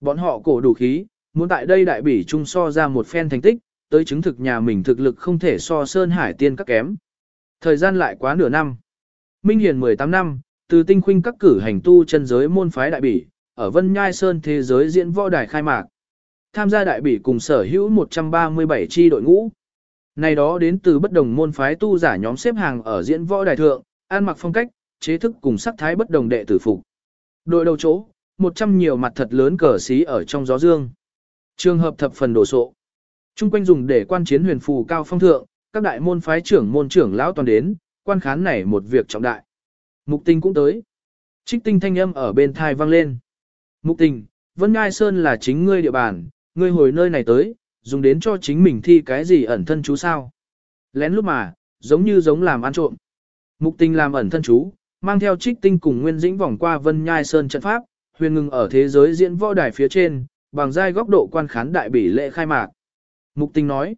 A: Bọn họ cổ đủ khí, muốn tại đây đại bỉ chung so ra một phen thành tích, tới chứng thực nhà mình thực lực không thể so Sơn Hải Tiên các kém. Thời gian lại quá nửa năm. Minh Hiền 18 năm, từ tinh khuynh các cử hành tu chân giới môn phái đại bỉ, ở Vân Nhai Sơn Thế giới diễn võ đài khai mạc. Tham gia đại bỉ cùng sở hữu 137 chi đội ngũ. Này đó đến từ bất đồng môn phái tu giả nhóm xếp hàng ở diễn võ đài thượng, an mặc phong cách, chế thức cùng sắc thái bất đồng đệ tử phục. Đội đầu chỗ, 100 nhiều mặt thật lớn cờ xí ở trong gió dương. Trường hợp thập phần đổ sộ. Trung quanh dùng để quan chiến huyền phù cao phong thượng, các đại môn phái trưởng môn trưởng lão toàn đến, quan khán này một việc trọng đại. Mục tình cũng tới. Trích tinh thanh âm ở bên thai vang lên. Mục tình, Vân Ngai Sơn là chính ngươi địa bàn, ngươi hồi nơi này tới, dùng đến cho chính mình thi cái gì ẩn thân chú sao. Lén lúc mà, giống như giống làm ăn trộm. Mục tình làm ẩn thân chú, mang theo trích tinh cùng Nguyên Dĩnh vòng qua Vân Nhai Sơn trận pháp, huyền ngừng ở thế giới diễn võ đài phía trên, bằng giai góc độ quan khán đại bỉ lễ khai mạc. Mục tình nói,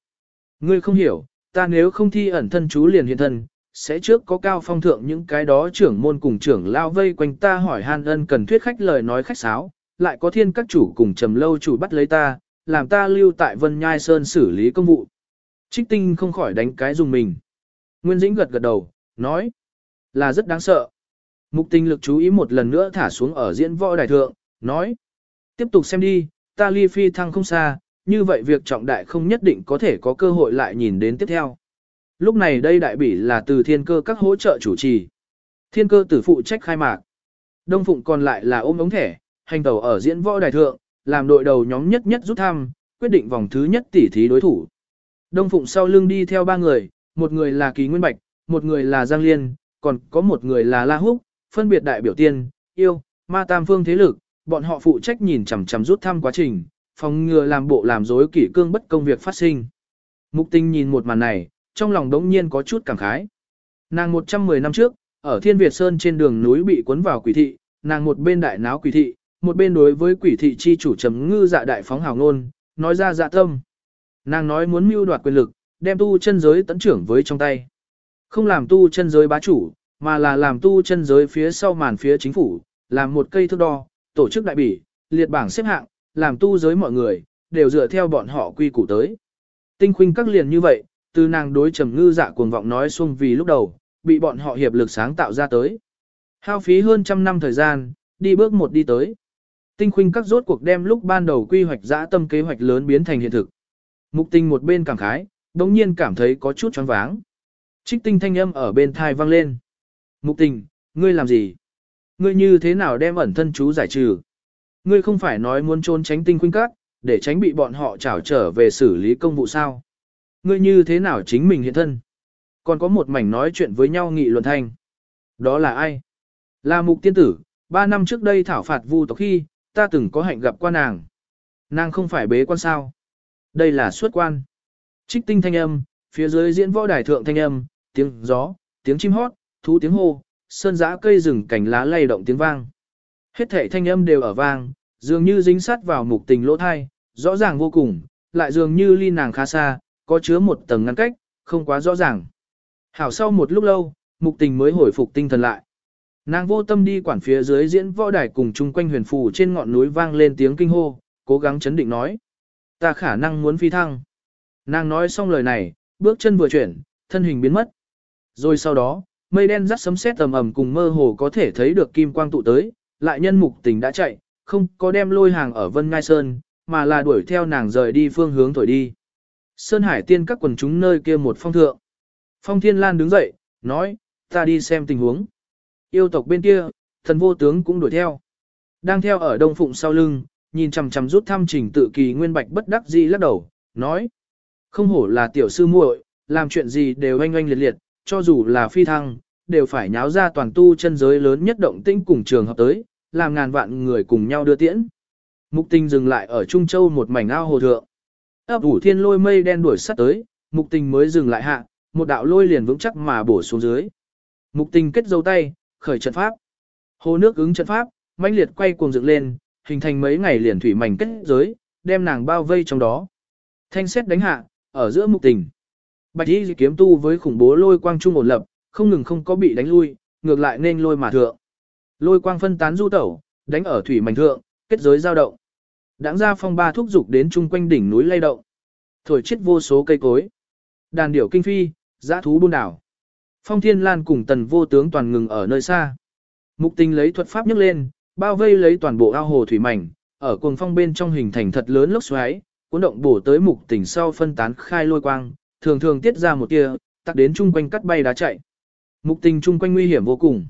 A: ngươi không hiểu, ta nếu không thi ẩn thân chú liền hiện thân, sẽ trước có cao phong thượng những cái đó trưởng môn cùng trưởng lao vây quanh ta hỏi han ân cần thuyết khách lời nói khách sáo, lại có thiên các chủ cùng trầm lâu chủ bắt lấy ta, làm ta lưu tại Vân Nhai Sơn xử lý công vụ. Trích tinh không khỏi đánh cái dùng mình. Nguyên Dĩnh gật gật đầu, nói, là rất đáng sợ. Mục tình lực chú ý một lần nữa thả xuống ở diễn võ đại thượng, nói, tiếp tục xem đi, ta ly phi thăng không xa, như vậy việc trọng đại không nhất định có thể có cơ hội lại nhìn đến tiếp theo. Lúc này đây đại bỉ là từ thiên cơ các hỗ trợ chủ trì. Thiên cơ tử phụ trách khai mạc. Đông Phụng còn lại là ôm ống thẻ, hành tàu ở diễn võ đài thượng, làm đội đầu nhóm nhất nhất rút thăm, quyết định vòng thứ nhất tỉ thí đối thủ. Đông Phụng sau lưng đi theo ba người, một người là Kỳ Nguyên Bạch, một người là Giang Liên, còn có một người là La Húc, phân biệt đại biểu tiên, yêu, ma tam phương thế lực, bọn họ phụ trách nhìn chằm chằm rút thăm quá trình, phòng ngừa làm bộ làm dối kỷ cương bất công việc phát sinh. Mục tinh nhìn một màn này, trong lòng đống nhiên có chút cảm khái. Nàng 110 năm trước, ở Thiên Việt Sơn trên đường núi bị cuốn vào quỷ thị, nàng một bên đại náo quỷ thị, một bên đối với quỷ thị chi chủ trầm ngư dạ đại phóng hào ngôn, nói ra dạ tâm. Nàng nói muốn mưu đoạt quyền lực, đem tu chân giới tấn trưởng với trong tay. Không làm tu chân giới bá chủ, mà là làm tu chân giới phía sau màn phía chính phủ, làm một cây thước đo, tổ chức đại bỉ, liệt bảng xếp hạng, làm tu giới mọi người, đều dựa theo bọn họ quy củ tới. Tinh khuynh các liền như vậy, từ nàng đối trầm ngư dạ cuồng vọng nói xuông vì lúc đầu, bị bọn họ hiệp lực sáng tạo ra tới. Hao phí hơn trăm năm thời gian, đi bước một đi tới. Tinh khuynh các rốt cuộc đem lúc ban đầu quy hoạch dã tâm kế hoạch lớn biến thành hiện thực. Mục tinh một bên cảm khái, đồng nhiên cảm thấy có chút choáng váng. Trích tinh thanh âm ở bên thai vang lên. Mục tình, ngươi làm gì? Ngươi như thế nào đem ẩn thân chú giải trừ? Ngươi không phải nói muốn trốn tránh tinh khuynh các, để tránh bị bọn họ trảo trở về xử lý công vụ sao? Ngươi như thế nào chính mình hiện thân? Còn có một mảnh nói chuyện với nhau nghị luận thanh. Đó là ai? Là mục tiên tử, ba năm trước đây thảo phạt vu tộc khi, ta từng có hạnh gặp qua nàng. Nàng không phải bế quan sao? Đây là xuất quan. Trích tinh thanh âm, phía dưới diễn võ đài thượng thanh âm, tiếng gió, tiếng chim hót, thú tiếng hô, sơn giã cây rừng cảnh lá lay động tiếng vang. Hết thể thanh âm đều ở vang, dường như dính sát vào mục tình lỗ thai, rõ ràng vô cùng, lại dường như ly nàng khá xa, có chứa một tầng ngăn cách, không quá rõ ràng. Hảo sau một lúc lâu, mục tình mới hồi phục tinh thần lại. Nàng vô tâm đi quản phía dưới diễn võ đài cùng chung quanh huyền phù trên ngọn núi vang lên tiếng kinh hô, cố gắng chấn định nói. Ta khả năng muốn phi thăng. Nàng nói xong lời này, bước chân vừa chuyển, thân hình biến mất. Rồi sau đó, mây đen rắt sấm sét tầm ầm cùng mơ hồ có thể thấy được kim quang tụ tới, lại nhân mục tình đã chạy, không có đem lôi hàng ở Vân Ngai Sơn, mà là đuổi theo nàng rời đi phương hướng thổi đi. Sơn Hải tiên các quần chúng nơi kia một phong thượng. Phong Thiên Lan đứng dậy, nói, ta đi xem tình huống. Yêu tộc bên kia, thần vô tướng cũng đuổi theo. Đang theo ở đông phụng sau lưng, nhìn chằm chằm rút thăm trình tự kỳ nguyên bạch bất đắc dĩ lắc đầu, nói. Không hổ là tiểu sư muội, làm chuyện gì đều oanh oanh liệt liệt, cho dù là phi thăng, đều phải nháo ra toàn tu chân giới lớn nhất động tĩnh cùng trường hợp tới, làm ngàn vạn người cùng nhau đưa tiễn. Mục Tinh dừng lại ở Trung Châu một mảnh ao hồ thượng ấp ủ thiên lôi mây đen đuổi sát tới, mục tình mới dừng lại hạ, một đạo lôi liền vững chắc mà bổ xuống dưới. Mục tình kết dấu tay, khởi trận pháp. Hồ nước ứng trận pháp, mãnh liệt quay cuồng dựng lên, hình thành mấy ngày liền thủy mảnh kết giới, đem nàng bao vây trong đó. Thanh xét đánh hạ, ở giữa mục tình. Bạch y kiếm tu với khủng bố lôi quang trung ổn lập, không ngừng không có bị đánh lui, ngược lại nên lôi mà thượng. Lôi quang phân tán du tẩu, đánh ở thủy mảnh thượng, kết giới giao động. Đãng ra phong ba thúc dục đến chung quanh đỉnh núi lay động. Thổi chết vô số cây cối. Đàn điểu kinh phi, giã thú buôn đảo. Phong Thiên Lan cùng tần vô tướng toàn ngừng ở nơi xa. Mục tình lấy thuật pháp nhấc lên, bao vây lấy toàn bộ ao hồ thủy mảnh, ở cuồng phong bên trong hình thành thật lớn lốc xoáy, cuốn động bổ tới mục Tình sau phân tán khai lôi quang, thường thường tiết ra một tia, tác đến chung quanh cắt bay đá chạy. Mục tình chung quanh nguy hiểm vô cùng.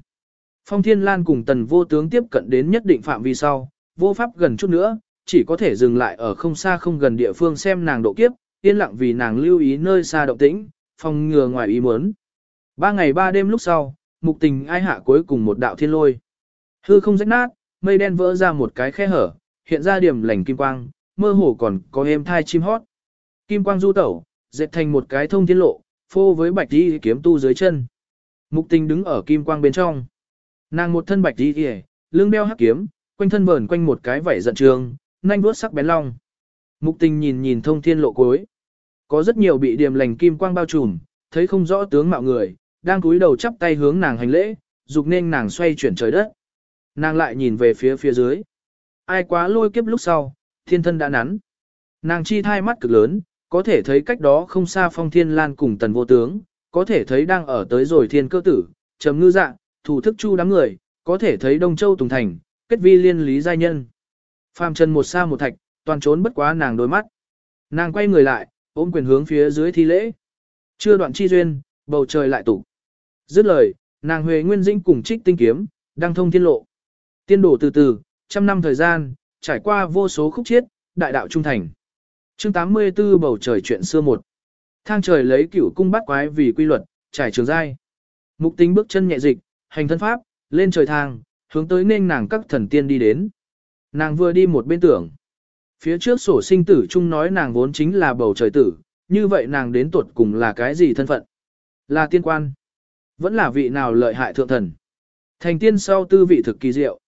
A: Phong Thiên Lan cùng tần vô tướng tiếp cận đến nhất định phạm vi sau, vô pháp gần chút nữa, chỉ có thể dừng lại ở không xa không gần địa phương xem nàng độ kiếp, yên lặng vì nàng lưu ý nơi xa động tĩnh, phòng ngừa ngoài ý muốn. Ba ngày ba đêm lúc sau, mục tình ai hạ cuối cùng một đạo thiên lôi. Hư không rách nát, mây đen vỡ ra một cái khe hở, hiện ra điểm lành kim quang, mơ hồ còn có êm thai chim hót. Kim quang du tẩu, dệt thành một cái thông thiên lộ, phô với bạch đi kiếm tu dưới chân. Mục tình đứng ở kim quang bên trong. Nàng một thân bạch đi kìa, lưng đeo hắc kiếm, quanh thân vờn quanh một cái vảy giận trường, nhanh vuốt sắc bén long. Mục tình nhìn nhìn thông thiên lộ cuối. Có rất nhiều bị điểm lành kim quang bao trùm, thấy không rõ tướng mạo người, đang cúi đầu chắp tay hướng nàng hành lễ, dục nên nàng xoay chuyển trời đất. Nàng lại nhìn về phía phía dưới. Ai quá lôi kiếp lúc sau, thiên thân đã nắn. Nàng chi thai mắt cực lớn, có thể thấy cách đó không xa phong thiên lan cùng tần vô tướng, có thể thấy đang ở tới rồi thiên cơ tử, trầm ngư dạng, thủ thức chu đám người, có thể thấy Đông Châu Tùng Thành, kết vi liên lý giai nhân. Phàm chân một xa một thạch, toàn trốn bất quá nàng đôi mắt. Nàng quay người lại, ôm quyền hướng phía dưới thi lễ. Chưa đoạn chi duyên, bầu trời lại tủ. Dứt lời, nàng Huệ Nguyên Dĩnh cùng trích tinh kiếm, đang thông thiên lộ. Tiên đổ từ từ, trăm năm thời gian, trải qua vô số khúc chiết, đại đạo trung thành. chương 84 bầu trời chuyện xưa một. Thang trời lấy cửu cung bắt quái vì quy luật, trải trường giai. Mục tính bước chân nhẹ dịch, hành thân pháp, lên trời thang, hướng tới nên nàng các thần tiên đi đến. Nàng vừa đi một bên tưởng. Phía trước sổ sinh tử chung nói nàng vốn chính là bầu trời tử, như vậy nàng đến tuột cùng là cái gì thân phận? Là tiên quan. Vẫn là vị nào lợi hại thượng thần. Thành tiên sau tư vị thực kỳ diệu.